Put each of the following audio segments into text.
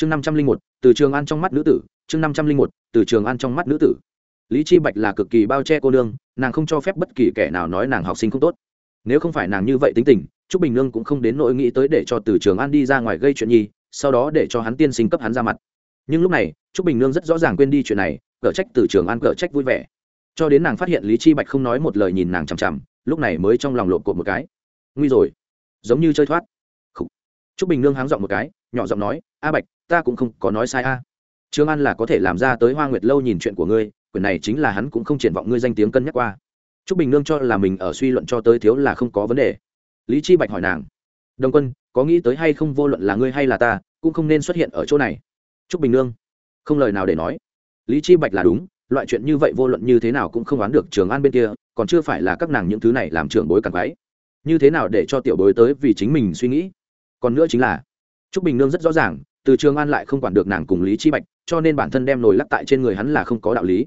chương năm trăm linh một, từ trường an trong mắt nữ tử, chương năm trăm linh một, từ trường an trong mắt nữ tử. Lý chi bạch là cực kỳ bao che cô nương, nàng không cho phép bất kỳ kẻ nào nói nàng học sinh không tốt. Nếu không phải nàng như vậy tính tình, trúc bình nương cũng không đến nỗi nghĩ tới để cho từ trường an đi ra ngoài gây chuyện nhi sau đó để cho hắn tiên sinh cấp hắn ra mặt. Nhưng lúc này, trúc bình nương rất rõ ràng quên đi chuyện này, cở trách từ trường an cở trách vui vẻ. Cho đến nàng phát hiện lý chi bạch không nói một lời nhìn nàng chằm chằm, lúc này mới trong lòng lộn cột một cái. Nguy rồi. Giống như chơi thoát. Khủ. trúc bình nương háng giọng một cái, nhỏ giọng nói, a bạch ta cũng không có nói sai a. Trương an là có thể làm ra tới hoa nguyệt lâu nhìn chuyện của ngươi, quyền này chính là hắn cũng không triển vọng ngươi danh tiếng cân nhắc qua. Trúc bình nương cho là mình ở suy luận cho tới thiếu là không có vấn đề. Lý chi bạch hỏi nàng, đồng quân, có nghĩ tới hay không vô luận là ngươi hay là ta, cũng không nên xuất hiện ở chỗ này? Trúc bình nương, không lời nào để nói. Lý chi bạch là đúng, loại chuyện như vậy vô luận như thế nào cũng không đoán được trường an bên kia, còn chưa phải là các nàng những thứ này làm Trường bối càng váy như thế nào để cho tiểu bối tới vì chính mình suy nghĩ? Còn nữa chính là, trúc bình nương rất rõ ràng từ trường an lại không quản được nàng cùng lý chi bạch, cho nên bản thân đem nồi lắc tại trên người hắn là không có đạo lý.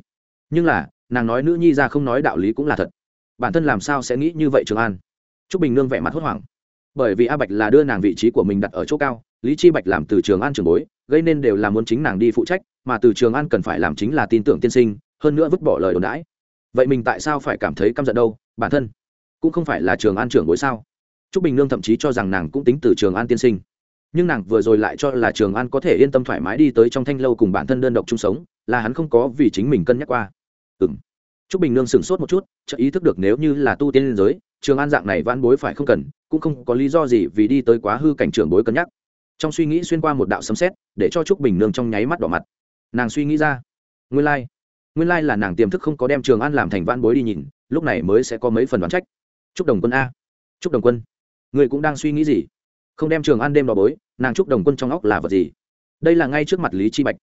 Nhưng là, nàng nói nữ nhi ra không nói đạo lý cũng là thật. Bản thân làm sao sẽ nghĩ như vậy trường an? Trúc bình nương vẻ mặt hốt hoảng. Bởi vì a bạch là đưa nàng vị trí của mình đặt ở chỗ cao, lý chi bạch làm từ trường an trường bối, gây nên đều là muốn chính nàng đi phụ trách, mà từ trường an cần phải làm chính là tin tưởng tiên sinh, hơn nữa vứt bỏ lời đồn đãi. Vậy mình tại sao phải cảm thấy căm giận đâu? Bản thân cũng không phải là trường an trưởng bối sao? Trúc bình nương thậm chí cho rằng nàng cũng tính từ trường an tiên sinh nhưng nàng vừa rồi lại cho là trường an có thể yên tâm thoải mái đi tới trong thanh lâu cùng bản thân đơn độc chung sống, là hắn không có vì chính mình cân nhắc qua. Ừ m t r ú c bình nương sửng sốt một chút chợ ý thức được nếu như là tu tiên liên giới, trường an dạng này van bối phải không cần, cũng không có lý do gì vì đi tới quá hư cảnh trường bối cân nhắc. Trong suy nghĩ xuyên qua một đạo sấm xét để cho trúc bình nương trong nháy mắt đỏ mặt. Nàng suy nghĩ ra. Nguyên lai、like. nguyên lai、like、là nàng tiềm thức không có đem trường an làm thành van bối đi nhìn, lúc này mới sẽ có mấy phần đoán trách. Trúc đồng quân a. Trúc đồng quân, người cũng đang suy nghĩ gì? Không đem trường an đêm đỏ bối, nàng trúc đồng quân trong óc là vật gì? Đây là ngay trước mặt lý chi bạch.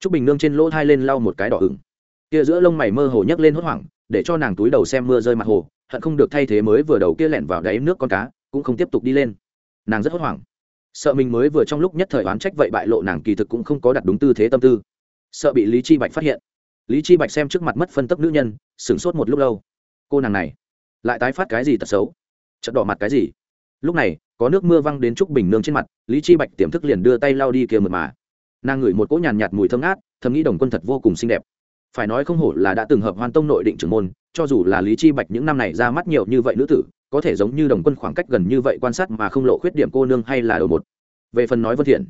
Trúc bình nương trên lỗ thai lên lau một cái đỏ ửng. Kia giữa lông mày mơ hồ nhấc lên hốt hoảng, để cho nàng túi đầu xem mưa rơi mặt hồ, hận không được thay thế mới vừa đầu kia lẻn vào đáy nước con cá, cũng không tiếp tục đi lên. Nàng rất hốt hoảng. Sợ mình mới vừa trong lúc nhất thời oán trách vậy bại lộ nàng kỳ thực cũng không có đặt đúng tư thế tâm tư. Sợ bị lý chi bạch phát hiện. Lý chi bạch xem trước mặt mất phân tấp nữ nhân, sửng sốt một lúc lâu. Cô nàng này, lại tái phát cái gì tật xấu? Chợt đỏ mặt cái gì? Lúc này có nước mưa văng đến trúc bình nương trên mặt lý chi bạch tiềm thức liền đưa tay lau đi kia mượt mà. Nàng ngửi một cỗ nhàn nhạt, nhạt mùi thơm ngát thầm nghĩ đồng quân thật vô cùng xinh đẹp. Phải nói không hổ là đã từng hợp hoan tông nội định trưởng môn cho dù là lý chi bạch những năm này ra mắt nhiều như vậy nữ tử có thể giống như đồng quân khoảng cách gần như vậy quan sát mà không lộ khuyết điểm cô nương hay là đầu một. Về phần nói vân thiện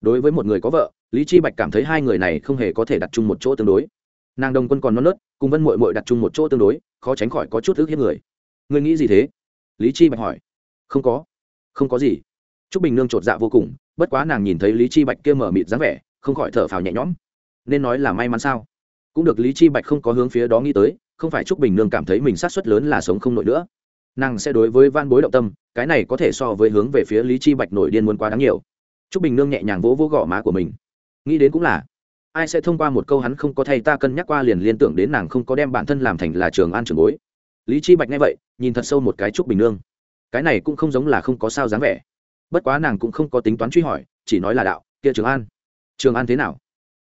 đối với một người có vợ lý chi bạch cảm thấy hai người này không hề có thể đặt chung một chỗ tương đối. Nàng đồng quân còn non nớt cùng vân muội muội đặt chung một chỗ tương đối khó tránh khỏi có chút ước hiếp người. Người nghĩ gì thế? Lý chi bạch hỏi. Không có không có gì. T r ú c bình nương chột dạ vô cùng, bất quá nàng nhìn thấy lý chi bạch kia mở mịt dáng vẻ, không khỏi thở phào nhẹ nhõm. Nên nói là may mắn sao? Cũng được lý chi bạch không có hướng phía đó nghĩ tới, không phải t r ú c bình nương cảm thấy mình sát xuất lớn là sống không nổi nữa. Nàng sẽ đối với van bối động tâm, cái này có thể so với hướng về phía lý chi bạch nổi điên muốn quá đáng nhiều. T r ú c bình nương nhẹ nhàng vỗ vỗ gõ má của mình. Nghĩ đến cũng là, ai sẽ thông qua một câu hắn không có thay ta cân nhắc qua liền liên tưởng đến nàng không có đem bản thân làm thành là trường an trường bối. Lý chi bạch nghe vậy, nhìn thật sâu một cái trúc bình nương cái này cũng không giống là không có sao dáng vẻ. Bất quá nàng cũng không có tính toán truy hỏi, chỉ nói là đạo, kia trường an. Trường an thế nào?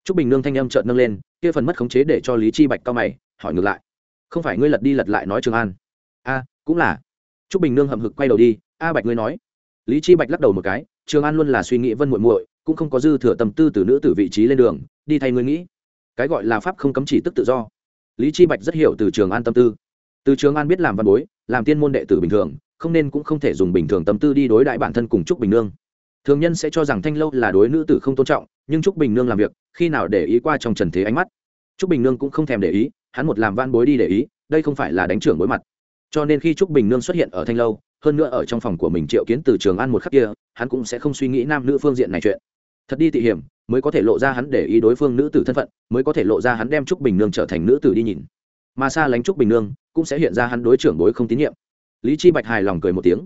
T r ú c bình nương thanh âm trợn nâng lên, kia phần mất khống chế để cho lý chi bạch cao mày, hỏi ngược lại, không phải ngươi lật đi lật lại nói trường an? A, cũng là. T r ú c bình nương hậm hực quay đầu đi, a bạch ngươi nói. Lý chi bạch lắc đầu một cái, trường an luôn là suy nghĩ vân muội muội, cũng không có dư thừa tâm tư từ nữ từ vị trí lên đường, đi thay ngươi nghĩ. Cái gọi là pháp không cấm chỉ tức tự do. Lý chi bạch rất hiểu từ trường an tâm tư. Từ trường an biết làm văn bối, làm tiên môn đệ tử bình thường không nên cũng không thể dùng bình thường tâm tư đi đối đại bản thân cùng trúc bình nương. Thường nhân sẽ cho rằng thanh lâu là đối nữ tử không tôn trọng, nhưng trúc bình nương làm việc, khi nào để ý qua trong trần thế ánh mắt? Trúc bình nương cũng không thèm để ý, hắn một làm van bối đi để ý, đây không phải là đánh trưởng bối mặt. Cho nên khi trúc bình nương xuất hiện ở thanh lâu, hơn nữa ở trong phòng của mình triệu kiến từ trường an một khắc kia, hắn cũng sẽ không suy nghĩ nam nữ phương diện này chuyện. Thật đi tị hiểm, mới có thể lộ ra hắn để ý đối phương nữ tử thân phận, mới có thể lộ ra hắn đem trúc bình nương trở thành nữ tử đi nhìn. Mà xa lánh trúc bình nương, cũng sẽ hiện ra hắn đối trưởng bối không tín nhiệm lý chi bạch hài lòng cười một tiếng.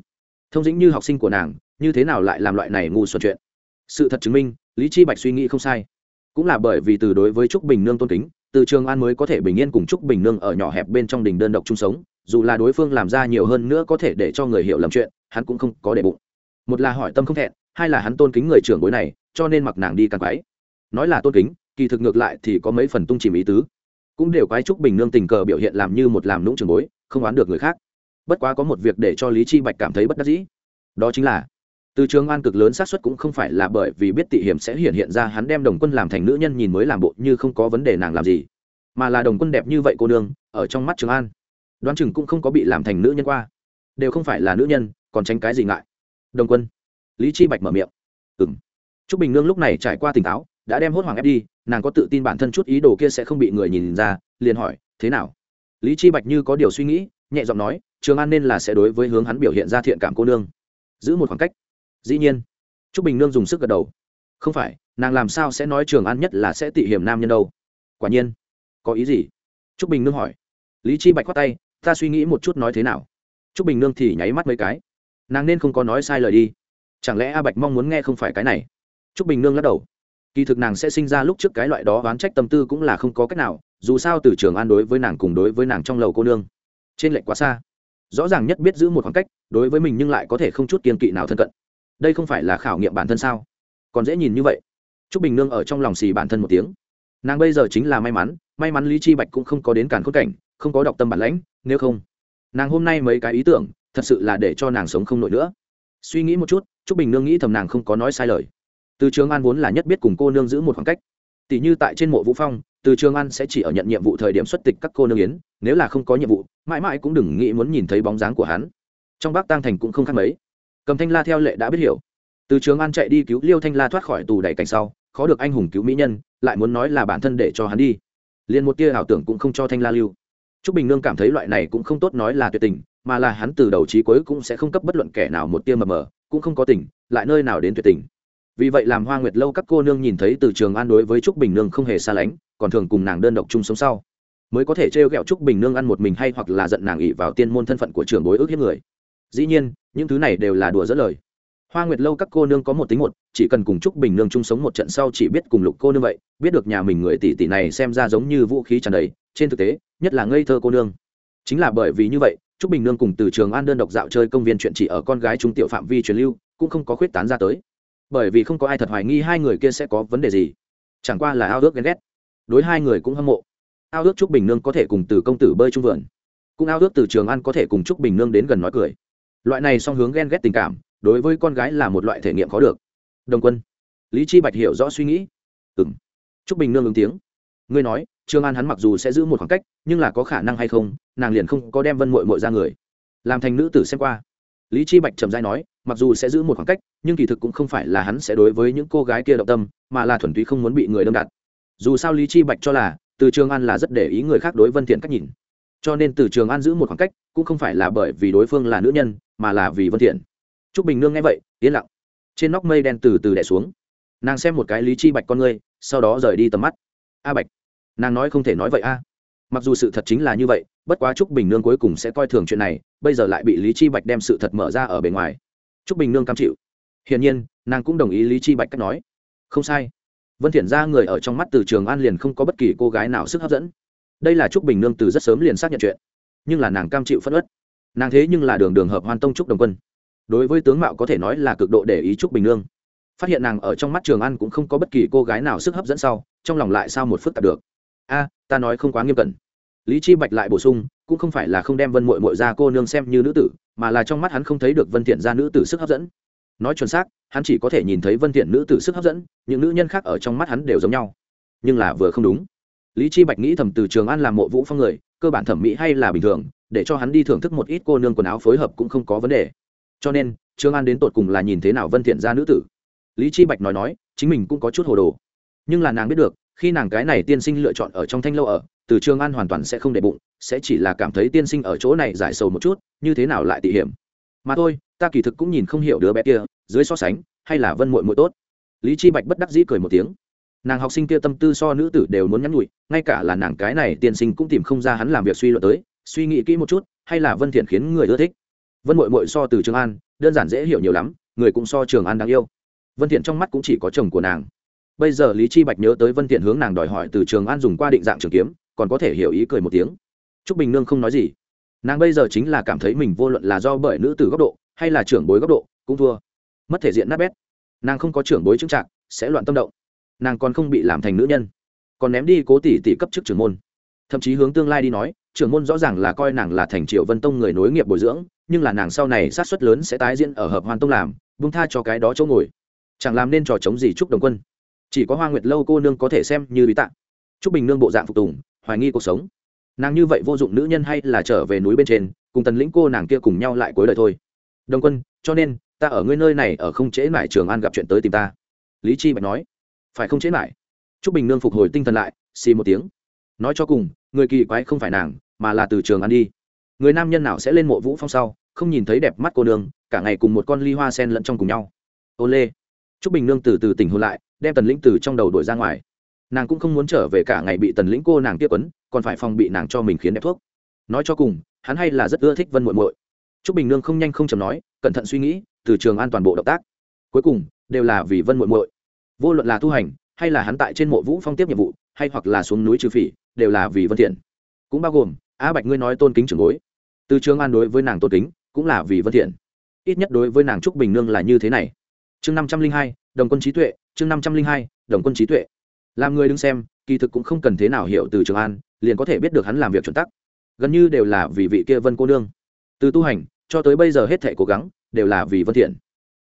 Thông dĩnh như học sinh của nàng, như thế nào lại làm loại này ngu xuẩn chuyện? Sự thật chứng minh, lý chi bạch suy nghĩ không sai. Cũng là bởi vì từ đối với trúc bình nương tôn kính, từ trường an mới có thể bình yên cùng trúc bình nương ở nhỏ hẹp bên trong đình đơn độc chung sống, dù là đối phương làm ra nhiều hơn nữa có thể để cho người hiểu lầm chuyện, hắn cũng không có để bụng. Một là hỏi tâm không thẹn, hai là hắn tôn kính người trưởng bối này, cho nên mặc nàng đi càng quái. Nói là tôn kính, kỳ thực ngược lại thì có mấy phần tung chìm ý tứ. Cũng đều quái trúc bình nương tình cờ biểu hiện làm như một làm nũng trưởng bối, không oán được người khác bất quá có một việc để cho lý chi bạch cảm thấy bất đắc dĩ. Đó chính là, từ trường an cực lớn xác suất cũng không phải là bởi vì biết tị hiểm sẽ hiện hiện ra hắn đem đồng quân làm thành nữ nhân nhìn mới làm bộ như không có vấn đề nàng làm gì. Mà là đồng quân đẹp như vậy cô nương, ở trong mắt trường an, đoán chừng cũng không có bị làm thành nữ nhân qua. Đều không phải là nữ nhân, còn tránh cái gì ngại. Đồng quân, lý chi bạch mở miệng. Ừm. Trúc bình nương lúc này trải qua tỉnh táo, đã đem hốt hoảng ép đi, nàng có tự tin bản thân chút ý đồ kia sẽ không bị người nhìn ra, liền hỏi, thế nào? Lý chi bạch như có điều suy nghĩ, nhẹ giọng nói trường an nên là sẽ đối với hướng hắn biểu hiện ra thiện cảm cô nương. Giữ một khoảng cách. Dĩ nhiên. Trúc bình nương dùng sức gật đầu. Không phải, nàng làm sao sẽ nói trường an nhất là sẽ tị hiểm nam nhân đâu? Quả nhiên. Có ý gì? Trúc bình nương hỏi. Lý chi bạch khoát tay, ta suy nghĩ một chút nói thế nào? Trúc bình nương thì nháy mắt mấy cái. Nàng nên không có nói sai lời đi. Chẳng lẽ a bạch mong muốn nghe không phải cái này? Trúc bình nương lắc đầu. Kỳ thực nàng sẽ sinh ra lúc trước cái loại đó oán trách tâm tư cũng là không có cách nào, dù sao từ trường an đối với nàng cùng đối với nàng trong lầu cô nương, trên lệnh quá xa rõ ràng nhất biết giữ một khoảng cách, đối với mình nhưng lại có thể không chút kiên kỵ nào thân cận. Đây không phải là khảo nghiệm bản thân sao? Còn dễ nhìn như vậy. T r ú c bình nương ở trong lòng xì bản thân một tiếng. Nàng bây giờ chính là may mắn may mắn lý chi bạch cũng không có đến cản khốt cảnh, không có đọc tâm bản lãnh, nếu không, nàng hôm nay mấy cái ý tưởng, thật sự là để cho nàng sống không nổi nữa. Suy nghĩ một chút t r ú c bình nương nghĩ thầm nàng không có nói sai lời. Từ trường an vốn là nhất biết cùng cô nương giữ một khoảng cách. Tỷ như tại trên mộ vũ phong từ trường an sẽ chỉ ở nhận nhiệm vụ thời điểm xuất tịch các cô nương yến, nếu là không có nhiệm vụ, mãi mãi cũng đừng nghĩ muốn nhìn thấy bóng dáng của hắn. Trong bắc tăng thành cũng không khác mấy. Cầm thanh la theo lệ đã biết hiểu. Từ trường an chạy đi cứu liêu thanh la thoát khỏi tù đẩy cảnh sau, khó được anh hùng cứu mỹ nhân, lại muốn nói là bản thân để cho hắn đi. Liền một tia ảo tưởng cũng không cho thanh la lưu. T r ú c bình nương cảm thấy loại này cũng không tốt nói là tuyệt tình, mà là hắn từ đầu trí cuối cũng sẽ không cấp bất luận kẻ nào một tia mờ mờ, cũng không có tình, lại nơi nào đến tuyệt tình. Vì vậy làm hoa nguyệt lâu các cô nương nhìn thấy từ trường an đối với trúc bình nương không hề xa lánh còn thường cùng nàng đơn độc chung sống sau, mới có thể trêu ghẹo trúc bình nương ăn một mình hay hoặc là giận nàng ỉ vào tiên môn thân phận của trường bối ước hiếp người. Dĩ nhiên, những thứ này đều là đùa dẫn lời. Hoa nguyệt lâu các cô nương có một tính một, chỉ cần cùng trúc bình nương chung sống một trận sau chỉ biết cùng lục cô nương vậy, biết được nhà mình người tỷ tỷ này xem ra giống như vũ khí tràn đầy, trên thực tế, nhất là ngây thơ cô nương. Chính là bởi vì như vậy, trúc bình nương cùng từ trường an đơn độc dạo chơi công viên chuyện chỉ ở con gái trung tiểu phạm vi truyền lưu, cũng không có khuyết tán ra tới. Bởi vì không có ai thật hoài nghi hai người kia sẽ có vấn đề gì. Chẳng qua là ao ước ghen ghét đối hai người cũng hâm mộ. Ao ước trúc bình nương có thể cùng từ công tử bơi trung vườn. Cũng ao ước từ trường ăn có thể cùng trúc bình nương đến gần nói cười. Loại này song hướng ghen ghét tình cảm, đối với con gái là một loại thể nghiệm khó được. Đồng quân, lý chi bạch hiểu rõ suy nghĩ. Ừm. Trúc bình nương ứng tiếng. Ngươi nói trương an hắn mặc dù sẽ giữ một khoảng cách, nhưng là có khả năng hay không, nàng liền không có đem vân mội mội ra người. Làm thành nữ tử xem qua. Lý chi bạch trầm dai nói, mặc dù sẽ giữ một khoảng cách, nhưng kỳ thực cũng không phải là hắn sẽ đối với những cô gái kia động tâm, mà là thuần túy không muốn bị người đâm đặt dù sao lý chi bạch cho là từ trường an là rất để ý người khác đối vân thiện cách nhìn. Cho nên từ trường an giữ một khoảng cách, cũng không phải là bởi vì đối phương là nữ nhân, mà là vì vân thiện. Trúc bình nương nghe vậy, yên lặng. Trên nóc mây đen từ từ đè xuống. Nàng xem một cái lý chi bạch con ngươi, sau đó rời đi tầm mắt. A bạch, nàng nói không thể nói vậy a. Mặc dù sự thật chính là như vậy, bất quá trúc bình nương cuối cùng sẽ coi thường chuyện này, bây giờ lại bị lý chi bạch đem sự thật mở ra ở bề ngoài. Trúc bình nương cam chịu. Hiển nhiên, nàng cũng đồng ý lý chi bạch cách nói. Không sai vân thiện ra người ở trong mắt từ trường an liền không có bất kỳ cô gái nào sức hấp dẫn. Đây là trúc bình nương từ rất sớm liền xác nhận chuyện. Nhưng là nàng cam chịu phất ớt nàng thế nhưng là đường đường hợp hoan tông trúc đồng quân. Đối với tướng mạo có thể nói là cực độ để ý trúc bình nương. Phát hiện nàng ở trong mắt trường an cũng không có bất kỳ cô gái nào sức hấp dẫn sau, trong lòng lại sao một phức tạp được. A, ta nói không quá nghiêm cẩn. Lý chi bạch lại bổ sung, cũng không phải là không đem vân Muội Muội ra cô nương xem như nữ tử, mà là trong mắt hắn không thấy được vân thiện ra nữ tử sức hấp dẫn nói chuẩn xác, hắn chỉ có thể nhìn thấy vân thiện nữ tử sức hấp dẫn, những nữ nhân khác ở trong mắt hắn đều giống nhau. Nhưng là vừa không đúng. Lý chi bạch nghĩ thầm từ trường an làm mộ vũ phong người, cơ bản thẩm mỹ hay là bình thường, để cho hắn đi thưởng thức một ít cô nương quần áo phối hợp cũng không có vấn đề. Cho nên, trường an đến tột cùng là nhìn thế nào vân thiện ra nữ tử? Lý chi bạch nói nói, chính mình cũng có chút hồ đồ. Nhưng là nàng biết được, khi nàng cái này tiên sinh lựa chọn ở trong thanh lâu ở, từ trường an hoàn toàn sẽ không để bụng, sẽ chỉ là cảm thấy tiên sinh ở chỗ này giải sầu một chút, như thế nào lại tỉ hiểm. Mà thôi ta kỳ thực cũng nhìn không hiểu đứa bé kia, dưới so sánh, hay là vân mội mội tốt. Lý chi bạch bất đắc dĩ cười một tiếng. Nàng học sinh kia tâm tư so nữ tử đều muốn nhắn nhủi, ngay cả là nàng cái này tiên sinh cũng tìm không ra hắn làm việc suy luận tới, suy nghĩ kỹ một chút, hay là vân thiện khiến người ưa thích. Vân mội mội so từ trường an, đơn giản dễ hiểu nhiều lắm, người cũng so trường an đáng yêu. Vân thiện trong mắt cũng chỉ có chồng của nàng. Bây giờ lý chi bạch nhớ tới vân thiện hướng nàng đòi hỏi từ trường an dùng qua định dạng trường kiếm, còn có thể hiểu ý cười một tiếng. Trúc bình nương không nói gì. Nàng bây giờ chính là cảm thấy mình vô luận là do bởi nữ tử góc độ hay là trưởng bối góc độ, cũng thua. Mất thể diện nát bét. Nàng không có trưởng bối chứng trạng, sẽ loạn tâm động. Nàng còn không bị làm thành nữ nhân. Còn ném đi cố tỷ tỷ cấp chức trưởng môn. Thậm chí hướng tương lai đi nói, trưởng môn rõ ràng là coi nàng là thành triệu vân tông người nối nghiệp bồi dưỡng, nhưng là nàng sau này sát xuất lớn sẽ tái diễn ở hợp hoàn tông làm bung tha cho cái đó chỗ ngồi. Chẳng làm nên trò chống gì chúc đồng quân. Chỉ có hoa nguyệt lâu cô nương có thể xem như bí tạng. Chúc bình nương bộ dạng phục tùng, hoài nghi cuộc sống. Nàng như vậy vô dụng nữ nhân hay là trở về núi bên trên, cùng tần lĩnh cô nàng kia cùng nhau lại cuối đời thôi đồng quân, cho nên, ta ở ngươi nơi này ở không trễ mải trường an gặp chuyện tới tìm ta. Lý chi bạch nói. Phải không trễ mải Trúc bình nương phục hồi tinh thần lại, xì một tiếng. Nói cho cùng, người kỳ quái không phải nàng, mà là từ trường an đi. Người nam nhân nào sẽ lên mộ vũ phong sau, không nhìn thấy đẹp mắt cô nương, cả ngày cùng một con ly hoa sen lẫn trong cùng nhau. Ô lê. Trúc bình nương từ từ tỉnh hôn lại, đem tần lĩnh từ trong đầu đuổi ra ngoài. Nàng cũng không muốn trở về cả ngày bị tần lĩnh cô nàng tiếp quấn, còn phải phòng bị nàng cho mình khiến đẹp thuốc. Nói cho cùng, hắn hay là rất ưa thích vân muội muội t r ú c bình nương không nhanh không chầm nói, cẩn thận suy nghĩ, từ trường an toàn bộ động tác. Cuối cùng, đều là vì vân muội muội. Vô luận là tu hành, hay là hắn tại trên mộ vũ phong tiếp nhiệm vụ, hay hoặc là xuống núi trừ phỉ, đều là vì vân thiện. Cũng bao gồm a bạch ngươi nói tôn kính trưởng bối. Từ trường an đối với nàng tôn kính, cũng là vì vân thiện. Ít nhất đối với nàng trúc bình nương là như thế này. Chương năm trăm linh hai, đồng quân trí tuệ, chương năm trăm linh hai, đồng quân trí tuệ. Làm người đứng xem, kỳ thực cũng không cần thế nào hiểu từ trường an, liền có thể biết được hắn làm việc chuẩn tắc. Gần như đều là vì vị kia vân cô nương. Từ tu hành cho tới bây giờ hết thể cố gắng, đều là vì vân thiện.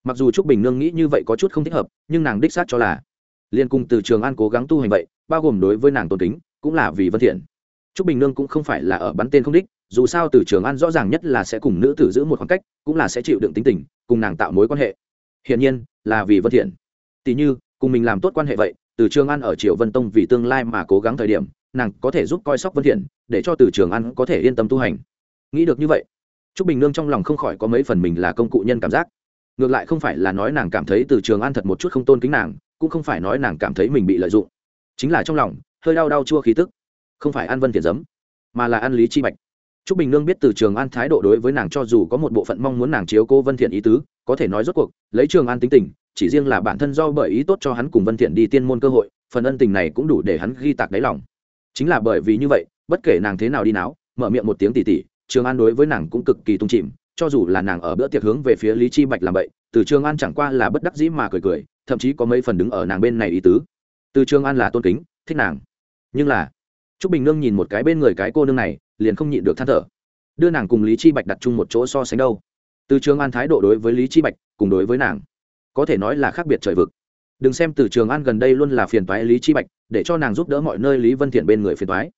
Mặc dù trúc bình nương nghĩ như vậy có chút không thích hợp, nhưng nàng đích xác cho là, liên cùng từ trường an cố gắng tu hành vậy, bao gồm đối với nàng tôn kính, cũng là vì vân thiện. Trúc bình nương cũng không phải là ở bắn tên không đích, dù sao từ trường an rõ ràng nhất là sẽ cùng nữ tử giữ một khoảng cách, cũng là sẽ chịu đựng tính tình, cùng nàng tạo mối quan hệ. Hiển nhiên, là vì vân thiện. Tỷ như, cùng mình làm tốt quan hệ vậy, từ trường an ở triều vân tông vì tương lai mà cố gắng thời điểm, nàng có thể giúp coi sóc vân thiện, để cho từ trường an có thể yên tâm tu hành. Nghĩ được như vậy trúc bình nương trong lòng không khỏi có mấy phần mình là công cụ nhân cảm giác. Ngược lại không phải là nói nàng cảm thấy từ trường an thật một chút không tôn kính nàng cũng không phải nói nàng cảm thấy mình bị lợi dụng. Chính là trong lòng hơi đau đau chua khí tức. Không phải An vân thiện giấm mà là An lý chi bạch. Trúc Bình Nương biết từ Trường An thái độ đối với nàng cho dù có một bộ phận mong muốn nàng chiếu cô Vân Thiện ý tứ, có thể nói rốt cuộc, lấy Trường An tính tình, chỉ riêng là bản thân do bởi ý tốt cho hắn cùng Vân Thiện đi tiên môn cơ hội, phần ân tình này cũng đủ để hắn ghi tạc đáy lòng. Chính là bởi vì như vậy, bất kể nàng thế nào đi náo, mở miệng một tiếng tỉ tỉ, Trường An đối với nàng cũng cực kỳ tung chìm, cho dù là nàng ở bữa tiệc hướng về phía Lý Chi Bạch làm vậy, từ Trường An chẳng qua là bất đắc dĩ mà cười cười, thậm chí có mấy phần đứng ở nàng bên này ý tứ. Từ Trường An là tôn kính, thích nàng. Nhưng là, Trúc Bình Nương nhìn một cái bên người cái cô nương này, liền không nhịn được than thở đưa nàng cùng lý chi bạch đặt chung một chỗ so sánh đâu từ trường an thái độ đối với lý chi bạch cùng đối với nàng có thể nói là khác biệt trời vực đừng xem từ trường an gần đây luôn là phiền toái lý chi bạch để cho nàng giúp đỡ mọi nơi lý vân thiện bên người phiền toái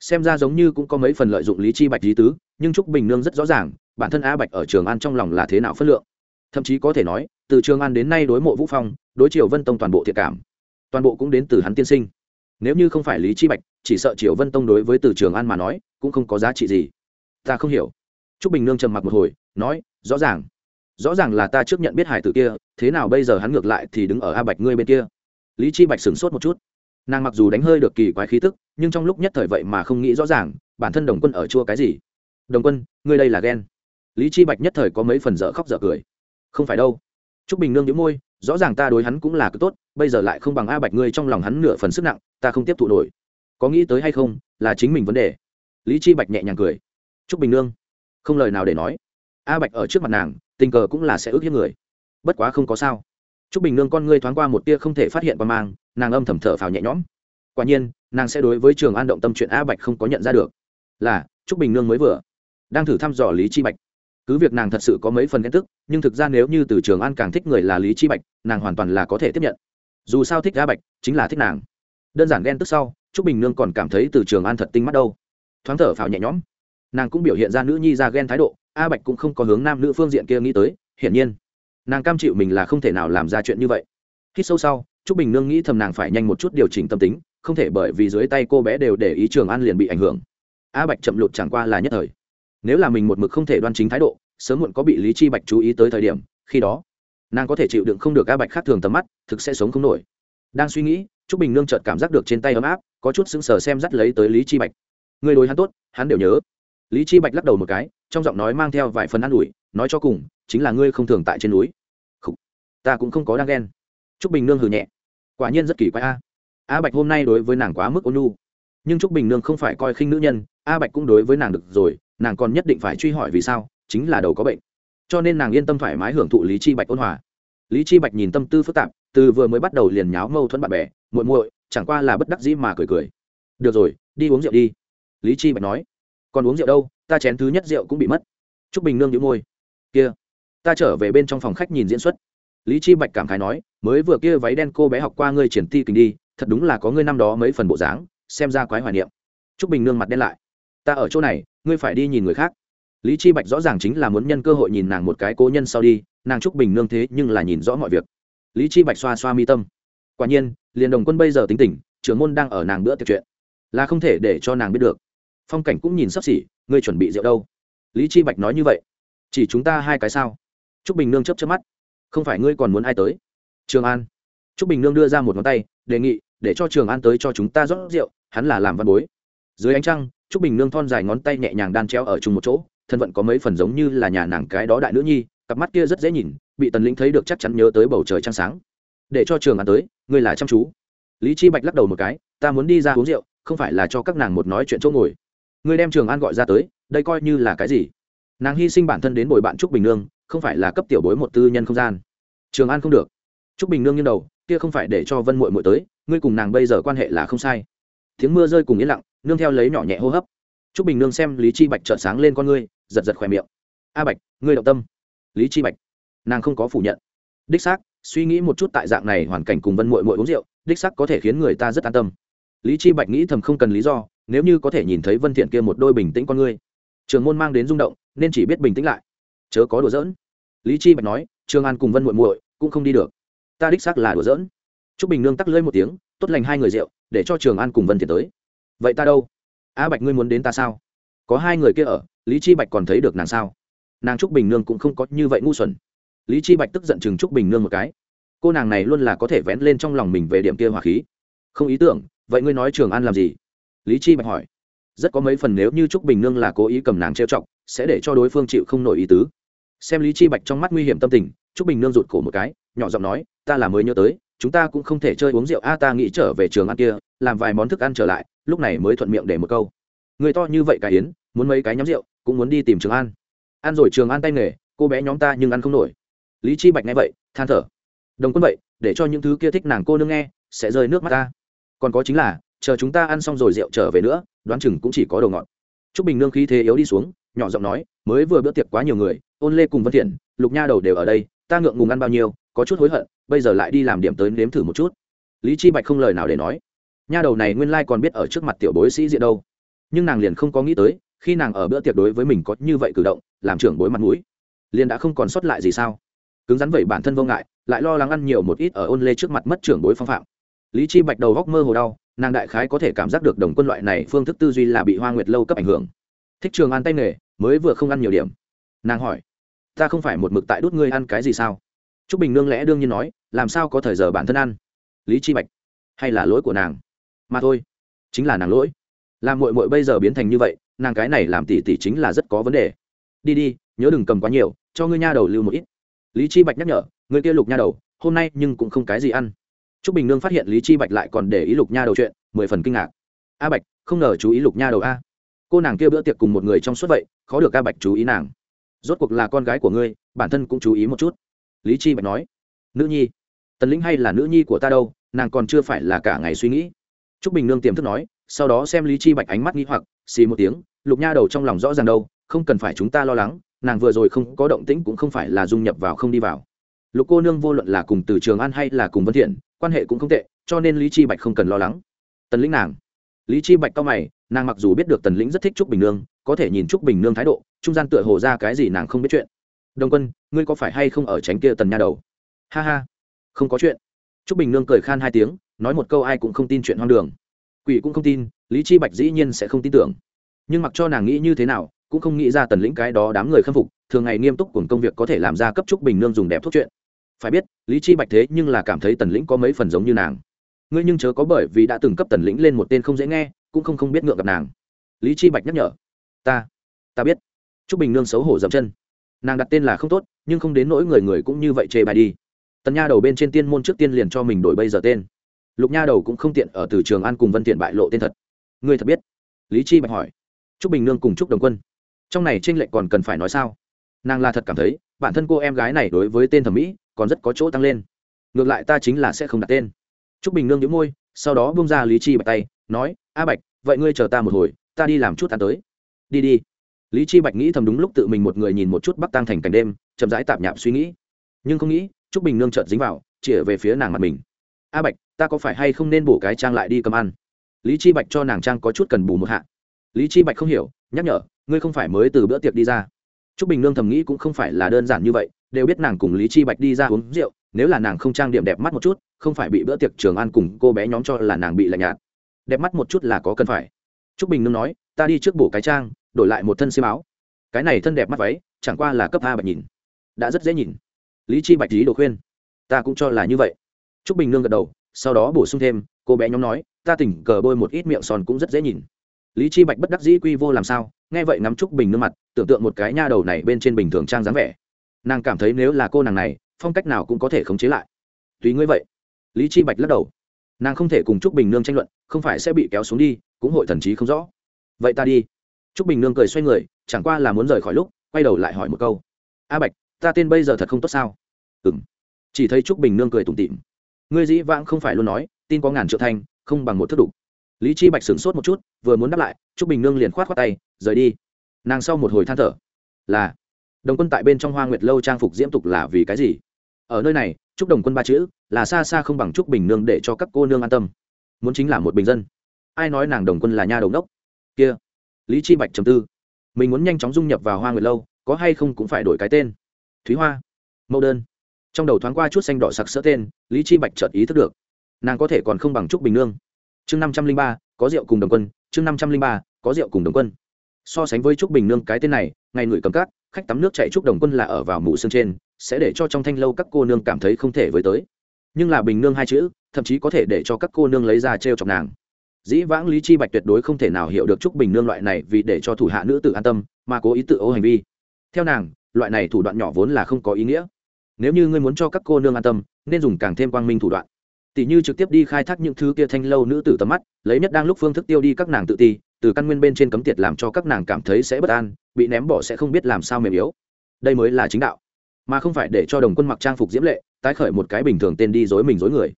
xem ra giống như cũng có mấy phần lợi dụng lý chi bạch lý tứ, nhưng trúc bình nương rất rõ ràng, bản thân a bạch ở trường an trong lòng là thế nào phất lượng. Thậm chí có thể nói, từ trường an đến nay đối mộ vũ phong, đối triều vân tông toàn bộ thiệt cảm. Toàn bộ cũng đến từ hắn tiên sinh. Nếu như không phải lý chi bạch, chỉ sợ triều vân tông đối với từ trường an mà nói, cũng không có giá trị gì. Ta không hiểu. Trúc bình nương trầm mặc một hồi, nói, rõ ràng. Rõ ràng là ta trước nhận biết hải tử kia, thế nào bây giờ hắn ngược lại thì đứng ở a bạch ngươi bên kia? Lý chi bạch sửng sốt một chút. Nàng mặc dù đánh hơi được kỳ quái khí tức nhưng trong lúc nhất thời vậy mà không nghĩ rõ ràng, bản thân đồng quân ở chua cái gì? Đồng quân, ngươi đây là ghen. Lý chi bạch nhất thời có mấy phần dở khóc dở cười. Không phải đâu. Trúc bình nương nhíu môi, rõ ràng ta đối hắn cũng là cứ tốt, bây giờ lại không bằng a bạch ngươi trong lòng hắn nửa phần sức nặng, ta không tiếp thụ nổi. Có nghĩ tới hay không, là chính mình vấn đề. Lý chi bạch nhẹ nhàng cười. Trúc bình nương, không lời nào để nói. A bạch ở trước mặt nàng, tình cờ cũng là sẽ ước hiếp người. Bất quá không có sao. Trúc bình nương con ngươi thoáng qua một tia không thể phát hiện qua mang, nàng âm thầm thở phào nhẹ nhõm quả nhiên, nàng sẽ đối với trường an động tâm chuyện a bạch không có nhận ra được. Là, trúc bình nương mới vừa đang thử thăm dò lý chi bạch. Cứ việc nàng thật sự có mấy phần ghen tức, nhưng thực ra nếu như từ trường an càng thích người là lý chi bạch, nàng hoàn toàn là có thể tiếp nhận. Dù sao thích a bạch chính là thích nàng. Đơn giản ghen tức sau, trúc bình nương còn cảm thấy từ trường an thật tinh mắt đâu. Thoáng thở phào nhẹ nhõm. Nàng cũng biểu hiện ra nữ nhi ra ghen thái độ, a bạch cũng không có hướng nam nữ phương diện kia nghĩ tới, hiển nhiên, nàng cam chịu mình là không thể nào làm ra chuyện như vậy. Khi sâu sau, Trúc bình nương nghĩ thầm nàng phải nhanh một chút điều chỉnh tâm tính không thể bởi vì dưới tay cô bé đều để ý trường an liền bị ảnh hưởng. A bạch chậm lụt chẳng qua là nhất thời. Nếu là mình một mực không thể đoan chính thái độ, sớm muộn có bị lý chi bạch chú ý tới thời điểm, khi đó, nàng có thể chịu đựng không được a bạch khác thường tầm mắt, thực sẽ sống không nổi. Đang suy nghĩ, Trúc bình nương chợt cảm giác được trên tay ấm áp, có chút sững sờ xem dắt lấy tới lý chi bạch. Người đối hắn tốt, hắn đều nhớ. Lý chi bạch lắc đầu một cái, trong giọng nói mang theo vài phần an ủi, nói cho cùng, chính là ngươi không thường tại trên núi. Khủ. ta cũng không có đang ghen. Trúc bình nương hừ nhẹ. Quả nhiên rất kỳ quái a a bạch hôm nay đối với nàng quá mức ôn nhu. Nhưng trúc bình nương không phải coi khinh nữ nhân, a bạch cũng đối với nàng được rồi, nàng còn nhất định phải truy hỏi vì sao, chính là đầu có bệnh. Cho nên nàng yên tâm thoải mái hưởng thụ lý chi bạch ôn hòa. Lý chi bạch nhìn tâm tư phức tạp, từ vừa mới bắt đầu liền nháo mâu thuẫn bạn bè, muội muội, chẳng qua là bất đắc dĩ mà cười cười. Được rồi, đi uống rượu đi. Lý chi bạch nói. Còn uống rượu đâu, ta chén thứ nhất rượu cũng bị mất. T r ú c bình nương nhíu môi. Kia, ta trở về bên trong phòng khách nhìn diễn xuất. Lý chi bạch cảm khái nói, mới vừa kia váy đen cô bé học qua ngươi triển ti kình đi thật đúng là có ngươi năm đó mấy phần bộ dáng, xem ra quái hoài niệm. Trúc bình nương mặt đen lại. Ta ở chỗ này, ngươi phải đi nhìn người khác. Lý chi bạch rõ ràng chính là muốn nhân cơ hội nhìn nàng một cái cố nhân sau đi, nàng trúc bình nương thế nhưng là nhìn rõ mọi việc. Lý chi bạch xoa xoa mi tâm. Quả nhiên, liền đồng quân bây giờ tính tình, trưởng môn đang ở nàng bữa tiệc chuyện, là không thể để cho nàng biết được. Phong cảnh cũng nhìn sắp xỉ, ngươi chuẩn bị rượu đâu? Lý chi bạch nói như vậy. Chỉ chúng ta hai cái sao? Trúc bình nương chấp chấp mắt. Không phải ngươi còn muốn ai tới? Trường an. Trúc bình nương đưa ra một ngón tay, đề nghị để cho trường an tới cho chúng ta rót rượu, hắn là làm văn bối. Dưới ánh trăng, trúc bình nương thon dài ngón tay nhẹ nhàng đan treo ở chung một chỗ, thân vận có mấy phần giống như là nhà nàng cái đó đại nữ nhi, cặp mắt kia rất dễ nhìn, bị tần lĩnh thấy được chắc chắn nhớ tới bầu trời trăng sáng. Để cho trường an tới, ngươi là chăm chú. Lý chi bạch lắc đầu một cái, ta muốn đi ra uống rượu, không phải là cho các nàng một nói chuyện chỗ ngồi. Ngươi đem trường an gọi ra tới, đây coi như là cái gì? Nàng hy sinh bản thân đến bồi bạn trúc bình nương, không phải là cấp tiểu bối một tư nhân không gian. Trường an không được. Trúc bình nương như đầu kia không phải để cho vân muội muội tới, ngươi cùng nàng bây giờ quan hệ là không sai. Tiếng mưa rơi cùng yên lặng, nương theo lấy nhỏ nhẹ hô hấp. Trúc bình nương xem lý chi bạch trợn sáng lên con ngươi, giật giật khỏe miệng. A bạch, ngươi động tâm. Lý chi bạch, nàng không có phủ nhận. Đích xác, suy nghĩ một chút tại dạng này hoàn cảnh cùng vân muội muội uống rượu, đích xác có thể khiến người ta rất an tâm. Lý chi bạch nghĩ thầm không cần lý do, nếu như có thể nhìn thấy vân thiện kia một đôi bình tĩnh con ngươi. Trường môn mang đến rung động, nên chỉ biết bình tĩnh lại. Chớ có đùa giỡn. Lý chi bạch nói, trường an cùng vân muội muội cũng không đi được ta đích xác là đùa giỡn. Trúc bình nương tắc lưỡi một tiếng, tốt lành hai người rượu, để cho trường an cùng vân thiện tới. Vậy ta đâu? A bạch ngươi muốn đến ta sao? Có hai người kia ở, lý chi bạch còn thấy được nàng sao? Nàng trúc bình nương cũng không có như vậy ngu xuẩn. Lý chi bạch tức giận chừng trúc bình nương một cái. Cô nàng này luôn là có thể vén lên trong lòng mình về điểm kia hỏa khí. Không ý tưởng, vậy ngươi nói trường an làm gì? Lý chi bạch hỏi. Rất có mấy phần nếu như trúc bình nương là cố ý cầm nàng trêu chọc, sẽ để cho đối phương chịu không nổi ý tứ. Xem lý chi bạch trong mắt nguy hiểm tâm tình, trúc bình nương rụt cổ một cái nhỏ giọng nói, ta là mới nhớ tới, chúng ta cũng không thể chơi uống rượu. A, ta nghĩ trở về trường ăn kia, làm vài món thức ăn trở lại, lúc này mới thuận miệng để một câu. Người to như vậy cả yến, muốn mấy cái nhóm rượu, cũng muốn đi tìm trường an ăn rồi trường an tay nghề, cô bé nhóm ta nhưng ăn không nổi. Lý chi bạch nghe vậy, than thở. Đồng quân vậy, để cho những thứ kia thích nàng cô nương nghe, sẽ rơi nước mắt ta. Còn có chính là, chờ chúng ta ăn xong rồi rượu trở về nữa, đoán chừng cũng chỉ có đồ ngọt. Trúc bình nương khí thế yếu đi xuống, nhỏ giọng nói, mới vừa bữa tiệc quá nhiều người, ôn lê cùng vân thiện, lục nha đầu đều ở đây ta ngượng ngùng ăn bao nhiêu, có chút hối hận, bây giờ lại đi làm điểm tới nếm thử một chút. Lý chi bạch không lời nào để nói. Nha đầu này nguyên lai còn biết ở trước mặt tiểu bối sĩ diện đâu. Nhưng nàng liền không có nghĩ tới, khi nàng ở bữa tiệc đối với mình có như vậy cử động, làm trưởng bối mặt mũi, liền đã không còn sót lại gì sao? Cứng rắn vậy bản thân vô ngại, lại lo lắng ăn nhiều một ít ở ôn lê trước mặt mất trưởng bối phong phạm. Lý chi bạch đầu góc mơ hồ đau, nàng đại khái có thể cảm giác được đồng quân loại này phương thức tư duy là bị hoa nguyệt lâu cấp ảnh hưởng. Thích trường ăn tay nghề, mới vừa không ăn nhiều điểm. Nàng hỏi ta không phải một mực tại đút ngươi ăn cái gì sao? T r ú c bình nương lẽ đương nhiên nói, làm sao có thời giờ bản thân ăn? Lý chi bạch, hay là lỗi của nàng? Mà thôi, chính là nàng lỗi. Làm mội mội bây giờ biến thành như vậy, nàng cái này làm tỉ tỉ chính là rất có vấn đề. Đi đi, nhớ đừng cầm quá nhiều, cho ngươi nha đầu lưu một ít. Lý chi bạch nhắc nhở người kia lục nha đầu, hôm nay nhưng cũng không cái gì ăn. T r ú c bình nương phát hiện lý chi bạch lại còn để ý lục nha đầu chuyện, mười phần kinh ngạc. A bạch, không ngờ chú ý lục nha đầu a. Cô nàng kia bữa tiệc cùng một người trong suốt vậy, khó được a bạch chú ý nàng rốt cuộc là con gái của ngươi, bản thân cũng chú ý một chút. Lý chi bạch nói, nữ nhi, tần lĩnh hay là nữ nhi của ta đâu, nàng còn chưa phải là cả ngày suy nghĩ. T r ú c bình nương tiềm thức nói, sau đó xem lý chi bạch ánh mắt nghi hoặc, xì một tiếng, lục nha đầu trong lòng rõ ràng đâu, không cần phải chúng ta lo lắng, nàng vừa rồi không có động tĩnh cũng không phải là dung nhập vào không đi vào. Lục cô nương vô luận là cùng từ trường an hay là cùng vân thiện, quan hệ cũng không tệ, cho nên lý chi bạch không cần lo lắng. Tần lĩnh nàng, lý chi bạch cao mày nàng mặc dù biết được tần lĩnh rất thích trúc bình nương, có thể nhìn trúc bình nương thái độ, trung gian tựa hồ ra cái gì nàng không biết chuyện. Đồng quân, ngươi có phải hay không ở tránh kia tần nha đầu? Ha ha, không có chuyện. Trúc bình nương cười khan hai tiếng, nói một câu ai cũng không tin chuyện hoang đường. Quỷ cũng không tin, lý chi bạch dĩ nhiên sẽ không tin tưởng. Nhưng mặc cho nàng nghĩ như thế nào, cũng không nghĩ ra tần lĩnh cái đó đám người khâm phục, thường ngày nghiêm túc cùng công việc có thể làm ra cấp trúc bình nương dùng đẹp thuốc chuyện. Phải biết, lý chi bạch thế nhưng là cảm thấy tần lĩnh có mấy phần giống như nàng ngươi nhưng chớ có bởi vì đã từng cấp tần lĩnh lên một tên không dễ nghe, cũng không không biết ngượng gặp nàng. Lý chi bạch nhắc nhở. Ta ta biết. Trúc bình nương xấu hổ dậm chân. Nàng đặt tên là không tốt, nhưng không đến nỗi người người cũng như vậy chê bài đi. Tần nha đầu bên trên tiên môn trước tiên liền cho mình đổi bây giờ tên. Lục nha đầu cũng không tiện ở từ trường an cùng vân tiện bại lộ tên thật. Ngươi thật biết? Lý chi bạch hỏi. Trúc bình nương cùng trúc đồng quân. Trong này tranh lệch còn cần phải nói sao? Nàng là thật cảm thấy, bản thân cô em gái này đối với tên thẩm mỹ, còn rất có chỗ tăng lên. Ngược lại ta chính là sẽ không đặt tên trúc bình nương nhíu môi, sau đó buông ra lý chi bạch tay, nói, a bạch, vậy ngươi chờ ta một hồi, ta đi làm chút ăn tới. Đi đi. Lý chi bạch nghĩ thầm đúng lúc tự mình một người nhìn một chút bắc tăng thành cảnh đêm, chậm rãi tạm nhạp suy nghĩ. Nhưng không nghĩ, trúc bình nương chợt dính vào, chĩa về phía nàng mặt mình. A bạch, ta có phải hay không nên bổ cái trang lại đi cầm ăn? Lý chi bạch cho nàng trang có chút cần bù một hạ. Lý chi bạch không hiểu, nhắc nhở, ngươi không phải mới từ bữa tiệc đi ra. Trúc bình nương thầm nghĩ cũng không phải là đơn giản như vậy, đều biết nàng cùng lý chi bạch đi ra uống rượu nếu là nàng không trang điểm đẹp mắt một chút, không phải bị bữa tiệc trường ăn cùng cô bé nhóm cho là nàng bị lạnh nhạt. Đẹp mắt một chút là có cần phải. Trúc bình nương nói, ta đi trước bổ cái trang, đổi lại một thân xiêm áo. Cái này thân đẹp mắt váy, chẳng qua là cấp a bạch nhìn. Đã rất dễ nhìn. Lý chi bạch lý đồ khuyên, ta cũng cho là như vậy. Trúc bình nương gật đầu, sau đó bổ sung thêm, cô bé nhóm nói, ta tỉnh cờ bôi một ít miệng sòn cũng rất dễ nhìn. Lý chi bạch bất đắc dĩ quy vô làm sao, nghe vậy ngắm trúc bình nương mặt, tưởng tượng một cái nha đầu này bên trên bình thường trang dáng vẻ. Nàng cảm thấy nếu là cô nàng này phong cách nào cũng có thể khống chế lại. Tùy ngươi vậy. Lý chi bạch lắc đầu. Nàng không thể cùng trúc bình nương tranh luận, không phải sẽ bị kéo xuống đi, cũng hội thần trí không rõ. Vậy ta đi. Trúc bình nương cười xoay người, chẳng qua là muốn rời khỏi lúc, quay đầu lại hỏi một câu. A bạch, ta tên bây giờ thật không tốt sao? Ừm. chỉ thấy trúc bình nương cười tủm tỉm. Ngươi dĩ vãng không phải luôn nói, tin có ngàn triệu thanh, không bằng một thước đủ lý chi bạch sửng sốt một chút, vừa muốn đáp lại, trúc bình nương liền khoát khoát tay, rời đi. Nàng sau một hồi than thở, là, đồng quân tại bên trong hoa nguyệt lâu trang phục diễm tục là vì cái gì? Ở nơi này trúc đồng quân ba chữ, là xa xa không bằng trúc bình nương để cho các cô nương an tâm. Muốn chính là một bình dân. Ai nói nàng đồng quân là nha đồng đốc? Kia, lý chi bạch trầm tư. Mình muốn nhanh chóng dung nhập vào hoa nguyệt lâu, có hay không cũng phải đổi cái tên. Thúy hoa, mẫu đơn. Trong đầu thoáng qua chút xanh đỏ sặc sỡ tên, lý chi bạch chợt ý thức được. Nàng có thể còn không bằng trúc bình nương. Chương năm trăm linh ba, có rượu cùng đồng quân. Chương năm trăm linh ba, có rượu cùng đồng quân. So sánh với trúc bình nương cái tên này, ngày người cầm cát khách tắm nước chạy trúc đồng quân là ở vào mũ xương trên sẽ để cho trong thanh lâu các cô nương cảm thấy không thể với tới. Nhưng là bình nương hai chữ, thậm chí có thể để cho các cô nương lấy ra trêu chọc nàng. Dĩ vãng lý chi bạch tuyệt đối không thể nào hiểu được trúc bình nương loại này vì để cho thủ hạ nữ tự an tâm, mà cố ý tự ô hành vi. Theo nàng, loại này thủ đoạn nhỏ vốn là không có ý nghĩa. Nếu như ngươi muốn cho các cô nương an tâm, nên dùng càng thêm quang minh thủ đoạn. Tỷ như trực tiếp đi khai thác những thứ kia thanh lâu nữ tử tầm mắt, lấy nhất đang lúc phương thức tiêu đi các nàng tự ti, từ căn nguyên bên trên cấm tiệt làm cho các nàng cảm thấy sẽ bất an, bị ném bỏ sẽ không biết làm sao mềm yếu. Đây mới là chính đạo mà không phải để cho đồng quân mặc trang phục diễm lệ, tái khởi một cái bình thường tên đi dối mình dối người.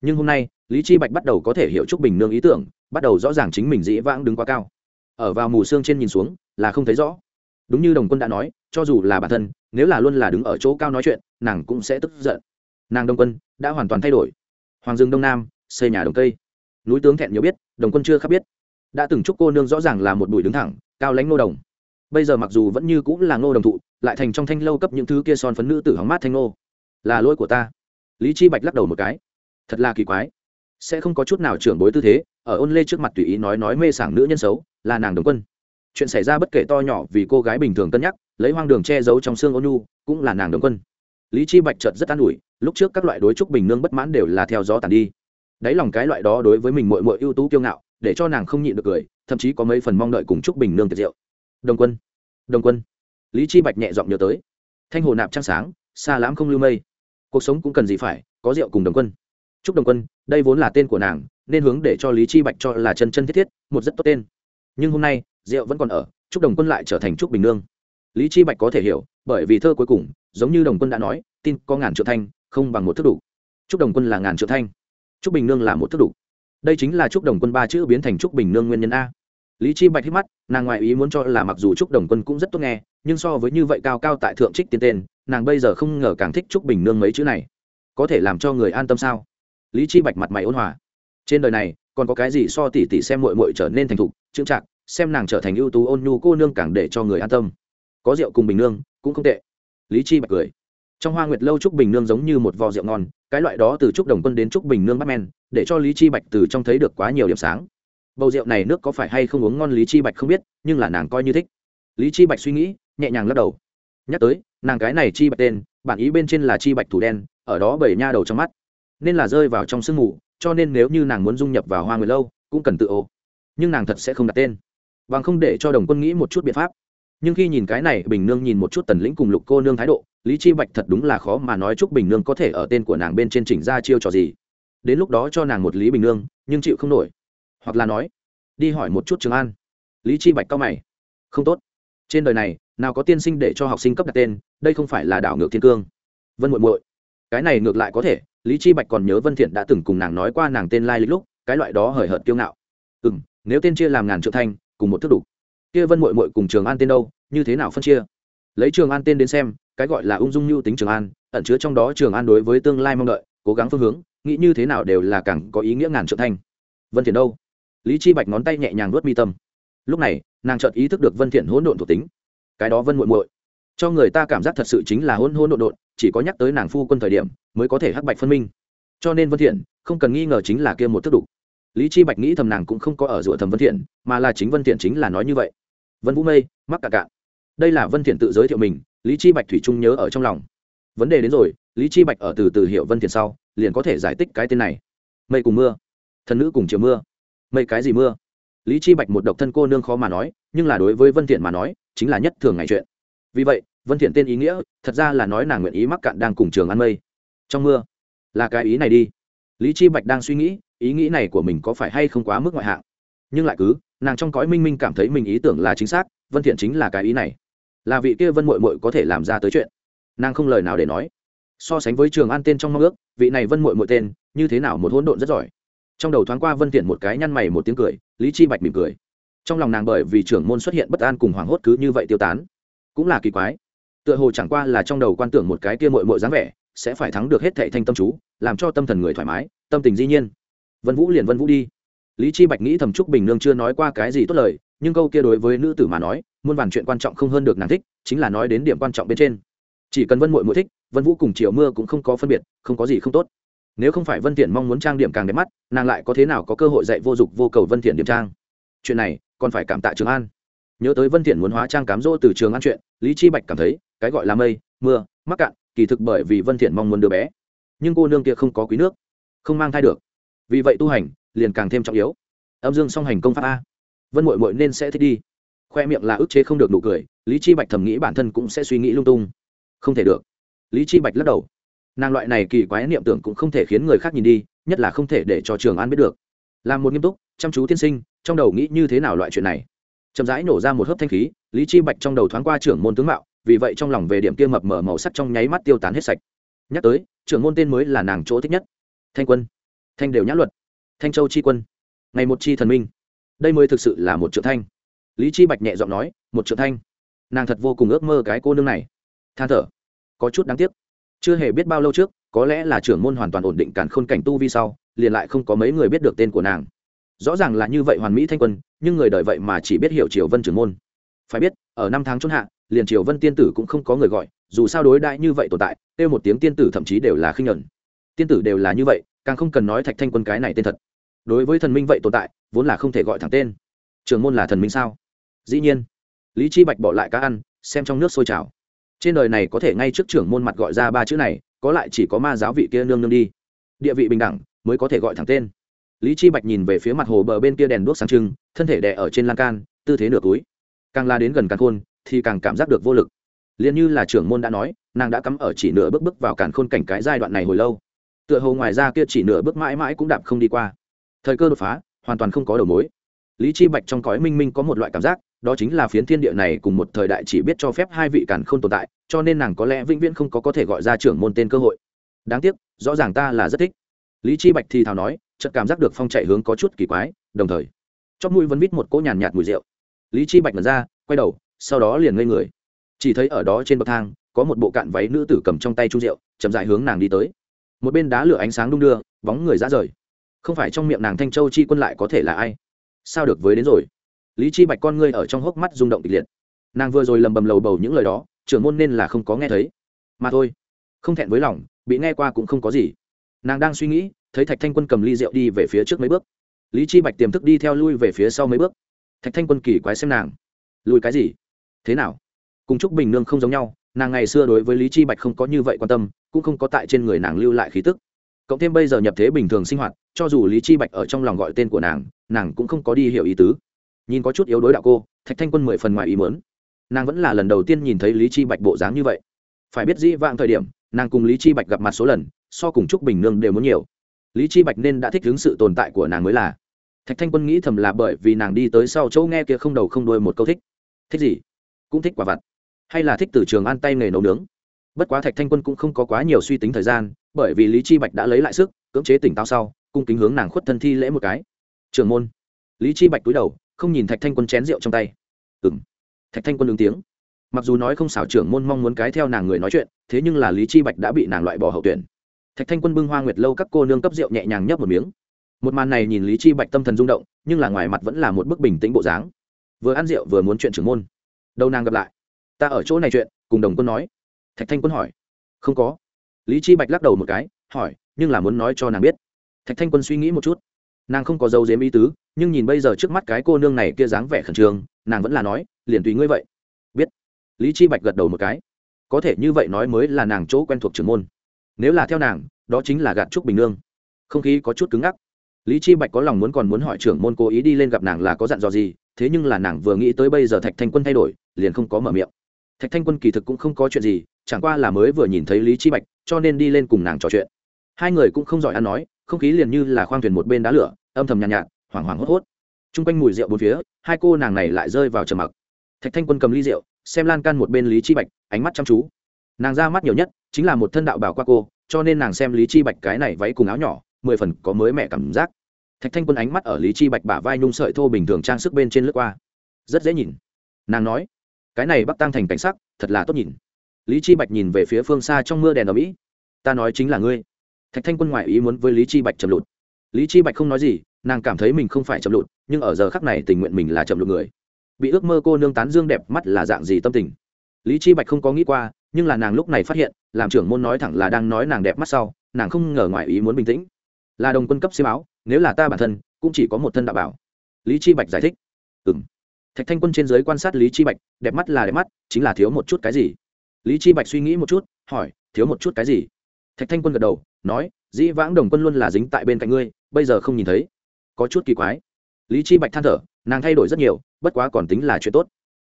Nhưng hôm nay, lý chi bạch bắt đầu có thể hiểu trúc bình nương ý tưởng, bắt đầu rõ ràng chính mình dĩ vãng đứng quá cao. Ở vào mù xương trên nhìn xuống, là không thấy rõ. Đúng như đồng quân đã nói, cho dù là bản thân, nếu là luôn là đứng ở chỗ cao nói chuyện, nàng cũng sẽ tức giận. Nàng đồng quân, đã hoàn toàn thay đổi. Hoàng dương đông nam, xây nhà đồng cây. Núi tướng thẹn nhiều biết, đồng quân chưa khắp biết. Đã từng chúc cô nương rõ ràng là một bụi đứng thẳng, cao lãnh nô đồng. Bây giờ mặc dù vẫn như cũng là nô đồng thụ lại thành trong thanh lâu cấp những thứ kia son phấn nữ tử hóng mát thanh nô là lỗi của ta. Lý chi bạch lắc đầu một cái. Thật là kỳ quái. Sẽ không có chút nào trưởng bối tư thế, ở ôn lê trước mặt tùy ý nói nói mê sảng nữ nhân xấu, là nàng đồng quân. Chuyện xảy ra bất kể to nhỏ vì cô gái bình thường cân nhắc, lấy hoang đường che giấu trong xương ôn nhu, cũng là nàng đồng quân. Lý chi bạch chợt rất an ủi, lúc trước các loại đối trúc bình nương bất mãn đều là theo gió tàn đi. Đáy lòng cái loại đó đối với mình muội muội ưu tú kiêu ngạo, để cho nàng không nhịn được cười, thậm chí có mấy phần mong đợi cùng trúc bình nương tuyệt diệu đồng quân. Đồng quân lý chi bạch nhẹ giọng nhớ tới. Thanh hồ nạp trăng sáng, xa lãm không lưu mây. Cuộc sống cũng cần gì phải, có rượu cùng đồng quân. Chúc đồng quân, đây vốn là tên của nàng, nên hướng để cho lý chi bạch cho là chân chân thiết thiết, một rất tốt tên. Nhưng hôm nay, rượu vẫn còn ở, chúc đồng quân lại trở thành chúc bình nương. Lý chi bạch có thể hiểu, bởi vì thơ cuối cùng, giống như đồng quân đã nói, tin có ngàn triệu thanh, không bằng một thước đủ. Chúc đồng quân là ngàn triệu thanh. Chúc bình nương là một thước đủ. Đây chính là chúc đồng quân ba chữ biến thành chúc bình nương nguyên nhân a lý chi bạch hít mắt, nàng ngoại ý muốn cho là mặc dù trúc đồng quân cũng rất tốt nghe, nhưng so với như vậy cao cao tại thượng trích tiên tên, nàng bây giờ không ngờ càng thích trúc bình nương mấy chữ này. Có thể làm cho người an tâm sao? Lý chi bạch mặt mày ôn hòa. Trên đời này, còn có cái gì so tỉ tỉ xem muội muội trở nên thành thục trưng trạng xem nàng trở thành ưu tú ôn nhu cô nương càng để cho người an tâm. Có rượu cùng bình nương, cũng không tệ. Lý chi bạch cười. Trong hoa nguyệt lâu trúc bình nương giống như một vò rượu ngon, cái loại đó từ trúc đồng quân đến trúc bình nương bắt men, để cho lý chi bạch từ trong thấy được quá nhiều điểm sáng bầu rượu này nước có phải hay không uống ngon lý chi bạch không biết, nhưng là nàng coi như thích. Lý chi bạch suy nghĩ, nhẹ nhàng lắc đầu. Nhắc tới, nàng cái này chi bạch tên, bản ý bên trên là chi bạch thủ đen, ở đó bảy nha đầu trong mắt. Nên là rơi vào trong sương mù, cho nên nếu như nàng muốn dung nhập vào hoa người lâu, cũng cần tự ô. Nhưng nàng thật sẽ không đặt tên. Bằng không để cho đồng quân nghĩ một chút biện pháp. Nhưng khi nhìn cái này, bình nương nhìn một chút tần lĩnh cùng lục cô nương thái độ, lý chi bạch thật đúng là khó mà nói chúc bình nương có thể ở tên của nàng bên trên chỉnh ra chiêu trò gì. Đến lúc đó cho nàng một lý bình nương, nhưng chịu không nổi hoặc là nói, đi hỏi một chút trường an. Lý chi bạch cao mày. Không tốt. Trên đời này, nào có tiên sinh để cho học sinh cấp đặt tên, đây không phải là đảo ngược thiên cương. Vân muội muội, cái này ngược lại có thể, lý chi bạch còn nhớ vân thiện đã từng cùng nàng nói qua nàng tên lai lịch lúc, cái loại đó hời hợt kiêu ngạo. Ừ nếu tên chia làm ngàn trượng thanh, cùng một thước đủ. Kia vân muội muội cùng trường an tên đâu, như thế nào phân chia? Lấy trường an tên đến xem, cái gọi là ung dung lưu tính trường an, ẩn chứa trong đó trường an đối với tương lai mong đợi, cố gắng phương hướng, nghĩ như thế nào đều là càng có ý nghĩa ngàn trượng thanh. Vân thiện đâu? Lý chi bạch ngón tay nhẹ nhàng nuốt mi tâm lúc này nàng chợt ý thức được vân thiện hỗn độn thuộc tính cái đó vân muội muội cho người ta cảm giác thật sự chính là hỗn hỗn độn độn chỉ có nhắc tới nàng phu quân thời điểm mới có thể hắc bạch phân minh cho nên vân thiện không cần nghi ngờ chính là kia một thức đủ lý chi bạch nghĩ thầm nàng cũng không có ở rủa thầm vân thiện mà là chính vân thiện chính là nói như vậy vân vũ mây mắc cả cạn đây là vân thiện tự giới thiệu mình lý chi bạch thủy trung nhớ ở trong lòng vấn đề đến rồi lý chi bạch ở từ từ hiểu vân thiện sau liền có thể giải thích cái tên này mây cùng mưa thần nữ cùng chiều mưa mây cái gì mưa? Lý chi bạch một độc thân cô nương khó mà nói, nhưng là đối với vân thiện mà nói, chính là nhất thường ngày chuyện. Vì vậy, vân thiện tên ý nghĩa, thật ra là nói nàng nguyện ý mắc cạn đang cùng trường ăn mây. Trong mưa, là cái ý này đi. Lý chi bạch đang suy nghĩ, ý nghĩ này của mình có phải hay không quá mức ngoại hạng? Nhưng lại cứ, nàng trong cõi minh minh cảm thấy mình ý tưởng là chính xác, vân thiện chính là cái ý này. Là vị kia vân muội muội có thể làm ra tới chuyện. Nàng không lời nào để nói. So sánh với trường an tên trong mong ước, vị này vân muội muội tên, như thế nào một hỗn độn rất giỏi trong đầu thoáng qua vân tiện một cái nhăn mày một tiếng cười, lý chi bạch mỉm cười. Trong lòng nàng bởi vì trưởng môn xuất hiện bất an cùng hoảng hốt cứ như vậy tiêu tán. Cũng là kỳ quái. Tựa hồ chẳng qua là trong đầu quan tưởng một cái kia muội muội dáng vẻ, sẽ phải thắng được hết thệ thanh tâm chú, làm cho tâm thần người thoải mái, tâm tình dĩ nhiên. Vân vũ liền vân vũ đi. Lý chi bạch nghĩ thầm trúc bình nương chưa nói qua cái gì tốt lời, nhưng câu kia đối với nữ tử mà nói, muôn vàn chuyện quan trọng không hơn được nàng thích, chính là nói đến điểm quan trọng bên trên. Chỉ cần vân muội muội thích, vân vũ cùng chiều mưa cũng không có phân biệt, không có gì không tốt nếu không phải vân thiện mong muốn trang điểm càng đẹp mắt, nàng lại có thế nào có cơ hội dạy vô dụng vô cầu vân thiện điểm trang? Chuyện này, còn phải cảm tạ trường an. Nhớ tới vân thiện muốn hóa trang cám dỗ từ trường an chuyện, lý chi bạch cảm thấy, cái gọi là mây, mưa, mắc cạn, kỳ thực bởi vì vân thiện mong muốn đứa bé. Nhưng cô nương kia không có quý nước, không mang thai được. Vì vậy tu hành, liền càng thêm trọng yếu. Âm dương song hành công pháp a. Vân muội muội nên sẽ thích đi. Khoe miệng là ức chế không được nụ cười, lý chi bạch thầm nghĩ bản thân cũng sẽ suy nghĩ lung tung. Không thể được. Lý chi bạch lắc đầu nàng loại này kỳ quái niệm tưởng cũng không thể khiến người khác nhìn đi, nhất là không thể để cho trường an biết được. Làm một nghiêm túc, chăm chú tiên sinh, trong đầu nghĩ như thế nào loại chuyện này? Chậm rãi nổ ra một hớp thanh khí, lý chi bạch trong đầu thoáng qua trưởng môn tướng mạo, vì vậy trong lòng về điểm kia mập mở màu sắc trong nháy mắt tiêu tán hết sạch. Nhắc tới, trưởng môn tên mới là nàng chỗ thích nhất. Thanh quân. Thanh đều nhã luật. Thanh châu chi quân. Ngày một chi thần minh. Đây mới thực sự là một trượng thanh. Lý chi bạch nhẹ giọng nói, một trượng thanh. Nàng thật vô cùng ước mơ cái cô nương này. Than thở. Có chút đáng tiếc chưa hề biết bao lâu trước, có lẽ là trưởng môn hoàn toàn ổn định cản khôn cảnh tu vi sau, liền lại không có mấy người biết được tên của nàng. Rõ ràng là như vậy hoàn mỹ thanh quân, nhưng người đợi vậy mà chỉ biết hiểu triều vân trưởng môn. Phải biết, ở năm tháng chốn hạ, liền triều vân tiên tử cũng không có người gọi, dù sao đối đại như vậy tồn tại, kêu một tiếng tiên tử thậm chí đều là khinh nhuận. Tiên tử đều là như vậy, càng không cần nói thạch thanh quân cái này tên thật. Đối với thần minh vậy tồn tại, vốn là không thể gọi thẳng tên. Trường môn là thần minh sao? Dĩ nhiên. Lý chi bạch bỏ lại cá ăn, xem trong nước sôi trào trên đời này có thể ngay trước trưởng môn mặt gọi ra ba chữ này, có lại chỉ có ma giáo vị kia nương nương đi. Địa vị bình đẳng, mới có thể gọi thẳng tên. Lý chi bạch nhìn về phía mặt hồ bờ bên kia đèn đuốc sáng trưng, thân thể đè ở trên lan can, tư thế nửa túi. Càng la đến gần càng khôn, thì càng cảm giác được vô lực. Liền như là trưởng môn đã nói, nàng đã cắm ở chỉ nửa bước bước vào càn khôn cảnh cái giai đoạn này hồi lâu. Tựa hồ ngoài ra kia chỉ nửa bước mãi mãi cũng đạp không đi qua. Thời cơ đột phá, hoàn toàn không có đầu mối. Lý chi bạch trong cõi minh minh có một loại cảm giác đó chính là phiến thiên địa này cùng một thời đại chỉ biết cho phép hai vị càn không tồn tại, cho nên nàng có lẽ vĩnh viễn không có có thể gọi ra trưởng môn tên cơ hội. Đáng tiếc, rõ ràng ta là rất thích. Lý chi bạch thì thào nói, chợt cảm giác được phong chạy hướng có chút kỳ quái, đồng thời, chóp mũi vẫn vít một cỗ nhàn nhạt mùi rượu. Lý chi bạch mở ra, quay đầu, sau đó liền ngây người. Chỉ thấy ở đó trên bậc thang, có một bộ cạn váy nữ tử cầm trong tay chung rượu, chậm dại hướng nàng đi tới. Một bên đá lửa ánh sáng đung đưa, bóng người ra rời. Không phải trong miệng nàng thanh châu chi quân lại có thể là ai? Sao được với đến rồi? Lý chi bạch con ngươi ở trong hốc mắt rung động kịch liệt. Nàng vừa rồi lầm bầm lầu bầu những lời đó, trưởng môn nên là không có nghe thấy. Mà thôi, không thẹn với lòng, bị nghe qua cũng không có gì. Nàng đang suy nghĩ, thấy thạch thanh quân cầm ly rượu đi về phía trước mấy bước. Lý chi bạch tiềm thức đi theo lui về phía sau mấy bước. Thạch thanh quân kỳ quái xem nàng. Lùi cái gì? Thế nào? Cùng chúc bình nương không giống nhau, nàng ngày xưa đối với lý chi bạch không có như vậy quan tâm, cũng không có tại trên người nàng lưu lại khí tức. Cộng thêm bây giờ nhập thế bình thường sinh hoạt, cho dù lý chi bạch ở trong lòng gọi tên của nàng nàng cũng không có đi hiểu ý tứ nhìn có chút yếu đối đạo cô, thạch thanh quân mười phần ngoài ý mớn nàng vẫn là lần đầu tiên nhìn thấy lý chi bạch bộ dáng như vậy. Phải biết dĩ vãng thời điểm, nàng cùng lý chi bạch gặp mặt số lần, so cùng trúc bình nương đều muốn nhiều. Lý chi bạch nên đã thích ứng sự tồn tại của nàng mới là. Thạch thanh quân nghĩ thầm là bởi vì nàng đi tới sau chỗ nghe kia không đầu không đuôi một câu thích. Thích gì? Cũng thích quả vặt. Hay là thích từ trường an tay nghề nấu nướng? Bất quá thạch thanh quân cũng không có quá nhiều suy tính thời gian, bởi vì lý chi bạch đã lấy lại sức, cưỡng chế tỉnh táo sau, cung kính hướng nàng khuất thân thi lễ một cái. Trường môn. Lý chi bạch cúi đầu không nhìn thạch thanh quân chén rượu trong tay ừ m thạch thanh quân ứng tiếng mặc dù nói không xảo trưởng môn mong muốn cái theo nàng người nói chuyện thế nhưng là lý chi bạch đã bị nàng loại bỏ hậu tuyển thạch thanh quân bưng hoa nguyệt lâu các cô nương cấp rượu nhẹ nhàng nhấp một miếng một màn này nhìn lý chi bạch tâm thần rung động nhưng là ngoài mặt vẫn là một bức bình tĩnh bộ dáng vừa ăn rượu vừa muốn chuyện trưởng môn đâu nàng gặp lại ta ở chỗ này chuyện cùng đồng quân nói thạch thanh quân hỏi không có lý chi bạch lắc đầu một cái hỏi nhưng là muốn nói cho nàng biết thạch thanh quân suy nghĩ một chút nàng không có dấu dếm ý tứ nhưng nhìn bây giờ trước mắt cái cô nương này kia dáng vẻ khẩn trương nàng vẫn là nói liền tùy ngươi vậy. Biết. Lý chi bạch gật đầu một cái. Có thể như vậy nói mới là nàng chỗ quen thuộc trưởng môn. Nếu là theo nàng đó chính là gạt trúc bình nương. Không khí có chút cứng ngắc. Lý chi bạch có lòng muốn còn muốn hỏi trưởng môn cố ý đi lên gặp nàng là có dặn dò gì thế nhưng là nàng vừa nghĩ tới bây giờ thạch thanh quân thay đổi liền không có mở miệng. Thạch thanh quân kỳ thực cũng không có chuyện gì chẳng qua là mới vừa nhìn thấy lý chi bạch cho nên đi lên cùng nàng trò chuyện. Hai người cũng không giỏi ăn nói không khí liền như là khoang thuyền một bên đá lửa âm thầm nhàn nhạt, nhạt hoảng hoảng hốt hốt. T r u n g quanh mùi rượu bốn phía, hai cô nàng này lại rơi vào trầm mặc. Thạch thanh quân cầm ly rượu, xem lan can một bên lý chi bạch, ánh mắt chăm chú. Nàng ra mắt nhiều nhất chính là một thân đạo bảo qua cô, cho nên nàng xem lý chi bạch cái này váy cùng áo nhỏ, mười phần có mới mẹ cảm giác. Thạch thanh quân ánh mắt ở lý chi bạch bả vai nhung sợi thô bình thường trang sức bên trên lướt qua. Rất dễ nhìn. Nàng nói, cái này bắc tăng thành cảnh sắc, thật là tốt nhìn. Lý chi bạch nhìn về phía phương xa trong mưa đèn ở mỹ. Ta nói chính là ngươi. Thạch thanh quân ngoại ý muốn với lý chi bạch trầm lụt. Lý chi bạch không nói gì nàng cảm thấy mình không phải chậm lụt, nhưng ở giờ khắc này tình nguyện mình là chậm lụt người. Bị ước mơ cô nương tán dương đẹp mắt là dạng gì tâm tình? Lý chi bạch không có nghĩ qua, nhưng là nàng lúc này phát hiện, làm trưởng môn nói thẳng là đang nói nàng đẹp mắt sau, nàng không ngờ ngoại ý muốn bình tĩnh. Là đồng quân cấp xiêm áo, nếu là ta bản thân, cũng chỉ có một thân đạo bảo. Lý chi bạch giải thích. Ừm. Thạch thanh quân trên giới quan sát lý chi bạch, đẹp mắt là đẹp mắt, chính là thiếu một chút cái gì? Lý chi bạch suy nghĩ một chút, hỏi, thiếu một chút cái gì? Thạch thanh quân gật đầu, nói, dĩ vãng đồng quân luôn là dính tại bên cạnh ngươi, bây giờ không nhìn thấy có chút kỳ quái. Lý chi bạch than thở, nàng thay đổi rất nhiều, bất quá còn tính là chuyện tốt.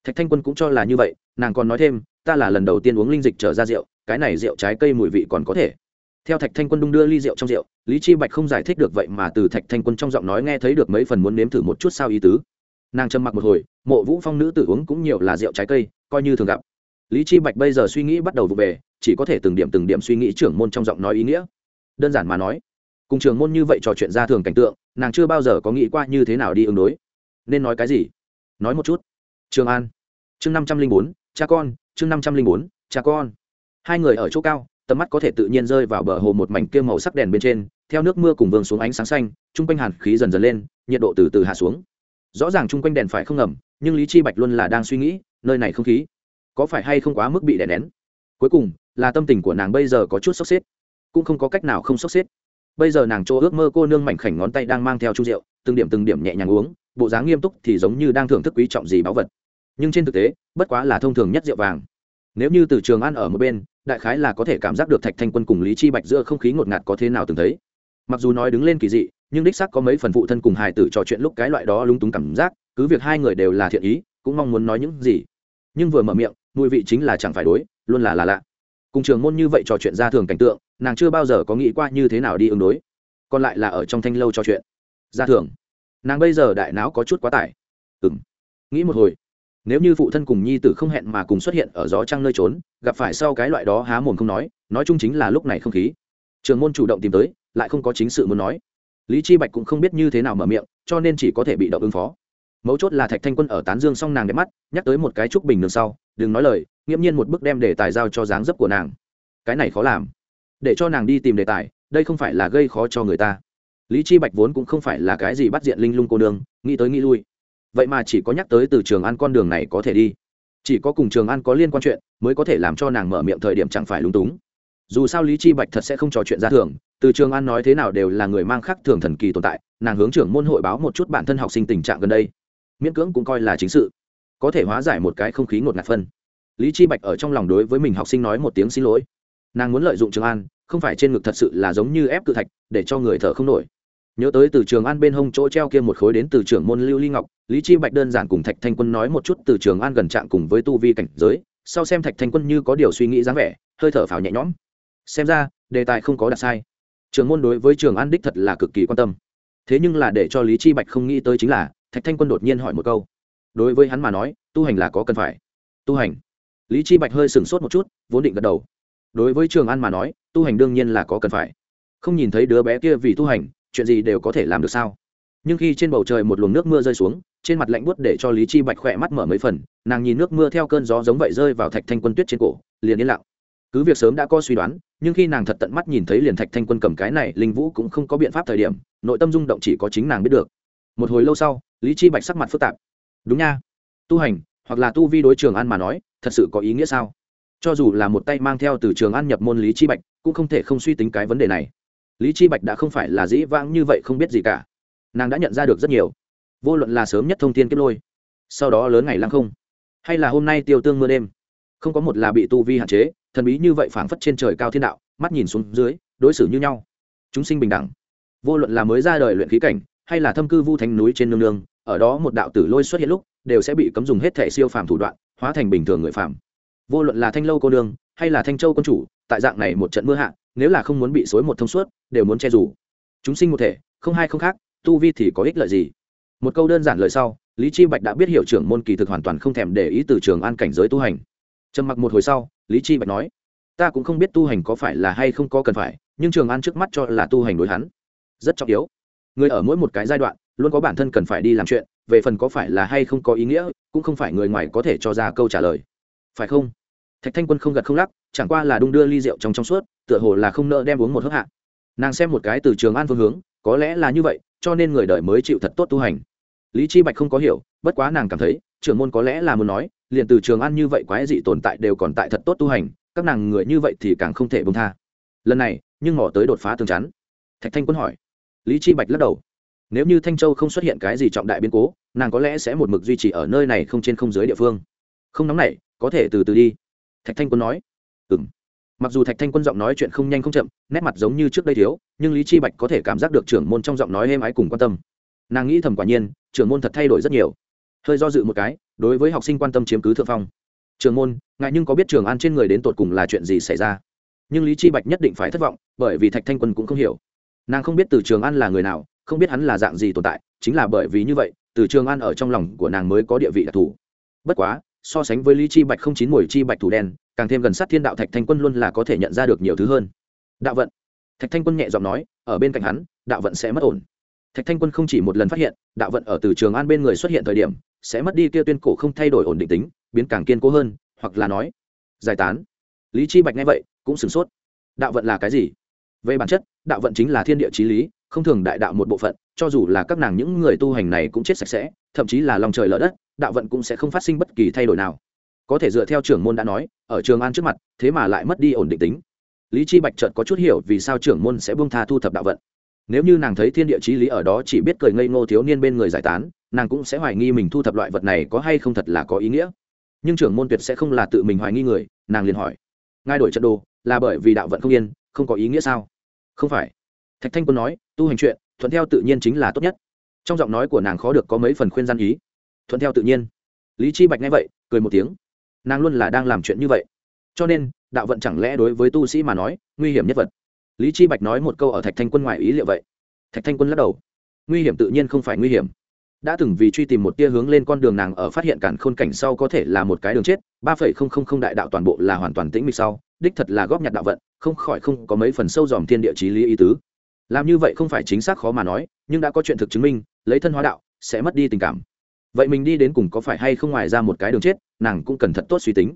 Thạch thanh quân cũng cho là như vậy, nàng còn nói thêm, ta là lần đầu tiên uống linh dịch trở ra rượu, cái này rượu trái cây mùi vị còn có thể. Theo thạch thanh quân đung đưa ly rượu trong rượu, lý chi bạch không giải thích được vậy mà từ thạch thanh quân trong giọng nói nghe thấy được mấy phần muốn nếm thử một chút sao ý tứ. Nàng trầm mặc một hồi, mộ vũ phong nữ tử uống cũng nhiều là rượu trái cây, coi như thường gặp. Lý chi bạch bây giờ suy nghĩ bắt đầu vụ về, chỉ có thể từng điểm từng điểm suy nghĩ trưởng môn trong giọng nói ý nghĩa. Đơn giản mà nói, cùng trưởng môn như vậy trò chuyện ra thường cảnh tượng nàng chưa bao giờ có nghĩ qua như thế nào đi ứng đối. Nên nói cái gì? Nói một chút. Trường an. Chương năm trăm linh bốn, cha con, chương năm trăm linh bốn, cha con. Hai người ở chỗ cao, tầm mắt có thể tự nhiên rơi vào bờ hồ một mảnh kia màu sắc đèn bên trên, theo nước mưa cùng vương xuống ánh sáng xanh, chung quanh hàn khí dần dần lên, nhiệt độ từ từ hạ xuống. Rõ ràng chung quanh đèn phải không ngầm, nhưng lý chi bạch luôn là đang suy nghĩ, nơi này không khí có phải hay không quá mức bị đè nén. Cuối cùng, là tâm tình của nàng bây giờ có chút sốc xếp, cũng không có cách nào không sốc xếp bây giờ nàng chỗ ước mơ cô nương mảnh khảnh ngón tay đang mang theo chung rượu, từng điểm từng điểm nhẹ nhàng uống, bộ dáng nghiêm túc thì giống như đang thưởng thức quý trọng gì báu vật. Nhưng trên thực tế, bất quá là thông thường nhất rượu vàng. Nếu như từ trường ăn ở một bên, đại khái là có thể cảm giác được thạch thanh quân cùng lý chi bạch giữa không khí ngột ngạt có thế nào từng thấy. Mặc dù nói đứng lên kỳ dị, nhưng đích xác có mấy phần phụ thân cùng hài tử trò chuyện lúc cái loại đó lúng túng cảm giác, cứ việc hai người đều là thiện ý, cũng mong muốn nói những gì. Nhưng vừa mở miệng, mùi vị chính là chẳng phải đối, luôn là là lạ cùng trường môn như vậy trò chuyện ra thường cảnh tượng, nàng chưa bao giờ có nghĩ qua như thế nào đi ứng đối. Còn lại là ở trong thanh lâu trò chuyện. Ra thường. Nàng bây giờ đại não có chút quá tải. Ừ m nghĩ một hồi. Nếu như phụ thân cùng nhi tử không hẹn mà cùng xuất hiện ở gió trăng nơi trốn, gặp phải sau cái loại đó há mồm không nói nói chung chính là lúc này không khí. Trường môn chủ động tìm tới, lại không có chính sự muốn nói. Lý chi bạch cũng không biết như thế nào mở miệng, cho nên chỉ có thể bị động ứng phó. Mấu chốt là thạch thanh quân ở tán dương xong nàng đẹp mắt, nhắc tới một cái trúc bình đường sau, đừng nói lời nghiễm nhiên một bước đem đề tài giao cho dáng dấp của nàng. Cái này khó làm. Để cho nàng đi tìm đề tài, đây không phải là gây khó cho người ta. Lý chi bạch vốn cũng không phải là cái gì bắt diện linh lung cô đường nghĩ tới nghĩ lui. Vậy mà chỉ có nhắc tới từ trường ăn con đường này có thể đi. Chỉ có cùng trường ăn có liên quan chuyện, mới có thể làm cho nàng mở miệng thời điểm chẳng phải lúng túng. Dù sao lý chi bạch thật sẽ không trò chuyện ra thường, từ trường an nói thế nào đều là người mang khắc thường thần kỳ tồn tại, nàng hướng trưởng môn hội báo một chút bản thân học sinh tình trạng gần đây. Miễn cưỡng cũng coi là chính sự. Có thể hóa giải một cái không khí ngột ngạt phân lý chi bạch ở trong lòng đối với mình học sinh nói một tiếng xin lỗi. Nàng muốn lợi dụng trường an, không phải trên ngực thật sự là giống như ép cự thạch, để cho người thở không nổi. Nhớ tới từ trường an bên hông chỗ treo kia một khối đến từ Trường môn lưu ly ngọc, lý chi bạch đơn giản cùng thạch thanh quân nói một chút từ trường an gần trạng cùng với tu vi cảnh giới, sau xem thạch thanh quân như có điều suy nghĩ dáng vẻ, hơi thở phào nhẹ nhõm. Xem ra, đề tài không có đặt sai. Trường môn đối với trường an đích thật là cực kỳ quan tâm. Thế nhưng là để cho lý chi bạch không nghĩ tới chính là, thạch thanh quân đột nhiên hỏi một câu. Đối với hắn mà nói, tu hành là có cần phải. Tu hành lý chi bạch hơi sừng sốt một chút, vốn định gật đầu. Đối với trường an mà nói, tu hành đương nhiên là có cần phải. Không nhìn thấy đứa bé kia vì tu hành, chuyện gì đều có thể làm được sao? Nhưng khi trên bầu trời một luồng nước mưa rơi xuống, trên mặt lạnh buốt để cho lý chi bạch khỏe mắt mở mấy phần, nàng nhìn nước mưa theo cơn gió giống vậy rơi vào thạch thanh quân tuyết trên cổ, liền yên lặng. Cứ việc sớm đã có suy đoán, nhưng khi nàng thật tận mắt nhìn thấy liền thạch thanh quân cầm cái này, linh vũ cũng không có biện pháp thời điểm, nội tâm rung động chỉ có chính nàng biết được. Một hồi lâu sau, lý chi bạch sắc mặt phức tạp. Đúng nha, tu hành hoặc là tu vi đối trường an mà nói, thật sự có ý nghĩa sao? Cho dù là một tay mang theo từ trường an nhập môn lý chi bạch, cũng không thể không suy tính cái vấn đề này. Lý chi bạch đã không phải là dĩ vãng như vậy không biết gì cả. Nàng đã nhận ra được rất nhiều. Vô luận là sớm nhất thông tin kết lôi, sau đó lớn ngày lăng không, hay là hôm nay tiêu tương mưa đêm, không có một là bị tu vi hạn chế, thần bí như vậy phảng phất trên trời cao thiên đạo, mắt nhìn xuống dưới, đối xử như nhau. Chúng sinh bình đẳng. Vô luận là mới ra đời luyện khí cảnh, hay là thâm cư vu thánh núi trên nương nương ở đó một đạo tử lôi xuất hiện lúc, đều sẽ bị cấm dùng hết thể siêu phàm thủ đoạn, hóa thành bình thường người phàm. Vô luận là thanh lâu cô đường hay là thanh châu quân chủ, tại dạng này một trận mưa hạ, nếu là không muốn bị xối một thông suốt, đều muốn che rủ chúng sinh một thể, không hai không khác, tu vi thì có ích lợi gì? Một câu đơn giản lời sau, lý chi bạch đã biết hiệu trưởng môn kỳ thực hoàn toàn không thèm để ý từ trường an cảnh giới tu hành. Trầm mặc một hồi sau, lý chi bạch nói, ta cũng không biết tu hành có phải là hay không có cần phải, nhưng trường an trước mắt cho là tu hành đối hắn rất trọng yếu. Người ở mỗi một cái giai đoạn luôn có bản thân cần phải đi làm chuyện, về phần có phải là hay không có ý nghĩa, cũng không phải người ngoài có thể cho ra câu trả lời. Phải không? Thạch thanh quân không gật không lắc, chẳng qua là đung đưa ly rượu trong trong suốt, tựa hồ là không nợ đem uống một hớp hạ. Nàng xem một cái từ trường an phương hướng, có lẽ là như vậy, cho nên người đời mới chịu thật tốt tu hành. Lý chi bạch không có hiểu, bất quá nàng cảm thấy, trưởng môn có lẽ là muốn nói, liền từ trường an như vậy quái dị tồn tại đều còn tại thật tốt tu hành, các nàng người như vậy thì càng không thể bông tha. Lần này, nhưng mỏ tới đột phá tường chắn. Thạch thanh quân hỏi. Lý chi bạch lắc đầu nếu như thanh châu không xuất hiện cái gì trọng đại biến cố, nàng có lẽ sẽ một mực duy trì ở nơi này không trên không dưới địa phương. Không nóng này có thể từ từ đi. Thạch thanh quân nói. Ừ m mặc dù thạch thanh quân giọng nói chuyện không nhanh không chậm, nét mặt giống như trước đây thiếu, nhưng lý chi bạch có thể cảm giác được trưởng môn trong giọng nói êm ái cùng quan tâm. Nàng nghĩ thầm quả nhiên, trưởng môn thật thay đổi rất nhiều. Hơi do dự một cái, đối với học sinh quan tâm chiếm cứ thượng phong. Trường môn, ngại nhưng có biết trường an trên người đến tột cùng là chuyện gì xảy ra? Nhưng lý chi bạch nhất định phải thất vọng, bởi vì thạch thanh quân cũng không hiểu. Nàng không biết từ trường an là người nào không biết hắn là dạng gì tồn tại, chính là bởi vì như vậy, từ trường an ở trong lòng của nàng mới có địa vị đặc thù. Bất quá, so sánh với lý chi bạch không chín mùi chi bạch thủ đen, càng thêm gần sát thiên đạo thạch thanh quân luôn là có thể nhận ra được nhiều thứ hơn. Đạo vận. Thạch thanh quân nhẹ giọng nói, ở bên cạnh hắn, đạo vận sẽ mất ổn. Thạch thanh quân không chỉ một lần phát hiện, đạo vận ở từ trường an bên người xuất hiện thời điểm, sẽ mất đi kia tuyên cổ không thay đổi ổn định tính, biến càng kiên cố hơn, hoặc là nói, giải tán. Lý chi bạch nghe vậy, cũng sửng sốt. Đạo vận là cái gì? Về bản chất, đạo vận chính là thiên địa chí lý, không thường đại đạo một bộ phận, cho dù là các nàng những người tu hành này cũng chết sạch sẽ, thậm chí là lòng trời lở đất, đạo vận cũng sẽ không phát sinh bất kỳ thay đổi nào. Có thể dựa theo trưởng môn đã nói, ở trường an trước mặt, thế mà lại mất đi ổn định tính. Lý chi bạch chợt có chút hiểu vì sao trưởng môn sẽ buông tha thu thập đạo vận. Nếu như nàng thấy thiên địa chí lý ở đó chỉ biết cười ngây ngô thiếu niên bên người giải tán, nàng cũng sẽ hoài nghi mình thu thập loại vật này có hay không thật là có ý nghĩa. Nhưng trưởng môn tuyệt sẽ không là tự mình hoài nghi người, nàng liền hỏi. Ngay đổi trận đồ, là bởi vì đạo vận không yên, không có ý nghĩa sao? Không phải. Thạch thanh quân nói, tu hành chuyện, thuận theo tự nhiên chính là tốt nhất. Trong giọng nói của nàng khó được có mấy phần khuyên gian ý. Thuận theo tự nhiên. Lý chi bạch nghe vậy, cười một tiếng. Nàng luôn là đang làm chuyện như vậy. Cho nên, đạo vận chẳng lẽ đối với tu sĩ mà nói, nguy hiểm nhất vật? Lý chi bạch nói một câu ở thạch thanh quân ngoài ý liệu vậy. Thạch thanh quân lắc đầu. Nguy hiểm tự nhiên không phải nguy hiểm. Đã từng vì truy tìm một tia hướng lên con đường nàng ở phát hiện cản khôn cảnh sau có thể là một cái đường chết, ba phẩy không không không đại đạo toàn bộ là hoàn toàn tĩnh mịch sau đích thật là góp nhặt đạo vận, không khỏi không có mấy phần sâu dòm thiên địa chí lý ý tứ. Làm như vậy không phải chính xác khó mà nói, nhưng đã có chuyện thực chứng minh, lấy thân hóa đạo, sẽ mất đi tình cảm. Vậy mình đi đến cùng có phải hay không ngoài ra một cái đường chết, nàng cũng cần thật tốt suy tính.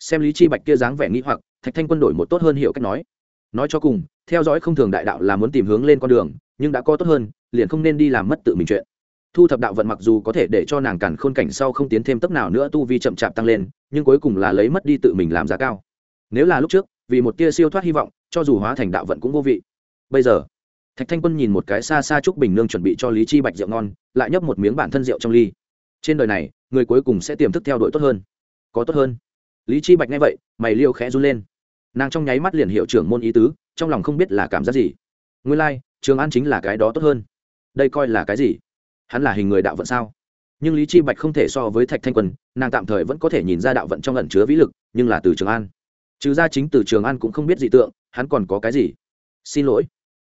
Xem lý chi bạch kia dáng vẻ nghĩ hoặc, thạch thanh quân đổi một tốt hơn hiểu cách nói. Nói cho cùng, theo dõi không thường đại đạo là muốn tìm hướng lên con đường, nhưng đã có tốt hơn, liền không nên đi làm mất tự mình chuyện. Thu thập đạo vận mặc dù có thể để cho nàng cản khôn cảnh sau không tiến thêm tấp nào nữa tu vi chậm chạp tăng lên, nhưng cuối cùng là lấy mất đi tự mình làm giá cao nếu là lúc trước vì một tia siêu thoát hy vọng cho dù hóa thành đạo vận cũng vô vị. Bây giờ thạch thanh quân nhìn một cái xa xa trúc bình nương chuẩn bị cho lý chi bạch rượu ngon lại nhấp một miếng bản thân rượu trong ly. Trên đời này người cuối cùng sẽ tiềm thức theo đuổi tốt hơn. Có tốt hơn. Lý chi bạch nghe vậy mày liêu khẽ run lên. Nàng trong nháy mắt liền hiệu trưởng môn ý tứ trong lòng không biết là cảm giác gì. Nguyên lai、like, trường an chính là cái đó tốt hơn. Đây coi là cái gì? Hắn là hình người đạo vận sao? Nhưng lý chi bạch không thể so với thạch thanh quân nàng tạm thời vẫn có thể nhìn ra đạo vận trong ẩn chứa vĩ lực nhưng là từ trường an trừ ra chính từ trường an cũng không biết dị tượng, hắn còn có cái gì? Xin lỗi.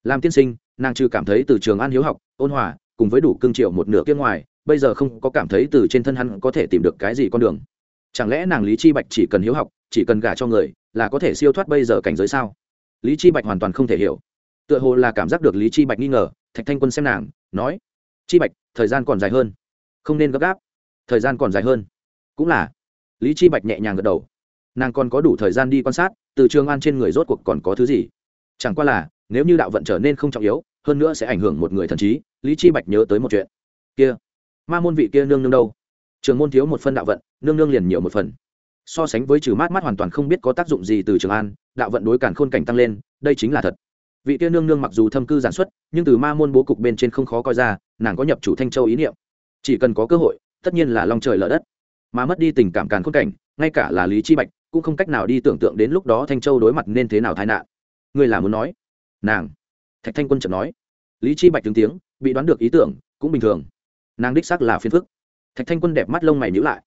Làm tiên sinh, nàng trừ cảm thấy từ trường an hiếu học, ôn hòa, cùng với đủ cương triệu một nửa kia ngoài, bây giờ không có cảm thấy từ trên thân hắn có thể tìm được cái gì con đường. Chẳng lẽ nàng lý chi bạch chỉ cần hiếu học, chỉ cần gả cho người, là có thể siêu thoát bây giờ cảnh giới sao? Lý chi bạch hoàn toàn không thể hiểu. Tựa hồ là cảm giác được lý chi bạch nghi ngờ, thạch thanh quân xem nàng, nói, chi bạch, thời gian còn dài hơn. Không nên gấp gáp. Thời gian còn dài hơn. Cũng là. Lý chi bạch nhẹ nhàng gật đầu nàng còn có đủ thời gian đi quan sát, từ trường an trên người rốt cuộc còn có thứ gì? Chẳng qua là, nếu như đạo vận trở nên không trọng yếu, hơn nữa sẽ ảnh hưởng một người thần trí, lý chi bạch nhớ tới một chuyện. Kia, ma môn vị kia nương nương đâu? Trường môn thiếu một phân đạo vận, nương nương liền nhiều một phần. So sánh với trừ mát mát hoàn toàn không biết có tác dụng gì từ trường an, đạo vận đối cản khôn cảnh tăng lên, đây chính là thật. Vị kia nương nương mặc dù thâm cư giản xuất, nhưng từ ma môn bố cục bên trên không khó coi ra, nàng có nhập chủ thanh châu ý niệm. Chỉ cần có cơ hội, tất nhiên là lòng trời lở đất mà mất đi tình cảm càn khôn cảnh, ngay cả là lý chi bạch cũng không cách nào đi tưởng tượng đến lúc đó thanh châu đối mặt nên thế nào tai nạn. Người là muốn nói, nàng, thạch thanh quân chợt nói. Lý chi bạch tướng tiếng, bị đoán được ý tưởng, cũng bình thường. Nàng đích xác là phiền phức. Thạch thanh quân đẹp mắt lông mày nhíu lại.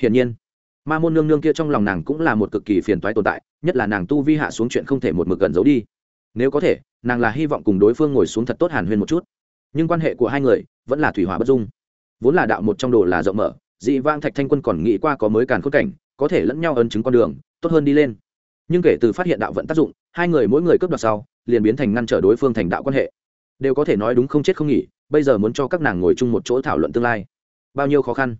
Hiển nhiên, ma môn nương nương kia trong lòng nàng cũng là một cực kỳ phiền toái tồn tại, nhất là nàng tu vi hạ xuống chuyện không thể một mực gần giấu đi. Nếu có thể, nàng là hy vọng cùng đối phương ngồi xuống thật tốt hàn huyên một chút. Nhưng quan hệ của hai người vẫn là thủy hỏa bất dung. Vốn là đạo một trong đồ là rộng mở dị vang thạch thanh quân còn nghĩ qua có mới càn khôn cảnh, có thể lẫn nhau ấn chứng con đường, tốt hơn đi lên. Nhưng kể từ phát hiện đạo vận tác dụng, hai người mỗi người cướp đoạt sau, liền biến thành ngăn trở đối phương thành đạo quan hệ. Đều có thể nói đúng không chết không nghỉ, bây giờ muốn cho các nàng ngồi chung một chỗ thảo luận tương lai. Bao nhiêu khó khăn.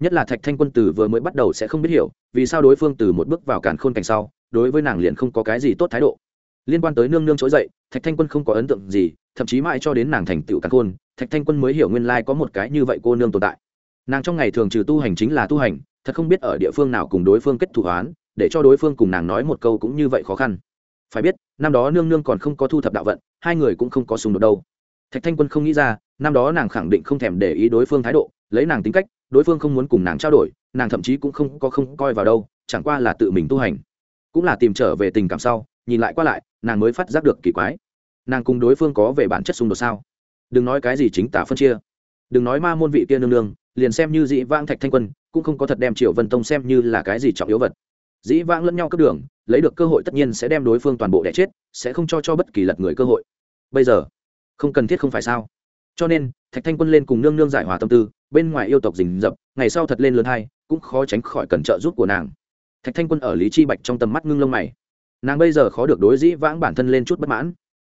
Nhất là thạch thanh quân từ vừa mới bắt đầu sẽ không biết hiểu, vì sao đối phương từ một bước vào càn khôn cảnh sau, đối với nàng liền không có cái gì tốt thái độ. Liên quan tới nương nương trỗi dậy, thạch thanh quân không có ấn tượng gì, thậm chí mãi cho đến nàng thành tựu càn khôn, thạch thanh quân mới hiểu nguyên lai có một cái như vậy cô nương tồn tại nàng trong ngày thường trừ tu hành chính là tu hành, thật không biết ở địa phương nào cùng đối phương kết thủ hoán để cho đối phương cùng nàng nói một câu cũng như vậy khó khăn. Phải biết, năm đó nương nương còn không có thu thập đạo vận, hai người cũng không có xung đột đâu. Thạch thanh quân không nghĩ ra, năm đó nàng khẳng định không thèm để ý đối phương thái độ, lấy nàng tính cách, đối phương không muốn cùng nàng trao đổi, nàng thậm chí cũng không có không coi vào đâu, chẳng qua là tự mình tu hành. Cũng là tìm trở về tình cảm sau, nhìn lại qua lại, nàng mới phát giác được kỳ quái. Nàng cùng đối phương có về bản chất xung đột sao? Đừng nói cái gì chính tả phân chia. Đừng nói ma môn vị kia nương nương liền xem như dĩ vãng thạch thanh quân, cũng không có thật đem triệu vân tông xem như là cái gì trọng yếu vật. Dĩ vãng lẫn nhau cấp đường, lấy được cơ hội tất nhiên sẽ đem đối phương toàn bộ đẻ chết, sẽ không cho cho bất kỳ lật người cơ hội. Bây giờ, không cần thiết không phải sao? Cho nên, thạch thanh quân lên cùng nương nương giải hòa tâm tư, bên ngoài yêu tộc rình rập, ngày sau thật lên lớn hai, cũng khó tránh khỏi cần trợ giúp của nàng. Thạch thanh quân ở lý chi bạch trong tầm mắt ngưng lông mày. Nàng bây giờ khó được đối dĩ vãng bản thân lên chút bất mãn.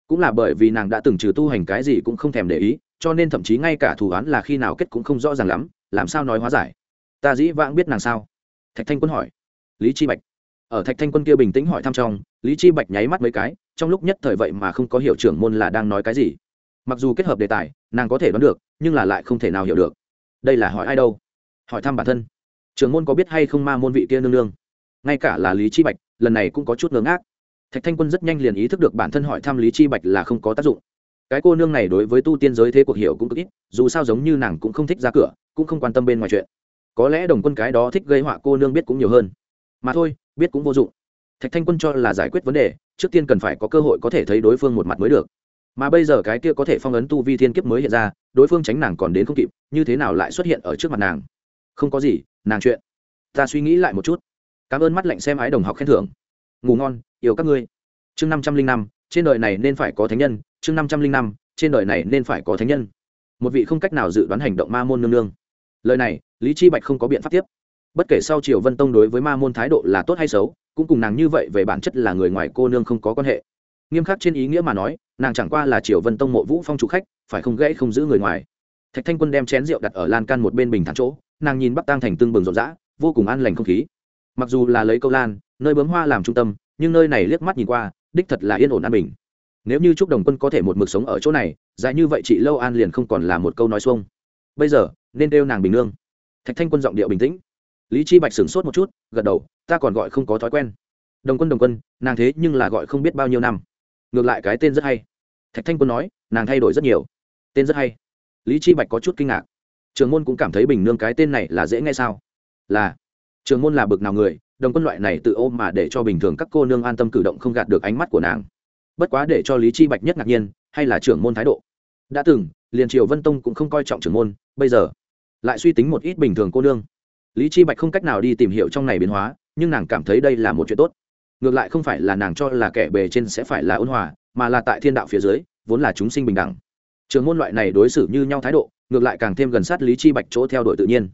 Cũng là bởi vì nàng đã từng trừ tu hành cái gì cũng không thèm để ý cho nên thậm chí ngay cả thủ án là khi nào kết cũng không rõ ràng lắm, làm sao nói hóa giải? Ta dĩ vãng biết nàng sao? Thạch thanh quân hỏi. Lý chi bạch. Ở thạch thanh quân kia bình tĩnh hỏi thăm trong, lý chi bạch nháy mắt mấy cái, trong lúc nhất thời vậy mà không có hiểu trưởng môn là đang nói cái gì. Mặc dù kết hợp đề tài, nàng có thể đoán được, nhưng là lại không thể nào hiểu được. Đây là hỏi ai đâu? Hỏi thăm bản thân. Trưởng môn có biết hay không ma môn vị kia nương nương? Ngay cả là lý chi bạch, lần này cũng có chút ngớ ngác. Thạch thanh quân rất nhanh liền ý thức được bản thân hỏi thăm lý chi bạch là không có tác dụng cái cô nương này đối với tu tiên giới thế cuộc hiểu cũng cực ít, dù sao giống như nàng cũng không thích ra cửa, cũng không quan tâm bên ngoài chuyện. Có lẽ đồng quân cái đó thích gây họa cô nương biết cũng nhiều hơn. Mà thôi, biết cũng vô dụng. Thạch thanh quân cho là giải quyết vấn đề, trước tiên cần phải có cơ hội có thể thấy đối phương một mặt mới được. Mà bây giờ cái kia có thể phong ấn tu vi thiên kiếp mới hiện ra, đối phương tránh nàng còn đến không kịp, như thế nào lại xuất hiện ở trước mặt nàng? Không có gì, nàng chuyện. Ta suy nghĩ lại một chút. Cảm ơn mắt lạnh xem ái đồng học khen thưởng. Ngủ ngon, yêu các ngươi. Chương năm trăm linh năm, trên đời này nên phải có thánh nhân chương năm trăm linh năm, trên đời này nên phải có thánh nhân. Một vị không cách nào dự đoán hành động ma môn nương nương. Lời này, lý chi bạch không có biện pháp tiếp. Bất kể sau triều vân tông đối với ma môn thái độ là tốt hay xấu, cũng cùng nàng như vậy về bản chất là người ngoài cô nương không có quan hệ. Nghiêm khắc trên ý nghĩa mà nói, nàng chẳng qua là triều vân tông mộ vũ phong chủ khách, phải không gãy không giữ người ngoài. Thạch thanh quân đem chén rượu đặt ở lan can một bên bình thản chỗ, nàng nhìn bắc tăng thành tương bừng rộn rã, vô cùng an lành không khí. Mặc dù là lấy câu lan, nơi bướm hoa làm trung tâm, nhưng nơi này liếc mắt nhìn qua, đích thật là yên ổn an bình nếu như trúc đồng quân có thể một mực sống ở chỗ này, dài như vậy chị lâu an liền không còn là một câu nói xuông. Bây giờ, nên đeo nàng bình nương. Thạch thanh quân giọng điệu bình tĩnh. Lý chi bạch sửng sốt một chút, gật đầu, ta còn gọi không có thói quen. Đồng quân đồng quân, nàng thế nhưng là gọi không biết bao nhiêu năm. Ngược lại cái tên rất hay. Thạch thanh quân nói, nàng thay đổi rất nhiều. Tên rất hay. Lý chi bạch có chút kinh ngạc. Trường môn cũng cảm thấy bình nương cái tên này là dễ nghe sao? Là. Trường môn là bực nào người, đồng quân loại này tự ôm mà để cho bình thường các cô nương an tâm cử động không gạt được ánh mắt của nàng bất quá để cho lý chi bạch nhất ngạc nhiên, hay là trưởng môn thái độ. Đã từng, liền triều vân tông cũng không coi trọng trưởng môn, bây giờ, lại suy tính một ít bình thường cô nương. Lý chi bạch không cách nào đi tìm hiểu trong này biến hóa, nhưng nàng cảm thấy đây là một chuyện tốt. Ngược lại không phải là nàng cho là kẻ bề trên sẽ phải là ôn hòa, mà là tại thiên đạo phía dưới, vốn là chúng sinh bình đẳng. Trường môn loại này đối xử như nhau thái độ, ngược lại càng thêm gần sát lý chi bạch chỗ theo đuổi tự nhiên.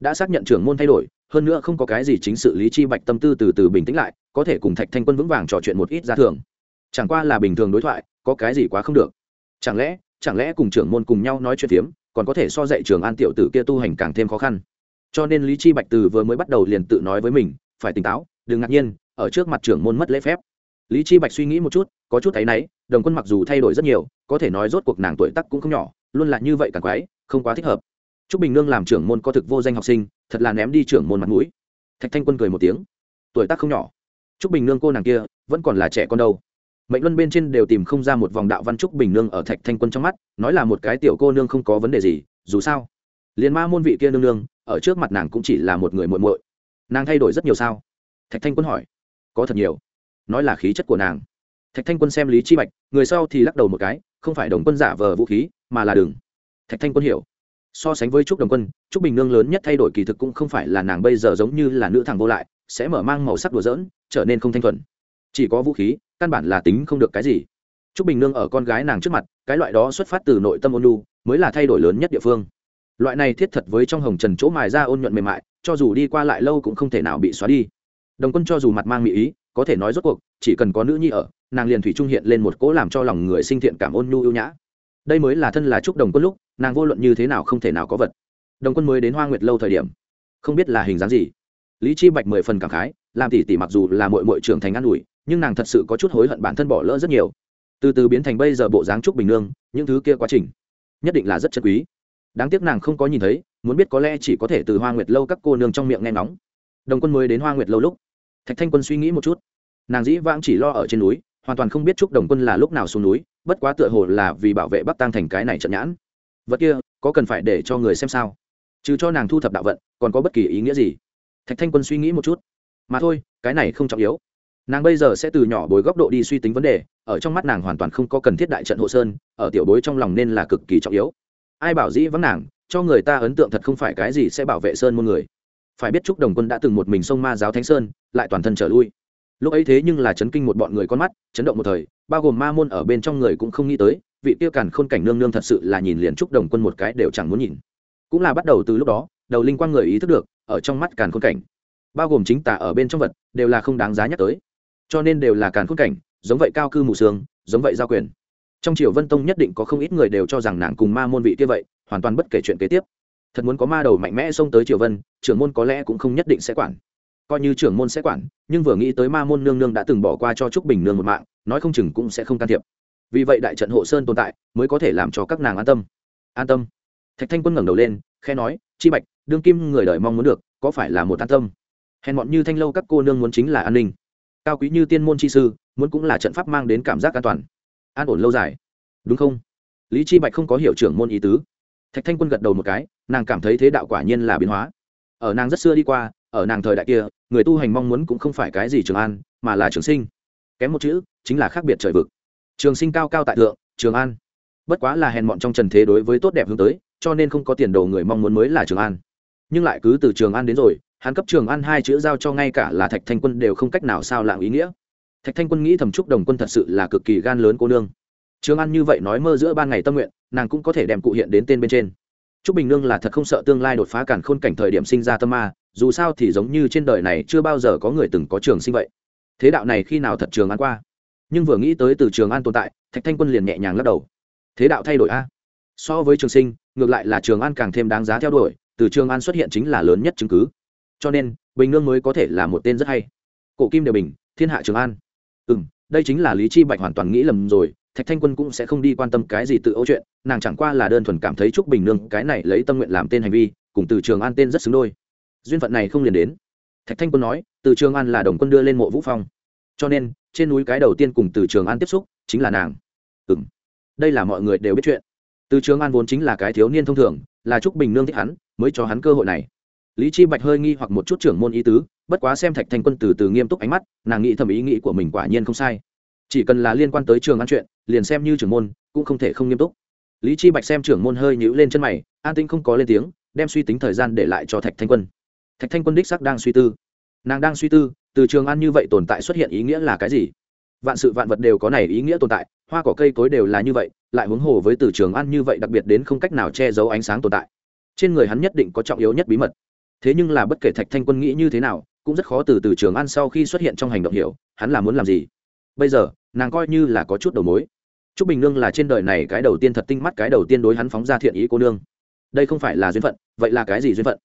Đã xác nhận trưởng môn thay đổi, hơn nữa không có cái gì chính sự lý chi bạch tâm tư từ từ bình tĩnh lại, có thể cùng thạch thanh quân vững vàng trò chuyện một ít ra thường chẳng qua là bình thường đối thoại, có cái gì quá không được. Chẳng lẽ chẳng lẽ cùng trưởng môn cùng nhau nói chuyện phiếm, còn có thể so dạy trường an tiểu tử kia tu hành càng thêm khó khăn. Cho nên lý chi bạch từ vừa mới bắt đầu liền tự nói với mình, phải tỉnh táo, đừng ngạc nhiên, ở trước mặt trưởng môn mất lễ phép. Lý chi bạch suy nghĩ một chút, có chút thấy nấy đồng quân mặc dù thay đổi rất nhiều, có thể nói rốt cuộc nàng tuổi tác cũng không nhỏ, luôn là như vậy càng quái, không quá thích hợp. Trúc bình nương làm trưởng môn có thực vô danh học sinh, thật là ném đi trưởng môn mặt mũi. Thạch thanh quân cười một tiếng. Tuổi tác không nhỏ. Trúc bình nương cô nàng kia, vẫn còn là trẻ con đâu mệnh luân bên trên đều tìm không ra một vòng đạo văn trúc bình nương ở thạch thanh quân trong mắt, nói là một cái tiểu cô nương không có vấn đề gì, dù sao, liền ma môn vị kia nương nương, ở trước mặt nàng cũng chỉ là một người muội muội. Nàng thay đổi rất nhiều sao? Thạch thanh quân hỏi. Có thật nhiều. Nói là khí chất của nàng. Thạch thanh quân xem lý chi bạch, người sau thì lắc đầu một cái, không phải đồng quân giả vờ vũ khí, mà là đường. Thạch thanh quân hiểu. So sánh với trúc đồng quân, trúc bình nương lớn nhất thay đổi kỳ thực cũng không phải là nàng bây giờ giống như là nữ thằng vô lại, sẽ mở mang màu sắc đùa dỡn trở nên không thanh thuần chỉ có vũ khí, căn bản là tính không được cái gì. Trúc bình nương ở con gái nàng trước mặt, cái loại đó xuất phát từ nội tâm ôn lu mới là thay đổi lớn nhất địa phương. Loại này thiết thật với trong hồng trần chỗ mài ra ôn nhuận mềm mại, cho dù đi qua lại lâu cũng không thể nào bị xóa đi. Đồng quân cho dù mặt mang mỹ ý, có thể nói rốt cuộc, chỉ cần có nữ nhi ở, nàng liền thủy trung hiện lên một cỗ làm cho lòng người sinh thiện cảm ôn nhu ưu nhã. Đây mới là thân là trúc đồng quân lúc, nàng vô luận như thế nào không thể nào có vật. Đồng quân mới đến hoa nguyệt lâu thời điểm, không biết là hình dáng gì. Lý chi bạch mười phần cảm khái, làm tỷ tỷ mặc dù là mội mội trưởng thành an ủi nhưng nàng thật sự có chút hối hận bản thân bỏ lỡ rất nhiều. Từ từ biến thành bây giờ bộ dáng trúc bình nương, những thứ kia quá trình, nhất định là rất chân quý. Đáng tiếc nàng không có nhìn thấy, muốn biết có lẽ chỉ có thể từ hoa nguyệt lâu các cô nương trong miệng nghe ngóng. Đồng quân mới đến hoa nguyệt lâu lúc, thạch thanh quân suy nghĩ một chút. Nàng dĩ vãng chỉ lo ở trên núi, hoàn toàn không biết trúc đồng quân là lúc nào xuống núi, bất quá tựa hồ là vì bảo vệ bắc tăng thành cái này trận nhãn. Vật kia, có cần phải để cho người xem sao? Trừ cho nàng thu thập đạo vận, còn có bất kỳ ý nghĩa gì? Thạch thanh quân suy nghĩ một chút. Mà thôi, cái này không trọng yếu nàng bây giờ sẽ từ nhỏ bối góc độ đi suy tính vấn đề, ở trong mắt nàng hoàn toàn không có cần thiết đại trận hộ sơn, ở tiểu bối trong lòng nên là cực kỳ trọng yếu. Ai bảo dĩ vắng nàng, cho người ta ấn tượng thật không phải cái gì sẽ bảo vệ sơn môn người. Phải biết trúc đồng quân đã từng một mình sông ma giáo thánh sơn, lại toàn thân trở lui. Lúc ấy thế nhưng là chấn kinh một bọn người con mắt, chấn động một thời, bao gồm ma môn ở bên trong người cũng không nghĩ tới, vị tiêu càn khôn cảnh nương nương thật sự là nhìn liền trúc đồng quân một cái đều chẳng muốn nhìn. Cũng là bắt đầu từ lúc đó, đầu linh quang người ý thức được, ở trong mắt càn khôn cảnh, bao gồm chính tả ở bên trong vật, đều là không đáng giá nhắc tới cho nên đều là càn khôn cảnh, giống vậy cao cư mù sương, giống vậy giao quyền. Trong triều vân tông nhất định có không ít người đều cho rằng nàng cùng ma môn vị kia vậy, hoàn toàn bất kể chuyện kế tiếp. Thật muốn có ma đầu mạnh mẽ xông tới triều vân, trưởng môn có lẽ cũng không nhất định sẽ quản. Coi như trưởng môn sẽ quản, nhưng vừa nghĩ tới ma môn nương nương đã từng bỏ qua cho trúc bình nương một mạng, nói không chừng cũng sẽ không can thiệp. Vì vậy đại trận hộ sơn tồn tại, mới có thể làm cho các nàng an tâm. An tâm. Thạch thanh quân ngẩng đầu lên khe nói, chi bạch, đương kim người đời mong muốn được, có phải là một an tâm? Hèn mọn như thanh lâu các cô nương muốn chính là an ninh cao quý như tiên môn chi sư, muốn cũng là trận pháp mang đến cảm giác an toàn. An ổn lâu dài. Đúng không? Lý chi bạch không có hiểu trưởng môn ý tứ. Thạch thanh quân gật đầu một cái, nàng cảm thấy thế đạo quả nhiên là biến hóa. Ở nàng rất xưa đi qua, ở nàng thời đại kia, người tu hành mong muốn cũng không phải cái gì trường an, mà là trường sinh. Kém một chữ, chính là khác biệt trời vực. Trường sinh cao cao tại thượng, trường an. Bất quá là hèn mọn trong trần thế đối với tốt đẹp hướng tới, cho nên không có tiền đồ người mong muốn mới là trường an. Nhưng lại cứ từ trường an đến rồi hắn cấp trường ăn hai chữ giao cho ngay cả là thạch thanh quân đều không cách nào sao lạng ý nghĩa. Thạch thanh quân nghĩ thầm trúc đồng quân thật sự là cực kỳ gan lớn cô nương. Trường an như vậy nói mơ giữa ban ngày tâm nguyện, nàng cũng có thể đem cụ hiện đến tên bên trên. Trúc bình nương là thật không sợ tương lai đột phá cản khôn cảnh thời điểm sinh ra tâm ma, dù sao thì giống như trên đời này chưa bao giờ có người từng có trường sinh vậy. Thế đạo này khi nào thật trường an qua? Nhưng vừa nghĩ tới từ trường an tồn tại, thạch thanh quân liền nhẹ nhàng lắc đầu. Thế đạo thay đổi a. So với trường sinh, ngược lại là trường an càng thêm đáng giá theo đuổi, từ trường an xuất hiện chính là lớn nhất chứng cứ cho nên, bình nương mới có thể là một tên rất hay. Cổ kim đều bình, thiên hạ trường an. Ừ m đây chính là lý chi bạch hoàn toàn nghĩ lầm rồi, thạch thanh quân cũng sẽ không đi quan tâm cái gì tự âu chuyện, nàng chẳng qua là đơn thuần cảm thấy trúc bình nương cái này lấy tâm nguyện làm tên hành vi, cùng từ trường an tên rất xứng đôi. Duyên phận này không liền đến. Thạch thanh quân nói, từ trường an là đồng quân đưa lên mộ vũ phong. Cho nên, trên núi cái đầu tiên cùng từ trường an tiếp xúc, chính là nàng. Ừ m đây là mọi người đều biết chuyện. Từ trường an vốn chính là cái thiếu niên thông thường, là trúc bình nương thích hắn, mới cho hắn cơ hội này lý chi bạch hơi nghi hoặc một chút trưởng môn ý tứ, bất quá xem thạch thanh quân từ từ nghiêm túc ánh mắt, nàng nghĩ thầm ý nghĩ của mình quả nhiên không sai. Chỉ cần là liên quan tới trường ăn chuyện, liền xem như trưởng môn, cũng không thể không nghiêm túc. Lý chi bạch xem trưởng môn hơi nhíu lên chân mày, an tĩnh không có lên tiếng, đem suy tính thời gian để lại cho thạch thanh quân. Thạch thanh quân đích sắc đang suy tư. Nàng đang suy tư, từ trường ăn như vậy tồn tại xuất hiện ý nghĩa là cái gì? Vạn sự vạn vật đều có này ý nghĩa tồn tại, hoa cỏ cây cối đều là như vậy, lại huống hồ với từ trường ăn như vậy đặc biệt đến không cách nào che giấu ánh sáng tồn tại. Trên người hắn nhất định có trọng yếu nhất bí mật thế nhưng là bất kể thạch thanh quân nghĩ như thế nào, cũng rất khó từ từ trường an sau khi xuất hiện trong hành động hiểu, hắn là muốn làm gì. Bây giờ, nàng coi như là có chút đầu mối. T r ú c bình nương là trên đời này cái đầu tiên thật tinh mắt, cái đầu tiên đối hắn phóng ra thiện ý cô nương. Đây không phải là duyên phận, vậy là cái gì duyên phận?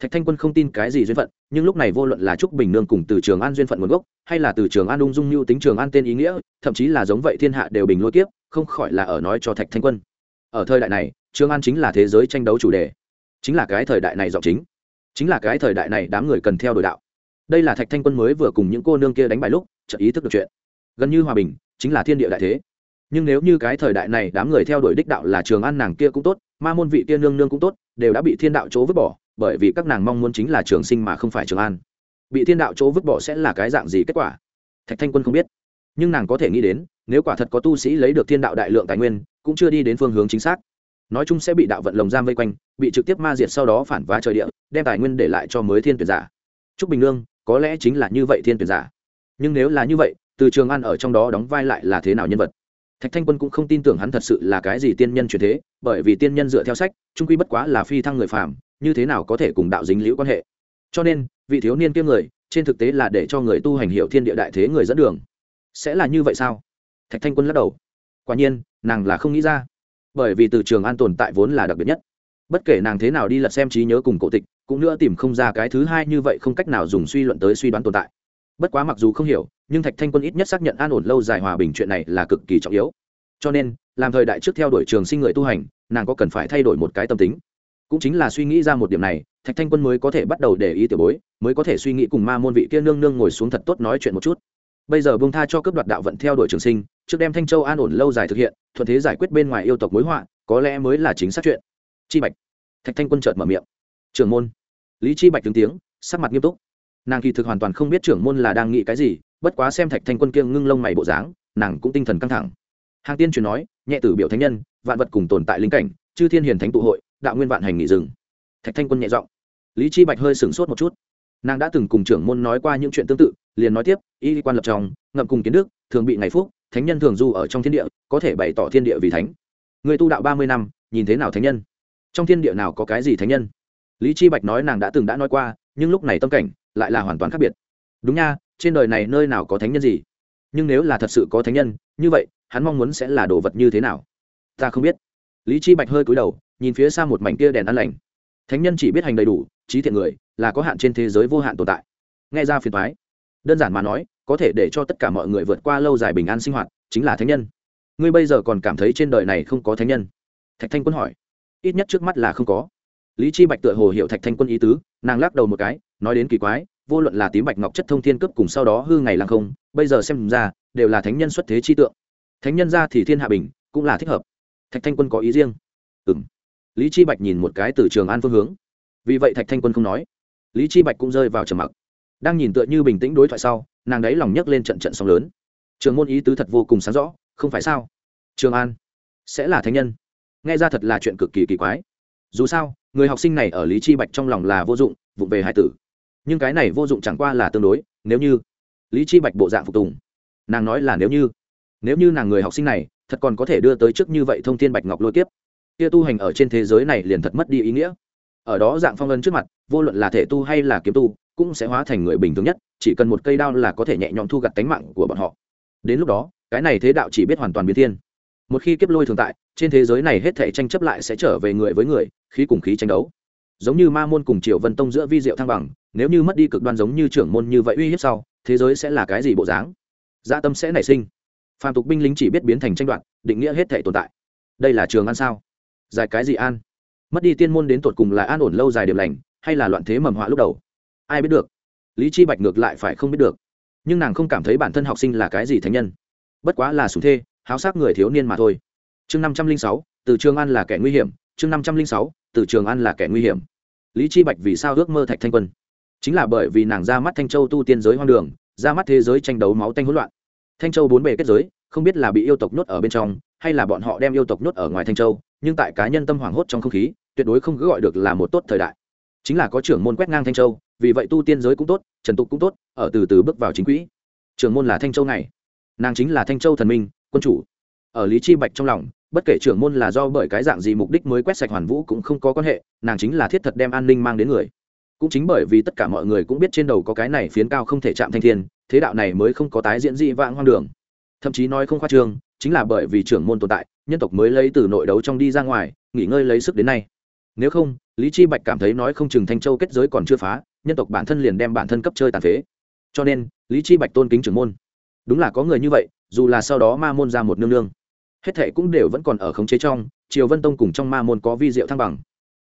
Thạch thanh quân không tin cái gì duyên phận, nhưng lúc này vô luận là trúc bình nương cùng từ trường an duyên phận nguồn gốc, hay là từ trường an ung dung mưu tính trường an tên ý nghĩa, thậm chí là giống vậy thiên hạ đều bình lôi tiếp không khỏi là ở nói cho thạch thanh quân. Ở thời đại này, trường an chính là thế giới tranh đấu chủ đề. Chính là cái thời đại này giọng chính chính là cái thời đại này đám người cần theo đuổi đạo. Đây là thạch thanh quân mới vừa cùng những cô nương kia đánh bài lúc, chợt ý thức được chuyện. Gần như hòa bình, chính là thiên địa đại thế. Nhưng nếu như cái thời đại này đám người theo đuổi đích đạo là trường an nàng kia cũng tốt, ma môn vị kia nương nương cũng tốt, đều đã bị thiên đạo chỗ vứt bỏ, bởi vì các nàng mong muốn chính là trường sinh mà không phải trường an. Bị thiên đạo chỗ vứt bỏ sẽ là cái dạng gì kết quả? Thạch thanh quân không biết. Nhưng nàng có thể nghĩ đến, nếu quả thật có tu sĩ lấy được thiên đạo đại lượng tài nguyên, cũng chưa đi đến phương hướng chính xác nói chung sẽ bị đạo vận lồng giam vây quanh, bị trực tiếp ma diệt sau đó phản vá trời địa, đem tài nguyên để lại cho mới thiên tuyển giả. Trúc bình Lương có lẽ chính là như vậy thiên tuyển giả. Nhưng nếu là như vậy, từ trường an ở trong đó đóng vai lại là thế nào nhân vật? Thạch thanh quân cũng không tin tưởng hắn thật sự là cái gì tiên nhân truyền thế, bởi vì tiên nhân dựa theo sách, trung quy bất quá là phi thăng người phàm, như thế nào có thể cùng đạo dính liễu quan hệ? Cho nên, vị thiếu niên kia người, trên thực tế là để cho người tu hành hiệu thiên địa đại thế người dẫn đường. Sẽ là như vậy sao? Thạch thanh quân lắc đầu. Quả nhiên, nàng là không nghĩ ra bởi vì từ trường an tồn tại vốn là đặc biệt nhất. Bất kể nàng thế nào đi lật xem trí nhớ cùng cổ tịch, cũng nữa tìm không ra cái thứ hai như vậy không cách nào dùng suy luận tới suy đoán tồn tại. Bất quá mặc dù không hiểu, nhưng thạch thanh quân ít nhất xác nhận an ổn lâu dài hòa bình chuyện này là cực kỳ trọng yếu. Cho nên, làm thời đại trước theo đuổi trường sinh người tu hành, nàng có cần phải thay đổi một cái tâm tính. Cũng chính là suy nghĩ ra một điểm này, thạch thanh quân mới có thể bắt đầu để ý tiểu bối, mới có thể suy nghĩ cùng ma môn vị kia nương nương ngồi xuống thật tốt nói chuyện một chút bây giờ bông tha cho cướp đoạt đạo vận theo đuổi trường sinh, trước đem thanh châu an ổn lâu dài thực hiện, thuận thế giải quyết bên ngoài yêu tộc mối họa, có lẽ mới là chính xác chuyện. Chi bạch. Thạch thanh quân chợt mở miệng. Trưởng môn. Lý chi bạch tướng tiếng, sắc mặt nghiêm túc. Nàng kỳ thực hoàn toàn không biết trưởng môn là đang nghĩ cái gì, bất quá xem thạch thanh quân kiêng ngưng lông mày bộ dáng, nàng cũng tinh thần căng thẳng. Hàng tiên truyền nói, nhẹ tử biểu thánh nhân, vạn vật cùng tồn tại linh cảnh, chư thiên hiền thánh tụ hội, đạo nguyên vạn hành nghỉ rừng. Thạch thanh quân nhẹ giọng. Lý chi bạch hơi sửng sốt một chút. Nàng đã từng cùng trưởng môn nói qua những chuyện tương tự liền nói tiếp, y quan lập trong, ngậm cùng kiến đức, thường bị ngày phúc, thánh nhân thường du ở trong thiên địa, có thể bày tỏ thiên địa vì thánh. Người tu đạo ba mươi năm, nhìn thế nào thánh nhân? Trong thiên địa nào có cái gì thánh nhân? Lý chi bạch nói nàng đã từng đã nói qua, nhưng lúc này tâm cảnh lại là hoàn toàn khác biệt. Đúng nha, trên đời này nơi nào có thánh nhân gì? Nhưng nếu là thật sự có thánh nhân, như vậy, hắn mong muốn sẽ là đồ vật như thế nào? Ta không biết. Lý chi bạch hơi cúi đầu, nhìn phía xa một mảnh kia đèn ăn lành. Thánh nhân chỉ biết hành đầy đủ, trí thiện người là có hạn trên thế giới vô hạn tồn tại. Nghe ra phiền thoái đơn giản mà nói, có thể để cho tất cả mọi người vượt qua lâu dài bình an sinh hoạt, chính là thánh nhân. Ngươi bây giờ còn cảm thấy trên đời này không có thánh nhân? Thạch thanh quân hỏi. Ít nhất trước mắt là không có. Lý chi bạch tựa hồ hiểu thạch thanh quân ý tứ, nàng lắc đầu một cái, nói đến kỳ quái, vô luận là tím bạch ngọc chất thông thiên cấp cùng sau đó hư ngày lăng không, bây giờ xem ra, đều là thánh nhân xuất thế chi tượng. Thánh nhân ra thì thiên hạ bình, cũng là thích hợp. Thạch thanh quân có ý riêng.Ừm.Lý chi bạch nhìn một cái từ trường an phương hướng. Vì vậy thạch thanh quân không nói. Lý chi bạch cũng rơi vào trầm mặc đang nhìn tựa như bình tĩnh đối thoại sau, nàng đấy lòng nhấc lên trận trận sóng lớn. Trường môn ý tứ thật vô cùng sáng rõ, không phải sao? Trường an, sẽ là thánh nhân. Nghe ra thật là chuyện cực kỳ kỳ quái. Dù sao, người học sinh này ở lý chi bạch trong lòng là vô dụng vụ về hai tử. Nhưng cái này vô dụng chẳng qua là tương đối, nếu như lý chi bạch bộ dạng phục tùng, nàng nói là nếu như nếu như nàng người học sinh này thật còn có thể đưa tới trước như vậy thông thiên bạch ngọc lôi tiếp kia tu hành ở trên thế giới này liền thật mất đi ý nghĩa. Ở đó dạng phong ân trước mặt, vô luận là thể tu hay là kiếm tu cũng sẽ hóa thành người bình thường nhất, chỉ cần một cây đao là có thể nhẹ nhõm thu gặt tánh mạng của bọn họ. Đến lúc đó, cái này thế đạo chỉ biết hoàn toàn biến thiên. Một khi kiếp lôi thường tại, trên thế giới này hết thể tranh chấp lại sẽ trở về người với người, khí cùng khí tranh đấu. Giống như ma môn cùng triều vân tông giữa vi diệu thăng bằng, nếu như mất đi cực đoan giống như trưởng môn như vậy uy hiếp sau, thế giới sẽ là cái gì bộ dáng? Gia dạ tâm sẽ nảy sinh. Phàm tục binh lính chỉ biết biến thành tranh đoạt, định nghĩa hết thể tồn tại. Đây là trường an sao? Dài cái gì an? Mất đi tiên môn đến tột cùng là an ổn lâu dài điểm lành, hay là loạn thế mầm họa lúc đầu? Ai biết được. Lý chi bạch ngược lại phải không biết được. Nhưng nàng không cảm thấy bản thân học sinh là cái gì thánh nhân. Bất quá là sùng thê, háo sắc người thiếu niên mà thôi. Chương năm trăm linh sáu, từ trường an là kẻ nguy hiểm. Chương năm trăm linh sáu, từ trường an là kẻ nguy hiểm. Lý chi bạch vì sao ước mơ thạch thanh quân? Chính là bởi vì nàng ra mắt thanh châu tu tiên giới hoang đường, ra mắt thế giới tranh đấu máu tanh hỗn loạn. Thanh châu bốn bề kết giới, không biết là bị yêu tộc nhốt ở bên trong, hay là bọn họ đem yêu tộc nhốt ở ngoài thanh châu, nhưng tại cá nhân tâm hoảng hốt trong không khí, tuyệt đối không cứ gọi được là một tốt thời đại. Chính là có trưởng môn quét ngang thanh châu vì vậy tu tiên giới cũng tốt, trần tục cũng tốt, ở từ từ bước vào chính quỹ. Trưởng môn là thanh châu này nàng chính là thanh châu thần minh, quân chủ. Ở lý chi bạch trong lòng, bất kể trưởng môn là do bởi cái dạng gì mục đích mới quét sạch hoàn vũ cũng không có quan hệ, nàng chính là thiết thật đem an ninh mang đến người. Cũng chính bởi vì tất cả mọi người cũng biết trên đầu có cái này phiến cao không thể chạm thanh thiên, thế đạo này mới không có tái diễn dị vãng hoang đường. Thậm chí nói không khoa trương, chính là bởi vì trưởng môn tồn tại, nhân tộc mới lấy từ nội đấu trong đi ra ngoài, nghỉ ngơi lấy sức đến nay. Nếu không, lý chi bạch cảm thấy nói không chừng thanh châu kết giới còn chưa phá nhân tộc bản thân liền đem bản thân cấp chơi tàn phế. Cho nên, lý chi bạch tôn kính trưởng môn. Đúng là có người như vậy, dù là sau đó ma môn ra một nương nương, hết thệ cũng đều vẫn còn ở khống chế trong, triều vân tông cùng trong ma môn có vi diệu thăng bằng.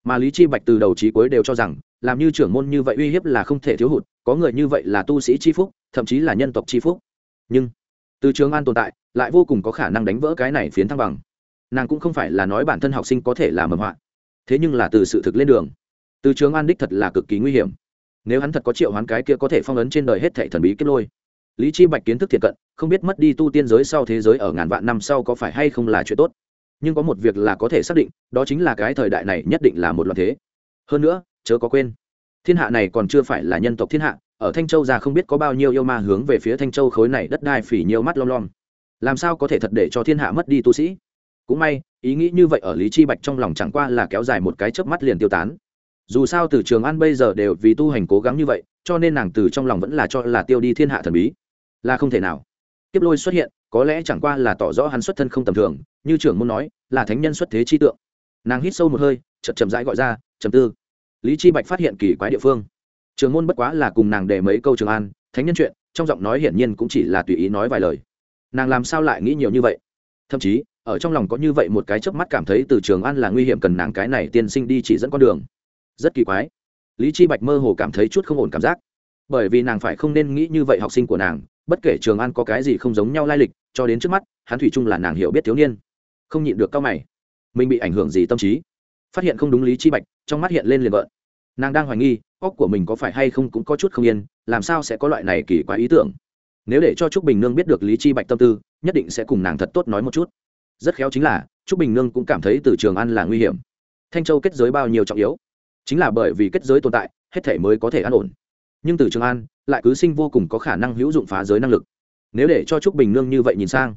Mà lý chi bạch từ đầu chí cuối đều cho rằng, làm như trưởng môn như vậy uy hiếp là không thể thiếu hụt, có người như vậy là tu sĩ chi phúc, thậm chí là nhân tộc chi phúc. Nhưng, từ trường an tồn tại, lại vô cùng có khả năng đánh vỡ cái này phiến thăng bằng. Nàng cũng không phải là nói bản thân học sinh có thể là mầm họa, thế nhưng là từ sự thực lên đường, từ trường an đích thật là cực kỳ nguy hiểm nếu hắn thật có triệu hoán cái kia có thể phong ấn trên đời hết thảy thần bí kết lôi. Lý chi bạch kiến thức thiệt cận, không biết mất đi tu tiên giới sau thế giới ở ngàn vạn năm sau có phải hay không là chuyện tốt. Nhưng có một việc là có thể xác định, đó chính là cái thời đại này nhất định là một loạn thế. Hơn nữa, chớ có quên, thiên hạ này còn chưa phải là nhân tộc thiên hạ, ở thanh châu ra không biết có bao nhiêu yêu ma hướng về phía thanh châu khối này đất đai phỉ nhiều mắt lom lom. Làm sao có thể thật để cho thiên hạ mất đi tu sĩ? Cũng may, ý nghĩ như vậy ở lý chi bạch trong lòng chẳng qua là kéo dài một cái chớp mắt liền tiêu tán dù sao từ trường an bây giờ đều vì tu hành cố gắng như vậy, cho nên nàng từ trong lòng vẫn là cho là tiêu đi thiên hạ thần bí. Là không thể nào. Tiếp lôi xuất hiện, có lẽ chẳng qua là tỏ rõ hắn xuất thân không tầm thường, như trưởng môn nói, là thánh nhân xuất thế chi tượng. Nàng hít sâu một hơi, chậm chậm rãi gọi ra chậm tư. Lý chi bạch phát hiện kỳ quái địa phương. Trường môn bất quá là cùng nàng để mấy câu trường an, thánh nhân chuyện, trong giọng nói hiển nhiên cũng chỉ là tùy ý nói vài lời. Nàng làm sao lại nghĩ nhiều như vậy? Thậm chí, ở trong lòng có như vậy một cái chớp mắt cảm thấy từ trường an là nguy hiểm cần nàng cái này tiên sinh đi chỉ dẫn con đường rất kỳ quái. Lý chi bạch mơ hồ cảm thấy chút không ổn cảm giác. Bởi vì nàng phải không nên nghĩ như vậy học sinh của nàng, bất kể trường an có cái gì không giống nhau lai lịch, cho đến trước mắt, hắn thủy chung là nàng hiểu biết thiếu niên. Không nhịn được cao mày. Mình bị ảnh hưởng gì tâm trí? Phát hiện không đúng lý chi bạch, trong mắt hiện lên liền vợn nàng đang hoài nghi, óc của mình có phải hay không cũng có chút không yên, làm sao sẽ có loại này kỳ quái ý tưởng? Nếu để cho trúc bình nương biết được lý chi bạch tâm tư, nhất định sẽ cùng nàng thật tốt nói một chút. Rất khéo chính là, trúc bình nương cũng cảm thấy từ trường an là nguy hiểm. Thanh châu kết giới bao nhiêu trọng yếu? Chính là bởi vì kết giới tồn tại, hết thể mới có thể an ổn. Nhưng từ trường an, lại cứ sinh vô cùng có khả năng hữu dụng phá giới năng lực. Nếu để cho trúc bình nương như vậy nhìn sang,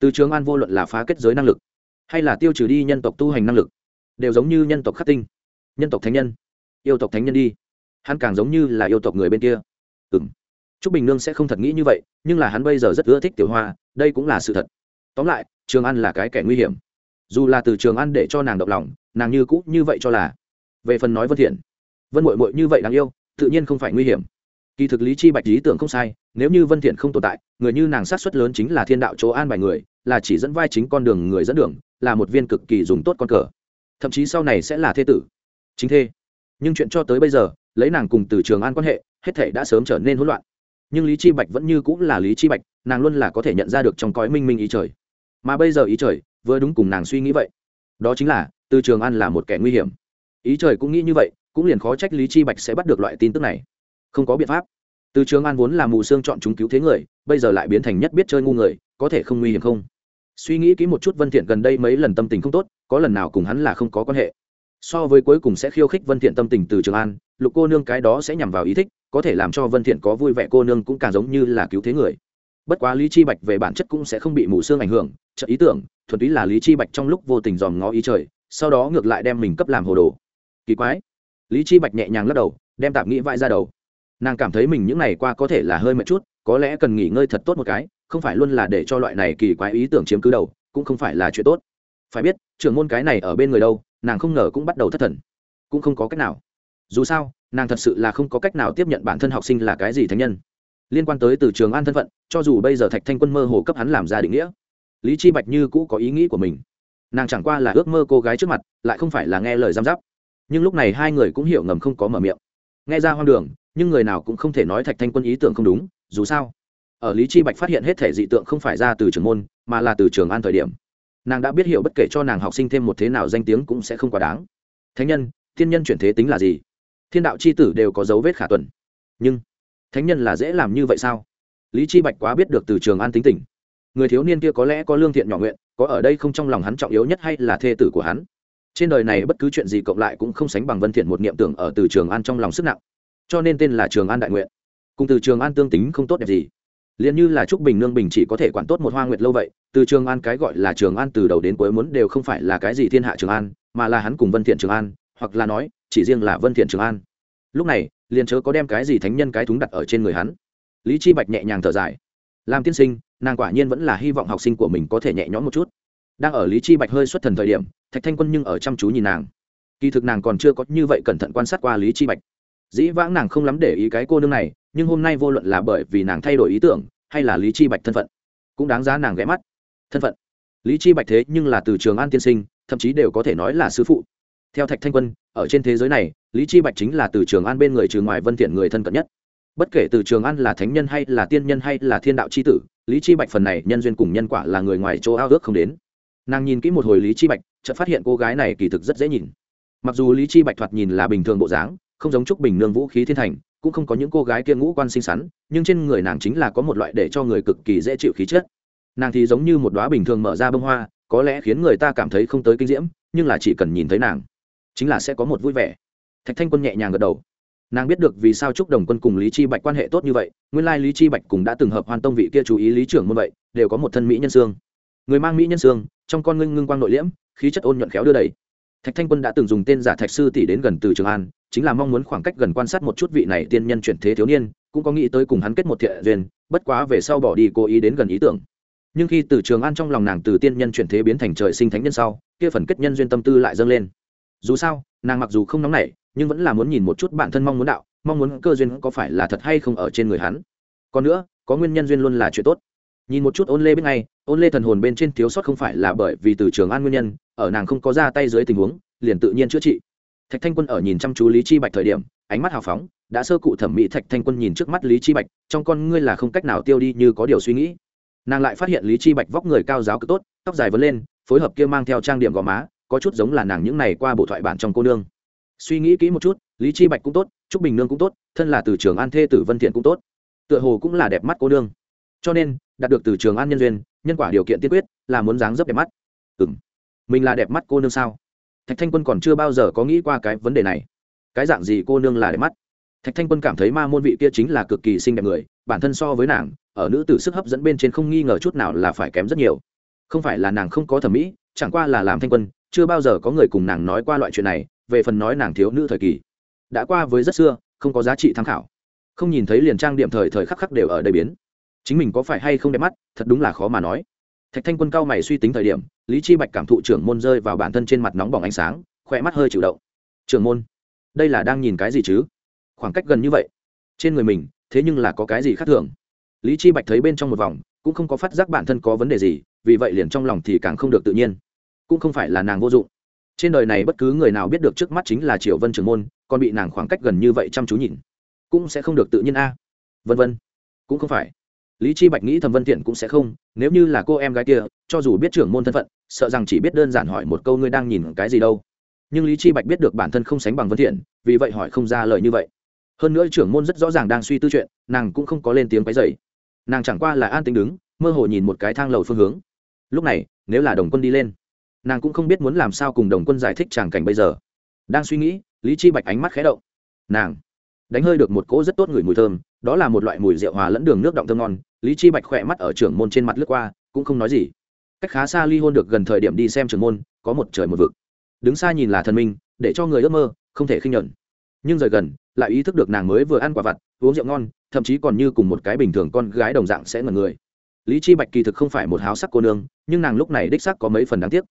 từ trường an vô luận là phá kết giới năng lực, hay là tiêu trừ đi nhân tộc tu hành năng lực, đều giống như nhân tộc khắc tinh, nhân tộc thánh nhân, yêu tộc thánh nhân đi. Hắn càng giống như là yêu tộc người bên kia. Ừ m trúc bình nương sẽ không thật nghĩ như vậy, nhưng là hắn bây giờ rất ưa thích tiểu hoa, đây cũng là sự thật. Tóm lại, trường an là cái kẻ nguy hiểm. Dù là từ trường an để cho nàng động lòng, nàng như cũ như vậy cho là về phần nói vân thiện. Vân mội mội như vậy đáng yêu, tự nhiên không phải nguy hiểm. Kỳ thực lý chi bạch lý tưởng không sai, nếu như vân thiện không tồn tại, người như nàng sát xuất lớn chính là thiên đạo chỗ an bài người, là chỉ dẫn vai chính con đường người dẫn đường, là một viên cực kỳ dùng tốt con cờ. Thậm chí sau này sẽ là thế tử. Chính thế. nhưng chuyện cho tới bây giờ, lấy nàng cùng từ trường an quan hệ, hết thể đã sớm trở nên hỗn loạn. Nhưng lý chi bạch vẫn như cũng là lý chi bạch, nàng luôn là có thể nhận ra được trong cõi minh minh ý trời. Mà bây giờ ý trời, vừa đúng cùng nàng suy nghĩ vậy. Đó chính là, từ trường an là một kẻ nguy hiểm ý trời cũng nghĩ như vậy, cũng liền khó trách lý chi bạch sẽ bắt được loại tin tức này. Không có biện pháp. Từ trường an vốn là mù xương chọn chúng cứu thế người, bây giờ lại biến thành nhất biết chơi ngu người, có thể không nguy hiểm không? Suy nghĩ kỹ một chút vân thiện gần đây mấy lần tâm tình không tốt, có lần nào cùng hắn là không có quan hệ. So với cuối cùng sẽ khiêu khích vân thiện tâm tình từ trường an, lục cô nương cái đó sẽ nhằm vào ý thích, có thể làm cho vân thiện có vui vẻ cô nương cũng càng giống như là cứu thế người. Bất quá lý chi bạch về bản chất cũng sẽ không bị mù xương ảnh hưởng chợ ý tưởng, thuần túy là lý chi bạch trong lúc vô tình dòm ngó ý trời, sau đó ngược lại đem mình cấp làm hồ đồ kỳ quái. Lý chi bạch nhẹ nhàng lắc đầu, đem tạm nghĩ vãi ra đầu. Nàng cảm thấy mình những ngày qua có thể là hơi mệt chút, có lẽ cần nghỉ ngơi thật tốt một cái, không phải luôn là để cho loại này kỳ quái ý tưởng chiếm cứ đầu, cũng không phải là chuyện tốt. Phải biết, trưởng môn cái này ở bên người đâu, nàng không ngờ cũng bắt đầu thất thần. Cũng không có cách nào. Dù sao, nàng thật sự là không có cách nào tiếp nhận bản thân học sinh là cái gì thánh nhân. Liên quan tới từ trường an thân phận, cho dù bây giờ thạch thanh quân mơ hồ cấp hắn làm ra định nghĩa, lý chi bạch như cũ có ý nghĩ của mình. Nàng chẳng qua là ước mơ cô gái trước mặt, lại không phải là nghe lời giam giáp nhưng lúc này hai người cũng hiểu ngầm không có mở miệng. Nghe ra hoang đường, nhưng người nào cũng không thể nói thạch thanh quân ý tưởng không đúng, dù sao. Ở lý chi bạch phát hiện hết thể dị tượng không phải ra từ trường môn, mà là từ trường an thời điểm. Nàng đã biết hiểu bất kể cho nàng học sinh thêm một thế nào danh tiếng cũng sẽ không quá đáng. Thánh nhân, thiên nhân chuyển thế tính là gì? Thiên đạo c h i tử đều có dấu vết khả tuần. Nhưng, thánh nhân là dễ làm như vậy sao? Lý chi bạch quá biết được từ trường an tính tình. Người thiếu niên kia có lẽ có lương thiện nhỏ nguyện, có ở đây không trong lòng hắn trọng yếu nhất hay là thê tử của hắn? Trên đời này bất cứ chuyện gì cộng lại cũng không sánh bằng vân thiện một niệm tưởng ở từ trường an trong lòng sức nặng. Cho nên tên là trường an đại nguyện. Cùng từ trường an tương tính không tốt đẹp gì. Liền như là trúc bình nương bình chỉ có thể quản tốt một hoa nguyệt lâu vậy, từ trường an cái gọi là trường an từ đầu đến cuối muốn đều không phải là cái gì thiên hạ trường an, mà là hắn cùng vân thiện trường an, hoặc là nói, chỉ riêng là vân thiện trường an. Lúc này, liền chớ có đem cái gì thánh nhân cái thúng đặt ở trên người hắn. Lý chi bạch nhẹ nhàng thở dài. Làm tiên sinh, nàng quả nhiên vẫn là hy vọng học sinh của mình có thể nhẹ nhõm một chút. Đang ở lý chi bạch hơi xuất thần thời điểm thạch thanh quân nhưng ở chăm chú nhìn nàng. Kỳ thực nàng còn chưa có như vậy cẩn thận quan sát qua lý chi bạch. Dĩ vãng nàng không lắm để ý cái cô nương này, nhưng hôm nay vô luận là bởi vì nàng thay đổi ý tưởng, hay là lý chi bạch thân phận, cũng đáng giá nàng ghé mắt. Thân phận. Lý chi bạch thế nhưng là từ trường an tiên sinh, thậm chí đều có thể nói là sư phụ. Theo thạch thanh quân, ở trên thế giới này, lý chi bạch chính là từ trường an bên người trừ ngoài vân thiện người thân cận nhất. Bất kể từ trường an là thánh nhân hay là tiên nhân hay là thiên đạo c h i tử, lý chi bạch phần này nhân duyên cùng nhân quả là người ngoài chỗ ao ước không đến. Nàng nhìn kỹ một hồi lý chi bạch chợt phát hiện cô gái này kỳ thực rất dễ nhìn. Mặc dù lý chi bạch thoạt nhìn là bình thường bộ dáng, không giống trúc bình nương vũ khí thiên thành, cũng không có những cô gái kia ngũ quan xinh xắn, nhưng trên người nàng chính là có một loại để cho người cực kỳ dễ chịu khí chất. Nàng thì giống như một đóa bình thường mở ra bông hoa, có lẽ khiến người ta cảm thấy không tới kinh diễm, nhưng là chỉ cần nhìn thấy nàng, chính là sẽ có một vui vẻ. Thạch thanh quân nhẹ nhàng gật đầu. Nàng biết được vì sao trúc đồng quân cùng lý chi bạch quan hệ tốt như vậy, nguyên lai lý chi bạch cùng đã từng hợp hoan tông vị kia chú ý lý trưởng môn vậy, đều có một thân mỹ nhân xương. Người mang mỹ nhân xương, trong con ngưng ngưng quang nội liễm khí chất ôn nhuận khéo đưa đẩy thạch thanh quân đã từng dùng tên giả thạch sư tỷ đến gần từ trường an, chính là mong muốn khoảng cách gần quan sát một chút vị này tiên nhân chuyển thế thiếu niên, cũng có nghĩ tới cùng hắn kết một thiện duyên, bất quá về sau bỏ đi cố ý đến gần ý tưởng. Nhưng khi từ trường an trong lòng nàng từ tiên nhân chuyển thế biến thành trời sinh thánh nhân sau, kia phần kết nhân duyên tâm tư lại dâng lên. Dù sao, nàng mặc dù không nóng nảy, nhưng vẫn là muốn nhìn một chút bản thân mong muốn đạo, mong muốn cơ duyên có phải là thật hay không ở trên người hắn. Còn nữa, có nguyên nhân duyên luôn là chuyện tốt nhìn một chút ôn lê biết ngay, ôn lê thần hồn bên trên thiếu sót không phải là bởi vì từ trường an nguyên nhân, ở nàng không có ra tay dưới tình huống, liền tự nhiên chữa trị. Thạch thanh quân ở nhìn chăm chú lý chi bạch thời điểm, ánh mắt hào phóng, đã sơ cụ thẩm mỹ thạch thanh quân nhìn trước mắt lý chi bạch, trong con ngươi là không cách nào tiêu đi như có điều suy nghĩ. Nàng lại phát hiện lý chi bạch vóc người cao giáo cực tốt, tóc dài vấn lên, phối hợp kia mang theo trang điểm gò má, có chút giống là nàng những này qua bộ thoại bản trong cô nương. Suy nghĩ kỹ một chút, lý chi bạch cũng tốt, trúc bình nương cũng tốt, thân là từ trường an thê tử vân thiện cũng tốt. Tựa hồ cũng là đẹp mắt cô nương. Cho nên đạt được từ trường an nhân duyên, nhân quả điều kiện tiên quyết, là muốn dáng dấp đẹp mắt. Ừm. Mình là đẹp mắt cô nương sao? Thạch thanh quân còn chưa bao giờ có nghĩ qua cái vấn đề này. Cái dạng gì cô nương là đẹp mắt? Thạch thanh quân cảm thấy ma môn vị kia chính là cực kỳ xinh đẹp người, bản thân so với nàng, ở nữ tử sức hấp dẫn bên trên không nghi ngờ chút nào là phải kém rất nhiều. Không phải là nàng không có thẩm mỹ, chẳng qua là làm thanh quân, chưa bao giờ có người cùng nàng nói qua loại chuyện này, về phần nói nàng thiếu nữ thời kỳ. Đã qua với rất xưa, không có giá trị tham khảo. Không nhìn thấy liền trang điểm thời thời khắc khắc đều ở đây biến chính mình có phải hay không đẹp mắt, thật đúng là khó mà nói. Thạch thanh quân cao mày suy tính thời điểm, lý chi bạch cảm thụ trưởng môn rơi vào bản thân trên mặt nóng bỏng ánh sáng, khỏe mắt hơi chịu động. Trưởng môn, đây là đang nhìn cái gì chứ? Khoảng cách gần như vậy. Trên người mình, thế nhưng là có cái gì khác thường? Lý chi bạch thấy bên trong một vòng, cũng không có phát giác bản thân có vấn đề gì, vì vậy liền trong lòng thì càng không được tự nhiên. Cũng không phải là nàng vô dụng. Trên đời này bất cứ người nào biết được trước mắt chính là triệu vân trường môn, còn bị nàng khoảng cách gần như vậy chăm chú nhìn, cũng sẽ không được tự nhiên a. Vân vân. Cũng không phải lý chi bạch nghĩ Thẩm vân tiện cũng sẽ không, nếu như là cô em gái kia, cho dù biết trưởng môn thân phận, sợ rằng chỉ biết đơn giản hỏi một câu ngươi đang nhìn cái gì đâu. Nhưng lý chi bạch biết được bản thân không sánh bằng vân thiện vì vậy hỏi không ra lời như vậy. Hơn nữa trưởng môn rất rõ ràng đang suy tư chuyện, nàng cũng không có lên tiếng cái dậy nàng chẳng qua là an tĩnh đứng, mơ hồ nhìn một cái thang lầu phương hướng. Lúc này, nếu là đồng quân đi lên, nàng cũng không biết muốn làm sao cùng đồng quân giải thích tràng cảnh bây giờ. Đang suy nghĩ, lý chi bạch ánh mắt khẽ động. Nàng đánh hơi được một cỗ rất tốt người mùi thơm, đó là một loại mùi rượu hòa lẫn đường nước động thơm ngon lý chi bạch khỏe mắt ở trưởng môn trên mặt lướt qua, cũng không nói gì. Cách khá xa ly hôn được gần thời điểm đi xem trưởng môn, có một trời một vực. Đứng xa nhìn là thần minh, để cho người ước mơ, không thể khinh nhẫn nhưng rời gần, lại ý thức được nàng mới vừa ăn quả vặt, uống rượu ngon, thậm chí còn như cùng một cái bình thường con gái đồng dạng sẽ ngẩn người. Lý chi bạch kỳ thực không phải một háo sắc cô nương, nhưng nàng lúc này đích sắc có mấy phần đáng tiếc.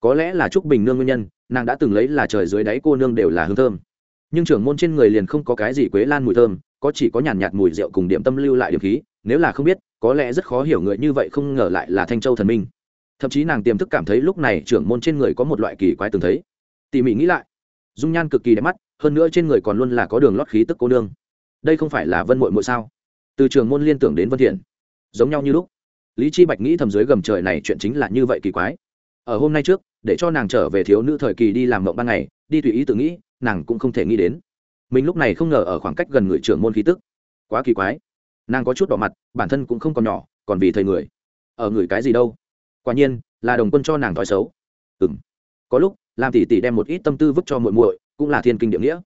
Có lẽ là trúc bình nương nguyên nhân, nàng đã từng lấy là trời dưới đáy cô nương đều là hương thơm. Nhưng trưởng môn trên người liền không có cái gì quế lan mùi thơm có chỉ có nhàn nhạt, mùi rượu cùng điểm tâm lưu lại điểm khí nếu là không biết có lẽ rất khó hiểu người như vậy không ngờ lại là thanh châu thần minh. Thậm chí nàng tiềm thức cảm thấy lúc này trưởng môn trên người có một loại kỳ quái từng thấy. Tỉ mỉ nghĩ lại dung nhan cực kỳ đẹp mắt hơn nữa trên người còn luôn là có đường lót khí tức cô nương. Đây không phải là vân mội mội sao? Từ trường môn liên tưởng đến vân thiện giống nhau như lúc. Lý chi bạch nghĩ thầm dưới gầm trời này chuyện chính là như vậy kỳ quái. Ở hôm nay trước để cho nàng trở về thiếu nữ thời kỳ đi làm mộng ban ngày đi tùy ý tự nghĩ nàng cũng không thể nghĩ đến mình lúc này không ngờ ở khoảng cách gần người trưởng môn khí tức. Quá kỳ quái. Nàng có chút đỏ mặt, bản thân cũng không còn nhỏ, còn vì thầy người. Ở người cái gì đâu? Quả nhiên, là đồng quân cho nàng thói xấu. Ừng có lúc, làm tỷ tỷ đem một ít tâm tư vứt cho muội muội, cũng là thiên kinh địa nghĩa.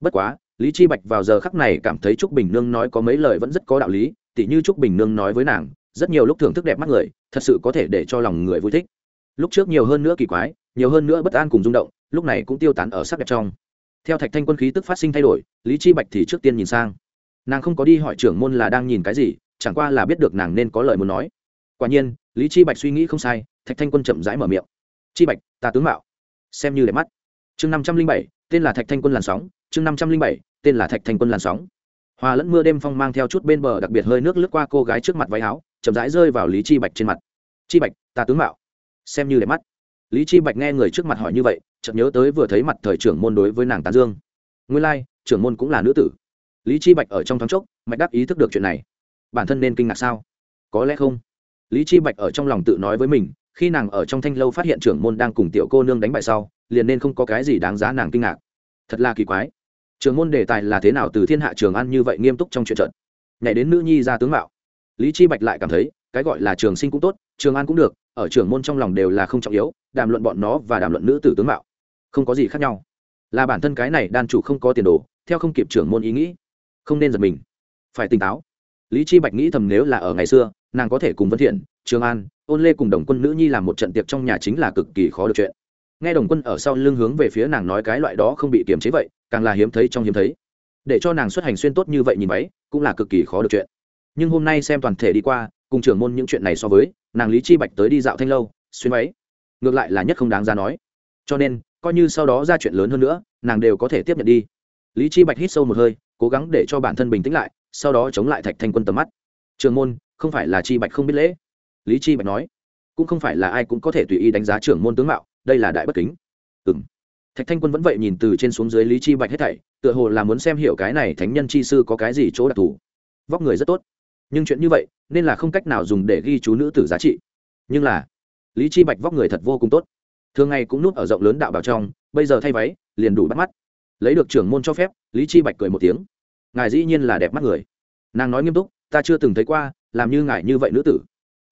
Bất quá, lý chi bạch vào giờ khắc này cảm thấy trúc bình nương nói có mấy lời vẫn rất có đạo lý tỷ như trúc bình nương nói với nàng, rất nhiều lúc thưởng thức đẹp mắt người, thật sự có thể để cho lòng người vui thích. Lúc trước nhiều hơn nữa kỳ quái, nhiều hơn nữa bất an cùng rung động, lúc này cũng tiêu tán ở sắc đẹp trong theo thạch thanh quân khí tức phát sinh thay đổi lý chi bạch thì trước tiên nhìn sang nàng không có đi hỏi trưởng môn là đang nhìn cái gì chẳng qua là biết được nàng nên có lời muốn nói quả nhiên lý chi bạch suy nghĩ không sai thạch thanh quân chậm rãi mở miệng chi bạch ta tướng mạo xem như đẹp mắt chương năm trăm linh bảy tên là thạch thanh quân làn sóng chương năm trăm linh bảy tên là thạch thanh quân làn sóng hòa lẫn mưa đêm phong mang theo chút bên bờ đặc biệt hơi nước lướt qua cô gái trước mặt váy áo chậm rãi rơi vào lý chi bạch trên mặt chi bạch ta tướng mạo xem như đẹp mắt lý chi bạch nghe người trước mặt hỏi như vậy, chợt nhớ tới vừa thấy mặt thời trưởng môn đối với nàng tán dương. Nguyên lai, trưởng môn cũng là nữ tử. Lý chi bạch ở trong thoáng chốc, mạch đáp ý thức được chuyện này. Bản thân nên kinh ngạc sao? Có lẽ không. Lý chi bạch ở trong lòng tự nói với mình, khi nàng ở trong thanh lâu phát hiện trưởng môn đang cùng tiểu cô nương đánh bại sau, liền nên không có cái gì đáng giá nàng kinh ngạc. Thật là kỳ quái. Trưởng môn đề tài là thế nào từ thiên hạ trường an như vậy nghiêm túc trong chuyện trận? Nhảy đến nữ nhi ra tướng mạo. Lý chi bạch lại cảm thấy, cái gọi là trường sinh cũng tốt, trường an cũng được ở trường môn trong lòng đều là không trọng yếu, đàm luận bọn nó và đàm luận nữ tử tướng mạo. Không có gì khác nhau. Là bản thân cái này đan chủ không có tiền đồ, theo không kịp trưởng môn ý nghĩ, không nên giật mình. Phải tỉnh táo. Lý chi bạch nghĩ thầm nếu là ở ngày xưa, nàng có thể cùng vân thiện, trường an, ôn lê cùng đồng quân nữ nhi làm một trận tiệc trong nhà chính là cực kỳ khó được chuyện. Nghe đồng quân ở sau lưng hướng về phía nàng nói cái loại đó không bị kiềm chế vậy, càng là hiếm thấy trong hiếm thấy. Để cho nàng xuất hành xuyên tốt như vậy nhìn váy, cũng là cực kỳ khó được chuyện. Nhưng hôm nay xem toàn thể đi qua, cùng trưởng môn những chuyện này so với nàng lý chi bạch tới đi dạo thanh lâu, xuyên váy. Ngược lại là nhất không đáng ra nói. Cho nên, coi như sau đó ra chuyện lớn hơn nữa, nàng đều có thể tiếp nhận đi. Lý chi bạch hít sâu một hơi, cố gắng để cho bản thân bình tĩnh lại, sau đó chống lại thạch thanh quân tầm mắt. Trường môn, không phải là chi bạch không biết lễ. Lý chi bạch nói, cũng không phải là ai cũng có thể tùy ý đánh giá trưởng môn tướng mạo, đây là đại bất kính. Ừm. Thạch thanh quân vẫn vậy nhìn từ trên xuống dưới lý chi bạch hết thảy, tựa hồ là muốn xem hiểu cái này thánh nhân chi sư có cái gì chỗ đặc thù. Vóc người rất tốt nhưng chuyện như vậy, nên là không cách nào dùng để ghi chú nữ tử giá trị. Nhưng là, lý chi bạch vóc người thật vô cùng tốt. Thường ngày cũng núp ở rộng lớn đạo bảo trong, bây giờ thay váy, liền đủ bắt mắt. Lấy được trưởng môn cho phép, lý chi bạch cười một tiếng. Ngài dĩ nhiên là đẹp mắt người. Nàng nói nghiêm túc, ta chưa từng thấy qua, làm như ngài như vậy nữ tử.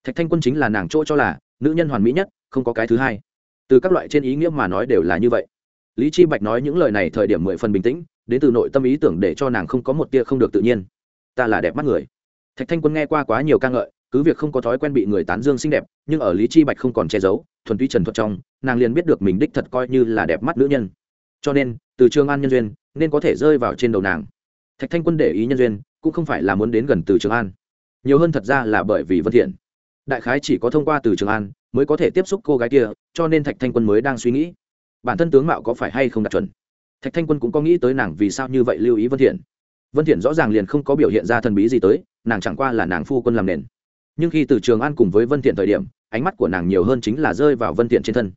Thạch thanh quân chính là nàng chỗ cho là, nữ nhân hoàn mỹ nhất, không có cái thứ hai. Từ các loại trên ý nghĩa mà nói đều là như vậy. Lý chi bạch nói những lời này thời điểm mười phần bình tĩnh, đến từ nội tâm ý tưởng để cho nàng không có một tia không được tự nhiên. Ta là đẹp mắt người thạch thanh quân nghe qua quá nhiều ca ngợi, cứ việc không có thói quen bị người tán dương xinh đẹp, nhưng ở lý chi bạch không còn che giấu, thuần túy trần thuật trong, nàng liền biết được mình đích thật coi như là đẹp mắt nữ nhân. Cho nên, từ trường an nhân duyên, nên có thể rơi vào trên đầu nàng. Thạch thanh quân để ý nhân duyên, cũng không phải là muốn đến gần từ trường an. Nhiều hơn thật ra là bởi vì vân thiện. Đại khái chỉ có thông qua từ trường an mới có thể tiếp xúc cô gái kia, cho nên thạch thanh quân mới đang suy nghĩ, bản thân tướng mạo có phải hay không đạt chuẩn. Thạch thanh quân cũng có nghĩ tới nàng vì sao như vậy lưu ý vân thiện vân thiện rõ ràng liền không có biểu hiện ra thần bí gì tới, nàng chẳng qua là nàng phu quân làm nền. Nhưng khi từ trường an cùng với vân thiện thời điểm, ánh mắt của nàng nhiều hơn chính là rơi vào vân thiện trên thân.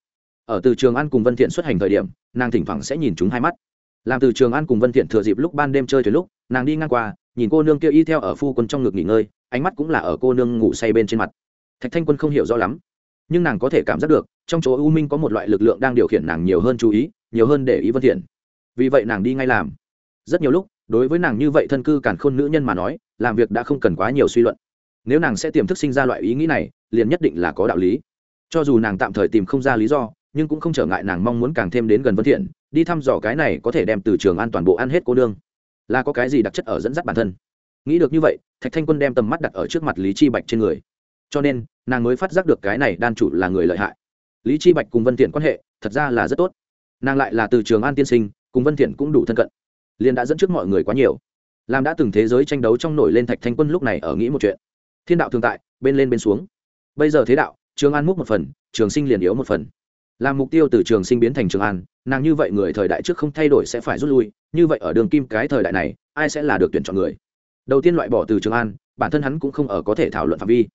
Ở từ trường an cùng vân thiện xuất hành thời điểm, nàng thỉnh thoảng sẽ nhìn chúng hai mắt. Làm từ trường an cùng vân thiện thừa dịp lúc ban đêm chơi thuyền lúc, nàng đi ngang qua, nhìn cô nương kia y theo ở phu quân trong ngực nghỉ ngơi, ánh mắt cũng là ở cô nương ngủ say bên trên mặt. Thạch thanh quân không hiểu rõ lắm, nhưng nàng có thể cảm giác được, trong chỗ u minh có một loại lực lượng đang điều khiển nàng nhiều hơn chú ý, nhiều hơn để ý vân thiện. Vì vậy nàng đi ngay làm. Rất nhiều lúc đối với nàng như vậy thân cư càn khôn nữ nhân mà nói, làm việc đã không cần quá nhiều suy luận. Nếu nàng sẽ tiềm thức sinh ra loại ý nghĩ này, liền nhất định là có đạo lý. Cho dù nàng tạm thời tìm không ra lý do, nhưng cũng không trở ngại nàng mong muốn càng thêm đến gần vân thiện, đi thăm dò cái này có thể đem từ trường an toàn bộ ăn hết cô nương. Là có cái gì đặc chất ở dẫn dắt bản thân? Nghĩ được như vậy, thạch thanh quân đem tầm mắt đặt ở trước mặt lý chi bạch trên người. Cho nên, nàng mới phát giác được cái này đan chủ là người lợi hại. Lý chi bạch cùng vân thiện quan hệ, thật ra là rất tốt. Nàng lại là từ trường an tiên sinh, cùng vân thiện cũng đủ thân cận liền đã dẫn trước mọi người quá nhiều. Làm đã từng thế giới tranh đấu trong nổi lên thạch thanh quân lúc này ở nghĩ một chuyện. Thiên đạo thường tại, bên lên bên xuống. Bây giờ thế đạo, trường an múc một phần, trường sinh liền yếu một phần. Làm mục tiêu từ trường sinh biến thành trường an, nàng như vậy người thời đại trước không thay đổi sẽ phải rút lui, như vậy ở đường kim cái thời đại này, ai sẽ là được tuyển chọn người? Đầu tiên loại bỏ từ trường an, bản thân hắn cũng không ở có thể thảo luận phạm vi.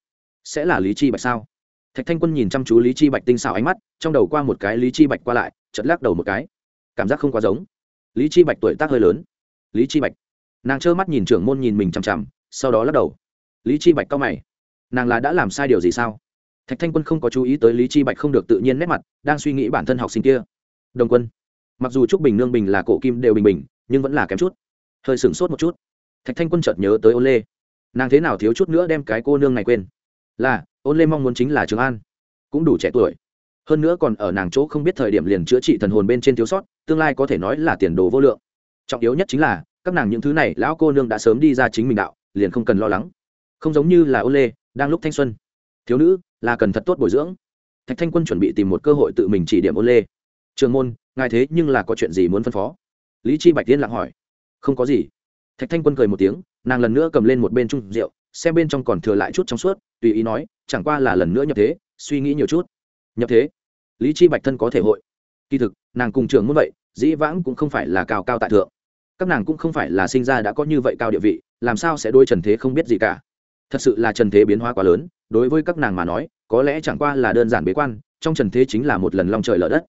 Sẽ là lý chi bạch sao? Thạch thanh quân nhìn chăm chú lý chi bạch tinh xảo ánh mắt, trong đầu qua một cái lý chi bạch qua lại chật lắc đầu một cái. Cảm giác không quá giống lý chi bạch tuổi tác hơi lớn. Lý chi bạch. Nàng trơ mắt nhìn trưởng môn nhìn mình chằm chằm, sau đó lắc đầu. Lý chi bạch cao mày. Nàng là đã làm sai điều gì sao? Thạch thanh quân không có chú ý tới lý chi bạch không được tự nhiên nét mặt, đang suy nghĩ bản thân học sinh kia. Đồng quân. Mặc dù trúc bình nương bình là cổ kim đều bình bình, nhưng vẫn là kém chút. Hơi sửng sốt một chút. Thạch thanh quân chợt nhớ tới ôn lê. Nàng thế nào thiếu chút nữa đem cái cô nương này quên? Là, ôn lê mong muốn chính là trường an. Cũng đủ trẻ tuổi. Hơn nữa còn ở nàng chỗ không biết thời điểm liền chữa trị thần hồn bên trên thiếu sót tương lai có thể nói là tiền đồ vô lượng. Trọng yếu nhất chính là, các nàng những thứ này, lão cô nương đã sớm đi ra chính mình đạo, liền không cần lo lắng. Không giống như là Ô lê, đang lúc thanh xuân. Thiếu nữ, là cần thật tốt bồi dưỡng. Thạch thanh quân chuẩn bị tìm một cơ hội tự mình chỉ điểm Ô lê. Trường môn, ngài thế nhưng là có chuyện gì muốn phân phó? Lý chi bạch tiên lặng hỏi. Không có gì. Thạch thanh quân cười một tiếng, nàng lần nữa cầm lên một bên chung rượu, xem bên trong còn thừa lại chút trong suốt, tùy ý nói, chẳng qua là lần nữa nhập thế, suy nghĩ nhiều chút. Nhập thế. Lý chi bạch thân có thể hội kỳ thực, nàng cùng trường muốn vậy, dĩ vãng cũng không phải là cao cao tại thượng. Các nàng cũng không phải là sinh ra đã có như vậy cao địa vị, làm sao sẽ đôi trần thế không biết gì cả? Thật sự là trần thế biến hóa quá lớn, đối với các nàng mà nói, có lẽ chẳng qua là đơn giản bế quan, trong trần thế chính là một lần long trời lở đất.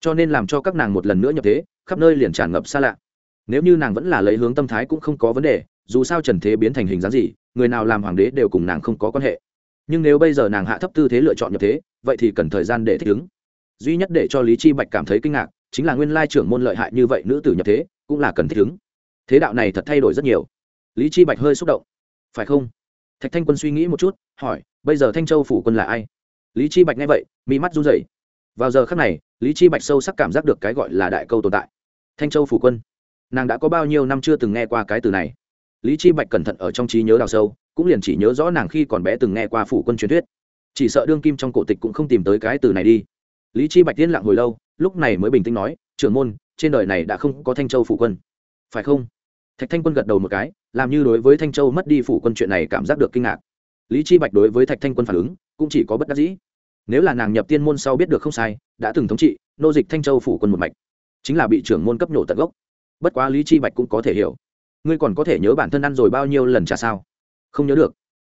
Cho nên làm cho các nàng một lần nữa nhập thế, khắp nơi liền tràn ngập xa lạ. Nếu như nàng vẫn là lấy hướng tâm thái cũng không có vấn đề, dù sao trần thế biến thành hình dáng gì, người nào làm hoàng đế đều cùng nàng không có quan hệ. Nhưng nếu bây giờ nàng hạ thấp tư thế lựa chọn nhập thế, vậy thì cần thời gian để thích ứng duy nhất để cho lý chi bạch cảm thấy kinh ngạc, chính là nguyên lai trưởng môn lợi hại như vậy nữ tử nhập thế, cũng là cần thích ứng. Thế đạo này thật thay đổi rất nhiều. Lý chi bạch hơi xúc động. Phải không? Thạch thanh quân suy nghĩ một chút, hỏi, bây giờ thanh châu phủ quân là ai? Lý chi bạch nghe vậy, mi mắt run rẩy. Vào giờ khắc này, lý chi bạch sâu sắc cảm giác được cái gọi là đại câu tồn tại. Thanh châu phủ quân, nàng đã có bao nhiêu năm chưa từng nghe qua cái từ này? Lý chi bạch cẩn thận ở trong trí nhớ đào sâu, cũng liền chỉ nhớ rõ nàng khi còn bé từng nghe qua phủ quân truyền thuyết. Chỉ sợ đương kim trong cổ tịch cũng không tìm tới cái từ này đi lý chi bạch tiên lặng hồi lâu, lúc này mới bình tĩnh nói, trưởng môn, trên đời này đã không có thanh châu phủ quân. Phải không? Thạch thanh quân gật đầu một cái, làm như đối với thanh châu mất đi phủ quân chuyện này cảm giác được kinh ngạc. Lý chi bạch đối với thạch thanh quân phản ứng, cũng chỉ có bất đắc dĩ. Nếu là nàng nhập tiên môn sau biết được không sai, đã từng thống trị, nô dịch thanh châu phủ quân một mạch, chính là bị trưởng môn cấp nhổ tận gốc. Bất quá lý chi bạch cũng có thể hiểu. Ngươi còn có thể nhớ bản thân ăn rồi bao nhiêu lần trả sao? Không nhớ được.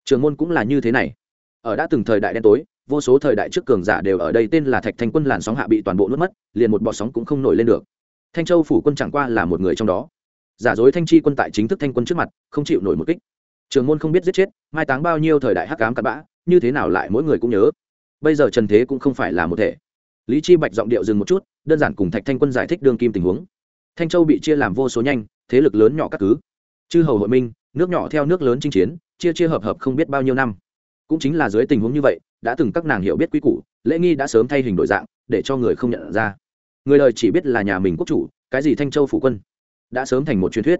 Trưởng môn cũng là như thế này. Ở đã từng thời đại đen tối vô số thời đại trước cường giả đều ở đây tên là thạch thanh quân làn sóng hạ bị toàn bộ nuốt mất, liền một bọ sóng cũng không nổi lên được. Thanh châu phủ quân chẳng qua là một người trong đó. Giả dối thanh chi quân tại chính thức thanh quân trước mặt, không chịu nổi một kích. Trường môn không biết giết chết, mai táng bao nhiêu thời đại hắc cám cặn bã, như thế nào lại mỗi người cũng nhớ. Bây giờ trần thế cũng không phải là một thể. Lý chi bạch giọng điệu dừng một chút, đơn giản cùng thạch thanh quân giải thích đương kim tình huống. Thanh châu bị chia làm vô số nhanh, thế lực lớn nhỏ các cứ. Chư hầu hội minh, nước nhỏ theo nước lớn chinh chiến, chia chia hợp hợp không biết bao nhiêu năm. Cũng chính là dưới tình huống như vậy đã từng các nàng hiểu biết quy củ, lễ nghi đã sớm thay hình đổi dạng, để cho người không nhận ra. Người đời chỉ biết là nhà mình quốc chủ, cái gì thanh châu phủ quân, đã sớm thành một truyền thuyết.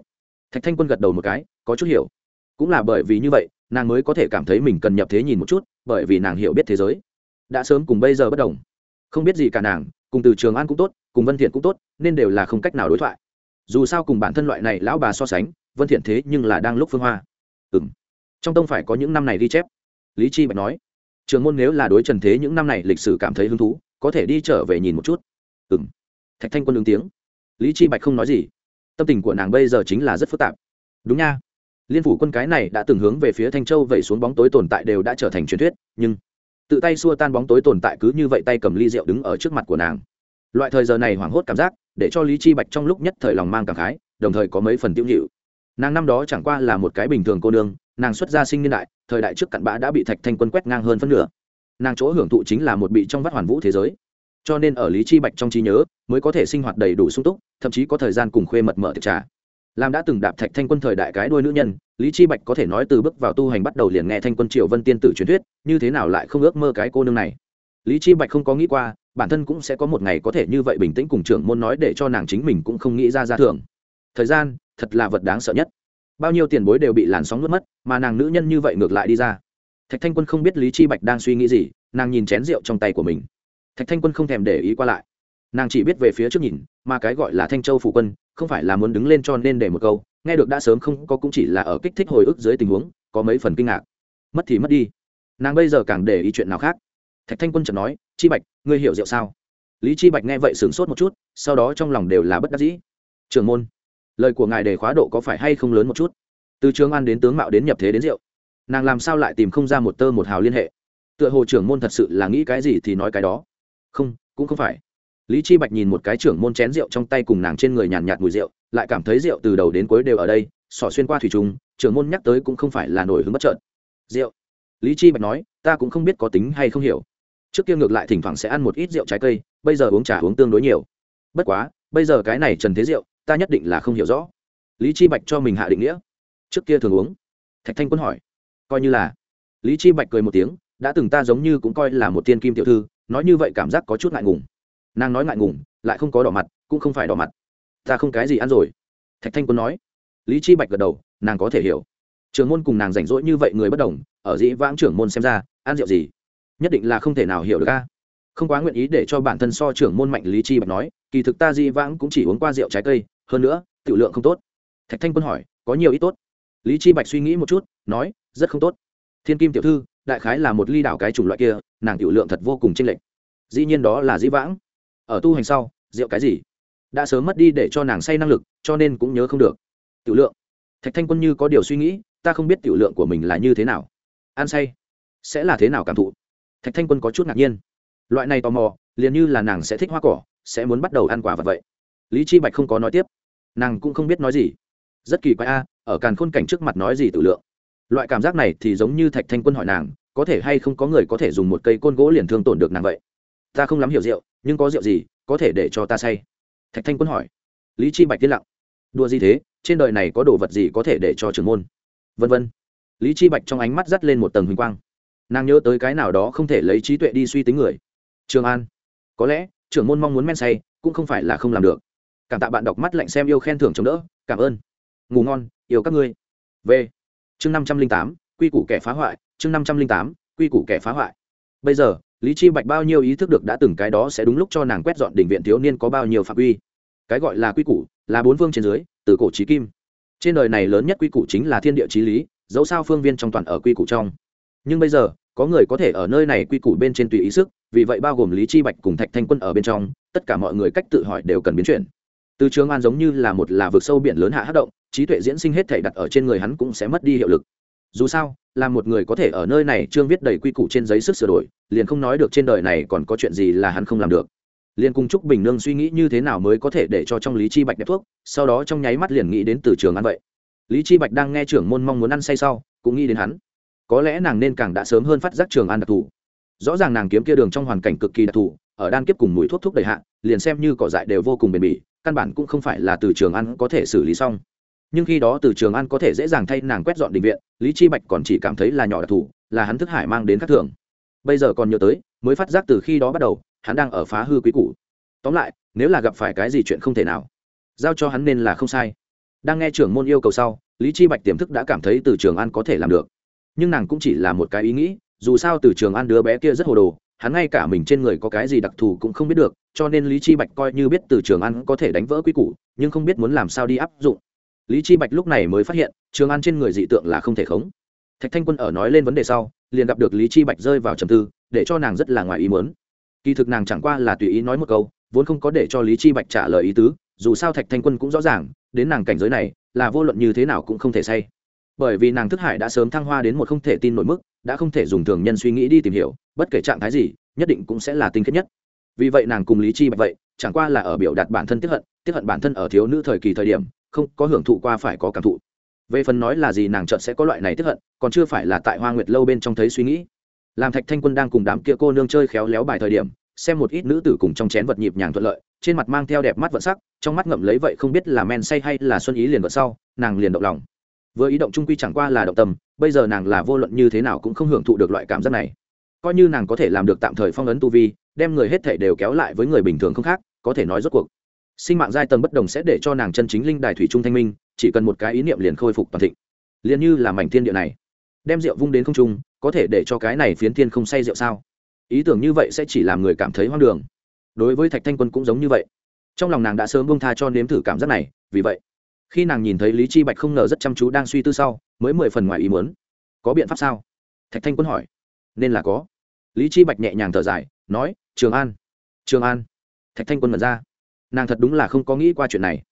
Thạch thanh quân gật đầu một cái, có chút hiểu. Cũng là bởi vì như vậy, nàng mới có thể cảm thấy mình cần nhập thế nhìn một chút, bởi vì nàng hiểu biết thế giới. Đã sớm cùng bây giờ bất đồng. Không biết gì cả nàng, cùng từ trường an cũng tốt, cùng vân thiện cũng tốt, nên đều là không cách nào đối thoại. Dù sao cùng bản thân loại này lão bà so sánh, vân thiện thế nhưng là đang lúc phương hoa. Ừm. Trong tông phải có những năm này ghi chép. Lý chi bạch nói trường môn nếu là đối trần thế những năm này lịch sử cảm thấy hứng thú, có thể đi trở về nhìn một chút. Ừm. Thạch thanh quân ứng tiếng. Lý chi bạch không nói gì. Tâm tình của nàng bây giờ chính là rất phức tạp. Đúng nha. Liên phủ quân cái này đã từng hướng về phía thanh châu vẩy xuống bóng tối tồn tại đều đã trở thành truyền thuyết, nhưng tự tay xua tan bóng tối tồn tại cứ như vậy tay cầm ly rượu đứng ở trước mặt của nàng. Loại thời giờ này hoảng hốt cảm giác, để cho lý chi bạch trong lúc nhất thời lòng mang cảm khái, đồng thời có mấy phần tiêu nhịu. Nàng năm đó chẳng qua là một cái bình thường cô nương nàng xuất gia sinh niên đại, thời đại trước cặn bã đã bị thạch thanh quân quét ngang hơn phân nửa. Nàng chỗ hưởng thụ chính là một bị trong vắt hoàn vũ thế giới. Cho nên ở lý chi bạch trong trí nhớ, mới có thể sinh hoạt đầy đủ sung túc, thậm chí có thời gian cùng khuê mật mở tiệc trà. Làm đã từng đạp thạch thanh quân thời đại cái đuôi nữ nhân, lý chi bạch có thể nói từ bước vào tu hành bắt đầu liền nghe thanh quân triều vân tiên tử truyền thuyết, như thế nào lại không ước mơ cái cô nương này. Lý chi bạch không có nghĩ qua, bản thân cũng sẽ có một ngày có thể như vậy bình tĩnh cùng trưởng môn nói để cho nàng chính mình cũng không nghĩ ra ra thường thời gian, thật là vật đáng sợ nhất bao nhiêu tiền bối đều bị làn sóng nuốt mất, mà nàng nữ nhân như vậy ngược lại đi ra. Thạch thanh quân không biết lý chi bạch đang suy nghĩ gì, nàng nhìn chén rượu trong tay của mình. Thạch thanh quân không thèm để ý qua lại. Nàng chỉ biết về phía trước nhìn, mà cái gọi là thanh châu phụ quân, không phải là muốn đứng lên cho nên để một câu, nghe được đã sớm không có cũng chỉ là ở kích thích hồi ức dưới tình huống, có mấy phần kinh ngạc. Mất thì mất đi. Nàng bây giờ càng để ý chuyện nào khác. Thạch thanh quân chợt nói, chi bạch, ngươi hiểu rượu sao? Lý chi bạch nghe vậy sửng sốt một chút, sau đó trong lòng đều là bất đắc dĩ. Trường môn lời của ngài đề khóa độ có phải hay không lớn một chút? Từ trường an đến tướng mạo đến nhập thế đến rượu, nàng làm sao lại tìm không ra một tơ một hào liên hệ? Tựa hồ trưởng môn thật sự là nghĩ cái gì thì nói cái đó. Không, cũng không phải. Lý chi bạch nhìn một cái trưởng môn chén rượu trong tay cùng nàng trên người nhàn nhạt mùi rượu, lại cảm thấy rượu từ đầu đến cuối đều ở đây, sỏ xuyên qua thủy trùng, trưởng môn nhắc tới cũng không phải là nổi hứng bất trợn rượu. Lý chi bạch nói, ta cũng không biết có tính hay không hiểu. Trước kia ngược lại thỉnh thoảng sẽ ăn một ít rượu trái cây, bây giờ uống trà uống tương đối nhiều. Bất quá, bây giờ cái này trần thế rượu ta nhất định là không hiểu rõ. Lý chi bạch cho mình hạ định nghĩa. Trước kia thường uống. Thạch thanh quân hỏi. Coi như là. Lý chi bạch cười một tiếng, đã từng ta giống như cũng coi là một tiên kim tiểu thư, nói như vậy cảm giác có chút ngại ngùng. Nàng nói ngại ngùng, lại không có đỏ mặt, cũng không phải đỏ mặt. Ta không cái gì ăn rồi. Thạch thanh quân nói. Lý chi bạch gật đầu, nàng có thể hiểu. Trưởng môn cùng nàng rảnh rỗi như vậy người bất đồng, ở dĩ vãng trưởng môn xem ra, ăn rượu gì? Nhất định là không thể nào hiểu được ca không quá nguyện ý để cho bản thân so trưởng môn mạnh, lý chi bạch nói, kỳ thực ta dĩ vãng cũng chỉ uống qua rượu trái cây hơn nữa, tiểu lượng không tốt. Thạch thanh quân hỏi, có nhiều ít tốt? Lý chi bạch suy nghĩ một chút, nói, rất không tốt. Thiên kim tiểu thư, đại khái là một ly đảo cái chủng loại kia, nàng tiểu lượng thật vô cùng chênh lệch. Dĩ nhiên đó là dĩ vãng. Ở tu hành sau, rượu cái gì? Đã sớm mất đi để cho nàng say năng lực, cho nên cũng nhớ không được. Tiểu lượng. Thạch thanh quân như có điều suy nghĩ, ta không biết tiểu lượng của mình là như thế nào. Ăn say, sẽ là thế nào cảm thụ? Thạch thanh quân có chút ngạc nhiên. Loại này tò mò, liền như là nàng sẽ thích hoa cỏ, sẽ muốn bắt đầu ăn quả vật vậy lý chi bạch không có nói tiếp. Nàng cũng không biết nói gì. Rất kỳ quái a, ở càn khôn cảnh trước mặt nói gì tự lượng. Loại cảm giác này thì giống như thạch thanh quân hỏi nàng, có thể hay không có người có thể dùng một cây côn gỗ liền thương tổn được nàng vậy? Ta không lắm hiểu rượu, nhưng có rượu gì có thể để cho ta say? Thạch thanh quân hỏi. Lý chi bạch tiên lặng. Đùa gì thế, trên đời này có đồ vật gì có thể để cho trưởng môn? Vân vân. Lý chi bạch trong ánh mắt dắt lên một tầng huỳnh quang. Nàng nhớ tới cái nào đó không thể lấy trí tuệ đi suy tính người. Trường an. Có lẽ, trưởng môn mong muốn men say, cũng không phải là không làm được cảm tạ bạn đọc mắt lạnh xem yêu khen thưởng chống đỡ, cảm ơn. Ngủ ngon, yêu các ngươi. V chương năm trăm linh tám, quy củ kẻ phá hoại, chương năm trăm linh tám, quy củ kẻ phá hoại. Bây giờ, lý chi bạch bao nhiêu ý thức được đã từng cái đó sẽ đúng lúc cho nàng quét dọn đỉnh viện thiếu niên có bao nhiêu phạm quy cái gọi là quy củ, là bốn phương trên dưới, từ cổ trí kim. Trên đời này lớn nhất quy củ chính là thiên địa trí lý, dẫu sao phương viên trong toàn ở quy củ trong. Nhưng bây giờ, có người có thể ở nơi này quy củ bên trên tùy ý sức, vì vậy bao gồm lý chi bạch cùng thạch thanh quân ở bên trong, tất cả mọi người cách tự hỏi đều cần biến chuyển từ trường an giống như là một là vực sâu biển lớn hạ hát động, trí tuệ diễn sinh hết thể đặt ở trên người hắn cũng sẽ mất đi hiệu lực. Dù sao, là một người có thể ở nơi này trương viết đầy quy củ trên giấy sức sửa đổi, liền không nói được trên đời này còn có chuyện gì là hắn không làm được. Liền cùng chúc bình nương suy nghĩ như thế nào mới có thể để cho trong lý chi bạch đẹp thuốc, sau đó trong nháy mắt liền nghĩ đến từ trường ăn vậy. Lý chi bạch đang nghe trưởng môn mong muốn ăn say sau, cũng nghĩ đến hắn. Có lẽ nàng nên càng đã sớm hơn phát giác trường ăn đặc thù. Rõ ràng nàng kiếm kia đường trong hoàn cảnh cực kỳ đặc thù ở đan kiếp cùng mùi thuốc thuốc đầy hạ, liền xem như cỏ dại đều vô cùng bền bỉ, căn bản cũng không phải là từ trường ăn có thể xử lý xong. Nhưng khi đó từ trường ăn có thể dễ dàng thay nàng quét dọn định viện, lý chi bạch còn chỉ cảm thấy là nhỏ đặc thù, là hắn thức hải mang đến các thường. Bây giờ còn nhớ tới, mới phát giác từ khi đó bắt đầu, hắn đang ở phá hư quý củ. Tóm lại, nếu là gặp phải cái gì chuyện không thể nào, giao cho hắn nên là không sai. Đang nghe trưởng môn yêu cầu sau, lý chi bạch tiềm thức đã cảm thấy từ trường an có thể làm được. Nhưng nàng cũng chỉ là một cái ý nghĩ, dù sao từ trường an đứa bé kia rất hồ đồ hắn ngay cả mình trên người có cái gì đặc thù cũng không biết được, cho nên lý chi bạch coi như biết từ trường an có thể đánh vỡ quy củ, nhưng không biết muốn làm sao đi áp dụng. Lý chi bạch lúc này mới phát hiện, trường an trên người dị tượng là không thể khống. Thạch thanh quân ở nói lên vấn đề sau, liền gặp được lý chi bạch rơi vào trầm tư, để cho nàng rất là ngoài ý muốn. Kỳ thực nàng chẳng qua là tùy ý nói một câu, vốn không có để cho lý chi bạch trả lời ý tứ, dù sao thạch thanh quân cũng rõ ràng, đến nàng cảnh giới này, là vô luận như thế nào cũng không thể say. Bởi vì nàng thức hải đã sớm thăng hoa đến một không thể tin nổi mức đã không thể dùng thường nhân suy nghĩ đi tìm hiểu, bất kể trạng thái gì, nhất định cũng sẽ là tinh khiết nhất. Vì vậy nàng cùng lý chi bạch vậy, chẳng qua là ở biểu đạt bản thân tiếp hận tiếp hận bản thân ở thiếu nữ thời kỳ thời điểm, không có hưởng thụ qua phải có cảm thụ. Về phần nói là gì nàng chợt sẽ có loại này tiếp hận, còn chưa phải là tại hoa nguyệt lâu bên trong thấy suy nghĩ. Làm thạch thanh quân đang cùng đám kia cô nương chơi khéo léo bài thời điểm, xem một ít nữ tử cùng trong chén vật nhịp nhàng thuận lợi, trên mặt mang theo đẹp mắt vận sắc, trong mắt ngậm lấy vậy không biết là men say hay là xuân ý liền vợ sau, nàng liền động lòng vừa ý động trung quy chẳng qua là động tâm, bây giờ nàng là vô luận như thế nào cũng không hưởng thụ được loại cảm giác này. Coi như nàng có thể làm được tạm thời phong ấn tu vi, đem người hết thể đều kéo lại với người bình thường không khác, có thể nói rốt cuộc, sinh mạng giai tầng bất đồng sẽ để cho nàng chân chính linh đài thủy trung thanh minh, chỉ cần một cái ý niệm liền khôi phục toàn thịnh. Liền như là mảnh thiên địa này, đem rượu vung đến không trung, có thể để cho cái này phiến thiên không say rượu sao? Ý tưởng như vậy sẽ chỉ làm người cảm thấy hoang đường. Đối với thạch thanh quân cũng giống như vậy. Trong lòng nàng đã sớm bông tha cho nếm thử cảm giác này, vì vậy khi nàng nhìn thấy lý chi bạch không ngờ rất chăm chú đang suy tư sau, mới mười phần ngoài ý muốn. Có biện pháp sao? Thạch thanh quân hỏi. Nên là có. Lý chi bạch nhẹ nhàng thở dài, nói, trường an trường an. Thạch thanh quân mật ra. Nàng thật đúng là không có nghĩ qua chuyện này.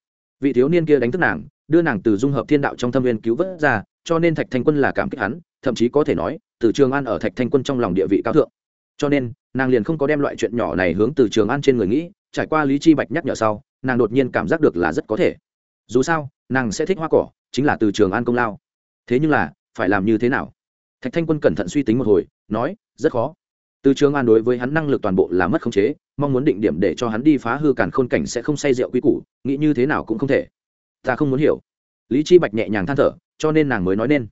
Vị thiếu niên kia đánh thức nàng, đưa nàng từ dung hợp thiên đạo trong thâm viên cứu vớt ra, cho nên thạch thanh quân là cảm kích hắn, thậm chí có thể nói, từ trường an ở thạch thanh quân trong lòng địa vị cao thượng. Cho nên, nàng liền không có đem loại chuyện nhỏ này hướng từ trường an trên người nghĩ, trải qua lý chi bạch nhắc nhở sau, nàng đột nhiên cảm giác được là rất có thể dù sao, nàng sẽ thích hoa cỏ, chính là từ trường an công lao. Thế nhưng là, phải làm như thế nào? Thạch thanh quân cẩn thận suy tính một hồi, nói, rất khó. Từ trường an đối với hắn năng lực toàn bộ là mất khống chế, mong muốn định điểm để cho hắn đi phá hư càn khôn cảnh sẽ không say rượu quy củ, nghĩ như thế nào cũng không thể. Ta không muốn hiểu. Lý chi bạch nhẹ nhàng than thở, cho nên nàng mới nói nên.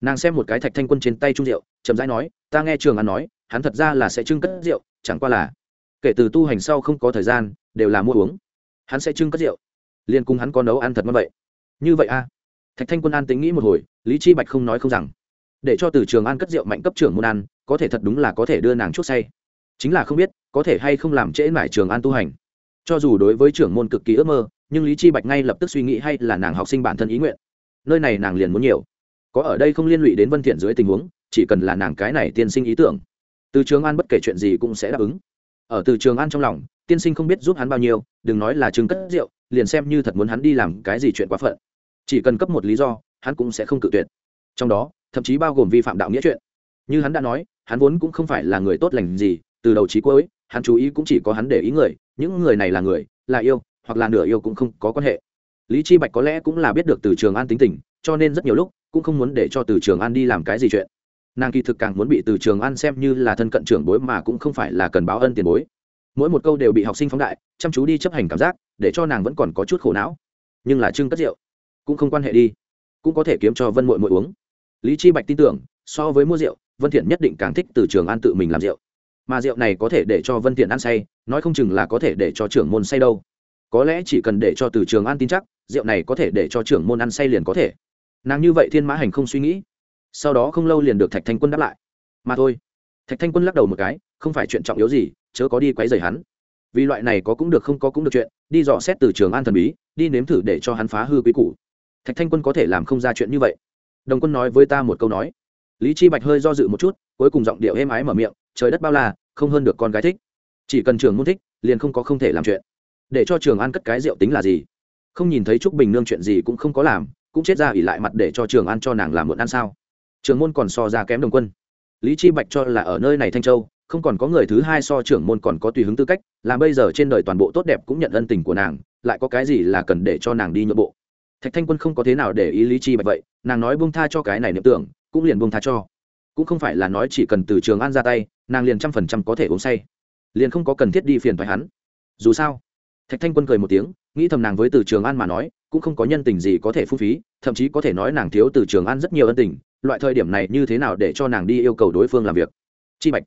Nàng xem một cái thạch thanh quân trên tay trung rượu, chậm rãi nói, ta nghe trường an nói, hắn thật ra là sẽ trưng cất rượu, chẳng qua là kể từ tu hành sau không có thời gian, đều là mua uống. Hắn sẽ trưng cất rượu liên cung hắn có nấu ăn thật mất vậy. Như vậy a. À. thạch thanh quân an tính nghĩ một hồi, lý chi bạch không nói không rằng. Để cho từ trường an cất rượu mạnh cấp trưởng môn ăn, có thể thật đúng là có thể đưa nàng chút say. Chính là không biết, có thể hay không làm trễ mải trường an tu hành. Cho dù đối với trưởng môn cực kỳ ước mơ, nhưng lý chi bạch ngay lập tức suy nghĩ hay là nàng học sinh bản thân ý nguyện. Nơi này nàng liền muốn nhiều. Có ở đây không liên lụy đến vân thiện dưới tình huống, chỉ cần là nàng cái này tiên sinh ý tưởng. Từ trường an bất kể chuyện gì cũng sẽ đáp ứng. Ở từ trường an trong lòng, tiên sinh không biết giúp hắn bao nhiêu, đừng nói là trường cất rượu liền xem như thật muốn hắn đi làm cái gì chuyện quá phận. Chỉ cần cấp một lý do, hắn cũng sẽ không cự tuyệt. Trong đó, thậm chí bao gồm vi phạm đạo nghĩa chuyện. Như hắn đã nói, hắn vốn cũng không phải là người tốt lành gì, từ đầu trí cuối, hắn chú ý cũng chỉ có hắn để ý người, những người này là người, là yêu, hoặc là nửa yêu cũng không có quan hệ. Lý chi bạch có lẽ cũng là biết được từ trường an tính tình, cho nên rất nhiều lúc cũng không muốn để cho từ trường an đi làm cái gì chuyện. Nàng kỳ thực càng muốn bị từ trường an xem như là thân cận trưởng bối mà cũng không phải là cần báo ân tiền bối. Mỗi một câu đều bị học sinh phóng đại, chăm chú đi chấp hành cảm giác để cho nàng vẫn còn có chút khổ não. Nhưng là trưng cất rượu cũng không quan hệ đi, cũng có thể kiếm cho vân mội mội uống. Lý chi bạch tin tưởng, so với mua rượu, vân thiện nhất định càng thích từ trường an tự mình làm rượu. Mà rượu này có thể để cho vân thiện ăn say, nói không chừng là có thể để cho trưởng môn say đâu. Có lẽ chỉ cần để cho từ trường an tin chắc, rượu này có thể để cho trưởng môn ăn say liền có thể. Nàng như vậy thiên mã hành không suy nghĩ. Sau đó không lâu liền được thạch thanh quân đáp lại. Mà thôi. Thạch thanh quân lắc đầu một cái, không phải chuyện trọng yếu gì, chớ có đi quấy rầy hắn vì loại này có cũng được không có cũng được chuyện, đi dò xét từ trường an thần bí, đi nếm thử để cho hắn phá hư quý củ. Thạch thanh quân có thể làm không ra chuyện như vậy. Đồng quân nói với ta một câu nói. Lý chi bạch hơi do dự một chút, cuối cùng giọng điệu êm ái mở miệng, trời đất bao la, không hơn được con gái thích. Chỉ cần trường môn thích, liền không có không thể làm chuyện. Để cho trường an cất cái rượu tính là gì? Không nhìn thấy trúc bình nương chuyện gì cũng không có làm, cũng chết ra ỉ lại mặt để cho trường an cho nàng làm muộn ăn sao? Trường môn còn so ra kém đồng quân. Lý chi bạch cho là ở nơi này thanh châu không còn có người thứ hai so trưởng môn còn có tùy hứng tư cách làm bây giờ trên đời toàn bộ tốt đẹp cũng nhận ân tình của nàng, lại có cái gì là cần để cho nàng đi nhượng bộ? Thạch thanh quân không có thế nào để ý lý chi bạch vậy, nàng nói buông tha cho cái này niệm tưởng, cũng liền buông tha cho. Cũng không phải là nói chỉ cần từ trường an ra tay, nàng liền trăm phần trăm có thể uống say. Liền không có cần thiết đi phiền phải hắn. Dù sao, thạch thanh quân cười một tiếng, nghĩ thầm nàng với từ trường an mà nói, cũng không có nhân tình gì có thể phung phí, thậm chí có thể nói nàng thiếu từ trường an rất nhiều ân tình, loại thời điểm này như thế nào để cho nàng đi yêu cầu đối phương làm việc? Chi bạch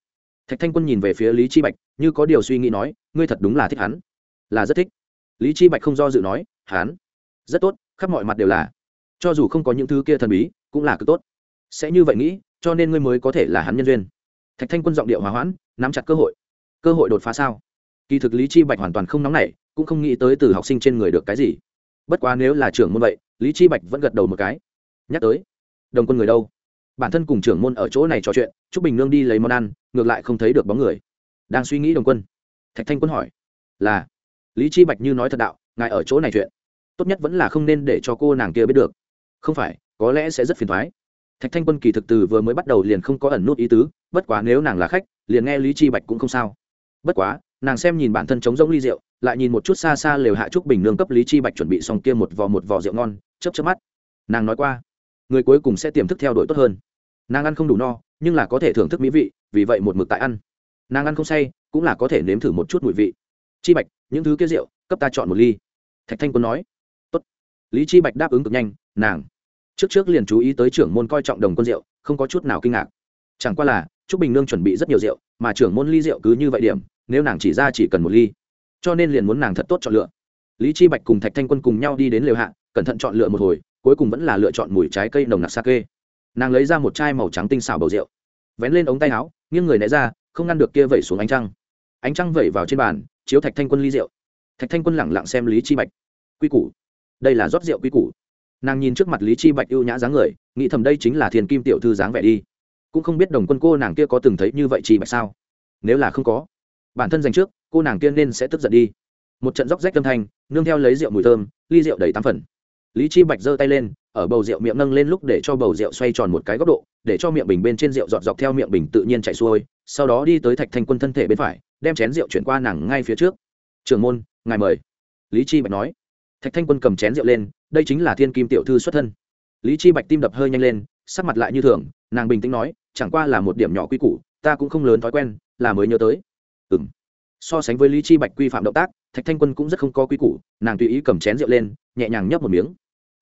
thạch thanh quân nhìn về phía lý chi bạch, như có điều suy nghĩ nói, ngươi thật đúng là thích hắn. Là rất thích. Lý chi bạch không do dự nói, hắn? Rất tốt, khắp mọi mặt đều là. Cho dù không có những thứ kia thần bí, cũng là cực tốt. Sẽ như vậy nghĩ, cho nên ngươi mới có thể là hắn nhân duyên. Thạch thanh quân giọng điệu hòa hoãn, nắm chặt cơ hội. Cơ hội đột phá sao? Kỳ thực lý chi bạch hoàn toàn không nóng nảy, cũng không nghĩ tới từ học sinh trên người được cái gì. Bất quá nếu là trưởng môn vậy, lý chi bạch vẫn gật đầu một cái. Nhắc tới, đồng quân người đâu? Bản thân cùng trưởng môn ở chỗ này trò chuyện chúc bình nương đi lấy món ăn, ngược lại không thấy được bóng người. Đang suy nghĩ đồng quân, thạch thanh quân hỏi, là, lý chi bạch như nói thật đạo, ngài ở chỗ này chuyện, tốt nhất vẫn là không nên để cho cô nàng kia biết được. Không phải, có lẽ sẽ rất phiền thoái. Thạch thanh quân kỳ thực từ vừa mới bắt đầu liền không có ẩn nút ý tứ, bất quá nếu nàng là khách, liền nghe lý chi bạch cũng không sao. Bất quá, nàng xem nhìn bản thân chống rỗng ly rượu, lại nhìn một chút xa xa lều hạ trúc bình nương cấp lý chi bạch chuẩn bị xong kia một vò một vò rượu ngon, chớp chớp mắt. Nàng nói qua, người cuối cùng sẽ tiềm thức theo đuổi tốt hơn nàng ăn không đủ no, nhưng là có thể thưởng thức mỹ vị, vì vậy một mực tại ăn. Nàng ăn không say, cũng là có thể nếm thử một chút mùi vị. Chi bạch, những thứ kia rượu, cấp ta chọn một ly. Thạch thanh quân nói. Tốt. lý chi bạch đáp ứng cực nhanh, nàng. Trước trước liền chú ý tới trưởng môn coi trọng đồng quân rượu, không có chút nào kinh ngạc. Chẳng qua là, trúc bình nương chuẩn bị rất nhiều rượu, mà trưởng môn ly rượu cứ như vậy điểm, nếu nàng chỉ ra chỉ cần một ly. Cho nên liền muốn nàng thật tốt chọn lựa. Lý chi bạch cùng thạch thanh quân cùng nhau đi đến lều hạ, cẩn thận chọn lựa một hồi, cuối cùng vẫn là lựa chọn mùi trái cây nồng nặc sake nàng lấy ra một chai màu trắng tinh xảo bầu rượu, vén lên ống tay áo, nghiêng người né ra, không ngăn được kia vẩy xuống ánh trăng. Ánh trăng vẩy vào trên bàn, chiếu thạch thanh quân ly rượu. Thạch thanh quân lẳng lặng xem lý chi bạch. Quy củ. Đây là rót rượu quy củ. Nàng nhìn trước mặt lý chi bạch ưu nhã dáng người, nghĩ thầm đây chính là thiền kim tiểu thư dáng vẻ đi. Cũng không biết đồng quân cô nàng kia có từng thấy như vậy chi bạch sao? Nếu là không có, bản thân dành trước, cô nàng kia nên sẽ tức giận đi. Một trận róc rách âm thanh, nương theo lấy rượu mùi thơm, ly rượu đầy tám phần. Lý chi bạch giơ tay lên ở bầu rượu miệng nâng lên lúc để cho bầu rượu xoay tròn một cái góc độ, để cho miệng bình bên trên rượu dọn dọc theo miệng bình tự nhiên chạy xuôi, sau đó đi tới thạch thanh quân thân thể bên phải, đem chén rượu chuyển qua nàng ngay phía trước. Trường môn, ngài mời. Lý chi bạch nói. Thạch thanh quân cầm chén rượu lên, đây chính là thiên kim tiểu thư xuất thân. Lý chi bạch tim đập hơi nhanh lên, sắc mặt lại như thường, nàng bình tĩnh nói, chẳng qua là một điểm nhỏ quy củ, ta cũng không lớn thói quen, là mới nhớ tới. Ừm. So sánh với lý chi bạch quy phạm động tác, thạch thanh quân cũng rất không có quy củ, nàng tùy ý cầm chén rượu lên, nhẹ nhàng nhấp một miếng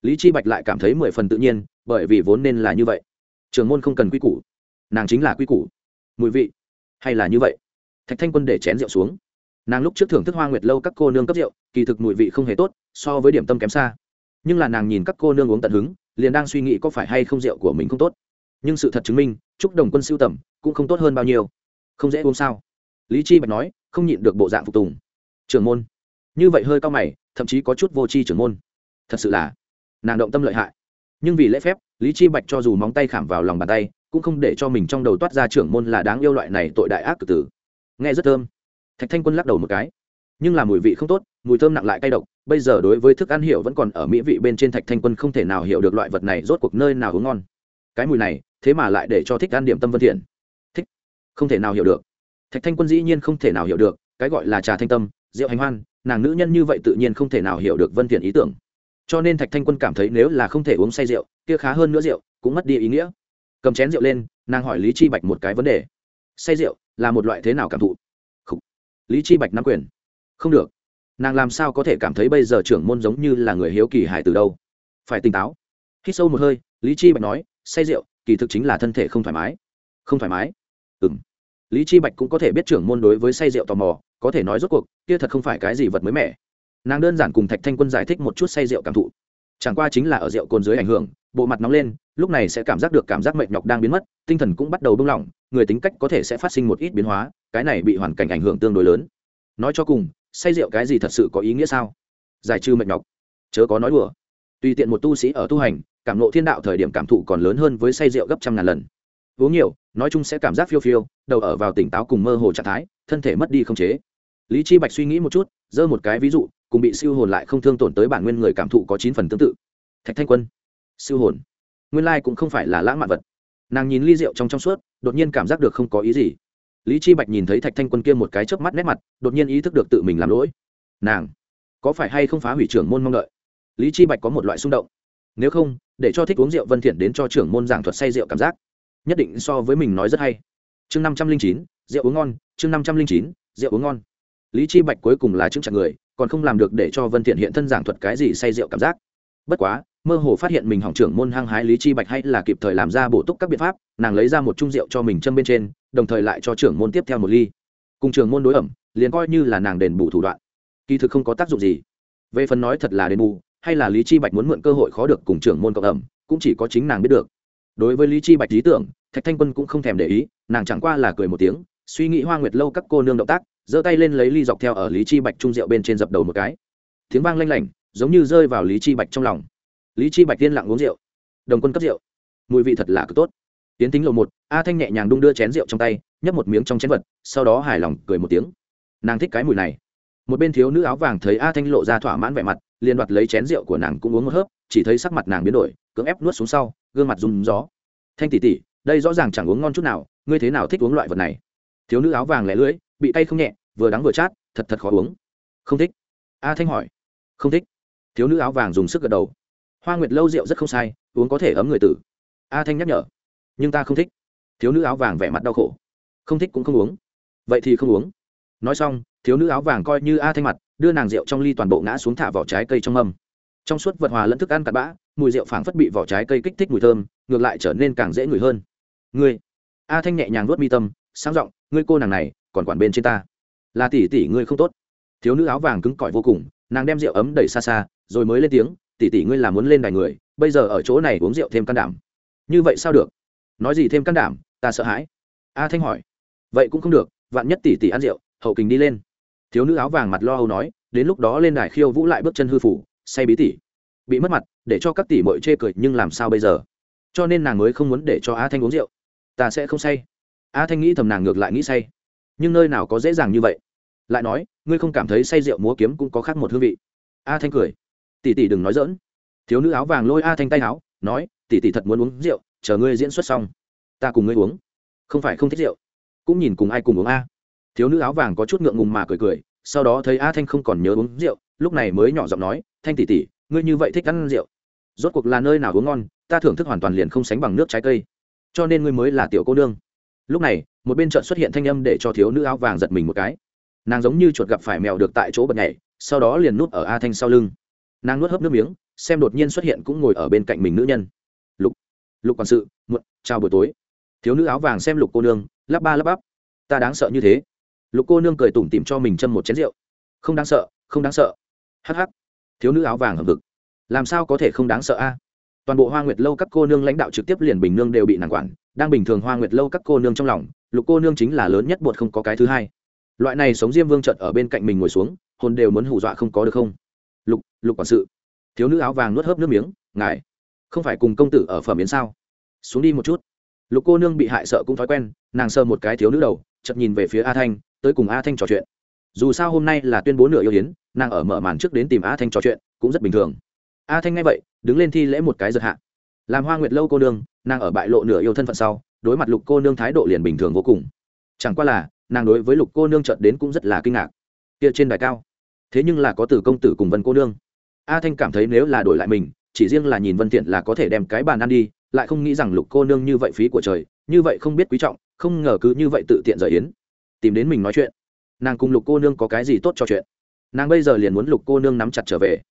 lý chi bạch lại cảm thấy mười phần tự nhiên, bởi vì vốn nên là như vậy. Trường môn không cần quy củ, nàng chính là quy củ. Mùi vị, hay là như vậy? Thạch thanh quân để chén rượu xuống. Nàng lúc trước thưởng thức hoa nguyệt lâu các cô nương cấp rượu, kỳ thực mùi vị không hề tốt, so với điểm tâm kém xa. Nhưng là nàng nhìn các cô nương uống tận hứng, liền đang suy nghĩ có phải hay không rượu của mình không tốt. Nhưng sự thật chứng minh, chúc đồng quân siêu tầm, cũng không tốt hơn bao nhiêu. Không dễ uống sao? Lý chi bạch nói, không nhịn được bộ dạng phục tùng. Trưởng môn. Như vậy hơi cao mày, thậm chí có chút vô tri trưởng môn. Thật sự là nàng động tâm lợi hại. Nhưng vì lễ phép, lý chi bạch cho dù móng tay khảm vào lòng bàn tay, cũng không để cho mình trong đầu toát ra trưởng môn là đáng yêu loại này tội đại ác cực tử. Nghe rất thơm. Thạch thanh quân lắc đầu một cái. Nhưng là mùi vị không tốt, mùi thơm nặng lại cay độc, bây giờ đối với thức ăn hiệu vẫn còn ở mỹ vị bên trên thạch thanh quân không thể nào hiểu được loại vật này rốt cuộc nơi nào uống ngon. Cái mùi này, thế mà lại để cho thích ăn điểm tâm vân thiện. Thích, không thể nào hiểu được. Thạch thanh quân dĩ nhiên không thể nào hiểu được, cái gọi là trà thanh tâm, rượu hành hoan, nàng nữ nhân như vậy tự nhiên không thể nào hiểu được vân thiện ý tưởng cho nên thạch thanh quân cảm thấy nếu là không thể uống say rượu, kia khá hơn nữa rượu, cũng mất đi ý nghĩa. Cầm chén rượu lên, nàng hỏi lý chi bạch một cái vấn đề. Say rượu là một loại thế nào cảm thụ? Khủ. lý chi bạch nắm quyền. Không được. Nàng làm sao có thể cảm thấy bây giờ trưởng môn giống như là người hiếu kỳ hải từ đâu? Phải tỉnh táo. Hít sâu một hơi, lý chi bạch nói, say rượu, kỳ thực chính là thân thể không thoải mái. Không thoải mái? Ừ lý chi bạch cũng có thể biết trưởng môn đối với say rượu tò mò, có thể nói rốt cuộc, kia thật không phải cái gì vật mới mẻ nàng đơn giản cùng thạch thanh quân giải thích một chút say rượu cảm thụ. Chẳng qua chính là ở rượu cồn dưới ảnh hưởng, bộ mặt nóng lên, lúc này sẽ cảm giác được cảm giác mệt nhọc đang biến mất, tinh thần cũng bắt đầu bung lỏng, người tính cách có thể sẽ phát sinh một ít biến hóa, cái này bị hoàn cảnh ảnh hưởng tương đối lớn. Nói cho cùng, say rượu cái gì thật sự có ý nghĩa sao? Giải trừ mệt nhọc, chớ có nói đùa. Tùy tiện một tu sĩ ở tu hành, cảm nộ thiên đạo thời điểm cảm thụ còn lớn hơn với say rượu gấp trăm ngàn lần. Uống nhiều, nói chung sẽ cảm giác phiêu phiêu, đầu ở vào tỉnh táo cùng mơ hồ trạng thái, thân thể mất đi không chế. Lý chi bạch suy nghĩ một chút, giơ một cái ví dụ cùng bị siêu hồn lại không thương tổn tới bản nguyên người cảm thụ có chín phần tương tự. Thạch thanh quân, siêu hồn, nguyên lai cũng không phải là lãng mạn vật. Nàng nhìn ly rượu trong trong suốt, đột nhiên cảm giác được không có ý gì. Lý chi bạch nhìn thấy thạch thanh quân kia một cái chớp mắt nét mặt, đột nhiên ý thức được tự mình làm lỗi. Nàng, có phải hay không phá hủy trưởng môn mong đợi? Lý chi bạch có một loại xung động. Nếu không, để cho thích uống rượu vân thiện đến cho trưởng môn giảng thuật say rượu cảm giác. Nhất định so với mình nói rất hay. Chương năm trăm linh chín, rượu uống ngon, chương năm trăm linh chín, rượu uống ngon. Lý chi bạch cuối cùng là chứng chặt người còn không làm được để cho vân thiện hiện thân giảng thuật cái gì say rượu cảm giác. Bất quá, mơ hồ phát hiện mình hỏng trưởng môn hăng hái lý chi bạch hay là kịp thời làm ra bổ túc các biện pháp, nàng lấy ra một chung rượu cho mình châm bên trên, đồng thời lại cho trưởng môn tiếp theo một ly. Cùng trưởng môn đối ẩm, liền coi như là nàng đền bù thủ đoạn. Kỳ thực không có tác dụng gì. Về phần nói thật là đền bù, hay là lý chi bạch muốn mượn cơ hội khó được cùng trưởng môn cộng ẩm, cũng chỉ có chính nàng biết được. Đối với lý chi bạch lý tưởng, thạch thanh quân cũng không thèm để ý, nàng chẳng qua là cười một tiếng, suy nghĩ hoa nguyệt lâu các cô nương động tác giơ tay lên lấy ly dọc theo ở lý chi bạch trung rượu bên trên dập đầu một cái. Tiếng vang lanh lảnh, giống như rơi vào lý chi bạch trong lòng. Lý chi bạch tiên lặng uống rượu, đồng quân cấp rượu. Mùi vị thật là cực tốt. Tiến tính lộ một, a thanh nhẹ nhàng đung đưa chén rượu trong tay, nhấp một miếng trong chén vật, sau đó hài lòng cười một tiếng. Nàng thích cái mùi này. Một bên thiếu nữ áo vàng thấy a thanh lộ ra thỏa mãn vẻ mặt, liền đoạt lấy chén rượu của nàng cũng uống một hớp, chỉ thấy sắc mặt nàng biến đổi, cưỡng ép nuốt xuống sau, gương mặt run gió. Thanh tỷ tỷ, đây rõ ràng chẳng uống ngon chút nào, ngươi thế nào thích uống loại vật này? Thiếu nữ áo vàng lẻ lưỡi bị tay không nhẹ, vừa đắng vừa chát, thật thật khó uống. Không thích. A thanh hỏi. Không thích. Thiếu nữ áo vàng dùng sức gật đầu. Hoa nguyệt lâu rượu rất không sai, uống có thể ấm người tử. A thanh nhắc nhở. Nhưng ta không thích. Thiếu nữ áo vàng vẻ mặt đau khổ. Không thích cũng không uống. Vậy thì không uống. Nói xong, thiếu nữ áo vàng coi như a thanh mặt, đưa nàng rượu trong ly toàn bộ ngã xuống thả vỏ trái cây trong mâm. Trong suốt vật hòa lẫn thức ăn cặn bã, mùi rượu phảng phất bị vỏ trái cây kích thích mùi thơm, ngược lại trở nên càng dễ ngửi hơn. Ngươi. A thanh nhẹ nhàng nuốt mi tâm, sáng giọng, ngươi cô nàng này còn quản bên trên ta. Là tỷ tỷ ngươi không tốt. Thiếu nữ áo vàng cứng cỏi vô cùng, nàng đem rượu ấm đẩy xa xa, rồi mới lên tiếng, tỷ tỷ ngươi là muốn lên đài người, bây giờ ở chỗ này uống rượu thêm can đảm. Như vậy sao được? Nói gì thêm can đảm, ta sợ hãi. A thanh hỏi. Vậy cũng không được, vạn nhất tỷ tỷ ăn rượu, hậu kình đi lên. Thiếu nữ áo vàng mặt lo âu nói, đến lúc đó lên đài khiêu vũ lại bước chân hư phủ, say bí tỷ bị mất mặt, để cho các tỷ mội chê cười, nhưng làm sao bây giờ? Cho nên nàng mới không muốn để cho a thanh uống rượu. Ta sẽ không say. A thanh nghĩ thầm nàng ngược lại nghĩ say nhưng nơi nào có dễ dàng như vậy? Lại nói, ngươi không cảm thấy say rượu múa kiếm cũng có khác một hương vị? A thanh cười. Tỷ tỷ đừng nói dỡn thiếu nữ áo vàng lôi a thanh tay áo, nói, tỷ tỷ thật muốn uống rượu, chờ ngươi diễn xuất xong, ta cùng ngươi uống. Không phải không thích rượu, cũng nhìn cùng ai cùng uống a. Thiếu nữ áo vàng có chút ngượng ngùng mà cười cười, sau đó thấy a thanh không còn nhớ uống rượu, lúc này mới nhỏ giọng nói, thanh tỷ tỷ, ngươi như vậy thích ăn rượu. Rốt cuộc là nơi nào uống ngon, ta thưởng thức hoàn toàn liền không sánh bằng nước trái cây. Cho nên ngươi mới là tiểu cô nương. Lúc này một bên trận xuất hiện thanh âm để cho thiếu nữ áo vàng giật mình một cái. Nàng giống như chuột gặp phải mèo được tại chỗ bật nhảy, sau đó liền núp ở a thanh sau lưng. Nàng nuốt hớp nước miếng, xem đột nhiên xuất hiện cũng ngồi ở bên cạnh mình nữ nhân. Lục lục quản sự, muộn, chào buổi tối. Thiếu nữ áo vàng xem lục cô nương, lắp ba lắp bắp. Ta đáng sợ như thế. Lục cô nương cười tủm tìm cho mình châm một chén rượu. Không đáng sợ, không đáng sợ. Hh thiếu nữ áo vàng hầm vực làm sao có thể không đáng sợ a? Toàn bộ hoa nguyệt lâu các cô nương lãnh đạo trực tiếp liền bình nương đều bị nàng quản đang bình thường hoa nguyệt lâu các cô nương trong lòng, lục cô nương chính là lớn nhất bột không có cái thứ hai. Loại này sống diêm vương trận ở bên cạnh mình ngồi xuống, hồn đều muốn hù dọa không có được không? Lục lục quản sự, thiếu nữ áo vàng nuốt hớp nước miếng, ngài, không phải cùng công tử ở phẩm yến sao? Xuống đi một chút. Lục cô nương bị hại sợ cũng thói quen, nàng sờ một cái thiếu nữ đầu, chợt nhìn về phía a thanh, tới cùng a thanh trò chuyện. Dù sao hôm nay là tuyên bố nửa yêu hiến nàng ở mở màn trước đến tìm a thanh trò chuyện, cũng rất bình thường. A thanh nghe vậy, đứng lên thi lễ một cái giật hạ làm hoa nguyệt lâu cô nương, nàng ở bại lộ nửa yêu thân phận sau, đối mặt lục cô nương thái độ liền bình thường vô cùng. Chẳng qua là, nàng đối với lục cô nương trợt đến cũng rất là kinh ngạc. Kia trên đài cao, thế nhưng là có từ công tử cùng vân cô nương. A thanh cảm thấy nếu là đổi lại mình, chỉ riêng là nhìn vân thiện là có thể đem cái bàn ăn đi, lại không nghĩ rằng lục cô nương như vậy phí của trời, như vậy không biết quý trọng, không ngờ cứ như vậy tự tiện rời yến. Tìm đến mình nói chuyện. Nàng cùng lục cô nương có cái gì tốt cho chuyện? Nàng bây giờ liền muốn lục cô nương nắm chặt trở về.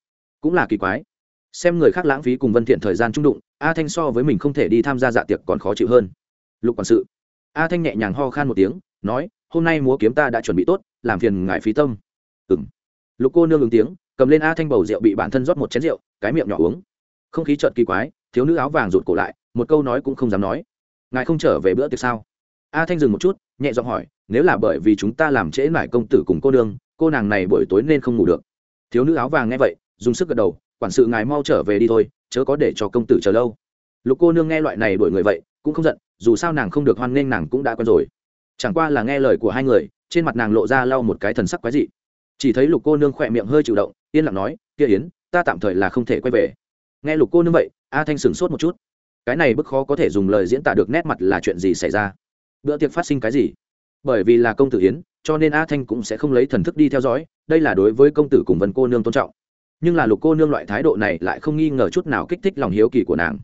Cũng là kỳ quái. Xem người khác lãng phí cùng vân thiện thời gian trung đụng a thanh so với mình không thể đi tham gia dạ tiệc còn khó chịu hơn. Lục quản sự. A thanh nhẹ nhàng ho khan một tiếng, nói, hôm nay múa kiếm ta đã chuẩn bị tốt, làm phiền ngài phí tâm. Ừm. Lục cô nương ứng tiếng, cầm lên a thanh bầu rượu bị bản thân rót một chén rượu, cái miệng nhỏ uống. Không khí trợt kỳ quái, thiếu nữ áo vàng rụt cổ lại, một câu nói cũng không dám nói. Ngài không trở về bữa tiệc sao? A thanh dừng một chút, nhẹ giọng hỏi, nếu là bởi vì chúng ta làm trễ mải công tử cùng cô nương, cô nàng này buổi tối nên không ngủ được. Thiếu nữ áo vàng nghe vậy, dùng sức gật đầu, quản sự ngài mau trở về đi thôi chớ có để cho công tử chờ lâu. Lục cô nương nghe loại này đuổi người vậy, cũng không giận, dù sao nàng không được hoan nghênh nàng cũng đã quen rồi. Chẳng qua là nghe lời của hai người, trên mặt nàng lộ ra lau một cái thần sắc quái dị. Chỉ thấy lục cô nương khỏe miệng hơi chịu động, yên lặng nói, kia yến, ta tạm thời là không thể quay về. Nghe lục cô nương vậy, a thanh sửng sốt một chút. Cái này bức khó có thể dùng lời diễn tả được nét mặt là chuyện gì xảy ra? Bữa tiệc phát sinh cái gì? Bởi vì là công tử yến, cho nên a thanh cũng sẽ không lấy thần thức đi theo dõi, đây là đối với công tử cùng vân cô nương tôn trọng nhưng là lục cô nương loại thái độ này lại không nghi ngờ chút nào kích thích lòng hiếu kỳ của nàng.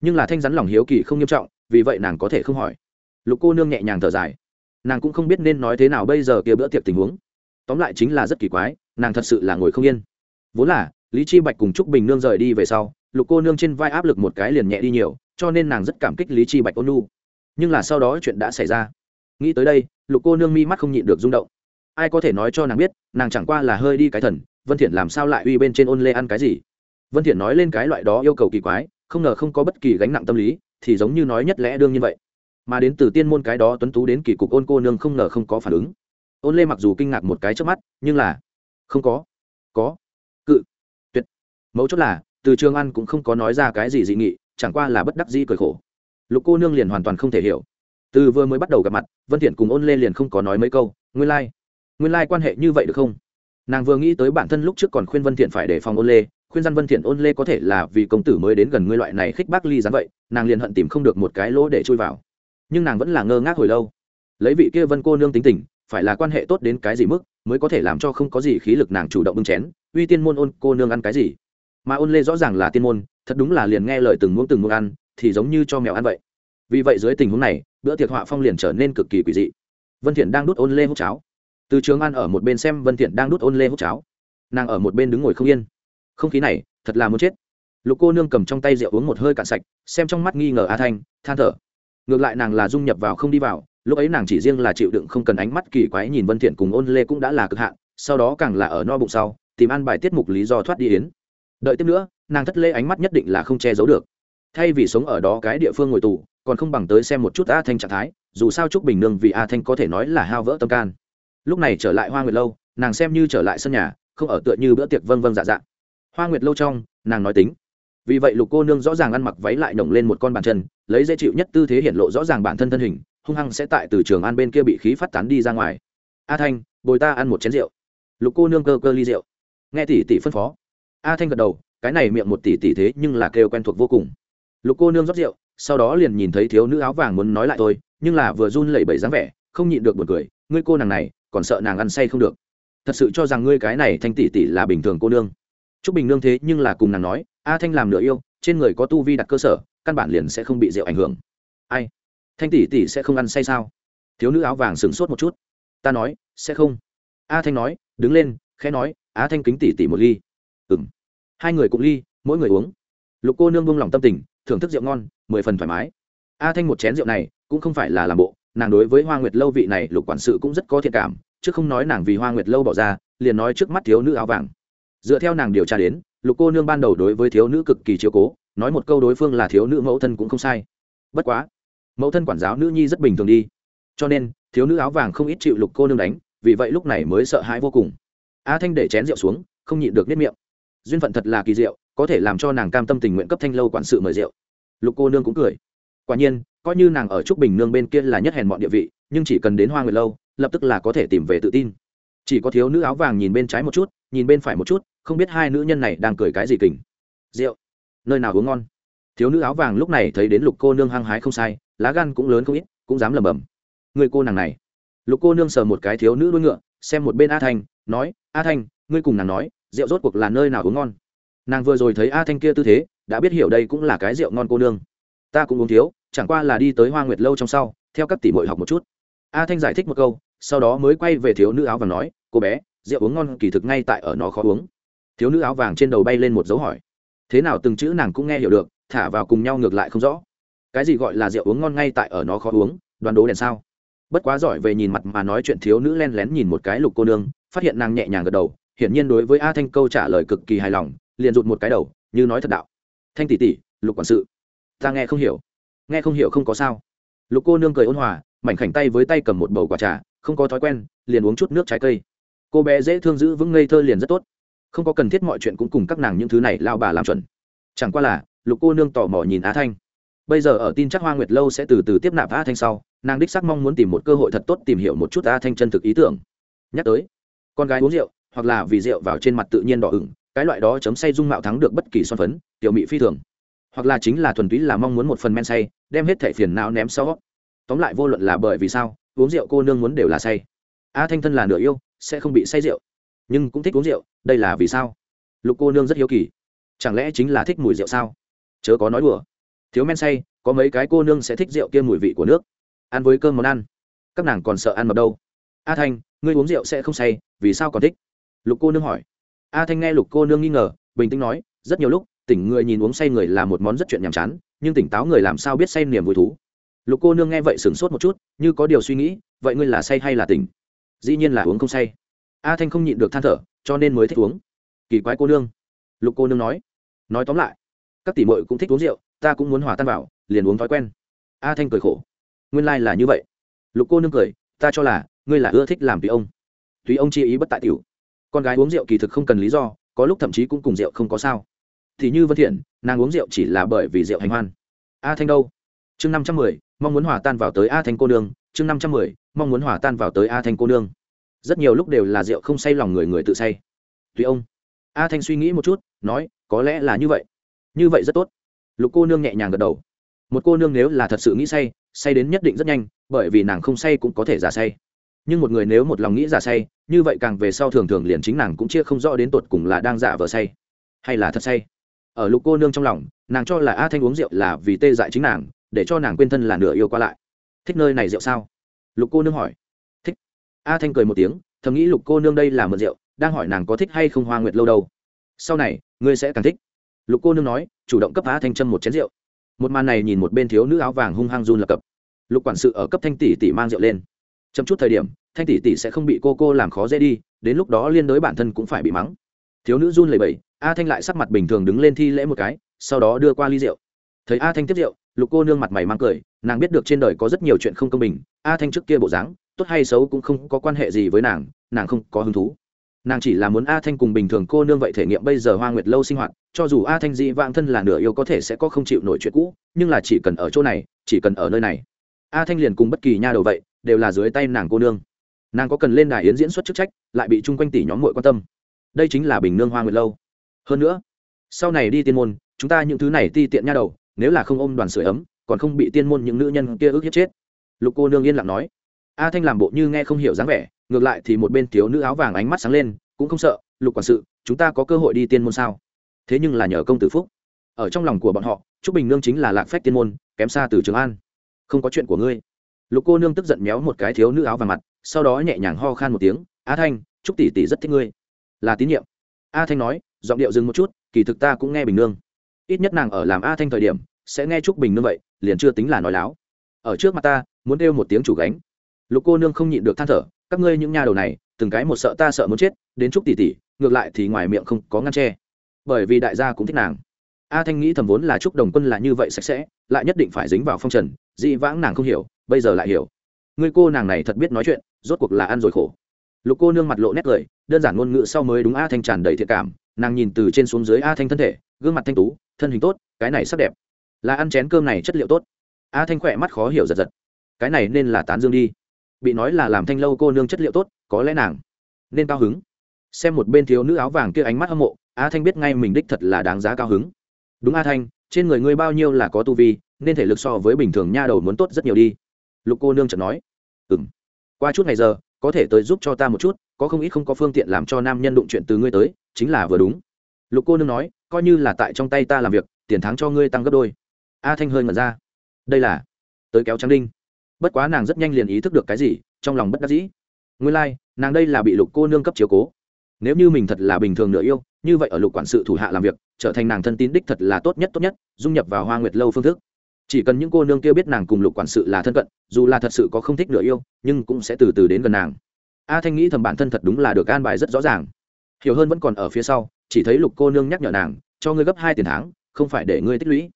Nhưng là thanh rắn lòng hiếu kỳ không nghiêm trọng, vì vậy nàng có thể không hỏi. Lục cô nương nhẹ nhàng thở dài. Nàng cũng không biết nên nói thế nào bây giờ kia bữa tiệc tình huống. Tóm lại chính là rất kỳ quái, nàng thật sự là ngồi không yên. Vốn là, lý chi bạch cùng trúc bình nương rời đi về sau, lục cô nương trên vai áp lực một cái liền nhẹ đi nhiều, cho nên nàng rất cảm kích lý chi bạch ôn nu nhưng là sau đó chuyện đã xảy ra. Nghĩ tới đây, lục cô nương mi mắt không nhịn được rung động. Ai có thể nói cho nàng biết, nàng chẳng qua là hơi đi cái thần vân thiện làm sao lại uy bên trên ôn lê ăn cái gì? Vân thiện nói lên cái loại đó yêu cầu kỳ quái, không ngờ không có bất kỳ gánh nặng tâm lý, thì giống như nói nhất lẽ đương nhiên vậy. Mà đến từ tiên môn cái đó tuấn tú đến kỳ cục ôn cô nương không ngờ không có phản ứng. Ôn lê mặc dù kinh ngạc một cái trước mắt, nhưng là, không có có, cự, tuyệt. Mấu chốt là, từ trường ăn cũng không có nói ra cái gì dị nghị, chẳng qua là bất đắc dĩ cười khổ. Lục cô nương liền hoàn toàn không thể hiểu. Từ vừa mới bắt đầu gặp mặt, vân thiện cùng ôn lê liền không có nói mấy câu. Nguyên lai like. nguyên lai like quan hệ như vậy được không? Nàng vừa nghĩ tới bản thân lúc trước còn khuyên vân thiện phải đề phòng ôn lê, khuyên dân vân thiện, ôn lê có thể là vì công tử mới đến gần ngươi loại này khích bác ly dán vậy, nàng liền hận tìm không được một cái lỗ để chui vào. Nhưng nàng vẫn là ngơ ngác hồi lâu. Lấy vị kia vân cô nương tính tình, phải là quan hệ tốt đến cái gì mức, mới có thể làm cho không có gì khí lực nàng chủ động bưng chén, uy tiên môn ôn, cô nương ăn cái gì? Mà ôn lê rõ ràng là tiên môn, thật đúng là liền nghe lời từng muỗng từng muỗng ăn, thì giống như cho mèo ăn vậy. Vì vậy dưới tình huống này, bữa tiệc họa phong liền trở nên cực kỳ quỷ dị. Vân thiện đang đút ôn lê hút cháo từ trường An ở một bên xem vân thiện đang đút ôn lê hút cháo. Nàng ở một bên đứng ngồi không yên. Không khí này, thật là muốn chết. Lục cô nương cầm trong tay rượu uống một hơi cạn sạch, xem trong mắt nghi ngờ a thanh, than thở. Ngược lại nàng là dung nhập vào không đi vào, lúc ấy nàng chỉ riêng là chịu đựng không cần ánh mắt kỳ quái nhìn vân thiện cùng ôn lê cũng đã là cực hạn, sau đó càng là ở no bụng sau, tìm ăn bài tiết mục lý do thoát đi yến. Đợi tiếp nữa, nàng thất lễ ánh mắt nhất định là không che giấu được. Thay vì sống ở đó cái địa phương ngồi tù, còn không bằng tới xem một chút a thanh trạng thái, dù sao trúc bình nương vì a thanh có thể nói là hao vỡ tâm can lúc này trở lại hoa nguyệt lâu, nàng xem như trở lại sân nhà, không ở tựa như bữa tiệc vâng vâng dạ dạ. Hoa nguyệt lâu trong, nàng nói tính. Vì vậy lục cô nương rõ ràng ăn mặc váy lại nổng lên một con bàn chân, lấy dễ chịu nhất tư thế hiện lộ rõ ràng bản thân thân hình, hung hăng sẽ tại từ trường an bên kia bị khí phát tán đi ra ngoài. A thanh, bồi ta ăn một chén rượu. Lục cô nương cơ cơ ly rượu. Nghe tỷ tỷ phân phó. A thanh gật đầu, cái này miệng một tỷ tỷ thế nhưng là kêu quen thuộc vô cùng. Lục cô nương rót rượu, sau đó liền nhìn thấy thiếu nữ áo vàng muốn nói lại tôi nhưng là vừa run lẩy bẩy dáng vẻ, không nhịn được buồn cười. Ngươi cô nàng này còn sợ nàng ăn say không được thật sự cho rằng ngươi cái này thanh tỷ tỷ là bình thường cô nương Trúc Bình Nương thế nhưng là cùng nàng nói, A Thanh làm nửa yêu, trên người có tu vi đặt cơ sở, căn bản liền sẽ không bị rượu ảnh hưởng. Ai? Thanh tỷ tỷ sẽ không ăn say sao? Thiếu nữ áo vàng sửng sốt một chút. Ta nói, sẽ không. A Thanh nói, đứng lên, khẽ nói, Á Thanh kính tỷ tỷ một ly. Ừm. Hai người cùng ly, mỗi người uống. Lục cô nương buông lòng tâm tình, thưởng thức rượu ngon, mười phần thoải mái. A Thanh một chén rượu này, cũng không phải là làm bộ, nàng đối với Hoa Nguyệt lâu vị này Lục quản sự cũng rất có thiện cảm, chứ không nói nàng vì Hoa Nguyệt lâu bỏ ra, liền nói trước mắt thiếu nữ áo vàng. Dựa theo nàng điều tra đến lục cô nương ban đầu đối với thiếu nữ cực kỳ chiếu cố nói một câu đối phương là thiếu nữ mẫu thân cũng không sai. Bất quá mẫu thân quản giáo nữ nhi rất bình thường đi. Cho nên thiếu nữ áo vàng không ít chịu lục cô nương đánh vì vậy lúc này mới sợ hãi vô cùng. A thanh để chén rượu xuống không nhịn được nếp miệng. Duyên phận thật là kỳ diệu có thể làm cho nàng cam tâm tình nguyện cấp thanh lâu quản sự mời rượu. Lục cô nương cũng cười quả nhiên, coi như nàng ở trúc bình nương bên kia là nhất hèn mọi địa vị, nhưng chỉ cần đến hoa người lâu, lập tức là có thể tìm về tự tin. Chỉ có thiếu nữ áo vàng nhìn bên trái một chút, nhìn bên phải một chút, không biết hai nữ nhân này đang cười cái gì kình. Rượu. Nơi nào uống ngon? Thiếu nữ áo vàng lúc này thấy đến lục cô nương hăng hái không sai, lá gan cũng lớn không ít, cũng dám lẩm bẩm. Người cô nàng này. Lục cô nương sờ một cái thiếu nữ đuôi ngựa, xem một bên a thanh, nói, a thanh, ngươi cùng nàng nói, rượu rốt cuộc là nơi nào uống ngon? Nàng vừa rồi thấy a thanh kia tư thế, đã biết hiểu đây cũng là cái rượu ngon cô nương ta cũng uống thiếu, chẳng qua là đi tới hoa nguyệt lâu trong sau, theo các tỷ mội học một chút. A thanh giải thích một câu, sau đó mới quay về thiếu nữ áo vàng nói, cô bé, rượu uống ngon kỳ thực ngay tại ở nó khó uống. Thiếu nữ áo vàng trên đầu bay lên một dấu hỏi. Thế nào từng chữ nàng cũng nghe hiểu được, thả vào cùng nhau ngược lại không rõ. Cái gì gọi là rượu uống ngon ngay tại ở nó khó uống, đoán đố đèn sao? Bất quá giỏi về nhìn mặt mà nói chuyện thiếu nữ len lén nhìn một cái lục cô nương, phát hiện nàng nhẹ nhàng gật đầu, hiển nhiên đối với a thanh câu trả lời cực kỳ hài lòng, liền rụt một cái đầu, như nói thật đạo. Thanh tỷ tỷ, lục quản sự ta nghe không hiểu. Nghe không hiểu không có sao. Lục cô nương cười ôn hòa, mảnh khảnh tay với tay cầm một bầu quả trà, không có thói quen, liền uống chút nước trái cây. Cô bé dễ thương giữ vững ngây thơ liền rất tốt. Không có cần thiết mọi chuyện cũng cùng các nàng những thứ này lao bà làm chuẩn. Chẳng qua là, lục cô nương tò mò nhìn á thanh. Bây giờ ở tin chắc hoa nguyệt lâu sẽ từ từ tiếp nạp á thanh sau, nàng đích sắc mong muốn tìm một cơ hội thật tốt tìm hiểu một chút á thanh chân thực ý tưởng. Nhắc tới, con gái uống rượu, hoặc là vì rượu vào trên mặt tự nhiên đỏ ửng, cái loại đó chấm say dung mạo thắng được bất kỳ son phấn, tiểu mị phi thường hoặc là chính là thuần túy là mong muốn một phần men say, đem hết thẻ phiền não ném sau. Tóm lại vô luận là bởi vì sao, uống rượu cô nương muốn đều là say. A thanh thân là nửa yêu, sẽ không bị say rượu. Nhưng cũng thích uống rượu, đây là vì sao? Lục cô nương rất hiếu kỳ. Chẳng lẽ chính là thích mùi rượu sao? Chớ có nói đùa. Thiếu men say, có mấy cái cô nương sẽ thích rượu kia mùi vị của nước. Ăn với cơm món ăn. Các nàng còn sợ ăn mập đâu. A thanh, ngươi uống rượu sẽ không say, vì sao còn thích? Lục cô nương hỏi. A thanh nghe lục cô nương nghi ngờ, bình tĩnh nói, rất nhiều lúc tỉnh người nhìn uống say người là một món rất chuyện nhàm chán, nhưng tỉnh táo người làm sao biết say niềm vui thú. Lục cô nương nghe vậy sửng sốt một chút, như có điều suy nghĩ, vậy ngươi là say hay là tỉnh? Dĩ nhiên là uống không say. A thanh không nhịn được than thở, cho nên mới thích uống. Kỳ quái cô nương. Lục cô nương nói. Nói tóm lại, các tỷ mội cũng thích uống rượu, ta cũng muốn hòa tan vào, liền uống thói quen. A thanh cười khổ. Nguyên lai、like、là như vậy. Lục cô nương cười, ta cho là, ngươi là ưa thích làm tùy ông. Tùy ông chi ý bất tại tiểu. Con gái uống rượu kỳ thực không cần lý do, có lúc thậm chí cũng cùng rượu không có sao thì như vân thiện, nàng uống rượu chỉ là bởi vì rượu hành hoan. A thanh đâu? Chương năm trăm mười, mong muốn hòa tan vào tới a thanh cô nương. Chương năm trăm mười, mong muốn hòa tan vào tới a thanh cô nương. Rất nhiều lúc đều là rượu không say lòng người người tự say. Tùy ông. A thanh suy nghĩ một chút, nói, có lẽ là như vậy. Như vậy rất tốt. Lục cô nương nhẹ nhàng gật đầu. Một cô nương nếu là thật sự nghĩ say say đến nhất định rất nhanh, bởi vì nàng không say cũng có thể giả say. Nhưng một người nếu một lòng nghĩ giả say, như vậy càng về sau thường thường liền chính nàng cũng chia không rõ đến tột cùng là đang giả vờ say, hay là thật say ở lục cô nương trong lòng, nàng cho là a thanh uống rượu là vì tê dại chính nàng, để cho nàng quên thân là nửa yêu qua lại. Thích nơi này rượu sao? Lục cô nương hỏi. Thích. A thanh cười một tiếng, thầm nghĩ lục cô nương đây là mượn rượu, đang hỏi nàng có thích hay không hoa nguyệt lâu đâu. Sau này, ngươi sẽ càng thích. Lục cô nương nói, chủ động cấp a thanh châm một chén rượu. Một màn này nhìn một bên thiếu nữ áo vàng hung hăng run lập cập. Lục quản sự ở cấp thanh tỷ tỷ mang rượu lên. Chấm chút thời điểm, thanh tỷ tỷ sẽ không bị cô cô làm khó dễ đi, đến lúc đó liên đối bản thân cũng phải bị mắng thiếu nữ run lẩy bẩy, a thanh lại sắc mặt bình thường đứng lên thi lễ một cái, sau đó đưa qua ly rượu. Thấy a thanh tiếp rượu, lục cô nương mặt mày mang cười, nàng biết được trên đời có rất nhiều chuyện không công bình, a thanh trước kia bộ dáng, tốt hay xấu cũng không có quan hệ gì với nàng nàng không có hứng thú. Nàng chỉ là muốn a thanh cùng bình thường cô nương vậy thể nghiệm bây giờ hoa nguyệt lâu sinh hoạt, cho dù a thanh dị vãng thân là nửa yêu có thể sẽ có không chịu nổi chuyện cũ, nhưng là chỉ cần ở chỗ này, chỉ cần ở nơi này. A thanh liền cùng bất kỳ nha đầu vậy, đều là dưới tay nàng cô nương. Nàng có cần lên đài yến diễn xuất chức trách, lại bị chung quanh tỷ nhóm mội quan tâm đây chính là bình nương hoa nguyệt lâu. Hơn nữa, sau này đi tiên môn, chúng ta những thứ này ti tiện nha đầu, nếu là không ôm đoàn sửa ấm, còn không bị tiên môn những nữ nhân kia ước hiếp chết. Lục cô nương yên lặng nói. A thanh làm bộ như nghe không hiểu dáng vẻ, ngược lại thì một bên thiếu nữ áo vàng ánh mắt sáng lên, cũng không sợ, lục quản sự, chúng ta có cơ hội đi tiên môn sao? Thế nhưng là nhờ công tử phúc. Ở trong lòng của bọn họ, trúc bình nương chính là lạc phách tiên môn, kém xa từ trường an. Không có chuyện của ngươi. Lục cô nương tức giận méo một cái thiếu nữ áo vàng mặt, sau đó nhẹ nhàng ho khan một tiếng, a thanh, trúc tỷ tỷ rất thích ngươi là tín nhiệm. A thanh nói, giọng điệu dừng một chút, kỳ thực ta cũng nghe bình nương. Ít nhất nàng ở làm a thanh thời điểm, sẽ nghe chúc bình nương vậy, liền chưa tính là nói láo. Ở trước mặt ta, muốn kêu một tiếng chủ gánh. Lục cô nương không nhịn được than thở, các ngươi những nhà đầu này, từng cái một sợ ta sợ muốn chết, đến chúc tỷ tỷ, ngược lại thì ngoài miệng không có ngăn tre bởi vì đại gia cũng thích nàng. A thanh nghĩ thầm vốn là chúc đồng quân là như vậy sạch sẽ, lại nhất định phải dính vào phong trần, dị vãng nàng không hiểu, bây giờ lại hiểu. Người cô nàng này thật biết nói chuyện, rốt cuộc là ăn rồi khổ lục cô nương mặt lộ nét cười, đơn giản ngôn ngữ sau mới đúng a thanh tràn đầy thiện cảm, nàng nhìn từ trên xuống dưới a thanh thân thể, gương mặt thanh tú, thân hình tốt, cái này sắc đẹp. Là ăn chén cơm này chất liệu tốt. A thanh khỏe mắt khó hiểu giật giật. Cái này nên là tán dương đi. Bị nói là làm thanh lâu cô nương chất liệu tốt, có lẽ nàng nên cao hứng. Xem một bên thiếu nữ áo vàng kia ánh mắt hâm mộ, a thanh biết ngay mình đích thật là đáng giá cao hứng. Đúng a thanh, trên người ngươi bao nhiêu là có tu vi, nên thể lực so với bình thường nha đầu muốn tốt rất nhiều đi. Lục cô nương chợt nói. Ừ m qua chút ngày giờ có thể tới giúp cho ta một chút có không ít không có phương tiện làm cho nam nhân đụng chuyện từ ngươi tới chính là vừa đúng. Lục cô nương nói coi như là tại trong tay ta làm việc tiền thắng cho ngươi tăng gấp đôi. A thanh hơi ngẩn ra. Đây là tới kéo trắng đinh. Bất quá nàng rất nhanh liền ý thức được cái gì trong lòng bất đắc dĩ. Nguyên lai、like, nàng đây là bị lục cô nương cấp chiếu cố. Nếu như mình thật là bình thường nửa yêu như vậy ở lục quản sự thủ hạ làm việc trở thành nàng thân tín đích thật là tốt nhất tốt nhất dung nhập vào hoa nguyệt lâu phương thức chỉ cần những cô nương kia biết nàng cùng lục quản sự là thân cận, dù là thật sự có không thích nửa yêu, nhưng cũng sẽ từ từ đến gần nàng. A thanh nghĩ thầm bản thân thật đúng là được an bài rất rõ ràng. Hiểu hơn vẫn còn ở phía sau, chỉ thấy lục cô nương nhắc nhở nàng, cho ngươi gấp hai tiền tháng, không phải để ngươi tích lũy.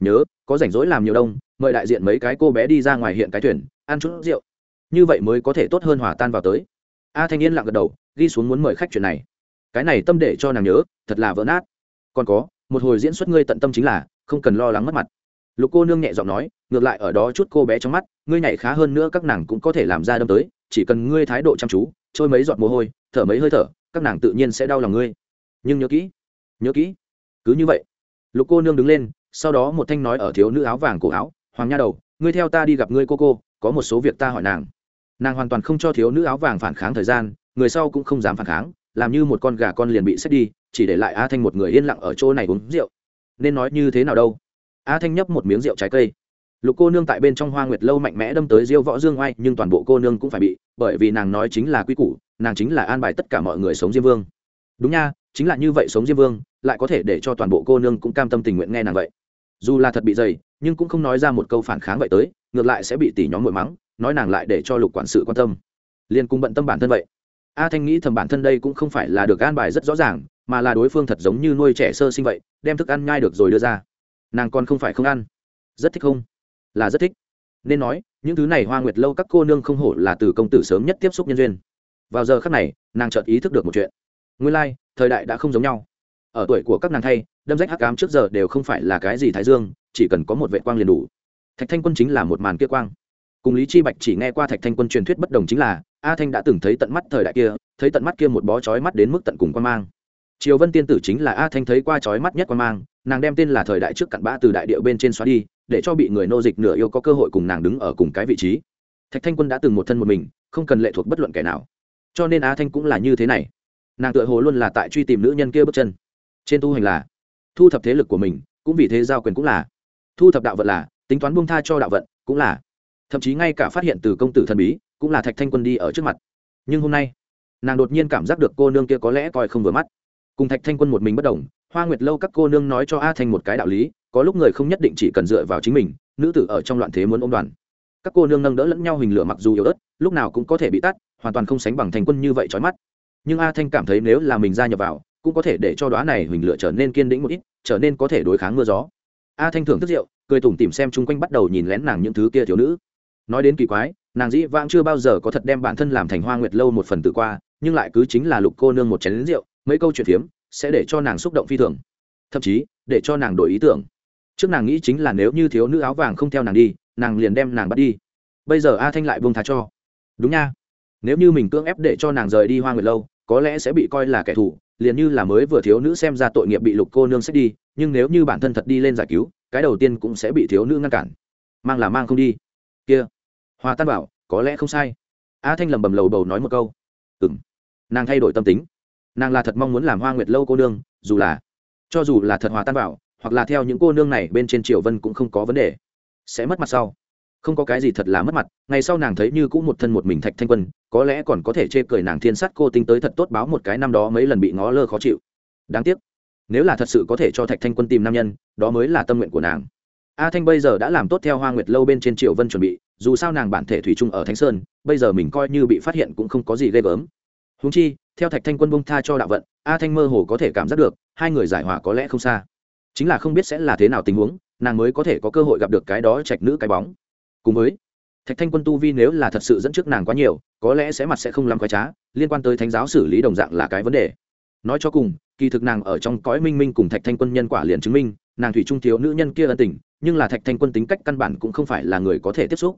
Nhớ, có rảnh rỗi làm nhiều đông, mời đại diện mấy cái cô bé đi ra ngoài hiện cái thuyền, ăn chút rượu. Như vậy mới có thể tốt hơn hòa tan vào tới. A thanh yên lặng gật đầu, ghi xuống muốn mời khách chuyện này. Cái này tâm để cho nàng nhớ, thật là vỡ nát. Còn có, một hồi diễn xuất ngươi tận tâm chính là, không cần lo lắng mất mặt lục cô nương nhẹ giọng nói, ngược lại ở đó chút cô bé trong mắt, ngươi nhảy khá hơn nữa các nàng cũng có thể làm ra đâm tới, chỉ cần ngươi thái độ chăm chú, trôi mấy giọt mồ hôi, thở mấy hơi thở, các nàng tự nhiên sẽ đau lòng ngươi. Nhưng nhớ kỹ nhớ kỹ, cứ như vậy. Lục cô nương đứng lên, sau đó một thanh nói ở thiếu nữ áo vàng cổ áo, hoàng nha đầu, ngươi theo ta đi gặp ngươi cô cô, có một số việc ta hỏi nàng. Nàng hoàn toàn không cho thiếu nữ áo vàng phản kháng thời gian, người sau cũng không dám phản kháng, làm như một con gà con liền bị xét đi, chỉ để lại a thanh một người yên lặng ở chỗ này uống rượu. Nên nói như thế nào đâu? A thanh nhấp một miếng rượu trái cây. Lục cô nương tại bên trong hoa nguyệt lâu mạnh mẽ đâm tới diêu võ dương oai nhưng toàn bộ cô nương cũng phải bị, bởi vì nàng nói chính là quy củ, nàng chính là an bài tất cả mọi người sống diêm vương. Đúng nha, chính là như vậy sống diêm vương, lại có thể để cho toàn bộ cô nương cũng cam tâm tình nguyện nghe nàng vậy. Dù là thật bị dày, nhưng cũng không nói ra một câu phản kháng vậy tới, ngược lại sẽ bị tỷ nhóm mội mắng, nói nàng lại để cho lục quản sự quan tâm. Liền cùng bận tâm bản thân vậy. A thanh nghĩ thầm bản thân đây cũng không phải là được an bài rất rõ ràng, mà là đối phương thật giống như nuôi trẻ sơ sinh vậy, đem thức ăn nhai được rồi đưa ra nàng còn không phải không ăn. Rất thích không? Là rất thích. Nên nói những thứ này hoa nguyệt lâu các cô nương không hổ là từ công tử sớm nhất tiếp xúc nhân duyên. Vào giờ khắc này nàng chợt ý thức được một chuyện. Nguyên lai、like, thời đại đã không giống nhau. Ở tuổi của các nàng thay đâm rách hắc ám trước giờ đều không phải là cái gì thái dương chỉ cần có một vệ quang liền đủ. Thạch thanh quân chính là một màn kia quang. Cùng lý chi bạch chỉ nghe qua thạch thanh quân truyền thuyết bất đồng chính là a thanh đã từng thấy tận mắt thời đại kia thấy tận mắt kia một bó chói mắt đến mức tận cùng quan mang triều vân tiên tử chính là a thanh thấy qua chói mắt nhất quan mang, nàng đem tên là thời đại trước cặn bã từ đại điệu bên trên xóa đi, để cho bị người nô dịch nửa yêu có cơ hội cùng nàng đứng ở cùng cái vị trí. Thạch thanh quân đã từng một thân một mình, không cần lệ thuộc bất luận kẻ nào. Cho nên a thanh cũng là như thế này. Nàng tựa hồ luôn là tại truy tìm nữ nhân kia bước chân. Trên tu hành là, thu thập thế lực của mình, cũng vì thế giao quyền cũng là. Thu thập đạo vận là, tính toán buông tha cho đạo vận, cũng là. Thậm chí ngay cả phát hiện từ công tử thần bí, cũng là thạch thanh quân đi ở trước mặt. Nhưng hôm nay, nàng đột nhiên cảm giác được cô nương kia có lẽ coi không vừa mắt cùng thạch thanh quân một mình bất đồng, hoa nguyệt lâu các cô nương nói cho a thanh một cái đạo lý, có lúc người không nhất định chỉ cần dựa vào chính mình, nữ tử ở trong loạn thế muốn ôm đoàn. Các cô nương nâng đỡ lẫn nhau hình lửa mặc dù yếu ớt, lúc nào cũng có thể bị tắt, hoàn toàn không sánh bằng thành quân như vậy trói mắt. Nhưng a thanh cảm thấy nếu là mình gia nhập vào, cũng có thể để cho đoá này hình lửa trở nên kiên định một ít, trở nên có thể đối kháng mưa gió. A thanh thưởng thức rượu, cười tủm tìm xem chung quanh bắt đầu nhìn lén nàng những thứ kia thiếu nữ. Nói đến kỳ quái, nàng dĩ vãng chưa bao giờ có thật đem bản thân làm thành hoa nguyệt lâu một phần tự qua, nhưng lại cứ chính là lục cô nương một chén lính rượu mấy câu chuyện phiếm sẽ để cho nàng xúc động phi thường. Thậm chí, để cho nàng đổi ý tưởng. Trước nàng nghĩ chính là nếu như thiếu nữ áo vàng không theo nàng đi, nàng liền đem nàng bắt đi. Bây giờ a thanh lại buông thá cho. Đúng nha. Nếu như mình cưỡng ép để cho nàng rời đi hoa nguyệt lâu, có lẽ sẽ bị coi là kẻ thù, liền như là mới vừa thiếu nữ xem ra tội nghiệp bị lục cô nương xét đi, nhưng nếu như bản thân thật đi lên giải cứu, cái đầu tiên cũng sẽ bị thiếu nữ ngăn cản. Mang là mang không đi. Kia. Hòa tan bảo, có lẽ không sai. A thanh lầm bầm lầu bầu nói một câu. Ừ m nàng thay đổi tâm tính nàng là thật mong muốn làm hoa nguyệt lâu cô nương dù là cho dù là thật hòa tan vào, hoặc là theo những cô nương này bên trên triều vân cũng không có vấn đề. Sẽ mất mặt sau. Không có cái gì thật là mất mặt ngày sau nàng thấy như cũng một thân một mình thạch thanh quân có lẽ còn có thể chê cười nàng thiên sát cô tính tới thật tốt báo một cái năm đó mấy lần bị ngó lơ khó chịu. Đáng tiếc nếu là thật sự có thể cho thạch thanh quân tìm nam nhân đó mới là tâm nguyện của nàng. A thanh bây giờ đã làm tốt theo hoa nguyệt lâu bên trên triều vân chuẩn bị dù sao nàng bản thể thủy chung ở thánh sơn bây giờ mình coi như bị phát hiện cũng không có gì ghê gớm. Húng chi theo thạch thanh quân bông tha cho đạo vận, a thanh mơ hồ có thể cảm giác được, hai người giải hòa có lẽ không xa. Chính là không biết sẽ là thế nào tình huống, nàng mới có thể có cơ hội gặp được cái đó trạch nữ cái bóng. Cùng với, thạch thanh quân tu vi nếu là thật sự dẫn trước nàng quá nhiều, có lẽ sẽ mặt sẽ không làm khoái trá, liên quan tới thánh giáo xử lý đồng dạng là cái vấn đề. Nói cho cùng, kỳ thực nàng ở trong cõi minh minh cùng thạch thanh quân nhân quả liền chứng minh, nàng thủy trung thiếu nữ nhân kia ân tình, nhưng là thạch thanh quân tính cách căn bản cũng không phải là người có thể tiếp xúc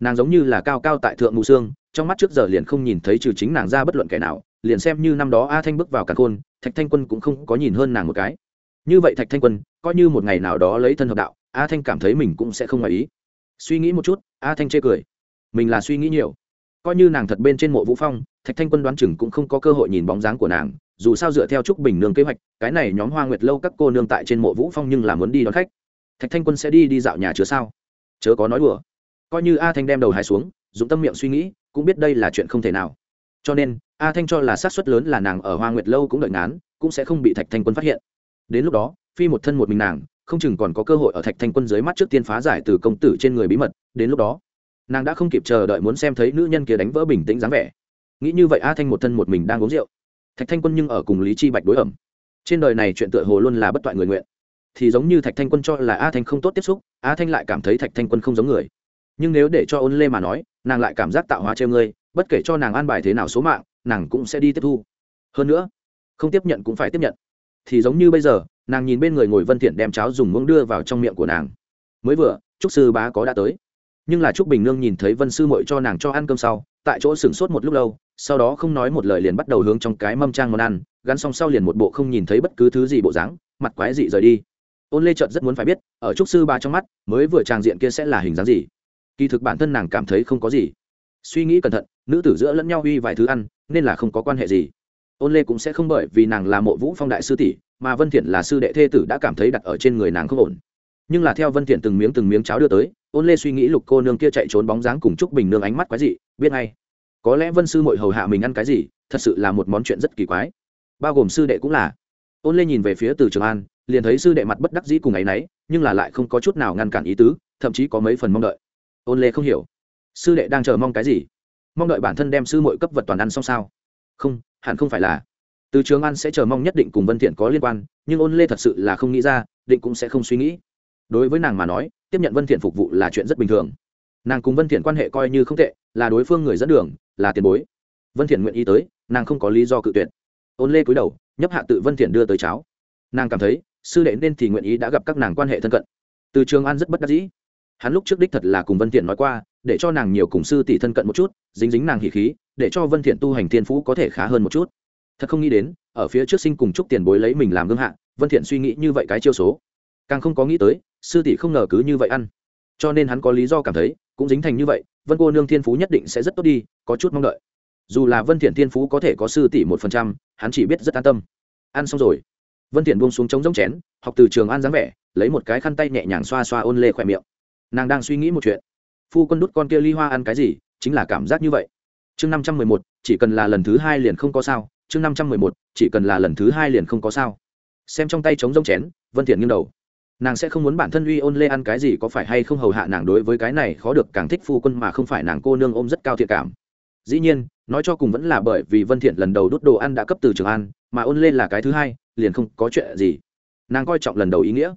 nàng giống như là cao cao tại thượng mù sương, trong mắt trước giờ liền không nhìn thấy trừ chính nàng ra bất luận kẻ nào, liền xem như năm đó a thanh bước vào cả khôn, thạch thanh quân cũng không có nhìn hơn nàng một cái. Như vậy thạch thanh quân, coi như một ngày nào đó lấy thân hợp đạo, a thanh cảm thấy mình cũng sẽ không ngoài ý. Suy nghĩ một chút, a thanh chê cười. Mình là suy nghĩ nhiều. Coi như nàng thật bên trên mộ vũ phong, thạch thanh quân đoán chừng cũng không có cơ hội nhìn bóng dáng của nàng, dù sao dựa theo trúc bình nương kế hoạch, cái này nhóm hoa nguyệt lâu các cô nương tại trên mộ vũ phong nhưng là muốn đi đón khách. Thạch thanh quân sẽ đi đi dạo nhà chứa sao? Chớ có nói đùa coi như a thanh đem đầu hài xuống dùng tâm miệng suy nghĩ, cũng biết đây là chuyện không thể nào. Cho nên, a thanh cho là sát suất lớn là nàng ở hoa nguyệt lâu cũng đợi ngán, cũng sẽ không bị thạch thanh quân phát hiện. Đến lúc đó, phi một thân một mình nàng, không chừng còn có cơ hội ở thạch thanh quân dưới mắt trước tiên phá giải từ công tử trên người bí mật. Đến lúc đó, nàng đã không kịp chờ đợi muốn xem thấy nữ nhân kia đánh vỡ bình tĩnh dáng vẻ. Nghĩ như vậy a thanh một thân một mình đang uống rượu. Thạch thanh quân nhưng ở cùng lý chi bạch đối ẩm. Trên đời này chuyện tựa hồ luôn là bất toại người nguyện. Thì giống như thạch thanh quân cho là a thanh không tốt tiếp xúc, a thanh lại cảm thấy thạch thanh quân không giống người nhưng nếu để cho ôn lê mà nói, nàng lại cảm giác tạo hóa treo ngươi, bất kể cho nàng an bài thế nào số mạng, nàng cũng sẽ đi tiếp thu. Hơn nữa, không tiếp nhận cũng phải tiếp nhận. Thì giống như bây giờ, nàng nhìn bên người ngồi vân thiện đem cháo dùng muỗng đưa vào trong miệng của nàng. Mới vừa, trúc sư bá có đã tới. Nhưng là trúc bình nương nhìn thấy vân sư muội cho nàng cho ăn cơm sau, tại chỗ sửng sốt một lúc lâu, sau đó không nói một lời liền bắt đầu hướng trong cái mâm trang món ăn, gắn xong sau liền một bộ không nhìn thấy bất cứ thứ gì bộ dáng, mặt quái dị rời đi. Ôn lê trợt rất muốn phải biết, ở trúc sư ba trong mắt, mới vừa tràng diện kia sẽ là hình dáng gì? Kỳ thực bản thân nàng cảm thấy không có gì. Suy nghĩ cẩn thận, nữ tử giữa lẫn nhau uy vài thứ ăn, nên là không có quan hệ gì. Ôn lê cũng sẽ không bởi vì nàng là mộ vũ phong đại sư tỷ, mà vân thiện là sư đệ thê tử đã cảm thấy đặt ở trên người nàng không ổn. Nhưng là theo vân thiện từng miếng từng miếng cháo đưa tới, ôn lê suy nghĩ lục cô nương kia chạy trốn bóng dáng cùng trúc bình nương ánh mắt quái dị, biết ngay. Có lẽ vân sư muội hầu hạ mình ăn cái gì, thật sự là một món chuyện rất kỳ quái. Bao gồm sư đệ cũng là. Ôn lê nhìn về phía từ trường an, liền thấy sư đệ mặt bất đắc dĩ cùng ấy nấy, nhưng là lại không có chút nào ngăn cản ý tứ, thậm chí có mấy phần mong đợi ôn lê không hiểu. Sư đệ đang chờ mong cái gì? Mong đợi bản thân đem sư mọi cấp vật toàn ăn xong sao? Không, hẳn không phải là. Từ trường an sẽ chờ mong nhất định cùng vân thiện có liên quan, nhưng ôn lê thật sự là không nghĩ ra, định cũng sẽ không suy nghĩ. Đối với nàng mà nói, tiếp nhận vân thiện phục vụ là chuyện rất bình thường. Nàng cùng vân thiện quan hệ coi như không tệ, là đối phương người dẫn đường, là tiền bối. Vân thiện nguyện ý tới, nàng không có lý do cự tuyệt. Ôn lê cúi đầu, nhấp hạ tự vân thiện đưa tới cháo. Nàng cảm thấy, sư đệ nên thì nguyện ý đã gặp các nàng quan hệ thân cận. Từ trường an rất bất đắc dĩ hắn lúc trước đích thật là cùng vân thiện nói qua, để cho nàng nhiều cùng sư tỷ thân cận một chút, dính dính nàng hỉ khí, để cho vân thiện tu hành thiên phú có thể khá hơn một chút. Thật không nghĩ đến, ở phía trước sinh cùng chúc tiền bối lấy mình làm gương hạ, vân thiện suy nghĩ như vậy cái chiêu số. Càng không có nghĩ tới, sư tỷ không ngờ cứ như vậy ăn. Cho nên hắn có lý do cảm thấy, cũng dính thành như vậy, vân cô nương thiên phú nhất định sẽ rất tốt đi, có chút mong đợi. Dù là vân thiện thiên phú có thể có sư tỷ một phần trăm, hắn chỉ biết rất an tâm. Ăn xong rồi, vân thiện buông xuống trống rỗng chén, học từ trường an dáng vẻ, lấy một cái khăn tay nhẹ nhàng xoa xoa ôn lê khỏe miệng nàng đang suy nghĩ một chuyện. Phu quân đút con kia ly hoa ăn cái gì, chính là cảm giác như vậy. Chương năm trăm mười một, chỉ cần là lần thứ hai liền không có sao. Chương năm trăm mười một, chỉ cần là lần thứ hai liền không có sao. Xem trong tay trống rỗng chén, vân thiện nghiêng đầu. Nàng sẽ không muốn bản thân uy ôn lê ăn cái gì có phải hay không hầu hạ nàng đối với cái này khó được càng thích phu quân mà không phải nàng cô nương ôm rất cao thiện cảm. Dĩ nhiên, nói cho cùng vẫn là bởi vì vân thiện lần đầu đút đồ ăn đã cấp từ trường an, mà ôn lê là cái thứ hai, liền không có chuyện gì. Nàng coi trọng lần đầu ý nghĩa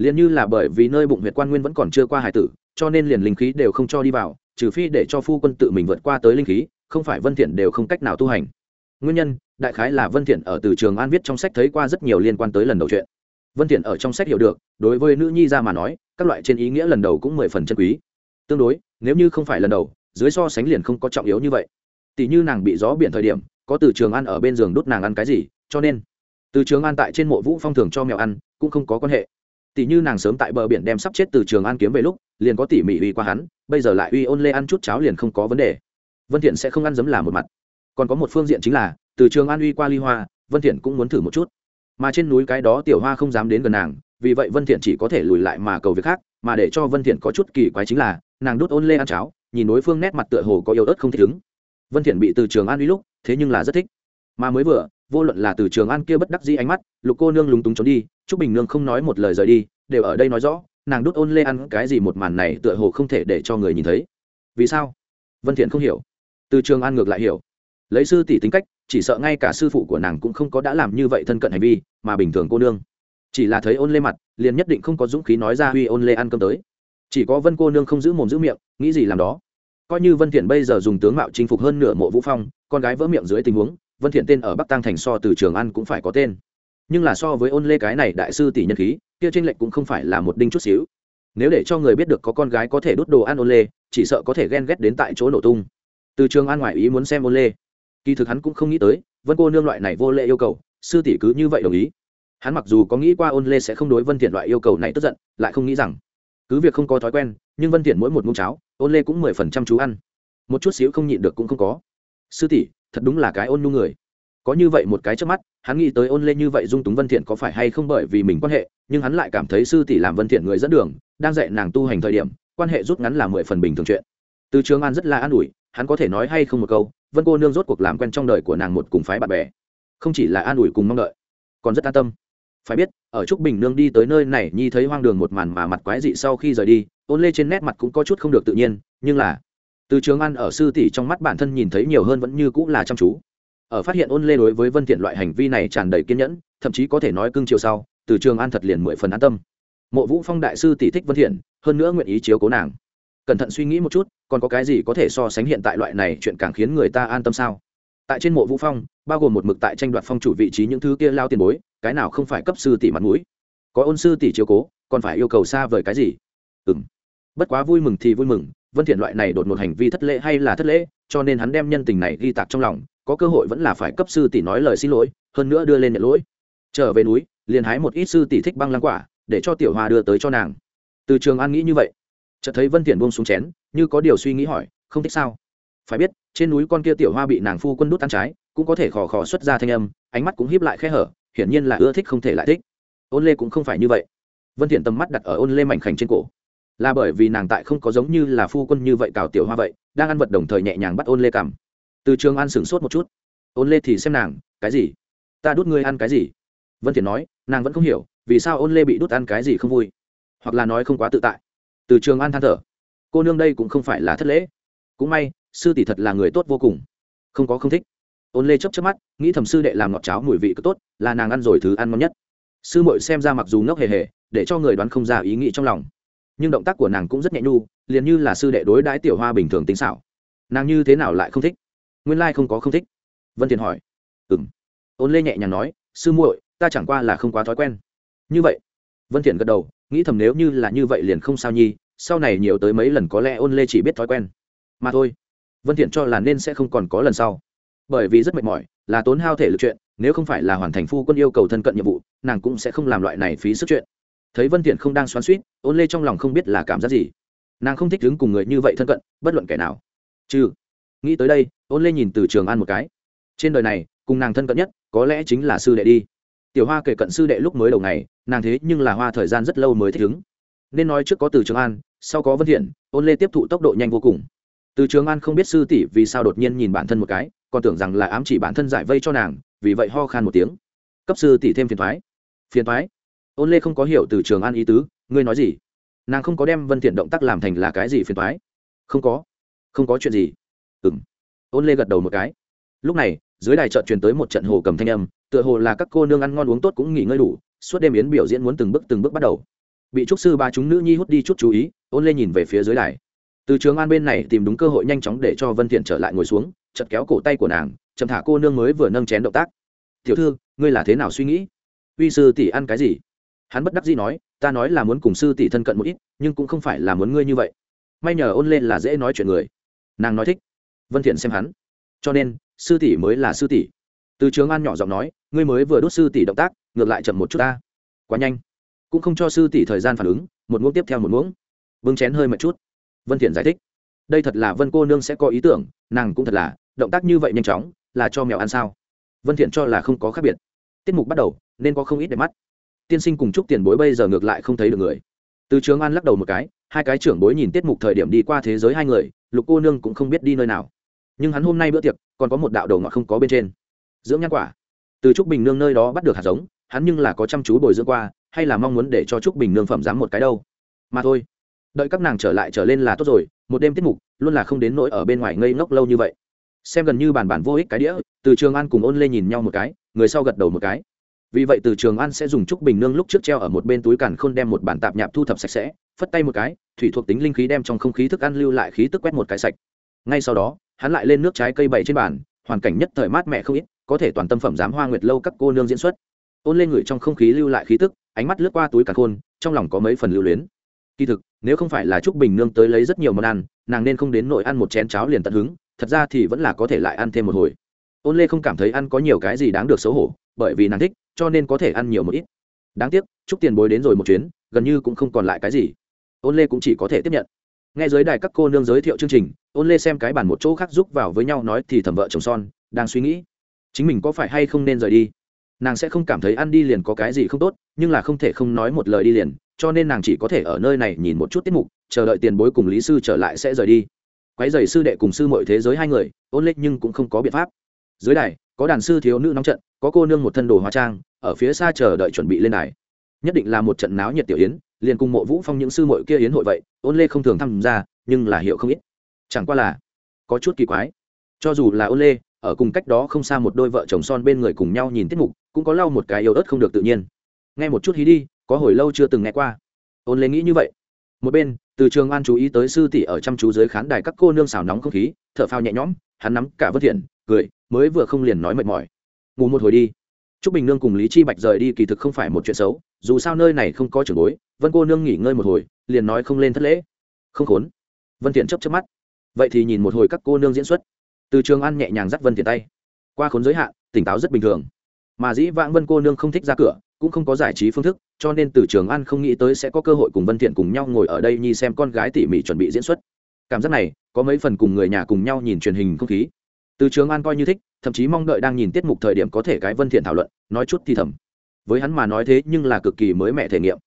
liền như là bởi vì nơi bụng huyệt quan nguyên vẫn còn chưa qua hải tử, cho nên liền linh khí đều không cho đi vào, trừ phi để cho phu quân tự mình vượt qua tới linh khí, không phải vân thiện đều không cách nào tu hành. Nguyên nhân, đại khái là vân thiện ở từ trường an viết trong sách thấy qua rất nhiều liên quan tới lần đầu chuyện. Vân thiện ở trong sách hiểu được, đối với nữ nhi ra mà nói, các loại trên ý nghĩa lần đầu cũng mười phần chân quý. Tương đối, nếu như không phải lần đầu, dưới so sánh liền không có trọng yếu như vậy. Tỷ như nàng bị gió biển thời điểm, có từ trường an ở bên giường đốt nàng ăn cái gì, cho nên, từ trường an tại trên mộ vũ phong thường cho mèo ăn, cũng không có quan hệ tỷ như nàng sớm tại bờ biển đem sắp chết từ trường An kiếm về lúc, liền có tỉ mỉ uy qua hắn, bây giờ lại uy ôn lê ăn chút cháo liền không có vấn đề. Vân thiện sẽ không ăn dấm là một mặt. Còn có một phương diện chính là, từ trường an uy qua ly hoa, vân thiện cũng muốn thử một chút. Mà trên núi cái đó tiểu hoa không dám đến gần nàng, vì vậy vân thiện chỉ có thể lùi lại mà cầu việc khác, mà để cho vân thiện có chút kỳ quái chính là, nàng đút ôn lê ăn cháo, nhìn đối phương nét mặt tựa hồ có yếu ớt không thích ứng. Vân thiện bị từ trường an uy lúc, thế nhưng là rất thích. Mà mới vừa, vô luận là từ trường an kia bất đắc dĩ ánh mắt, lục cô nương lúng túng trốn đi trúc bình nương không nói một lời rời đi, đều ở đây nói rõ, nàng đút ôn lê ăn cái gì một màn này tựa hồ không thể để cho người nhìn thấy. Vì sao? Vân thiện không hiểu. Từ trường an ngược lại hiểu. Lấy sư tỷ tính cách, chỉ sợ ngay cả sư phụ của nàng cũng không có đã làm như vậy thân cận hành vi, mà bình thường cô nương. Chỉ là thấy ôn lê mặt, liền nhất định không có dũng khí nói ra huy ôn lê ăn cơm tới. Chỉ có vân cô nương không giữ mồm giữ miệng, nghĩ gì làm đó. Coi như vân thiện bây giờ dùng tướng mạo chinh phục hơn nửa mộ vũ phong, con gái vỡ miệng dưới tình huống, vân thiện tên ở bắc tăng thành so từ trường an cũng phải có tên nhưng là so với ôn lê cái này đại sư tỷ nhân khí, kia trên lệnh cũng không phải là một đinh chút xíu. Nếu để cho người biết được có con gái có thể đốt đồ ăn ôn lê, chỉ sợ có thể ghen ghét đến tại chỗ nổ tung. Từ trường an ngoại ý muốn xem ôn lê. Kỳ thực hắn cũng không nghĩ tới, vân cô nương loại này vô lệ yêu cầu, sư tỷ cứ như vậy đồng ý. Hắn mặc dù có nghĩ qua ôn lê sẽ không đối vân thiện loại yêu cầu này tức giận, lại không nghĩ rằng, cứ việc không có thói quen, nhưng vân thiện mỗi một muỗng cháo, ôn lê cũng mười phần trăm chú ăn. Một chút xíu không nhịn được cũng không có. Sư tỷ, thật đúng là cái ôn nhu người. Có như vậy một cái trước mắt hắn nghĩ tới ôn lê như vậy dung túng vân thiện có phải hay không bởi vì mình quan hệ, nhưng hắn lại cảm thấy sư tỷ làm vân thiện người dẫn đường, đang dạy nàng tu hành thời điểm, quan hệ rút ngắn là mười phần bình thường chuyện. Từ trường an rất là an ủi, hắn có thể nói hay không một câu, vân cô nương rốt cuộc làm quen trong đời của nàng một cùng phái bạn bè. Không chỉ là an ủi cùng mong đợi, còn rất an tâm. Phải biết, ở trúc bình nương đi tới nơi này, nhi thấy hoang đường một màn mà mặt quái dị sau khi rời đi, ôn lê trên nét mặt cũng có chút không được tự nhiên, nhưng là, từ trường an ở sư tỷ trong mắt bản thân nhìn thấy nhiều hơn vẫn như cũng là chăm chú ở phát hiện ôn lê đối với vân thiện loại hành vi này tràn đầy kiên nhẫn, thậm chí có thể nói cưng chiều sau, từ trường an thật liền mười phần an tâm. Mộ vũ phong đại sư tỷ thích vân thiện, hơn nữa nguyện ý chiếu cố nàng. Cẩn thận suy nghĩ một chút, còn có cái gì có thể so sánh hiện tại loại này chuyện càng khiến người ta an tâm sao? Tại trên mộ vũ phong, bao gồm một mực tại tranh đoạt phong chủ vị trí những thứ kia lao tiền bối, cái nào không phải cấp sư tỷ mặt mũi? Có ôn sư tỷ chiếu cố, còn phải yêu cầu xa vời cái gì? Ừ m bất quá vui mừng thì vui mừng, vân thiện loại này đột một hành vi thất lễ hay là thất lễ, cho nên hắn đem nhân tình này ghi tạc trong lòng có cơ hội vẫn là phải cấp sư tỷ nói lời xin lỗi, hơn nữa đưa lên nhận lỗi. Trở về núi, liền hái một ít sư tỷ thích băng lăng quả, để cho tiểu hoa đưa tới cho nàng. Từ trường an nghĩ như vậy. Chợt thấy vân thiện buông xuống chén, như có điều suy nghĩ hỏi, không thích sao? Phải biết, trên núi con kia tiểu hoa bị nàng phu quân đút ăn trái, cũng có thể khò khò xuất ra thanh âm, ánh mắt cũng hiếp lại khe hở, hiển nhiên là ưa thích không thể lại thích. Ôn lê cũng không phải như vậy. Vân thiện tầm mắt đặt ở ôn lê mảnh khảnh trên cổ. Là bởi vì nàng tại không có giống như là phu quân như vậy cào tiểu hoa vậy, đang ăn vật đồng thời nhẹ nhàng bắt ôn lê cằm từ trường an sửng sốt một chút. Ôn lê thì xem nàng, cái gì? Ta đút ngươi ăn cái gì? Vân thiện nói, nàng vẫn không hiểu, vì sao ôn lê bị đút ăn cái gì không vui? Hoặc là nói không quá tự tại? Từ trường an than thở, cô nương đây cũng không phải là thất lễ. Cũng may, sư tỷ thật là người tốt vô cùng. Không có không thích. Ôn lê chấp chấp mắt, nghĩ thầm sư đệ làm ngọt cháo mùi vị cứ tốt, là nàng ăn rồi thứ ăn ngon nhất. Sư muội xem ra mặc dù ngốc hề hề, để cho người đoán không ra ý nghĩ trong lòng. Nhưng động tác của nàng cũng rất nhẹ nhu, liền như là sư đệ đối đãi tiểu hoa bình thường tính xảo. Nàng như thế nào lại không thích? Nguyên lai không có không thích. Vân tiền hỏi. Ừ m ôn lê nhẹ nhàng nói, sư muội, ta chẳng qua là không quá thói quen. Như vậy? Vân thiện gật đầu, nghĩ thầm nếu như là như vậy liền không sao nhi, sau này nhiều tới mấy lần có lẽ ôn lê chỉ biết thói quen. Mà thôi. Vân thiện cho là nên sẽ không còn có lần sau. Bởi vì rất mệt mỏi, là tốn hao thể lực chuyện, nếu không phải là hoàn thành phu quân yêu cầu thân cận nhiệm vụ, nàng cũng sẽ không làm loại này phí sức chuyện. Thấy vân thiện không đang xoắn xuýt, ôn lê trong lòng không biết là cảm giác gì. Nàng không thích đứng cùng người như vậy thân cận, bất luận kẻ nào. Chứ nghĩ tới đây ôn lê nhìn từ trường an một cái. Trên đời này, cùng nàng thân cận nhất, có lẽ chính là sư đệ đi. Tiểu hoa kể cận sư đệ lúc mới đầu ngày, nàng thế nhưng là hoa thời gian rất lâu mới thích ứng. Nên nói trước có từ trường an, sau có vân thiện, ôn lê tiếp thụ tốc độ nhanh vô cùng. Từ trường an không biết sư tỷ vì sao đột nhiên nhìn bản thân một cái, còn tưởng rằng là ám chỉ bản thân giải vây cho nàng, vì vậy ho khan một tiếng. Cấp sư tỷ thêm phiền thoái phiền thoái ôn lê không có hiểu từ trường an ý tứ, ngươi nói gì? Nàng không có đem vân thiện động tác làm thành là cái gì phiền thoái không có. Không có chuyện gì. Ừm ôn lê gật đầu một cái. Lúc này, dưới đài chợt truyền tới một trận hồ cầm thanh âm, tựa hồ là các cô nương ăn ngon uống tốt cũng nghỉ ngơi đủ, suốt đêm yến biểu diễn muốn từng bước từng bước bắt đầu. Bị trúc sư ba chúng nữ nhi hút đi chút chú ý, ôn lê nhìn về phía dưới đài. Từ trường an bên này tìm đúng cơ hội nhanh chóng để cho vân thiện trở lại ngồi xuống chật kéo cổ tay của nàng, chậm thả cô nương mới vừa nâng chén động tác. Tiểu thư, ngươi là thế nào suy nghĩ? Uy sư tỷ ăn cái gì? Hắn bất đắc dĩ nói, ta nói là muốn cùng sư tỷ thân cận một ít, nhưng cũng không phải là muốn ngươi như vậy. May nhờ ôn lên là dễ nói chuyện người. Nàng nói thích vân thiện xem hắn. Cho nên, sư tỷ mới là sư tỷ. Từ trường an nhỏ giọng nói, ngươi mới vừa đốt sư tỷ động tác, ngược lại chậm một chút ta. Quá nhanh. Cũng không cho sư tỷ thời gian phản ứng, một muỗng tiếp theo một muỗng. Vương chén hơi một chút. Vân thiện giải thích, đây thật là vân cô nương sẽ có ý tưởng, nàng cũng thật là, động tác như vậy nhanh chóng, là cho mèo ăn sao? Vân thiện cho là không có khác biệt. Tiết mục bắt đầu, nên có không ít để mắt. Tiên sinh cùng chúc tiền bối bây giờ ngược lại không thấy được người. Từ trường an lắc đầu một cái, hai cái trưởng bối nhìn tiết mục thời điểm đi qua thế giới hai người, lục cô nương cũng không biết đi nơi nào nhưng hắn hôm nay bữa tiệc còn có một đạo đầu ngọt không có bên trên. Dưỡng nhan quả. Từ trúc bình nương nơi đó bắt được hạt giống, hắn nhưng là có chăm chú bồi dưỡng qua, hay là mong muốn để cho trúc bình nương phẩm dám một cái đâu? Mà thôi. Đợi các nàng trở lại trở lên là tốt rồi, một đêm tiết mục, luôn là không đến nỗi ở bên ngoài ngây ngốc lâu như vậy. Xem gần như bản bản vô ích cái đĩa, từ trường an cùng ôn lê nhìn nhau một cái, người sau gật đầu một cái. Vì vậy từ trường an sẽ dùng trúc bình nương lúc trước treo ở một bên túi càn khôn đem một bản tạp nhạp thu thập sạch sẽ, phất tay một cái, thủy thuộc tính linh khí đem trong không khí thức ăn lưu lại khí tức quét một cái sạch. Ngay sau đó hắn lại lên nước trái cây bày trên bàn, hoàn cảnh nhất thời mát mẻ không ít, có thể toàn tâm phẩm giám hoa nguyệt lâu các cô nương diễn xuất. Ôn lên người trong không khí lưu lại khí tức, ánh mắt lướt qua túi cả khôn, trong lòng có mấy phần lưu luyến. Kỳ thực, nếu không phải là trúc bình nương tới lấy rất nhiều món ăn, nàng nên không đến nội ăn một chén cháo liền tận hứng, thật ra thì vẫn là có thể lại ăn thêm một hồi. Ôn lê không cảm thấy ăn có nhiều cái gì đáng được xấu hổ, bởi vì nàng thích, cho nên có thể ăn nhiều một ít. Đáng tiếc chúc tiền bối đến rồi một chuyến, gần như cũng không còn lại cái gì. Ôn lê cũng chỉ có thể tiếp nhận nghe giới đài các cô nương giới thiệu chương trình, ôn lê xem cái bản một chỗ khác giúp vào với nhau nói thì thầm vợ chồng son, đang suy nghĩ, chính mình có phải hay không nên rời đi? Nàng sẽ không cảm thấy ăn đi liền có cái gì không tốt, nhưng là không thể không nói một lời đi liền, cho nên nàng chỉ có thể ở nơi này nhìn một chút tiết mục, chờ đợi tiền bối cùng lý sư trở lại sẽ rời đi. Quái dày sư đệ cùng sư mọi thế giới hai người, ôn lê nhưng cũng không có biện pháp. Dưới đài, có đàn sư thiếu nữ nóng trận, có cô nương một thân đồ hóa trang, ở phía xa chờ đợi chuẩn bị lên đài. Nhất định là một trận náo nhiệt tiểu yến liền cùng mộ vũ phong những sư mội kia yến hội vậy, ôn lê không thường tham gia, nhưng là hiệu không ít. Chẳng qua là, có chút kỳ quái. Cho dù là ôn lê, ở cùng cách đó không xa một đôi vợ chồng son bên người cùng nhau nhìn tiết mục, cũng có lau một cái yếu ớt không được tự nhiên. Nghe một chút hí đi, có hồi lâu chưa từng nghe qua. Ôn lê nghĩ như vậy. Một bên, từ trường an chú ý tới sư tỷ ở chăm chú dưới khán đài các cô nương xào nóng không khí, thở phao nhẹ nhõm, hắn nắm cả vất thiện, cười, mới vừa không liền nói mệt mỏi. Ngủ một hồi đi. T r ú c bình nương cùng lý chi bạch rời đi kỳ thực không phải một chuyện xấu dù sao nơi này không có trường bối, vân cô nương nghỉ ngơi một hồi, liền nói không lên thất lễ. Không khốn. Vân thiện chấp chớp mắt. Vậy thì nhìn một hồi các cô nương diễn xuất. Từ trường an nhẹ nhàng dắt vân thiện tay. Qua khốn giới hạn, tỉnh táo rất bình thường. Mà dĩ vãng vân cô nương không thích ra cửa, cũng không có giải trí phương thức, cho nên từ trường an không nghĩ tới sẽ có cơ hội cùng vân thiện cùng nhau ngồi ở đây nhi xem con gái tỉ mỉ chuẩn bị diễn xuất. Cảm giác này, có mấy phần cùng người nhà cùng nhau nhìn truyền hình không khí. Từ trường an coi như thích, thậm chí mong đợi đang nhìn tiết mục thời điểm có thể cái vân thiện thảo luận, nói chút thì thầm với hắn mà nói thế nhưng là cực kỳ mới mẻ thể nghiệm.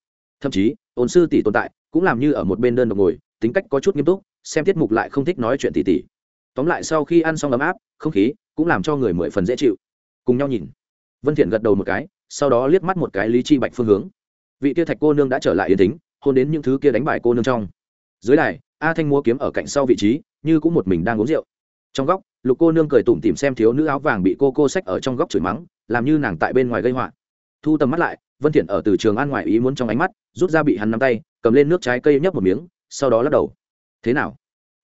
Thậm chí, ôn sư tỷ tồn tại cũng làm như ở một bên đơn độc ngồi, tính cách có chút nghiêm túc, xem tiết mục lại không thích nói chuyện tỷ tỷ tóm lại sau khi ăn xong ấm áp, không khí cũng làm cho người mười phần dễ chịu. Cùng nhau nhìn. Vân thiện gật đầu một cái, sau đó liếc mắt một cái lý chi bạch phương hướng. Vị kia thạch cô nương đã trở lại yên tĩnh, hôn đến những thứ kia đánh bài cô nương trong. Dưới đài, a thanh múa kiếm ở cạnh sau vị trí, như cũng một mình đang uống rượu. Trong góc, lục cô nương cười tủm tỉm xem thiếu nữ áo vàng bị cô cô sách ở trong góc chửi mắng, làm như nàng tại bên ngoài gây họa thu tầm mắt lại, vân thiện ở từ trường an ngoài ý muốn trong ánh mắt, rút ra bị hắn nắm tay, cầm lên nước trái cây nhấp một miếng, sau đó lắc đầu. Thế nào?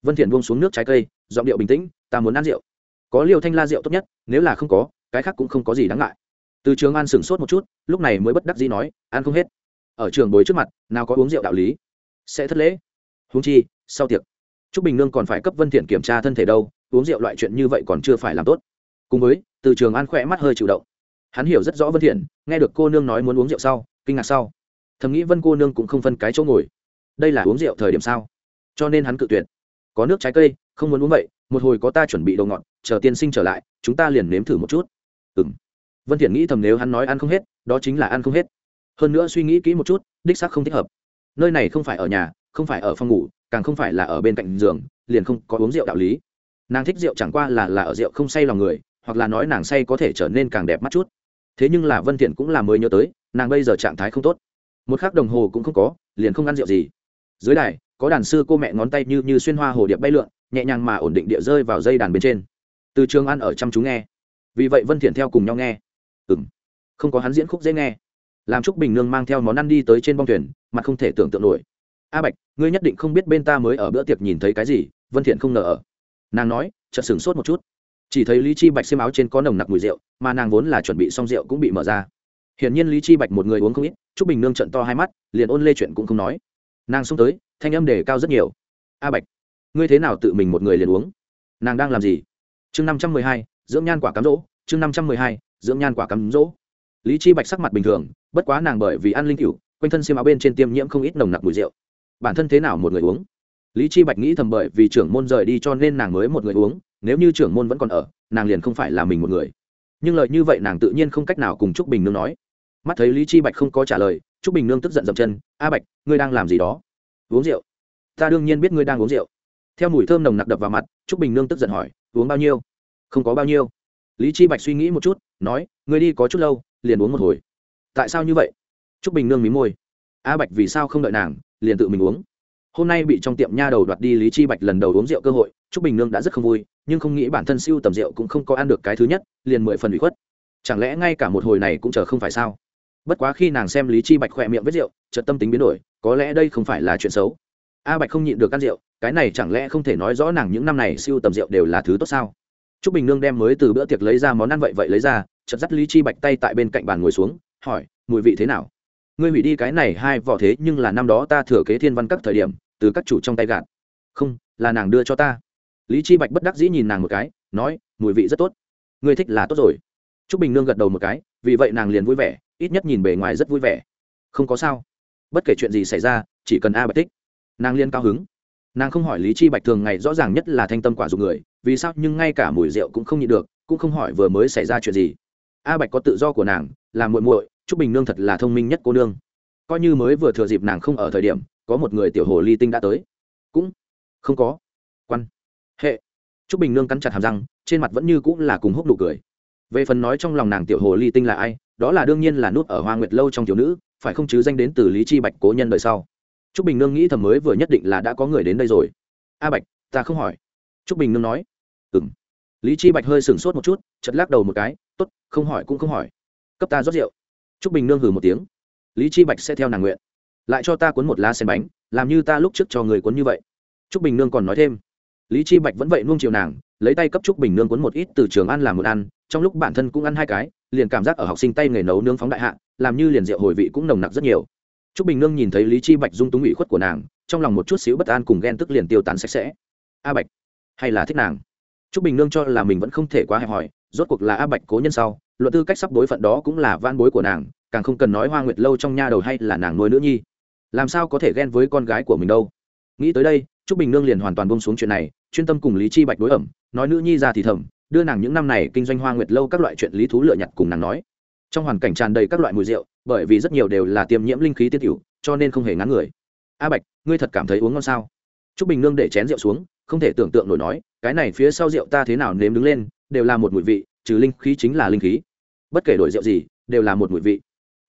Vân thiện buông xuống nước trái cây, giọng điệu bình tĩnh, ta muốn ăn rượu. Có liều thanh la rượu tốt nhất, nếu là không có, cái khác cũng không có gì đáng ngại. Từ trường an sửng sốt một chút, lúc này mới bất đắc dĩ nói, ăn không hết. Ở trường bồi trước mặt, nào có uống rượu đạo lý. Sẽ thất lễ. Huống chi, sau tiệc, trúc bình nương còn phải cấp vân thiện kiểm tra thân thể đâu, uống rượu loại chuyện như vậy còn chưa phải làm tốt. Cùng với, từ trường an khỏe mắt hơi chịu động hắn hiểu rất rõ vân thiện, nghe được cô nương nói muốn uống rượu sau, kinh ngạc sau. Thầm nghĩ vân cô nương cũng không phân cái chỗ ngồi. Đây là uống rượu thời điểm sao? Cho nên hắn cự tuyệt. Có nước trái cây, không muốn uống vậy, một hồi có ta chuẩn bị đồ ngọt, chờ tiên sinh trở lại, chúng ta liền nếm thử một chút. Ừm. Vân thiện nghĩ thầm nếu hắn nói ăn không hết, đó chính là ăn không hết. Hơn nữa suy nghĩ kỹ một chút, đích xác không thích hợp. Nơi này không phải ở nhà, không phải ở phòng ngủ, càng không phải là ở bên cạnh giường, liền không có uống rượu đạo lý. Nàng thích rượu chẳng qua là là ở rượu không say lòng người, hoặc là nói nàng say có thể trở nên càng đẹp mắt chút thế nhưng là vân thiện cũng là mới nhớ tới nàng bây giờ trạng thái không tốt một khắc đồng hồ cũng không có liền không ăn rượu gì dưới đài có đàn sư cô mẹ ngón tay như như xuyên hoa hồ điệp bay lượn nhẹ nhàng mà ổn định địa rơi vào dây đàn bên trên từ trường ăn ở chăm chú nghe vì vậy vân thiện theo cùng nhau nghe ừm, không có hắn diễn khúc dễ nghe làm trúc bình nương mang theo món ăn đi tới trên bong thuyền mặt không thể tưởng tượng nổi a bạch ngươi nhất định không biết bên ta mới ở bữa tiệc nhìn thấy cái gì vân thiện không ngờ ở nàng nói chợt sửng sốt một chút chỉ thấy lý chi bạch xiêm áo trên có nồng nặc mùi rượu, mà nàng vốn là chuẩn bị xong rượu cũng bị mở ra. Hiển nhiên lý chi bạch một người uống không ít, trúc bình nương trận to hai mắt, liền ôn lê chuyện cũng không nói. Nàng xông tới, thanh âm đề cao rất nhiều. A bạch, ngươi thế nào tự mình một người liền uống? Nàng đang làm gì? Chương năm trăm mười hai, dưỡng nhan quả cám dỗ, chương năm trăm mười hai, dưỡng nhan quả cắm dỗ. Lý chi bạch sắc mặt bình thường, bất quá nàng bởi vì ăn linh cửu, quanh thân xiêm áo bên trên tiêm nhiễm không ít nồng nặc mùi rượu. Bản thân thế nào một người uống? Lý chi bạch nghĩ thầm bởi vì trưởng môn rời đi cho nên nàng mới một người uống nếu như trưởng môn vẫn còn ở, nàng liền không phải là mình một người. Nhưng lời như vậy nàng tự nhiên không cách nào cùng trúc bình nương nói. Mắt thấy lý chi bạch không có trả lời, trúc bình nương tức giận dậm chân, a bạch, ngươi đang làm gì đó? Uống rượu. Ta đương nhiên biết ngươi đang uống rượu. Theo mùi thơm nồng nặc đập vào mặt, trúc bình nương tức giận hỏi, uống bao nhiêu? Không có bao nhiêu. Lý chi bạch suy nghĩ một chút, nói, ngươi đi có chút lâu, liền uống một hồi. Tại sao như vậy? Trúc bình nương mí môi, a bạch vì sao không đợi nàng, liền tự mình uống? Hôm nay bị trong tiệm nha đầu đoạt đi lý chi bạch lần đầu uống rượu cơ hội trúc bình nương đã rất không vui nhưng không nghĩ bản thân siêu tầm rượu cũng không có ăn được cái thứ nhất liền mười phần bị khuất. Chẳng lẽ ngay cả một hồi này cũng chờ không phải sao? Bất quá khi nàng xem lý chi bạch khỏe miệng với rượu chợt tâm tính biến đổi có lẽ đây không phải là chuyện xấu. A bạch không nhịn được ăn rượu cái này chẳng lẽ không thể nói rõ nàng những năm này siêu tầm rượu đều là thứ tốt sao? Trúc Bình Nương đem mới từ bữa tiệc lấy ra món ăn vậy vậy lấy ra, chợt dắt Lý Chi Bạch tay tại bên cạnh bàn ngồi xuống, hỏi, mùi vị thế nào? Ngươi hủy đi cái này hai vỏ thế nhưng là năm đó ta thừa kế thiên văn các thời điểm, từ các chủ trong tay gạt. Không, là nàng đưa cho ta. Lý chi bạch bất đắc dĩ nhìn nàng một cái, nói, mùi vị rất tốt. Ngươi thích là tốt rồi. Trúc bình nương gật đầu một cái, vì vậy nàng liền vui vẻ, ít nhất nhìn bề ngoài rất vui vẻ. Không có sao. Bất kể chuyện gì xảy ra, chỉ cần a bạch thích. Nàng liên cao hứng. Nàng không hỏi lý chi bạch thường ngày rõ ràng nhất là thanh tâm quả dụng người, vì sao nhưng ngay cả mùi rượu cũng không nhịn được, cũng không hỏi vừa mới xảy ra chuyện gì. A bạch có tự do của nàng, là muội muội Chúc bình nương thật là thông minh nhất cô nương. Coi như mới vừa thừa dịp nàng không ở thời điểm có một người tiểu hồ ly tinh đã tới. Cũng không có. Quan. Hệ. Chúc bình nương cắn chặt hàm răng trên mặt vẫn như cũng là cùng húc nụ cười. Về phần nói trong lòng nàng tiểu hồ ly tinh là ai đó là đương nhiên là nút ở hoa nguyệt lâu trong tiểu nữ phải không chứ danh đến từ lý chi bạch cố nhân đời sau. Chúc bình nương nghĩ thầm mới vừa nhất định là đã có người đến đây rồi. A bạch ta không hỏi. Chúc bình nương nói. Ừm. lý chi bạch hơi sừng sốt một chút chật lắc đầu một cái tốt, không hỏi cũng không hỏi. Cấp ta rót rượu. Trúc bình nương hừ một tiếng. Lý chi bạch sẽ theo nàng nguyện. Lại cho ta cuốn một lá sen bánh, làm như ta lúc trước cho người cuốn như vậy. Trúc bình nương còn nói thêm. Lý chi bạch vẫn vậy nuông chiều nàng, lấy tay cấp trúc bình nương cuốn một ít từ trường ăn làm một ăn, trong lúc bản thân cũng ăn hai cái, liền cảm giác ở học sinh tay nghề nấu nướng phóng đại hạ, làm như liền rượu hồi vị cũng nồng nặc rất nhiều. Trúc bình nương nhìn thấy lý chi bạch dung túng ủy khuất của nàng, trong lòng một chút xíu bất an cùng ghen tức liền tiêu tán sạch sẽ. A bạch, hay là thích nàng? Trúc bình nương cho là mình vẫn không thể quá hẹp hòi, rốt cuộc là a bạch cố nhân sau luận tư cách sắp đối phận đó cũng là van bối của nàng, càng không cần nói hoa nguyệt lâu trong nha đầu hay là nàng nuôi nữ nhi. Làm sao có thể ghen với con gái của mình đâu? Nghĩ tới đây, trúc bình nương liền hoàn toàn bông xuống chuyện này, chuyên tâm cùng lý chi bạch đối ẩm, nói nữ nhi ra thì thầm, đưa nàng những năm này kinh doanh hoa nguyệt lâu các loại chuyện lý thú lựa nhặt cùng nàng nói. Trong hoàn cảnh tràn đầy các loại mùi rượu, bởi vì rất nhiều đều là tiêm nhiễm linh khí tiết cựu cho nên không hề ngán người. A bạch, ngươi thật cảm thấy uống ngon sao? Trúc bình nương để chén rượu xuống, không thể tưởng tượng nổi nói, cái này phía sau rượu ta thế nào nếm đứng lên, đều là một mùi vị, trừ linh khí chính là linh khí bất kể đổi rượu gì, đều là một mùi vị.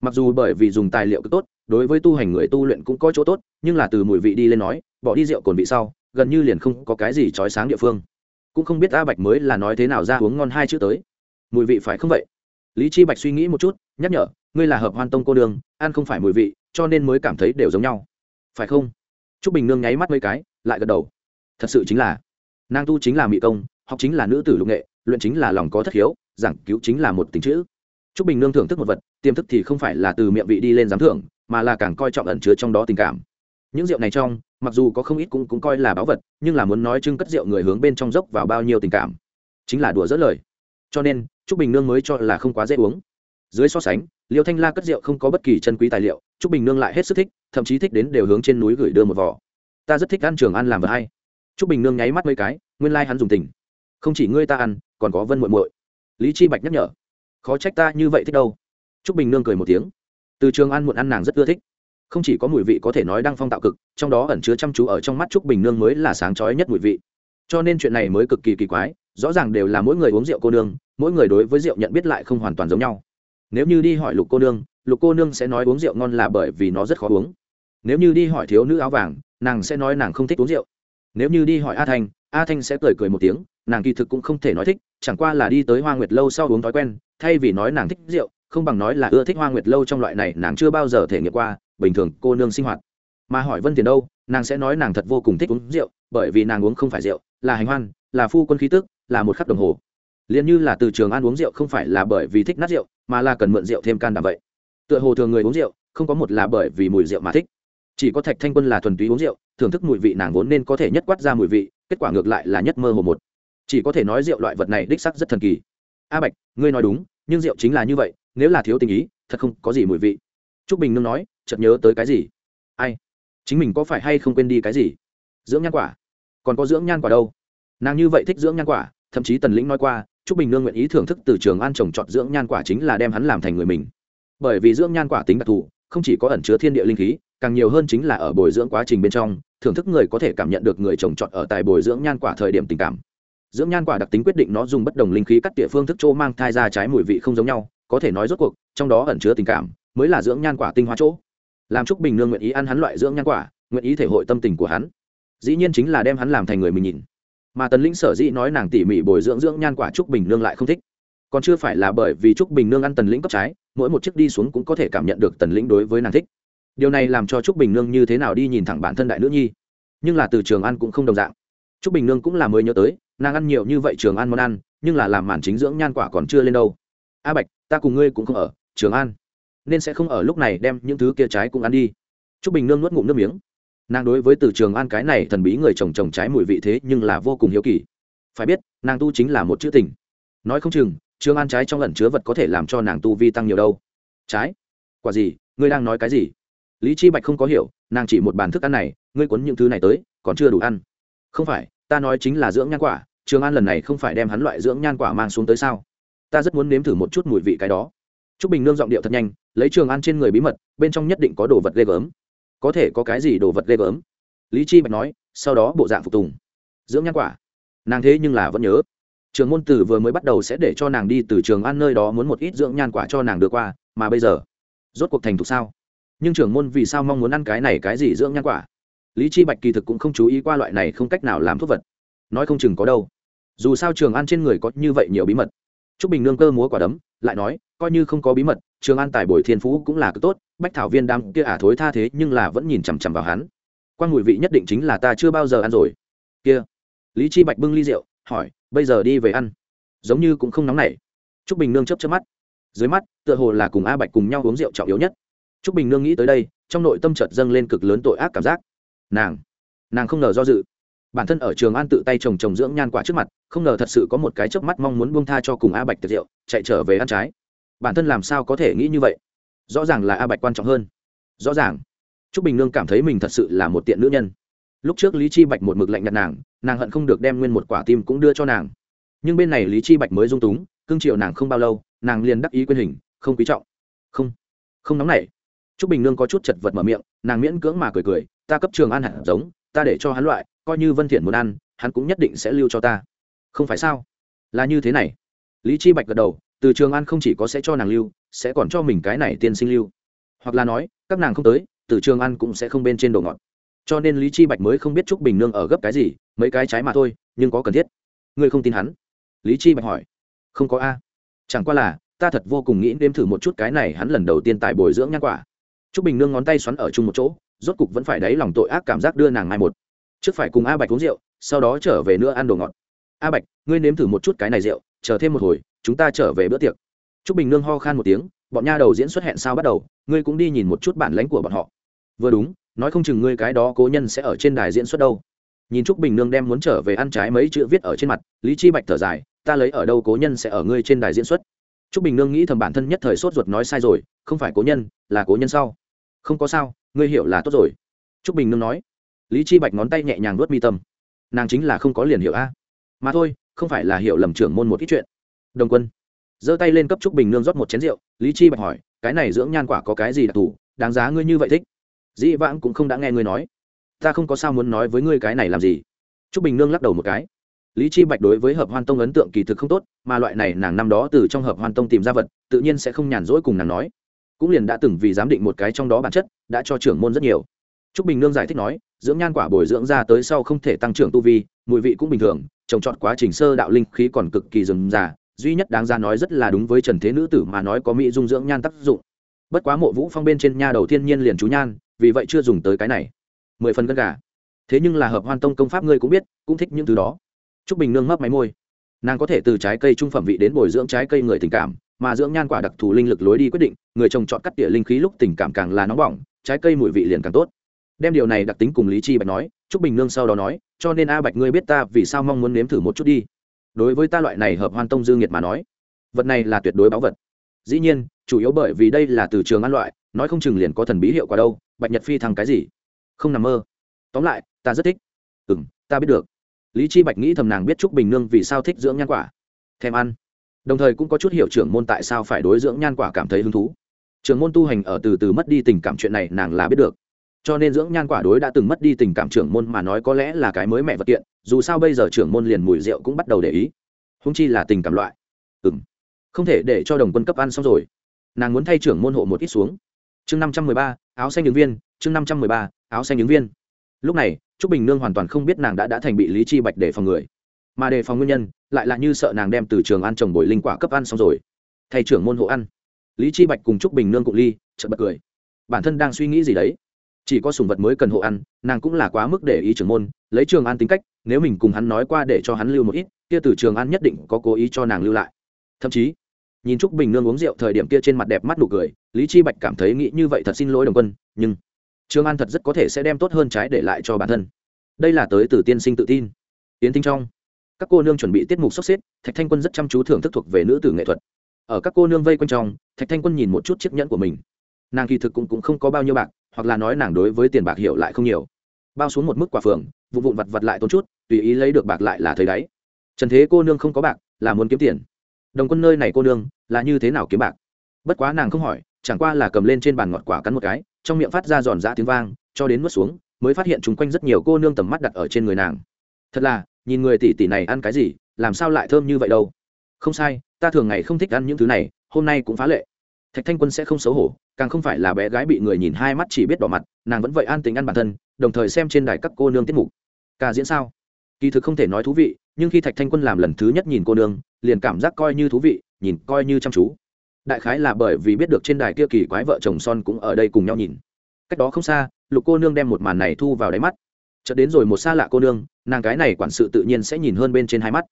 Mặc dù bởi vì dùng tài liệu cực tốt, đối với tu hành người tu luyện cũng có chỗ tốt, nhưng là từ mùi vị đi lên nói, bỏ đi rượu cồn vị sau, gần như liền không có cái gì trói sáng địa phương. Cũng không biết a bạch mới là nói thế nào ra uống ngon hai chữ tới. Mùi vị phải không vậy? Lý chi bạch suy nghĩ một chút, nhắc nhở, ngươi là hợp hoan tông cô đường, ăn không phải mùi vị, cho nên mới cảm thấy đều giống nhau. Phải không? T bình nương nháy mắt mấy cái, lại gật đầu. Thật sự chính là, nàng tu chính là mỹ công, học chính là nữ tử lục nghệ luyện chính là lòng có thất hiếu giảng cứu chính là một tình chữ. T bình nương thưởng thức một vật, tiềm thức thì không phải là từ miệng vị đi lên giám thưởng, mà là càng coi trọng ẩn chứa trong đó tình cảm. Những rượu này trong, mặc dù có không ít cũng cũng coi là báo vật, nhưng là muốn nói trưng cất rượu người hướng bên trong dốc vào bao nhiêu tình cảm, chính là đùa dỡ lời. Cho nên, trúc bình nương mới cho là không quá dễ uống. Dưới so sánh, liêu thanh la cất rượu không có bất kỳ chân quý tài liệu, trúc bình nương lại hết sức thích, thậm chí thích đến đều hướng trên núi gửi đưa một vỏ ta rất thích ăn trường ăn làm vợ hay. Trúc bình nương nháy mắt mấy cái, nguyên lai hắn dùng tình không chỉ ngươi ta ăn, còn có vân muội muội. Lý chi bạch nhắc nhở. Khó trách ta như vậy thích đâu. Trúc bình nương cười một tiếng. Từ trường ăn muộn ăn nàng rất ưa thích. Không chỉ có mùi vị có thể nói đang phong tạo cực, trong đó ẩn chứa chăm chú ở trong mắt trúc bình nương mới là sáng chói nhất mùi vị. Cho nên chuyện này mới cực kỳ kỳ quái, rõ ràng đều là mỗi người uống rượu cô nương, mỗi người đối với rượu nhận biết lại không hoàn toàn giống nhau. Nếu như đi hỏi lục cô nương, lục cô nương sẽ nói uống rượu ngon là bởi vì nó rất khó uống. Nếu như đi hỏi thiếu nữ áo vàng, nàng sẽ nói nàng không thích uống rượu. Nếu như đi hỏi a thanh a thanh sẽ cười cười một tiếng, nàng kỳ thực cũng không thể nói thích, chẳng qua là đi tới hoa nguyệt lâu sau uống thói quen, thay vì nói nàng thích rượu, không bằng nói là ưa thích hoa nguyệt lâu trong loại này nàng chưa bao giờ thể nghiệm qua, bình thường cô nương sinh hoạt. Mà hỏi vân tiền đâu, nàng sẽ nói nàng thật vô cùng thích uống rượu, bởi vì nàng uống không phải rượu, là hành hoan, là phu quân khí tức, là một khắc đồng hồ. Liền như là từ trường ăn uống rượu không phải là bởi vì thích nát rượu, mà là cần mượn rượu thêm can đảm vậy. Tựa hồ thường người uống rượu, không có một là bởi vì mùi rượu mà thích. Chỉ có thạch thanh quân là thuần túy uống rượu thưởng thức mùi vị nàng vốn nên có thể nhất quát ra mùi vị, kết quả ngược lại là nhất mơ hồ một. Chỉ có thể nói rượu loại vật này đích sắc rất thần kỳ. A bạch, ngươi nói đúng, nhưng rượu chính là như vậy, nếu là thiếu tình ý, thật không có gì mùi vị. T r ú c bình nương nói, chợt nhớ tới cái gì? Ai? Chính mình có phải hay không quên đi cái gì? Dưỡng nhan quả. Còn có dưỡng nhan quả đâu? Nàng như vậy thích dưỡng nhan quả, thậm chí tần lĩnh nói qua t r ú c bình nương nguyện ý thưởng thức từ trường an trồng trọt dưỡng nhan quả chính là đem hắn làm thành người mình. Bởi vì dưỡng nhan quả tính đặc thù, không chỉ có ẩn chứa thiên địa linh khí, càng nhiều hơn chính là ở bồi dưỡng quá trình bên trong thưởng thức người có thể cảm nhận được người trồng trọt ở tài bồi dưỡng nhan quả thời điểm tình cảm. Dưỡng nhan quả đặc tính quyết định nó dùng bất đồng linh khí cắt tỉa phương thức chỗ mang thai ra trái mùi vị không giống nhau, có thể nói rốt cuộc, trong đó ẩn chứa tình cảm, mới là dưỡng nhan quả tinh hoa chỗ. Làm trúc bình nương nguyện ý ăn hắn loại dưỡng nhan quả, nguyện ý thể hội tâm tình của hắn. Dĩ nhiên chính là đem hắn làm thành người mình nhìn. Mà tần lĩnh sở dĩ nói nàng tỉ mỉ bồi dưỡng dưỡng nhan quả trúc bình nương lại không thích. Còn chưa phải là bởi vì trúc bình nương ăn tần lĩnh cấp trái, mỗi một chiếc đi xuống cũng có thể cảm nhận được tần lĩnh đối với nàng thích điều này làm cho trúc bình nương như thế nào đi nhìn thẳng bản thân đại nữ nhi? Nhưng là từ trường ăn cũng không đồng dạng. Trúc bình nương cũng là mới nhớ tới, nàng ăn nhiều như vậy trường ăn món ăn, nhưng là làm màn chính dưỡng nhan quả còn chưa lên đâu. A bạch, ta cùng ngươi cũng không ở, trường an nên sẽ không ở lúc này đem những thứ kia trái cũng ăn đi. Trúc bình nương nuốt ngụm nước miếng. Nàng đối với từ trường an cái này thần bí người trồng trồng trái mùi vị thế nhưng là vô cùng hiếu kỳ. Phải biết, nàng tu chính là một chữ tình. Nói không chừng, trường an trái trong lần chứa vật có thể làm cho nàng tu vi tăng nhiều đâu. Trái? Quả gì? Ngươi đang nói cái gì? Lý chi bạch không có hiểu, nàng chỉ một bàn thức ăn này, ngươi cuốn những thứ này tới, còn chưa đủ ăn. Không phải, ta nói chính là dưỡng nhan quả, trường an lần này không phải đem hắn loại dưỡng nhan quả mang xuống tới sao? Ta rất muốn nếm thử một chút mùi vị cái đó. Trúc bình nương giọng điệu thật nhanh, lấy trường an trên người bí mật, bên trong nhất định có đồ vật ghê gớm. Có thể có cái gì đồ vật ghê gớm? Lý chi bạch nói, sau đó bộ dạng phục tùng. Dưỡng nhan quả. Nàng thế nhưng là vẫn nhớ. Trường môn tử vừa mới bắt đầu sẽ để cho nàng đi từ trường an nơi đó muốn một ít dưỡng nhan quả cho nàng đưa qua, mà bây giờ, rốt cuộc thành thục sao? Nhưng trưởng môn vì sao mong muốn ăn cái này cái gì dưỡng nhan quả? Lý chi bạch kỳ thực cũng không chú ý qua loại này không cách nào làm thuốc vật. Nói không chừng có đâu. Dù sao trường an trên người có như vậy nhiều bí mật. Trúc bình nương cơ múa quả đấm, lại nói, coi như không có bí mật, trường an tài bồi thiên phú cũng là cực tốt, bách thảo viên đam kia ả thối tha thế nhưng là vẫn nhìn chằm chằm vào hắn. Quan mùi vị nhất định chính là ta chưa bao giờ ăn rồi. Kia. Lý chi bạch bưng ly rượu, hỏi, bây giờ đi về ăn. Giống như cũng không nóng nảy. Trúc bình nương chớp chớp mắt. Dưới mắt, tựa hồ là cùng a bạch cùng nhau uống rượu trọng yếu nhất t r ú c bình nương nghĩ tới đây, trong nội tâm chợt dâng lên cực lớn tội ác cảm giác. Nàng nàng không ngờ do dự. Bản thân ở trường an tự tay trồng trồng dưỡng nhan quả trước mặt, không ngờ thật sự có một cái chớp mắt mong muốn buông tha cho cùng a bạch tiệt diệu, chạy trở về ăn trái. Bản thân làm sao có thể nghĩ như vậy? Rõ ràng là a bạch quan trọng hơn. Rõ ràng. T r ú c bình nương cảm thấy mình thật sự là một tiện nữ nhân. Lúc trước lý chi bạch một mực lạnh nhạt nàng nàng hận không được đem nguyên một quả tim cũng đưa cho nàng. Nhưng bên này lý chi bạch mới dung túng, cưng triệu nàng không bao lâu, nàng liền đắc ý quyền hình, không quý trọng. Không không nóng nảy. Trúc bình nương có chút chật vật mở miệng, nàng miễn cưỡng mà cười cười, ta cấp trường an hẳn giống, ta để cho hắn loại, coi như vân thiện muốn ăn, hắn cũng nhất định sẽ lưu cho ta. Không phải sao? Là như thế này. Lý chi bạch gật đầu, từ trường an không chỉ có sẽ cho nàng lưu, sẽ còn cho mình cái này tiên sinh lưu. Hoặc là nói, các nàng không tới, từ trường an cũng sẽ không bên trên đồ ngọt. Cho nên lý chi bạch mới không biết trúc bình nương ở gấp cái gì, mấy cái trái mà thôi, nhưng có cần thiết. Ngươi không tin hắn? Lý chi bạch hỏi. Không có a. Chẳng qua là, ta thật vô cùng nghĩ đêm thử một chút cái này hắn lần đầu tiên tại bồi dưỡng nhan quả trúc bình nương ngón tay xoắn ở chung một chỗ, rốt cục vẫn phải đáy lòng tội ác cảm giác đưa nàng mai một. Trước phải cùng a bạch uống rượu, sau đó trở về nữa ăn đồ ngọt. A bạch, ngươi nếm thử một chút cái này rượu, chờ thêm một hồi, chúng ta trở về bữa tiệc. Trúc bình nương ho khan một tiếng, bọn nha đầu diễn xuất hẹn sao bắt đầu, ngươi cũng đi nhìn một chút bản lãnh của bọn họ. Vừa đúng, nói không chừng ngươi cái đó cố nhân sẽ ở trên đài diễn xuất đâu. Nhìn Trúc bình nương đem muốn trở về ăn trái mấy chữ viết ở trên mặt, lý chi bạch thở dài, ta lấy ở đâu cố nhân sẽ ở ngươi trên đài diễn xuất? Trúc bình nương nghĩ thầm bản thân nhất thời sốt ruột nói sai rồi, không phải cố nhân, là cố nhân sau không có sao, ngươi hiểu là tốt rồi. T r ú c bình nương nói. Lý chi bạch ngón tay nhẹ nhàng nuốt mi tâm. Nàng chính là không có liền hiểu a. Mà thôi, không phải là hiểu lầm trưởng môn một ít chuyện. Đồng quân. Giơ tay lên cấp trúc bình nương rót một chén rượu. Lý chi bạch hỏi, cái này dưỡng nhan quả có cái gì đặc thù? Đáng giá ngươi như vậy thích. Dĩ vãng cũng không đã nghe ngươi nói. Ta không có sao muốn nói với ngươi cái này làm gì? Trúc bình nương lắc đầu một cái. Lý chi bạch đối với hợp hoan tông ấn tượng kỳ thực không tốt, mà loại này nàng năm đó từ trong hợp hoan tông tìm ra vật, tự nhiên sẽ không nhàn rỗi cùng nàng nói cũng liền đã từng vì giám định một cái trong đó bản chất, đã cho trưởng môn rất nhiều. Trúc bình nương giải thích nói, dưỡng nhan quả bồi dưỡng ra tới sau không thể tăng trưởng tu vi, mùi vị cũng bình thường, trồng trọt quá trình sơ đạo linh khí còn cực kỳ rườm rà, duy nhất đáng ra nói rất là đúng với trần thế nữ tử mà nói có mỹ dung dưỡng nhan tác dụng. Bất quá mộ vũ phong bên trên nha đầu thiên nhiên liền chú nhan, vì vậy chưa dùng tới cái này. Mười phần gân gà. Thế nhưng là hợp hoan tông công pháp ngươi cũng biết, cũng thích những thứ đó. T r ú c bình nương mấp máy môi. Nàng có thể từ trái cây trung phẩm vị đến bồi dưỡng trái cây người tình cảm mà dưỡng nhan quả đặc thù linh lực lối đi quyết định, người trồng chọn cắt tỉa linh khí lúc tình cảm càng là nóng bỏng, trái cây mùi vị liền càng tốt. Đem điều này đặc tính cùng lý chi bạch nói, trúc bình nương sau đó nói, cho nên a bạch ngươi biết ta vì sao mong muốn nếm thử một chút đi. Đối với ta loại này hợp hoan tông dương nhiệt mà nói, vật này là tuyệt đối báu vật. Dĩ nhiên, chủ yếu bởi vì đây là từ trường ăn loại, nói không chừng liền có thần bí hiệu quả đâu, bạch nhật phi thăng cái gì? Không nằm mơ. Tóm lại, ta rất thích. Ừ ta biết được. Lý chi bạch nghĩ thầm nàng biết trúc bình nương vì sao thích dưỡng nhan quả. Thèm ăn đồng thời cũng có chút hiểu trưởng môn tại sao phải đối dưỡng nhan quả cảm thấy hứng thú. Trưởng môn tu hành ở từ từ mất đi tình cảm chuyện này nàng là biết được. Cho nên dưỡng nhan quả đối đã từng mất đi tình cảm trưởng môn mà nói có lẽ là cái mới mẹ vật kiện, dù sao bây giờ trưởng môn liền mùi rượu cũng bắt đầu để ý. Húng chi là tình cảm loại. Ừ m không thể để cho đồng quân cấp ăn xong rồi. Nàng muốn thay trưởng môn hộ một ít xuống. Chương năm trăm mười ba, áo xanh ứng viên, chương năm trăm mười ba, áo xanh ứng viên. Lúc này t r ú c bình nương hoàn toàn không biết nàng đã đã thành bị lý chi bạch để phòng người mà đề phòng nguyên nhân lại là như sợ nàng đem từ trường ăn trồng bồi linh quả cấp ăn xong rồi. Thầy trưởng môn hộ ăn. Lý chi bạch cùng Trúc bình nương cụ ly, chợt bật cười. Bản thân đang suy nghĩ gì đấy? Chỉ có sùng vật mới cần hộ ăn, nàng cũng là quá mức để ý trưởng môn, lấy trường an tính cách, nếu mình cùng hắn nói qua để cho hắn lưu một ít, kia từ trường an nhất định có cố ý cho nàng lưu lại. Thậm chí, nhìn trúc bình nương uống rượu thời điểm kia trên mặt đẹp mắt nụ cười, lý chi bạch cảm thấy nghĩ như vậy thật xin lỗi đồng quân, nhưng Trường an thật rất có thể sẽ đem tốt hơn trái để lại cho bản thân. Đây là tới từ tiên sinh tự tin. Yến tinh trong các cô nương chuẩn bị tiết mục sốc xếp thạch thanh quân rất chăm chú thưởng thức thuộc về nữ tử nghệ thuật. Ở các cô nương vây quanh trong thạch thanh quân nhìn một chút chiếc nhẫn của mình. Nàng kỳ thực cũng, cũng không có bao nhiêu bạc hoặc là nói nàng đối với tiền bạc hiểu lại không nhiều. Bao xuống một mức quả phường vụ vụn vặt vặt lại tốn chút tùy ý lấy được bạc lại là thấy đáy. Trần thế cô nương không có bạc là muốn kiếm tiền. Đồng quân nơi này cô nương là như thế nào kiếm bạc? Bất quá nàng không hỏi chẳng qua là cầm lên trên bàn ngọt quả cắn một cái trong miệng phát ra giòn giã tiếng vang cho đến nuốt xuống mới phát hiện chung quanh rất nhiều cô nương tầm mắt đặt ở trên người nàng thật là, nhìn người tỷ tỷ này ăn cái gì, làm sao lại thơm như vậy đâu? Không sai, ta thường ngày không thích ăn những thứ này, hôm nay cũng phá lệ. Thạch thanh quân sẽ không xấu hổ, càng không phải là bé gái bị người nhìn hai mắt chỉ biết đỏ mặt, nàng vẫn vậy an tính ăn bản thân, đồng thời xem trên đài các cô nương tiết mục. Ca diễn sao? Kỳ thực không thể nói thú vị, nhưng khi thạch thanh quân làm lần thứ nhất nhìn cô nương, liền cảm giác coi như thú vị, nhìn coi như chăm chú. Đại khái là bởi vì biết được trên đài kia kỳ quái vợ chồng son cũng ở đây cùng nhau nhìn. Cách đó không xa, lục cô nương đem một màn này thu vào đáy mắt chợt đến rồi một xa lạ cô nương, nàng cái này quản sự tự nhiên sẽ nhìn hơn bên trên hai mắt.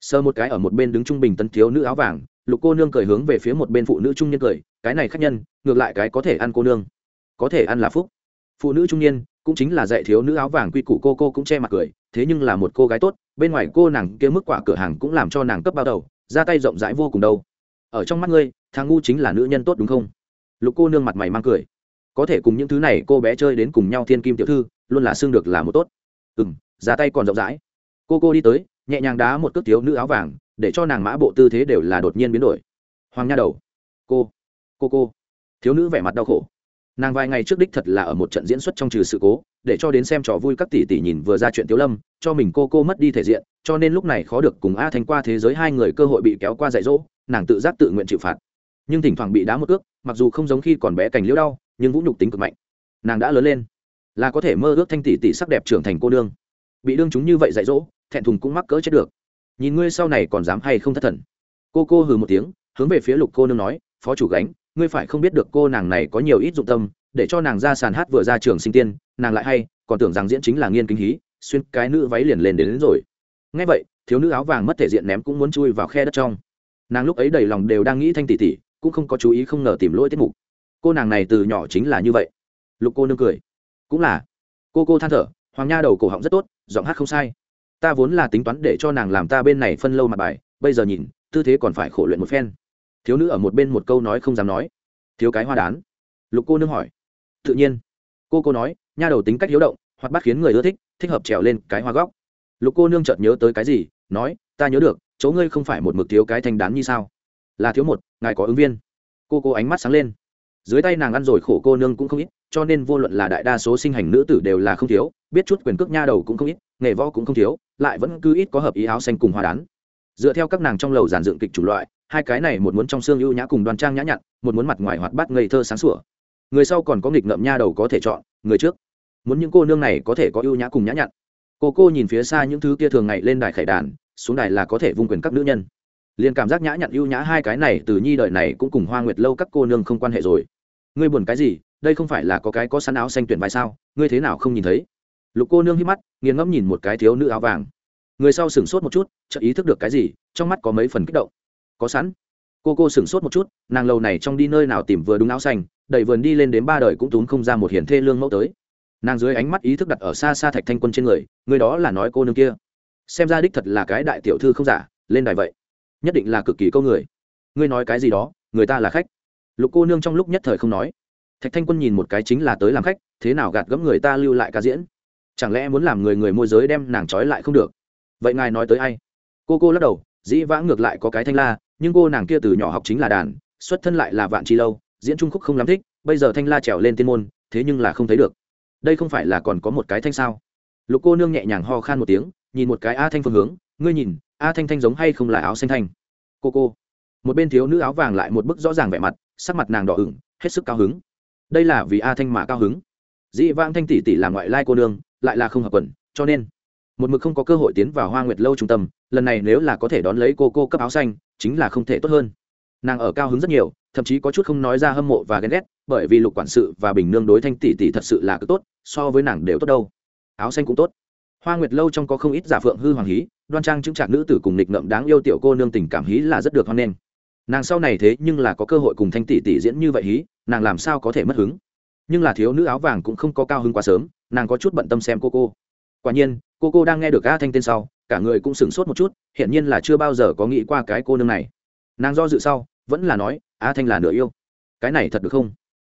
Sơ một cái ở một bên đứng trung bình tân thiếu nữ áo vàng, lục cô nương cười hướng về phía một bên phụ nữ trung niên cười, cái này khác nhân, ngược lại cái có thể ăn cô nương. Có thể ăn là phúc. Phụ nữ trung niên, cũng chính là dạy thiếu nữ áo vàng quy củ cô cô cũng che mặt cười, thế nhưng là một cô gái tốt, bên ngoài cô nàng kia mức quả cửa hàng cũng làm cho nàng cấp bao đầu, ra tay rộng rãi vô cùng đâu. Ở trong mắt ngươi, thằng ngu chính là nữ nhân tốt đúng không? Lục cô nương mặt mày mang cười. Có thể cùng những thứ này cô bé chơi đến cùng nhau thiên kim tiểu thư luôn là xương được là một tốt. Ừ m ra tay còn rộng rãi. Cô cô đi tới, nhẹ nhàng đá một cước thiếu nữ áo vàng, để cho nàng mã bộ tư thế đều là đột nhiên biến đổi. Hoàng nha đầu. Cô cô cô. Thiếu nữ vẻ mặt đau khổ. Nàng vài ngày trước đích thật là ở một trận diễn xuất trong trừ sự cố, để cho đến xem trò vui các tỷ tỷ nhìn vừa ra chuyện tiếu lâm, cho mình cô cô mất đi thể diện, cho nên lúc này khó được cùng a thanh qua thế giới hai người cơ hội bị kéo qua dạy dỗ, nàng tự giác tự nguyện chịu phạt. Nhưng thỉnh thoảng bị đá một ước mặc dù không giống khi còn bé cành liễu đau, nhưng vũ nhục tính cực mạnh. Nàng đã lớn lên là có thể mơ ước thanh tỷ tỷ sắc đẹp trưởng thành cô đương. Bị đương chúng như vậy dạy dỗ thẹn thùng cũng mắc cỡ chết được. Nhìn ngươi sau này còn dám hay không thất thần. Cô cô hừ một tiếng hướng về phía lục cô nương nói phó chủ gánh ngươi phải không biết được cô nàng này có nhiều ít dụng tâm để cho nàng ra sàn hát vừa ra trường sinh tiên nàng lại hay còn tưởng rằng diễn chính là nghiên kinh hí xuyên cái nữ váy liền lên đến, đến rồi. Ngay vậy thiếu nữ áo vàng mất thể diện ném cũng muốn chui vào khe đất trong. Nàng lúc ấy đầy lòng đều đang nghĩ thanh tỷ tỷ cũng không có chú ý không ngờ tìm lỗi tiết mục. Cô nàng này từ nhỏ chính là như vậy. Lục cô nương cười cũng là. Cô cô than thở, hoàng nha đầu cổ họng rất tốt, giọng hát không sai. Ta vốn là tính toán để cho nàng làm ta bên này phân lâu mặt bài, bây giờ nhìn, tư thế còn phải khổ luyện một phen. Thiếu nữ ở một bên một câu nói không dám nói. Thiếu cái hoa đán. Lục cô nương hỏi. Tự nhiên. Cô cô nói, nha đầu tính cách hiếu động hoặc bắt khiến người ưa thích thích hợp trèo lên cái hoa góc. Lục cô nương chợt nhớ tới cái gì, nói, ta nhớ được, chỗ ngươi không phải một mực thiếu cái thanh đán như sao? Là thiếu một, ngài có ứng viên. Cô cô ánh mắt sáng lên. Dưới tay nàng ăn rồi khổ cô nương cũng không ít cho nên vô luận là đại đa số sinh hành nữ tử đều là không thiếu, biết chút quyền cước nha đầu cũng không ít, nghề võ cũng không thiếu, lại vẫn cứ ít có hợp ý áo xanh cùng hoa đán. Dựa theo các nàng trong lầu giàn dựng kịch chủ loại, hai cái này một muốn trong xương ưu nhã cùng đoan trang nhã nhặn, một muốn mặt ngoài hoạt bát ngây thơ sáng sủa. Người sau còn có nghịch ngợm nha đầu có thể chọn, người trước. Muốn những cô nương này có thể có ưu nhã cùng nhã nhặn. Cô cô nhìn phía xa những thứ kia thường ngày lên đài khải đàn, xuống đài là có thể vung quyền các nữ nhân. Liền cảm giác nhã nhặn ưu nhã hai cái này từ nhi đời này cũng cùng hoa nguyệt lâu các cô nương không quan hệ rồi. Ngươi buồn cái gì? Đây không phải là có cái có sẵn áo xanh tuyển vai sao? Ngươi thế nào không nhìn thấy? Lục cô nương hít mắt, nghiền ngẫm nhìn một cái thiếu nữ áo vàng. Người sau sửng sốt một chút, chợt ý thức được cái gì, trong mắt có mấy phần kích động. Có sẵn. Cô cô sửng sốt một chút, nàng lâu này trong đi nơi nào tìm vừa đúng áo xanh, đẩy vườn đi lên đến ba đời cũng tún không ra một hiển thê lương mẫu tới. Nàng dưới ánh mắt ý thức đặt ở xa xa thạch thanh quân trên người người đó là nói cô nương kia. Xem ra đích thật là cái đại tiểu thư không giả, lên đài vậy. Nhất định là cực kỳ câu người. Ngươi nói cái gì đó, người ta là khách. Lục cô nương trong lúc nhất thời không nói thạch thanh quân nhìn một cái chính là tới làm khách, thế nào gạt gẫm người ta lưu lại ca diễn? Chẳng lẽ muốn làm người người môi giới đem nàng trói lại không được? Vậy ngài nói tới ai? Cô cô lắc đầu, dĩ vãng ngược lại có cái thanh la, nhưng cô nàng kia từ nhỏ học chính là đàn, xuất thân lại là vạn chi lâu, diễn trung khúc không lắm thích, bây giờ thanh la trèo lên tiên môn, thế nhưng là không thấy được. Đây không phải là còn có một cái thanh sao? Lục cô nương nhẹ nhàng ho khan một tiếng, nhìn một cái a thanh phương hướng, ngươi nhìn, a thanh thanh giống hay không là áo xanh thanh? Cô cô. Một bên thiếu nữ áo vàng lại một bức rõ ràng vẻ mặt, sắc mặt nàng đỏ ửng, hết sức cao hứng đây là vì a thanh mà cao hứng. Dĩ vãng thanh tỷ tỷ là ngoại lai cô nương, lại là không hợp quần, cho nên, một mực không có cơ hội tiến vào hoa nguyệt lâu trung tâm, lần này nếu là có thể đón lấy cô cô cấp áo xanh, chính là không thể tốt hơn. Nàng ở cao hứng rất nhiều, thậm chí có chút không nói ra hâm mộ và ghen ghét, bởi vì lục quản sự và bình nương đối thanh tỷ tỷ thật sự là cứ tốt, so với nàng đều tốt đâu. Áo xanh cũng tốt. Hoa nguyệt lâu trong có không ít giả phượng hư hoàng hí, đoan trang chứng trạc nữ tử cùng nịch ngậm đáng yêu tiểu cô nương tình cảm hí là rất được hoan nghênh nàng sau này thế nhưng là có cơ hội cùng thanh tỷ tỷ diễn như vậy hí, nàng làm sao có thể mất hứng? Nhưng là thiếu nữ áo vàng cũng không có cao hứng quá sớm, nàng có chút bận tâm xem cô cô. Quả nhiên, cô cô đang nghe được a thanh tên sau, cả người cũng sửng sốt một chút hiện nhiên là chưa bao giờ có nghĩ qua cái cô nương này. Nàng do dự sau, vẫn là nói, a thanh là nửa yêu. Cái này thật được không?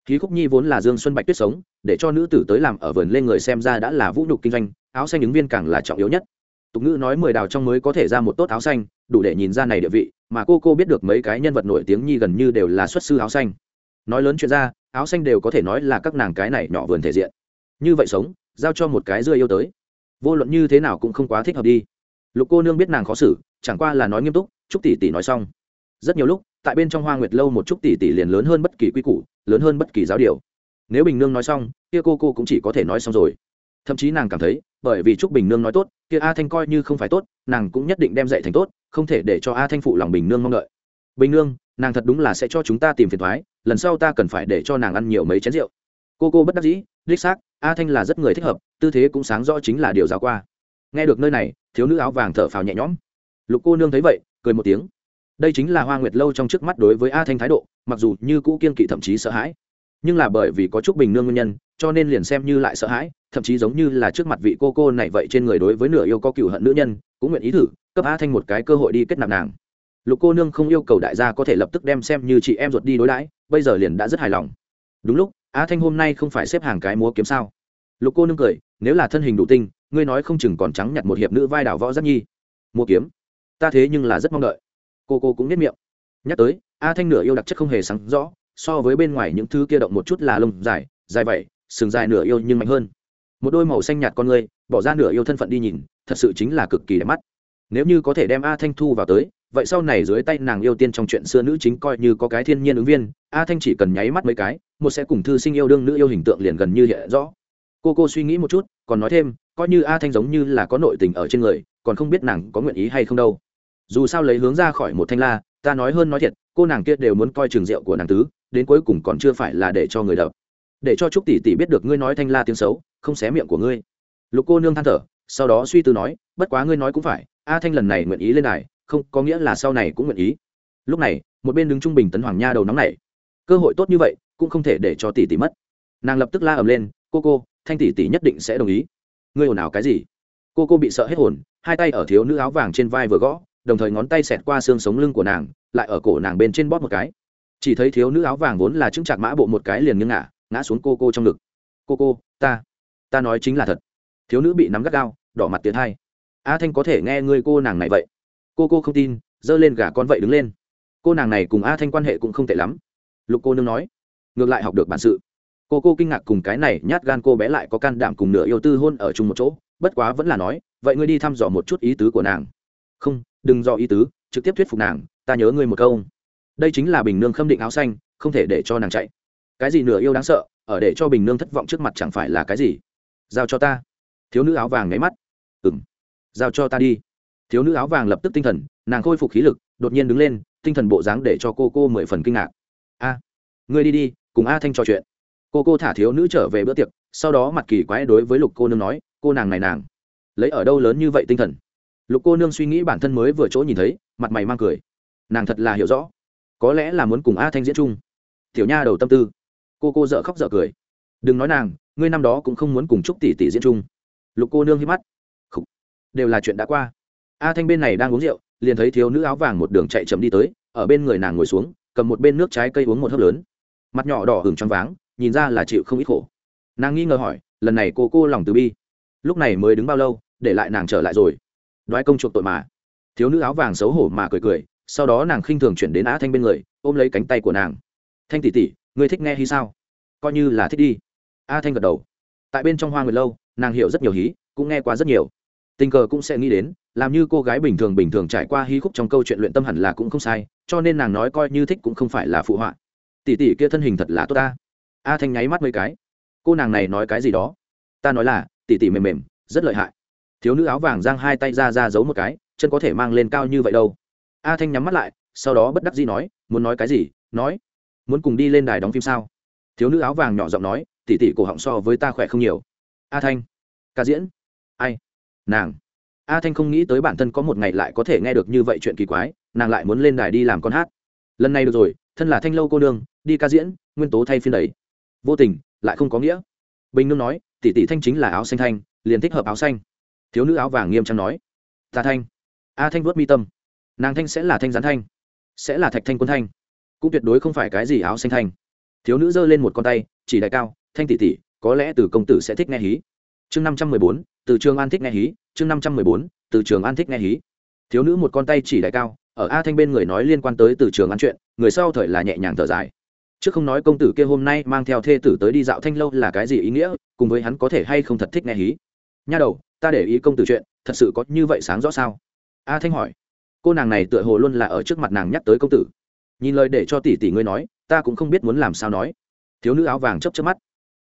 Khí khúc nhi vốn là dương xuân bạch tuyết sống, để cho nữ tử tới làm ở vườn lên người xem ra đã là vũ nhục kinh doanh, áo xanh ứng viên càng là trọng yếu nhất. Tục ngữ nói mười đào trong mới có thể ra một tốt áo xanh, đủ để nhìn ra này địa vị mà cô cô biết được mấy cái nhân vật nổi tiếng nhi gần như đều là xuất sư áo xanh. Nói lớn chuyện ra, áo xanh đều có thể nói là các nàng cái này nhỏ vườn thể diện. Như vậy sống, giao cho một cái dưa yêu tới. Vô luận như thế nào cũng không quá thích hợp đi. Lục cô nương biết nàng khó xử, chẳng qua là nói nghiêm túc, chúc tỷ tỷ nói xong. Rất nhiều lúc, tại bên trong hoa nguyệt lâu một chút tỷ tỷ liền lớn hơn bất kỳ quy củ, lớn hơn bất kỳ giáo điều. Nếu bình nương nói xong, kia cô cô cũng chỉ có thể nói xong rồi. Thậm chí nàng cảm thấy, bởi vì trúc bình nương nói tốt kia a thanh coi như không phải tốt, nàng cũng nhất định đem dạy thành tốt, không thể để cho a thanh phụ lòng bình nương mong đợi. Bình nương, nàng thật đúng là sẽ cho chúng ta tìm phiền thoái, lần sau ta cần phải để cho nàng ăn nhiều mấy chén rượu. Cô cô bất đắc dĩ, đích xác, a thanh là rất người thích hợp, tư thế cũng sáng rõ chính là điều giáo qua. Nghe được nơi này, thiếu nữ áo vàng thở phào nhẹ nhõm. Lục cô nương thấy vậy, cười một tiếng. Đây chính là hoa nguyệt lâu trong trước mắt đối với a thanh thái độ, mặc dù như cũ kiên kỵ thậm chí sợ hãi. Nhưng là bởi vì có chút bình nương nguyên nhân cho nên liền xem như lại sợ hãi, thậm chí giống như là trước mặt vị cô cô này vậy trên người đối với nửa yêu có cựu hận nữ nhân, cũng nguyện ý thử, cấp a thanh một cái cơ hội đi kết nạp nàng. Lục cô nương không yêu cầu đại gia có thể lập tức đem xem như chị em ruột đi đối đãi, bây giờ liền đã rất hài lòng. Đúng lúc, a thanh hôm nay không phải xếp hàng cái múa kiếm sao? Lục cô nương cười, nếu là thân hình đủ tinh, ngươi nói không chừng còn trắng nhặt một hiệp nữ vai đảo võ giác nhi. Mua kiếm. Ta thế nhưng là rất mong đợi. Cô cô cũng nhất miệng. Nhắc tới, a thanh nửa yêu đặc chất không hề sáng rõ, so với bên ngoài những thứ kia động một chút là lông dài dài vậy sừng dài nửa yêu nhưng mạnh hơn. Một đôi màu xanh nhạt con người bỏ ra nửa yêu thân phận đi nhìn, thật sự chính là cực kỳ đẹp mắt. Nếu như có thể đem a thanh thu vào tới, vậy sau này dưới tay nàng yêu tiên trong chuyện xưa nữ chính coi như có cái thiên nhiên ứng viên, a thanh chỉ cần nháy mắt mấy cái, một sẽ cùng thư sinh yêu đương nữ yêu hình tượng liền gần như hiện rõ. Cô cô suy nghĩ một chút, còn nói thêm, coi như a thanh giống như là có nội tình ở trên người, còn không biết nàng có nguyện ý hay không đâu. Dù sao lấy hướng ra khỏi một thanh la, ta nói hơn nói thiệt, cô nàng kia đều muốn coi trường rượu của nàng tứ, đến cuối cùng còn chưa phải là để cho người đập để cho trúc tỷ tỷ biết được ngươi nói thanh la tiếng xấu, không xé miệng của ngươi. Lục cô nương than thở, sau đó suy tư nói, bất quá ngươi nói cũng phải, a thanh lần này nguyện ý lên đài, không, có nghĩa là sau này cũng nguyện ý. Lúc này, một bên đứng trung bình tấn hoàng nha đầu nóng này cơ hội tốt như vậy, cũng không thể để cho tỷ tỷ mất. Nàng lập tức la ầm lên, cô cô, thanh tỷ tỷ nhất định sẽ đồng ý. Ngươi ồn ào cái gì? Cô cô bị sợ hết hồn, hai tay ở thiếu nữ áo vàng trên vai vừa gõ, đồng thời ngón tay xẹt qua xương sống lưng của nàng, lại ở cổ nàng bên trên bóp một cái. Chỉ thấy thiếu nữ áo vàng vốn là chứng chạc mã bộ một cái liền nghiêng ngả ngã xuống cô cô trong ngực. Cô cô, ta ta nói chính là thật. Thiếu nữ bị nắm gắt gao, đỏ mặt tiến hai. A thanh có thể nghe người cô nàng này vậy? Cô cô không tin, giơ lên gà con vậy đứng lên. Cô nàng này cùng a thanh quan hệ cũng không tệ lắm. Lục cô nương nói, ngược lại học được bản sự. Cô cô kinh ngạc cùng cái này nhát gan cô bé lại có can đảm cùng nửa yêu tư hôn ở chung một chỗ, bất quá vẫn là nói, vậy ngươi đi thăm dò một chút ý tứ của nàng. Không, đừng do ý tứ, trực tiếp thuyết phục nàng, ta nhớ ngươi một câu. Đây chính là bình nương khâm định áo xanh, không thể để cho nàng chạy cái gì nửa yêu đáng sợ ở để cho bình nương thất vọng trước mặt chẳng phải là cái gì? Giao cho ta. Thiếu nữ áo vàng nháy mắt. Ừ m giao cho ta đi. Thiếu nữ áo vàng lập tức tinh thần nàng khôi phục khí lực đột nhiên đứng lên tinh thần bộ dáng để cho cô cô mười phần kinh ngạc. A à, ngươi đi đi cùng a thanh trò chuyện. Cô cô thả thiếu nữ trở về bữa tiệc sau đó mặt kỳ quái đối với lục cô nương nói cô nàng này nàng lấy ở đâu lớn như vậy tinh thần? Lục cô nương suy nghĩ bản thân mới vừa chỗ nhìn thấy mặt mày mang cười. Nàng thật là hiểu rõ có lẽ là muốn cùng a thanh diễn chung. Tiểu nha đầu tâm tư cô cô dợ khóc dợ cười. Đừng nói nàng, ngươi năm đó cũng không muốn cùng chúc tỷ tỷ diễn chung. Lục cô nương hít mắt. Khủ. đều là chuyện đã qua. A thanh bên này đang uống rượu, liền thấy thiếu nữ áo vàng một đường chạy chậm đi tới, ở bên người nàng ngồi xuống, cầm một bên nước trái cây uống một hớp lớn. Mặt nhỏ đỏ hừng choáng váng, nhìn ra là chịu không ít khổ. Nàng nghi ngờ hỏi, lần này cô cô lòng từ bi. Lúc này mới đứng bao lâu, để lại nàng trở lại rồi. Đoái công chuộc tội mà. Thiếu nữ áo vàng xấu hổ mà cười cười, sau đó nàng khinh thường chuyển đến á thanh bên người, ôm lấy cánh tay của nàng. Thanh tỷ tỷ ngươi thích nghe hí sao? Coi như là thích đi. A thanh gật đầu. Tại bên trong hoa nguyệt lâu, nàng hiểu rất nhiều hí, cũng nghe qua rất nhiều. Tình cờ cũng sẽ nghĩ đến, làm như cô gái bình thường bình thường trải qua hí khúc trong câu chuyện luyện tâm hẳn là cũng không sai, cho nên nàng nói coi như thích cũng không phải là phụ họa. Tỷ tỷ kia thân hình thật là tốt ta. A thanh nháy mắt mấy cái. Cô nàng này nói cái gì đó? Ta nói là, tỷ tỷ mềm mềm, rất lợi hại. Thiếu nữ áo vàng giang hai tay ra ra giấu một cái, chân có thể mang lên cao như vậy đâu. A thanh nhắm mắt lại, sau đó bất đắc dĩ nói, muốn nói cái gì? Nói muốn cùng đi lên đài đóng phim sao? Thiếu nữ áo vàng nhỏ giọng nói, tỉ tỉ cổ họng so với ta khỏe không nhiều. A thanh. Ca diễn. Ai? Nàng. A thanh không nghĩ tới bản thân có một ngày lại có thể nghe được như vậy chuyện kỳ quái, nàng lại muốn lên đài đi làm con hát. Lần này được rồi, thân là thanh lâu cô nương, đi ca diễn, nguyên tố thay phiên đầy vô tình, lại không có nghĩa. Bình nương nói tỷ tỷ thanh chính là áo xanh thanh, liền thích hợp áo xanh. Thiếu nữ áo vàng nghiêm trang nói, ta thanh. A thanh vớt mi tâm. Nàng thanh sẽ là thanh gián thanh, sẽ là thạch thanh quân thanh cũng tuyệt đối không phải cái gì áo xanh thanh. Thiếu nữ giơ lên một con tay, chỉ đại cao, thanh tỷ tỷ, có lẽ từ công tử sẽ thích nghe hí. Chương năm trăm mười bốn, từ trường an thích nghe hí, chương năm trăm mười bốn, từ trường an thích nghe hí. Thiếu nữ một con tay chỉ đại cao, ở a thanh bên người nói liên quan tới từ trường an chuyện, người sau thời là nhẹ nhàng thở dài. Trước không nói công tử kia hôm nay mang theo thê tử tới đi dạo thanh lâu là cái gì ý nghĩa, cùng với hắn có thể hay không thật thích nghe hí. Nha đầu, ta để ý công tử chuyện, thật sự có như vậy sáng rõ sao? A thanh hỏi. Cô nàng này tựa hồ luôn là ở trước mặt nàng nhắc tới công tử nhìn lời để cho tỷ tỷ ngươi nói, ta cũng không biết muốn làm sao nói. Thiếu nữ áo vàng chấp chấp mắt.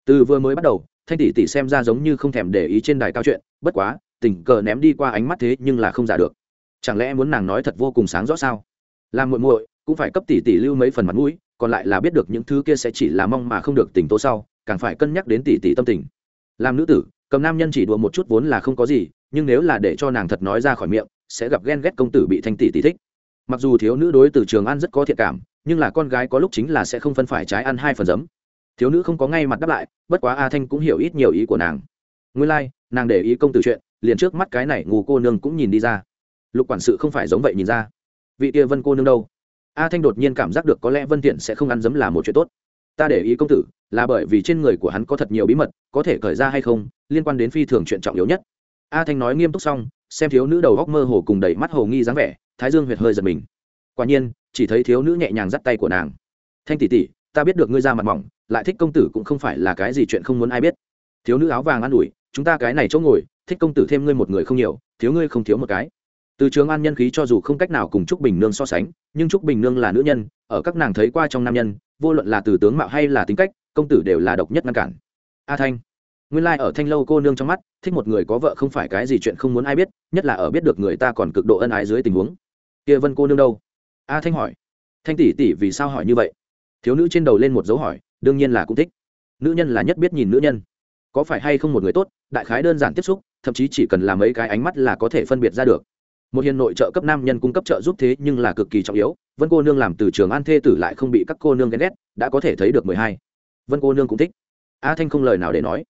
Từ vừa mới bắt đầu, thanh tỷ tỷ xem ra giống như không thèm để ý trên đài cao chuyện, bất quá, tình cờ ném đi qua ánh mắt thế nhưng là không giả được. Chẳng lẽ muốn nàng nói thật vô cùng sáng rõ sao? Làm muội muội, cũng phải cấp tỷ tỷ lưu mấy phần mặt mũi, còn lại là biết được những thứ kia sẽ chỉ là mong mà không được tình tố sau, càng phải cân nhắc đến tỷ tỷ tâm tình. Làm nữ tử, cầm nam nhân chỉ đùa một chút vốn là không có gì, nhưng nếu là để cho nàng thật nói ra khỏi miệng, sẽ gặp ghen ghét công tử bị thanh tỷ tỷ thích mặc dù thiếu nữ đối từ trường ăn rất có thiện cảm nhưng là con gái có lúc chính là sẽ không phân phải trái ăn hai phần giấm. Thiếu nữ không có ngay mặt đáp lại bất quá a thanh cũng hiểu ít nhiều ý của nàng. Nguyên lai、like, nàng để ý công tử chuyện liền trước mắt cái này ngù cô nương cũng nhìn đi ra. Lục quản sự không phải giống vậy nhìn ra. Vị kia vân cô nương đâu? A thanh đột nhiên cảm giác được có lẽ vân thiện sẽ không ăn giấm là một chuyện tốt. Ta để ý công tử là bởi vì trên người của hắn có thật nhiều bí mật có thể khởi ra hay không liên quan đến phi thường chuyện trọng yếu nhất. A thanh nói nghiêm túc xong xem thiếu nữ đầu góc mơ hồ cùng đầy mắt hồ nghi dáng vẻ thái dương huyệt hơi giật mình. Quả nhiên, chỉ thấy thiếu nữ nhẹ nhàng dắt tay của nàng. Thanh tỷ tỷ, ta biết được ngươi ra mặt mỏng, lại thích công tử cũng không phải là cái gì chuyện không muốn ai biết. Thiếu nữ áo vàng an ủi, chúng ta cái này chỗ ngồi, thích công tử thêm ngươi một người không nhiều, thiếu ngươi không thiếu một cái. Từ trường an nhân khí cho dù không cách nào cùng trúc bình nương so sánh, nhưng trúc bình nương là nữ nhân, ở các nàng thấy qua trong nam nhân, vô luận là từ tướng mạo hay là tính cách, công tử đều là độc nhất ngăn cản. A thanh, nguyên lai、like、ở thanh lâu cô nương trong mắt, thích một người có vợ không phải cái gì chuyện không muốn ai biết, nhất là ở biết được người ta còn cực độ ân ái dưới tình huống kia vân cô nương đâu? A thanh hỏi. Thanh tỷ tỷ vì sao hỏi như vậy? Thiếu nữ trên đầu lên một dấu hỏi, đương nhiên là cũng thích. Nữ nhân là nhất biết nhìn nữ nhân. Có phải hay không một người tốt, đại khái đơn giản tiếp xúc, thậm chí chỉ cần làm mấy cái ánh mắt là có thể phân biệt ra được. Một hiền nội trợ cấp nam nhân cung cấp trợ giúp thế nhưng là cực kỳ trọng yếu, vân cô nương làm từ trường an thê tử lại không bị các cô nương ghen ghét, đã có thể thấy được mười hai. Vân cô nương cũng thích. A thanh không lời nào để nói.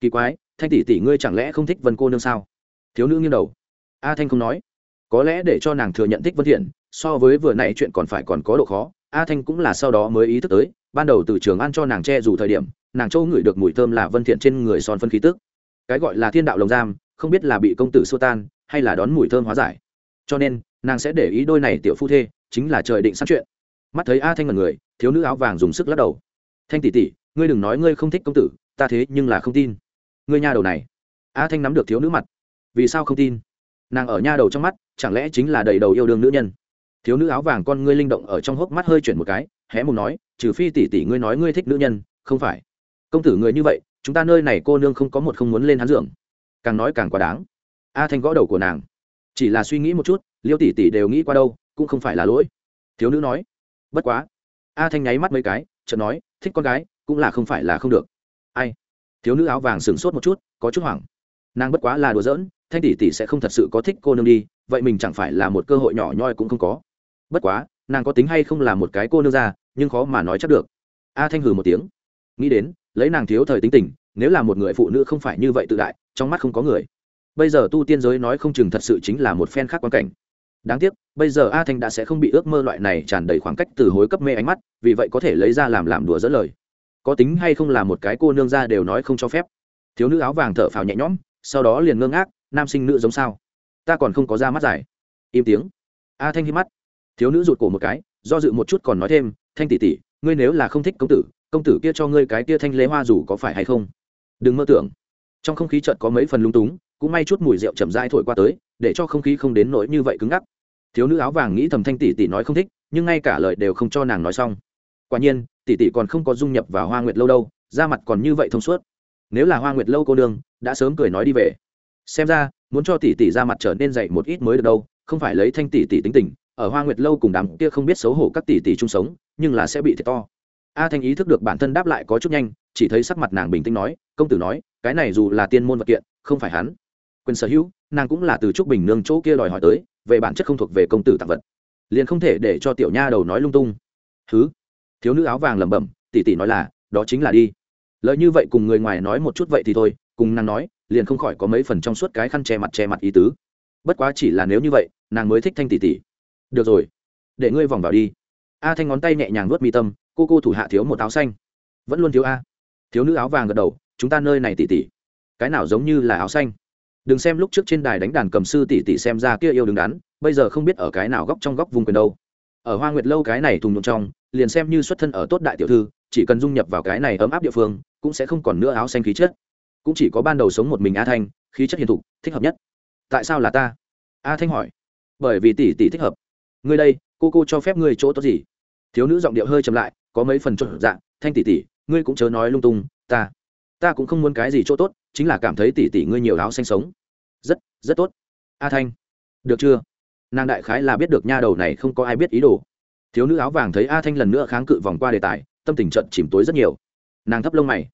Kỳ quái, thanh tỷ tỷ ngươi chẳng lẽ không thích vân cô nương sao? Thiếu nữ nghiêng đầu. A thanh không nói có lẽ để cho nàng thừa nhận thích vân thiện, so với vừa nãy chuyện còn phải còn có độ khó, a thanh cũng là sau đó mới ý thức tới, ban đầu từ trường an cho nàng che dù thời điểm, nàng châu ngửi được mùi thơm là vân thiện trên người son phân khí tức. Cái gọi là thiên đạo lồng giam, không biết là bị công tử xua tan, hay là đón mùi thơm hóa giải. Cho nên, nàng sẽ để ý đôi này tiểu phu thê, chính là trời định sẵn chuyện. Mắt thấy a thanh mật người, thiếu nữ áo vàng dùng sức lắc đầu. Thanh tỷ tỷ, ngươi đừng nói ngươi không thích công tử, ta thế nhưng là không tin. Ngươi nha đầu này. A thanh nắm được thiếu nữ mặt. Vì sao không tin? Nàng ở nha đầu trong mắt chẳng lẽ chính là đầy đầu yêu đương nữ nhân? Thiếu nữ áo vàng con ngươi linh động ở trong hốc mắt hơi chuyển một cái, hé mùng nói, trừ phi tỷ tỷ ngươi nói ngươi thích nữ nhân, không phải. Công tử người như vậy, chúng ta nơi này cô nương không có một không muốn lên hắn giường. Càng nói càng quá đáng. A thanh gõ đầu của nàng. Chỉ là suy nghĩ một chút, liêu tỷ tỷ đều nghĩ qua đâu, cũng không phải là lỗi. Thiếu nữ nói, bất quá. A thanh nháy mắt mấy cái, chợt nói, thích con gái, cũng là không phải là không được. Ai? Thiếu nữ áo vàng sửng sốt một chút, có chút hoảng. Nàng bất quá là đùa giỡn, thanh tỷ tỷ sẽ không thật sự có thích cô nương đi vậy mình chẳng phải là một cơ hội nhỏ nhoi cũng không có. Bất quá, nàng có tính hay không là một cái cô nương ra nhưng khó mà nói chắc được. A thanh hừ một tiếng. Nghĩ đến, lấy nàng thiếu thời tính tình, nếu là một người phụ nữ không phải như vậy tự đại, trong mắt không có người. Bây giờ tu tiên giới nói không chừng thật sự chính là một phen khác quan cảnh. Đáng tiếc, bây giờ a thanh đã sẽ không bị ước mơ loại này tràn đầy khoảng cách từ hối cấp mê ánh mắt, vì vậy có thể lấy ra làm làm đùa dẫn lời. Có tính hay không là một cái cô nương ra đều nói không cho phép. Thiếu nữ áo vàng thở phào nhẹ nhõm, sau đó liền ngơ ngác, nam sinh nữ giống sao? Ta còn không có ra mắt giải, im tiếng. A thanh hi mắt. Thiếu nữ rụt cổ một cái do dự một chút còn nói thêm thanh tỷ tỷ ngươi nếu là không thích công tử công tử kia cho ngươi cái kia thanh lê hoa dù có phải hay không? Đừng mơ tưởng. Trong không khí chợt có mấy phần lung túng cũng may chút mùi rượu chậm rãi thổi qua tới để cho không khí không đến nỗi như vậy cứng ngắc. Thiếu nữ áo vàng nghĩ thầm thanh tỷ tỷ nói không thích nhưng ngay cả lời đều không cho nàng nói xong. Quả nhiên tỷ tỷ còn không có dung nhập vào hoa nguyệt lâu đâu da mặt còn như vậy thông suốt. Nếu là hoa nguyệt lâu cô đương đã sớm cười nói đi về xem ra, muốn cho tỷ tỷ ra mặt trở nên dậy một ít mới được đâu, không phải lấy thanh tỷ tỷ tính tình, ở hoa nguyệt lâu cùng đám kia không biết xấu hổ các tỷ tỷ chung sống, nhưng là sẽ bị thiệt to. A thanh ý thức được bản thân đáp lại có chút nhanh, chỉ thấy sắc mặt nàng bình tĩnh nói, công tử nói, cái này dù là tiên môn vật kiện, không phải hắn. Quyền sở hữu, nàng cũng là từ trúc bình nương chỗ kia đòi hỏi tới, về bản chất không thuộc về công tử tặng vật. Liền không thể để cho tiểu nha đầu nói lung tung. Thứ thiếu nữ áo vàng lẩm bẩm, tỷ tỷ nói là, đó chính là đi. Lợi như vậy cùng người ngoài nói một chút vậy thì thôi, cùng nàng nói liền không khỏi có mấy phần trong suốt cái khăn che mặt che mặt ý tứ. Bất quá chỉ là nếu như vậy, nàng mới thích thanh tỷ tỷ. Được rồi, để ngươi vòng vào đi. A thanh ngón tay nhẹ nhàng nuốt mi tâm, cô cô thủ hạ thiếu một áo xanh. Vẫn luôn thiếu a. Thiếu nữ áo vàng gật đầu, chúng ta nơi này tỷ tỷ. Cái nào giống như là áo xanh? Đừng xem lúc trước trên đài đánh đàn cầm sư tỷ tỷ xem ra kia yêu đứng đắn, bây giờ không biết ở cái nào góc trong góc vùng quyền đâu. Ở hoa nguyệt lâu cái này thùng nhộn trong, liền xem như xuất thân ở tốt đại tiểu thư, chỉ cần dung nhập vào cái này ấm áp địa phương, cũng sẽ không còn nữa áo xanh khí chất cũng chỉ có ban đầu sống một mình a thanh, khí chất hiền thục, thích hợp nhất. Tại sao là ta? A thanh hỏi. Bởi vì tỷ tỷ thích hợp. Ngươi đây, cô cô cho phép ngươi chỗ tốt gì? Thiếu nữ giọng điệu hơi chậm lại, có mấy phần trộn dạng thanh tỷ tỷ, ngươi cũng chớ nói lung tung, ta ta cũng không muốn cái gì chỗ tốt, chính là cảm thấy tỷ tỷ ngươi nhiều áo xanh sống. Rất rất tốt. A thanh, được chưa? Nàng đại khái là biết được nha đầu này không có ai biết ý đồ. Thiếu nữ áo vàng thấy a thanh lần nữa kháng cự vòng qua đề tài, tâm tình trận chìm tối rất nhiều. Nàng thấp lông mày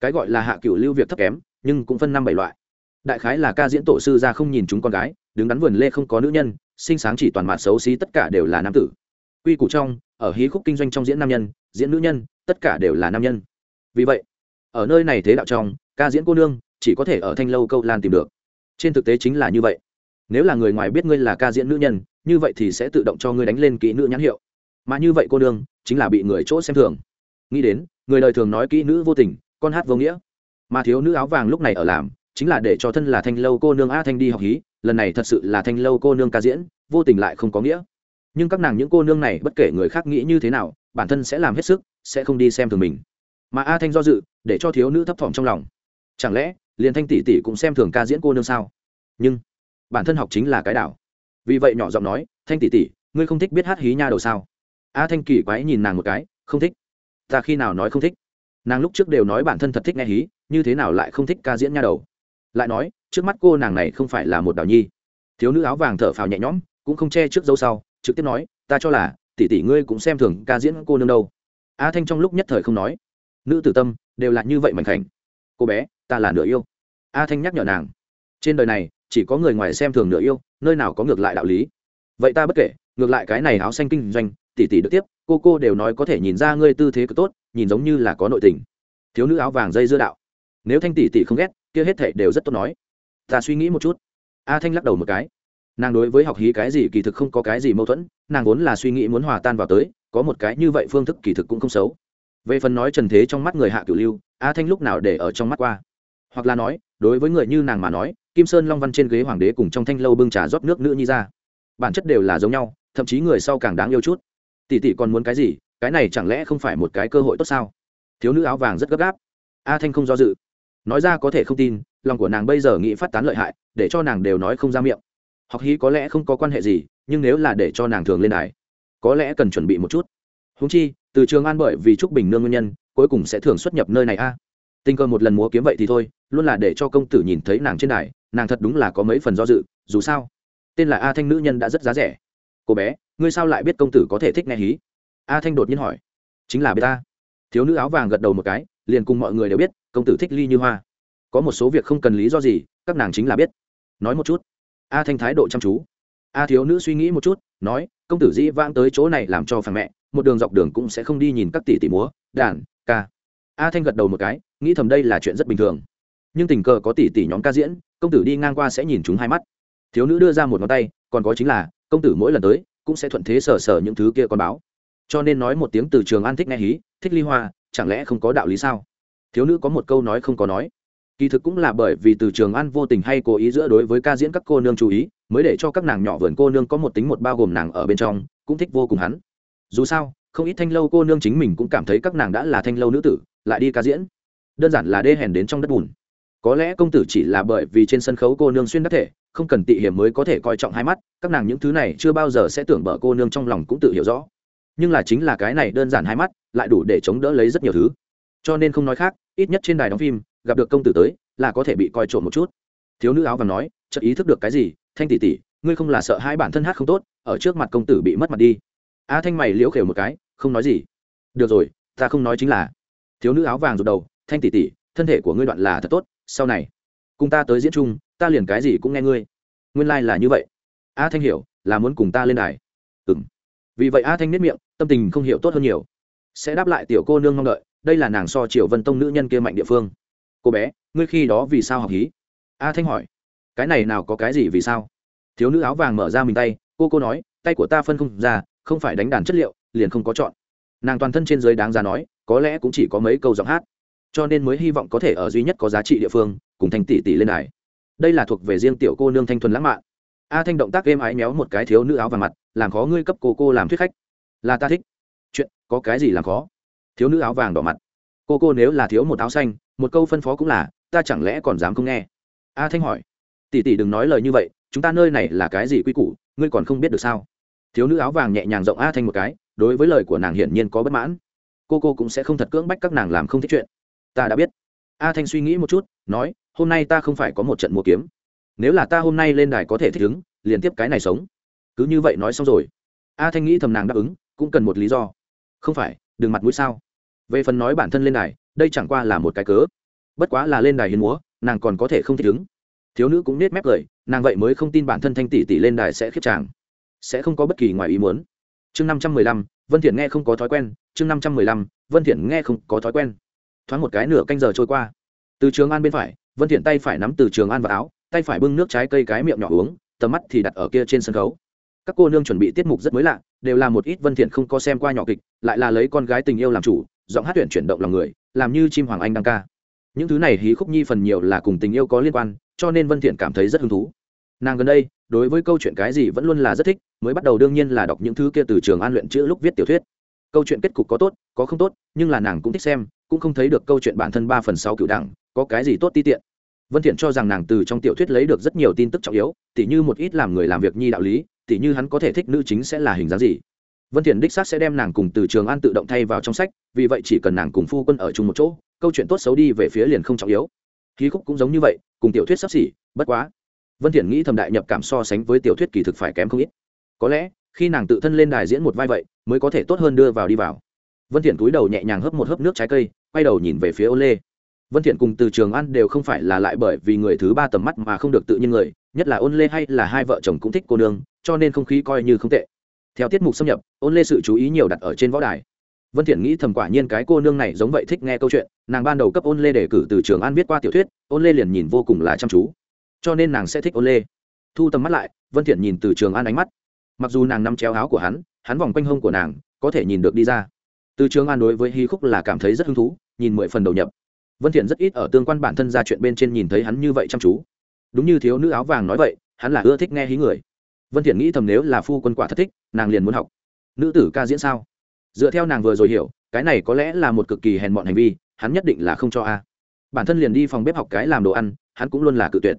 cái gọi là hạ cựu lưu việc thấp kém, nhưng cũng phân năm bảy loại. Đại khái là ca diễn tổ sư ra không nhìn chúng con gái, đứng đắn vườn lê không có nữ nhân, sinh sáng chỉ toàn mặt xấu xí tất cả đều là nam tử. Quy củ trong, ở hí khúc kinh doanh trong diễn nam nhân, diễn nữ nhân, tất cả đều là nam nhân. Vì vậy, ở nơi này thế đạo trong, ca diễn cô nương chỉ có thể ở thanh lâu câu lan tìm được. Trên thực tế chính là như vậy. Nếu là người ngoài biết ngươi là ca diễn nữ nhân, như vậy thì sẽ tự động cho ngươi đánh lên kỹ nữ nhãn hiệu. Mà như vậy cô nương, chính là bị người chỗ xem thường. Nghĩ đến, người đời thường nói kỹ nữ vô tình con hát vô nghĩa. Mà thiếu nữ áo vàng lúc này ở làm, chính là để cho thân là thanh lâu cô nương a thanh đi học hí, lần này thật sự là thanh lâu cô nương ca diễn, vô tình lại không có nghĩa. Nhưng các nàng những cô nương này bất kể người khác nghĩ như thế nào, bản thân sẽ làm hết sức, sẽ không đi xem thường mình. Mà a thanh do dự, để cho thiếu nữ thấp thỏm trong lòng. Chẳng lẽ, liền thanh tỷ tỷ cũng xem thường ca diễn cô nương sao? Nhưng, bản thân học chính là cái đảo. Vì vậy nhỏ giọng nói, thanh tỷ tỷ, ngươi không thích biết hát hí nha đầu sao? A thanh kỳ quái nhìn nàng một cái, không thích. Ta khi nào nói không thích? Nàng lúc trước đều nói bản thân thật thích nghe hí, như thế nào lại không thích ca diễn nha đầu. Lại nói, trước mắt cô nàng này không phải là một đào nhi. Thiếu nữ áo vàng thở phào nhẹ nhõm, cũng không che trước dâu sau, trực tiếp nói, ta cho là, tỷ tỷ ngươi cũng xem thường ca diễn cô nương đâu. A thanh trong lúc nhất thời không nói. Nữ tử tâm, đều là như vậy mạnh khảnh. Cô bé, ta là nửa yêu. A thanh nhắc nhở nàng. Trên đời này, chỉ có người ngoài xem thường nửa yêu, nơi nào có ngược lại đạo lý. Vậy ta bất kể, ngược lại cái này áo xanh kinh doanh, tỷ tỷ được tiếp, cô cô đều nói có thể nhìn ra ngươi tư thế cực tốt nhìn giống như là có nội tình. Thiếu nữ áo vàng dây dưa đạo. Nếu thanh tỷ tỷ không ghét, kia hết thảy đều rất tốt nói. Ta suy nghĩ một chút. A thanh lắc đầu một cái. Nàng đối với học hí cái gì kỳ thực không có cái gì mâu thuẫn, nàng vốn là suy nghĩ muốn hòa tan vào tới, có một cái như vậy phương thức kỳ thực cũng không xấu. Về phần nói trần thế trong mắt người hạ cửu lưu, a thanh lúc nào để ở trong mắt qua? Hoặc là nói, đối với người như nàng mà nói, kim sơn long văn trên ghế hoàng đế cùng trong thanh lâu bưng trà rót nước nữ nhi ra. Bản chất đều là giống nhau, thậm chí người sau càng đáng yêu chút. Tỷ tỷ còn muốn cái gì? Cái này chẳng lẽ không phải một cái cơ hội tốt sao? Thiếu nữ áo vàng rất gấp gáp. A thanh không do dự. Nói ra có thể không tin, lòng của nàng bây giờ nghĩ phát tán lợi hại, để cho nàng đều nói không ra miệng. Học hí có lẽ không có quan hệ gì, nhưng nếu là để cho nàng thường lên đài, có lẽ cần chuẩn bị một chút. Húng chi, từ trường an bởi vì trúc bình nương nguyên nhân, cuối cùng sẽ thường xuất nhập nơi này a. Tình cờ một lần múa kiếm vậy thì thôi, luôn là để cho công tử nhìn thấy nàng trên đài, nàng thật đúng là có mấy phần do dự, dù sao, tên là a thanh nữ nhân đã rất giá rẻ. Cô bé, ngươi sao lại biết công tử có thể thích nghe hí? A thanh đột nhiên hỏi. Chính là bê ta. Thiếu nữ áo vàng gật đầu một cái, liền cùng mọi người đều biết, công tử thích ly như hoa. Có một số việc không cần lý do gì, các nàng chính là biết. Nói một chút. A thanh thái độ chăm chú. A thiếu nữ suy nghĩ một chút, nói, công tử dĩ vãng tới chỗ này làm cho phản mẹ, một đường dọc đường cũng sẽ không đi nhìn các tỷ tỷ múa, đàn, ca. A thanh gật đầu một cái, nghĩ thầm đây là chuyện rất bình thường. Nhưng tình cờ có tỷ tỷ nhóm ca diễn, công tử đi ngang qua sẽ nhìn chúng hai mắt. Thiếu nữ đưa ra một ngón tay, còn có chính là, công tử mỗi lần tới, cũng sẽ thuận thế sờ sờ những thứ kia con báo cho nên nói một tiếng từ trường an thích nghe hí, thích ly hoa, chẳng lẽ không có đạo lý sao? Thiếu nữ có một câu nói không có nói. Kỳ thực cũng là bởi vì từ trường an vô tình hay cố ý giữa đối với ca diễn các cô nương chú ý, mới để cho các nàng nhỏ vườn cô nương có một tính một bao gồm nàng ở bên trong, cũng thích vô cùng hắn. Dù sao, không ít thanh lâu cô nương chính mình cũng cảm thấy các nàng đã là thanh lâu nữ tử, lại đi ca diễn. Đơn giản là đê hèn đến trong đất bùn. Có lẽ công tử chỉ là bởi vì trên sân khấu cô nương xuyên đắc thể, không cần tị hiểm mới có thể coi trọng hai mắt, các nàng những thứ này chưa bao giờ sẽ tưởng bở cô nương trong lòng cũng tự hiểu rõ nhưng là chính là cái này đơn giản hai mắt, lại đủ để chống đỡ lấy rất nhiều thứ. Cho nên không nói khác, ít nhất trên đài đóng phim, gặp được công tử tới, là có thể bị coi trộm một chút. Thiếu nữ áo vàng nói, chợt ý thức được cái gì? Thanh tỷ tỷ, ngươi không là sợ hai bản thân hát không tốt, ở trước mặt công tử bị mất mặt đi. A thanh mày liễu khều một cái, không nói gì. Được rồi, ta không nói chính là. Thiếu nữ áo vàng rụt đầu, thanh tỷ tỷ, thân thể của ngươi đoạn là thật tốt, sau này, cùng ta tới diễn chung, ta liền cái gì cũng nghe ngươi. Nguyên lai、like、là như vậy. A thanh hiểu, là muốn cùng ta lên đài. Ừng vì vậy a thanh nếp miệng tâm tình không hiểu tốt hơn nhiều. Sẽ đáp lại tiểu cô nương mong đợi, đây là nàng so triều vân tông nữ nhân kia mạnh địa phương. Cô bé, ngươi khi đó vì sao học hí? A thanh hỏi. Cái này nào có cái gì vì sao? Thiếu nữ áo vàng mở ra mình tay, cô cô nói, tay của ta phân không ra, không phải đánh đàn chất liệu, liền không có chọn. Nàng toàn thân trên dưới đáng ra nói, có lẽ cũng chỉ có mấy câu giọng hát. Cho nên mới hy vọng có thể ở duy nhất có giá trị địa phương, cùng thanh tỷ tỷ lên đài. Đây là thuộc về riêng tiểu cô nương thanh thuần lãng mạn. A thanh động tác êm ái méo một cái thiếu nữ áo vàng mặt, làm khó ngươi cấp cô cô làm thuyết khách là ta thích. Chuyện, có cái gì làm khó? Thiếu nữ áo vàng đỏ mặt. Cô cô nếu là thiếu một áo xanh, một câu phân phó cũng là, ta chẳng lẽ còn dám không nghe? A thanh hỏi. Tỷ tỷ đừng nói lời như vậy, chúng ta nơi này là cái gì quy củ, ngươi còn không biết được sao? Thiếu nữ áo vàng nhẹ nhàng rộng a thanh một cái, đối với lời của nàng hiển nhiên có bất mãn. Cô cô cũng sẽ không thật cưỡng bách các nàng làm không thích chuyện. Ta đã biết. A thanh suy nghĩ một chút, nói, hôm nay ta không phải có một trận mua kiếm. Nếu là ta hôm nay lên đài có thể thích ứng, liền tiếp cái này sống. Cứ như vậy nói xong rồi. A thanh nghĩ thầm nàng đáp ứng cũng cần một lý do. Không phải, đừng mặt mũi sao? Về phần nói bản thân lên đài, đây chẳng qua là một cái cớ. Bất quá là lên đài hiến múa, nàng còn có thể không thích ứng. Thiếu nữ cũng nết mép cười, nàng vậy mới không tin bản thân thanh tỷ tỷ lên đài sẽ khiếp chàng. Sẽ không có bất kỳ ngoài ý muốn. Chương năm trăm mười lăm, vân thiện nghe không có thói quen. Chương năm trăm mười lăm, vân thiện nghe không có thói quen. Thoáng một cái nửa canh giờ trôi qua. Từ trường an bên phải, vân thiện tay phải nắm từ trường an vào áo, tay phải bưng nước trái cây cái miệng nhỏ uống, tầm mắt thì đặt ở kia trên sân khấu các cô nương chuẩn bị tiết mục rất mới lạ, đều là một ít vân thiện không có xem qua nhỏ kịch, lại là lấy con gái tình yêu làm chủ, giọng hát tuyển chuyển động lòng người, làm như chim hoàng anh đăng ca. Những thứ này hí khúc nhi phần nhiều là cùng tình yêu có liên quan, cho nên vân thiện cảm thấy rất hứng thú. Nàng gần đây, đối với câu chuyện cái gì vẫn luôn là rất thích, mới bắt đầu đương nhiên là đọc những thứ kia từ trường an luyện chữ lúc viết tiểu thuyết. Câu chuyện kết cục có tốt, có không tốt, nhưng là nàng cũng thích xem, cũng không thấy được câu chuyện bản thân ba phần sáu cựu đẳng, có cái gì tốt ti tiện. Vân thiện cho rằng nàng từ trong tiểu thuyết lấy được rất nhiều tin tức trọng yếu, tỉ như một ít làm người làm việc nhi đạo lý tỉ như hắn có thể thích nữ chính sẽ là hình dáng gì. Vân thiện đích xác sẽ đem nàng cùng từ trường an tự động thay vào trong sách, vì vậy chỉ cần nàng cùng phu quân ở chung một chỗ, câu chuyện tốt xấu đi về phía liền không trọng yếu. Khí khúc cũng giống như vậy, cùng tiểu thuyết sắp xỉ, bất quá. Vân thiện nghĩ thầm đại nhập cảm so sánh với tiểu thuyết kỳ thực phải kém không ít. Có lẽ, khi nàng tự thân lên đài diễn một vai vậy, mới có thể tốt hơn đưa vào đi vào. Vân thiện cúi đầu nhẹ nhàng hấp một hớp nước trái cây, quay đầu nhìn về phía ô lê vân thiện cùng từ trường an đều không phải là lại bởi vì người thứ ba tầm mắt mà không được tự nhiên người, nhất là ôn lê hay là hai vợ chồng cũng thích cô nương, cho nên không khí coi như không tệ. Theo tiết mục xâm nhập, ôn lê sự chú ý nhiều đặt ở trên võ đài. Vân thiện nghĩ thầm quả nhiên cái cô nương này giống vậy thích nghe câu chuyện, nàng ban đầu cấp ôn lê đề cử từ trường an viết qua tiểu thuyết, ôn lê liền nhìn vô cùng là chăm chú. Cho nên nàng sẽ thích ôn lê. Thu tầm mắt lại, vân thiện nhìn từ trường an ánh mắt. Mặc dù nàng nắm chéo áo của hắn hắn vòng quanh hông của nàng, có thể nhìn được đi ra. Từ trường an đối với hí khúc là cảm thấy rất hứng thú, nhìn mười phần đầu nhập vân thiện rất ít ở tương quan bản thân ra chuyện bên trên nhìn thấy hắn như vậy chăm chú. Đúng như thiếu nữ áo vàng nói vậy, hắn là ưa thích nghe hí người. Vân thiện nghĩ thầm nếu là phu quân quả thật thích, nàng liền muốn học. Nữ tử ca diễn sao? Dựa theo nàng vừa rồi hiểu, cái này có lẽ là một cực kỳ hèn mọn hành vi, hắn nhất định là không cho a. Bản thân liền đi phòng bếp học cái làm đồ ăn, hắn cũng luôn là cự tuyệt.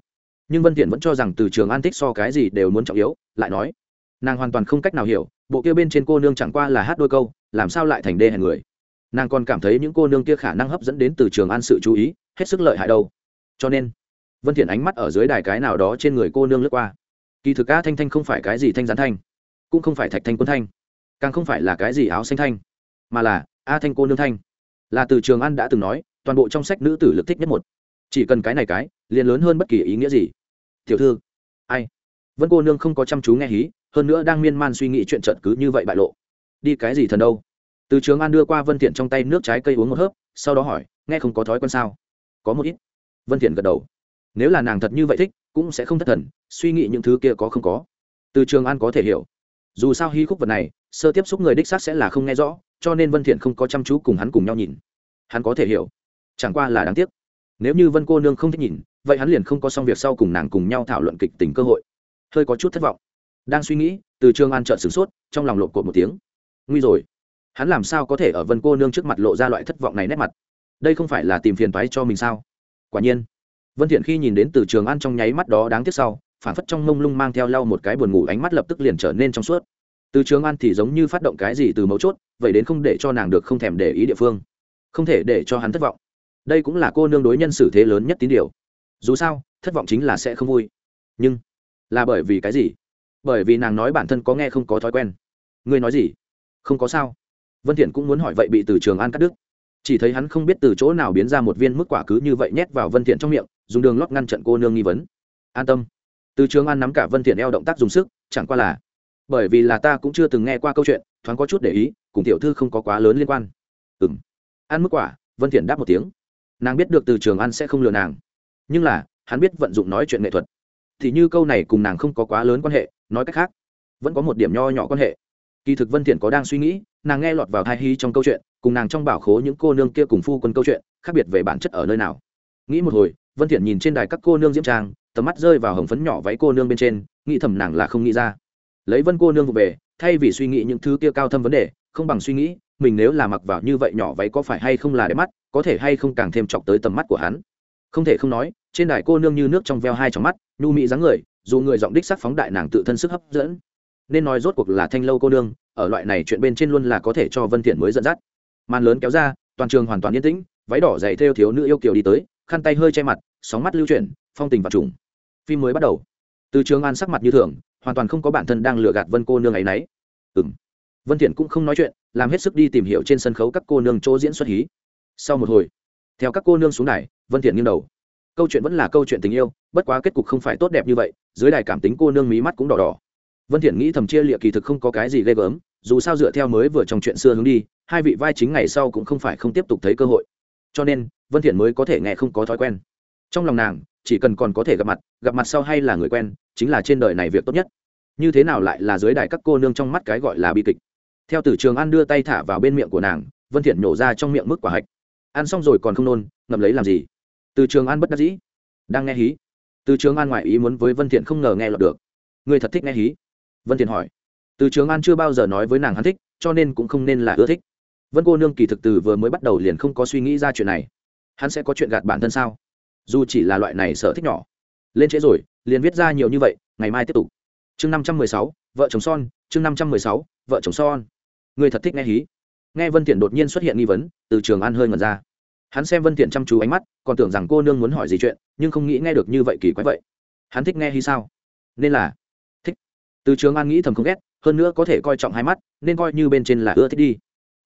Nhưng vân thiện vẫn cho rằng từ trường an thích so cái gì đều muốn trọng yếu, lại nói. Nàng hoàn toàn không cách nào hiểu, bộ kia bên trên cô nương chẳng qua là hát đôi câu, làm sao lại thành đê hèn người? Nàng còn cảm thấy những cô nương kia khả năng hấp dẫn đến từ trường an sự chú ý, hết sức lợi hại đâu. Cho nên, vân thiện ánh mắt ở dưới đài cái nào đó trên người cô nương lướt qua. Kỳ thực a thanh thanh không phải cái gì thanh gián thanh, cũng không phải thạch thanh quân thanh, càng không phải là cái gì áo xanh thanh, mà là a thanh cô nương thanh. Là từ trường an đã từng nói, toàn bộ trong sách nữ tử lực thích nhất một. Chỉ cần cái này cái, liền lớn hơn bất kỳ ý nghĩa gì. Tiểu thư, ai? Vân cô nương không có chăm chú nghe hí, hơn nữa đang miên man suy nghĩ chuyện trận cứ như vậy bại lộ. Đi cái gì thần đâu? Từ trường an đưa qua vân thiện trong tay nước trái cây uống một hớp, sau đó hỏi, nghe không có thói quen sao? Có một ít. Vân thiện gật đầu. Nếu là nàng thật như vậy thích, cũng sẽ không thất thần, suy nghĩ những thứ kia có không có. Từ trường an có thể hiểu. Dù sao hy khúc vật này, sơ tiếp xúc người đích xác sẽ là không nghe rõ, cho nên vân thiện không có chăm chú cùng hắn cùng nhau nhìn. Hắn có thể hiểu. Chẳng qua là đáng tiếc. Nếu như vân cô nương không thích nhìn, vậy hắn liền không có xong việc sau cùng nàng cùng nhau thảo luận kịch tình cơ hội. Hơi có chút thất vọng. Đang suy nghĩ, từ trường an trợn sửng sốt, trong lòng lộn cột một tiếng. Nguy rồi hắn làm sao có thể ở vân cô nương trước mặt lộ ra loại thất vọng này nét mặt? Đây không phải là tìm phiền toái cho mình sao? Quả nhiên, vân thiện khi nhìn đến từ trường an trong nháy mắt đó đáng tiếc sau, phản phất trong mông lung mang theo lau một cái buồn ngủ, ánh mắt lập tức liền trở nên trong suốt. Từ trường an thì giống như phát động cái gì từ mấu chốt, vậy đến không để cho nàng được không thèm để ý địa phương, không thể để cho hắn thất vọng. Đây cũng là cô nương đối nhân xử thế lớn nhất tín điều. Dù sao, thất vọng chính là sẽ không vui. Nhưng là bởi vì cái gì? Bởi vì nàng nói bản thân có nghe không có thói quen. Ngươi nói gì? Không có sao vân thiện cũng muốn hỏi vậy bị từ trường an cắt đứt. Chỉ thấy hắn không biết từ chỗ nào biến ra một viên mức quả cứ như vậy nhét vào vân thiện trong miệng dùng đường lót ngăn chặn cô nương nghi vấn. An tâm. Từ trường an nắm cả vân thiện eo động tác dùng sức chẳng qua là bởi vì là ta cũng chưa từng nghe qua câu chuyện thoáng có chút để ý cùng tiểu thư không có quá lớn liên quan. Ừm, ăn mức quả vân thiện đáp một tiếng. Nàng biết được từ trường An sẽ không lừa nàng. Nhưng là hắn biết vận dụng nói chuyện nghệ thuật. Thì như câu này cùng nàng không có quá lớn quan hệ nói cách khác vẫn có một điểm nho nhỏ quan hệ kỳ thực vân thiện có đang suy nghĩ, nàng nghe lọt vào thai hy trong câu chuyện, cùng nàng trong bảo khố những cô nương kia cùng phu quân câu chuyện, khác biệt về bản chất ở nơi nào. Nghĩ một hồi, vân thiện nhìn trên đài các cô nương diễm trang, tầm mắt rơi vào hồng phấn nhỏ váy cô nương bên trên, nghĩ thầm nàng là không nghĩ ra. Lấy vân cô nương về, thay vì suy nghĩ những thứ kia cao thâm vấn đề, không bằng suy nghĩ, mình nếu là mặc vào như vậy nhỏ váy có phải hay không là đẹp mắt, có thể hay không càng thêm chọc tới tầm mắt của hắn. Không thể không nói, trên đài cô nương như nước trong veo hai trong mắt, nhu mỹ dáng người, dù người giọng đích sắc phóng đại nàng tự thân sức hấp dẫn nên nói rốt cuộc là thanh lâu cô nương, ở loại này chuyện bên trên luôn là có thể cho vân thiện mới dẫn dắt. Màn lớn kéo ra, toàn trường hoàn toàn yên tĩnh, váy đỏ dày theo thiếu nữ yêu kiều đi tới, khăn tay hơi che mặt, sóng mắt lưu chuyển, phong tình và trùng. Phim mới bắt đầu. Từ trường an sắc mặt như thường, hoàn toàn không có bản thân đang lừa gạt vân cô nương ấy nấy. Ừm. Vân thiện cũng không nói chuyện, làm hết sức đi tìm hiểu trên sân khấu các cô nương chỗ diễn xuất hí. Sau một hồi, theo các cô nương xuống đài, vân thiện nghiêng đầu. Câu chuyện vẫn là câu chuyện tình yêu, bất quá kết cục không phải tốt đẹp như vậy, dưới đài cảm tính cô nương mí mắt cũng đỏ đỏ vân thiện nghĩ thầm chia liệt kỳ thực không có cái gì ghê gớm, dù sao dựa theo mới vừa trong chuyện xưa hướng đi, hai vị vai chính ngày sau cũng không phải không tiếp tục thấy cơ hội. Cho nên, vân thiện mới có thể nghe không có thói quen. Trong lòng nàng, chỉ cần còn có thể gặp mặt gặp mặt sau hay là người quen, chính là trên đời này việc tốt nhất. Như thế nào lại là dưới đài các cô nương trong mắt cái gọi là bi kịch? Theo tử trường an đưa tay thả vào bên miệng của nàng, vân thiện nhổ ra trong miệng mức quả hạch. Ăn xong rồi còn không nôn, ngậm lấy làm gì? Từ trường an bất đắc dĩ. Đang nghe hí. Từ trường an ngoại ý muốn với vân thiện không ngờ nghe lọt được. Người thật thích nghe hí vân thiền hỏi. Từ trường an chưa bao giờ nói với nàng hắn thích, cho nên cũng không nên là ưa thích. Vân cô nương kỳ thực từ vừa mới bắt đầu liền không có suy nghĩ ra chuyện này. Hắn sẽ có chuyện gạt bản thân sao? Dù chỉ là loại này sở thích nhỏ. Lên trễ rồi, liền viết ra nhiều như vậy, ngày mai tiếp tục. Chương năm trăm mười sáu, vợ chồng son, chương năm trăm mười sáu, vợ chồng son. Người thật thích nghe hí. Nghe vân thiện đột nhiên xuất hiện nghi vấn, từ trường an hơi ngẩn ra. Hắn xem vân thiện chăm chú ánh mắt, còn tưởng rằng cô nương muốn hỏi gì chuyện, nhưng không nghĩ nghe được như vậy kỳ quái vậy. Hắn thích nghe hí sao? Nên là từ trường an nghĩ thầm không ghét, hơn nữa có thể coi trọng hai mắt, nên coi như bên trên là ưa thích đi.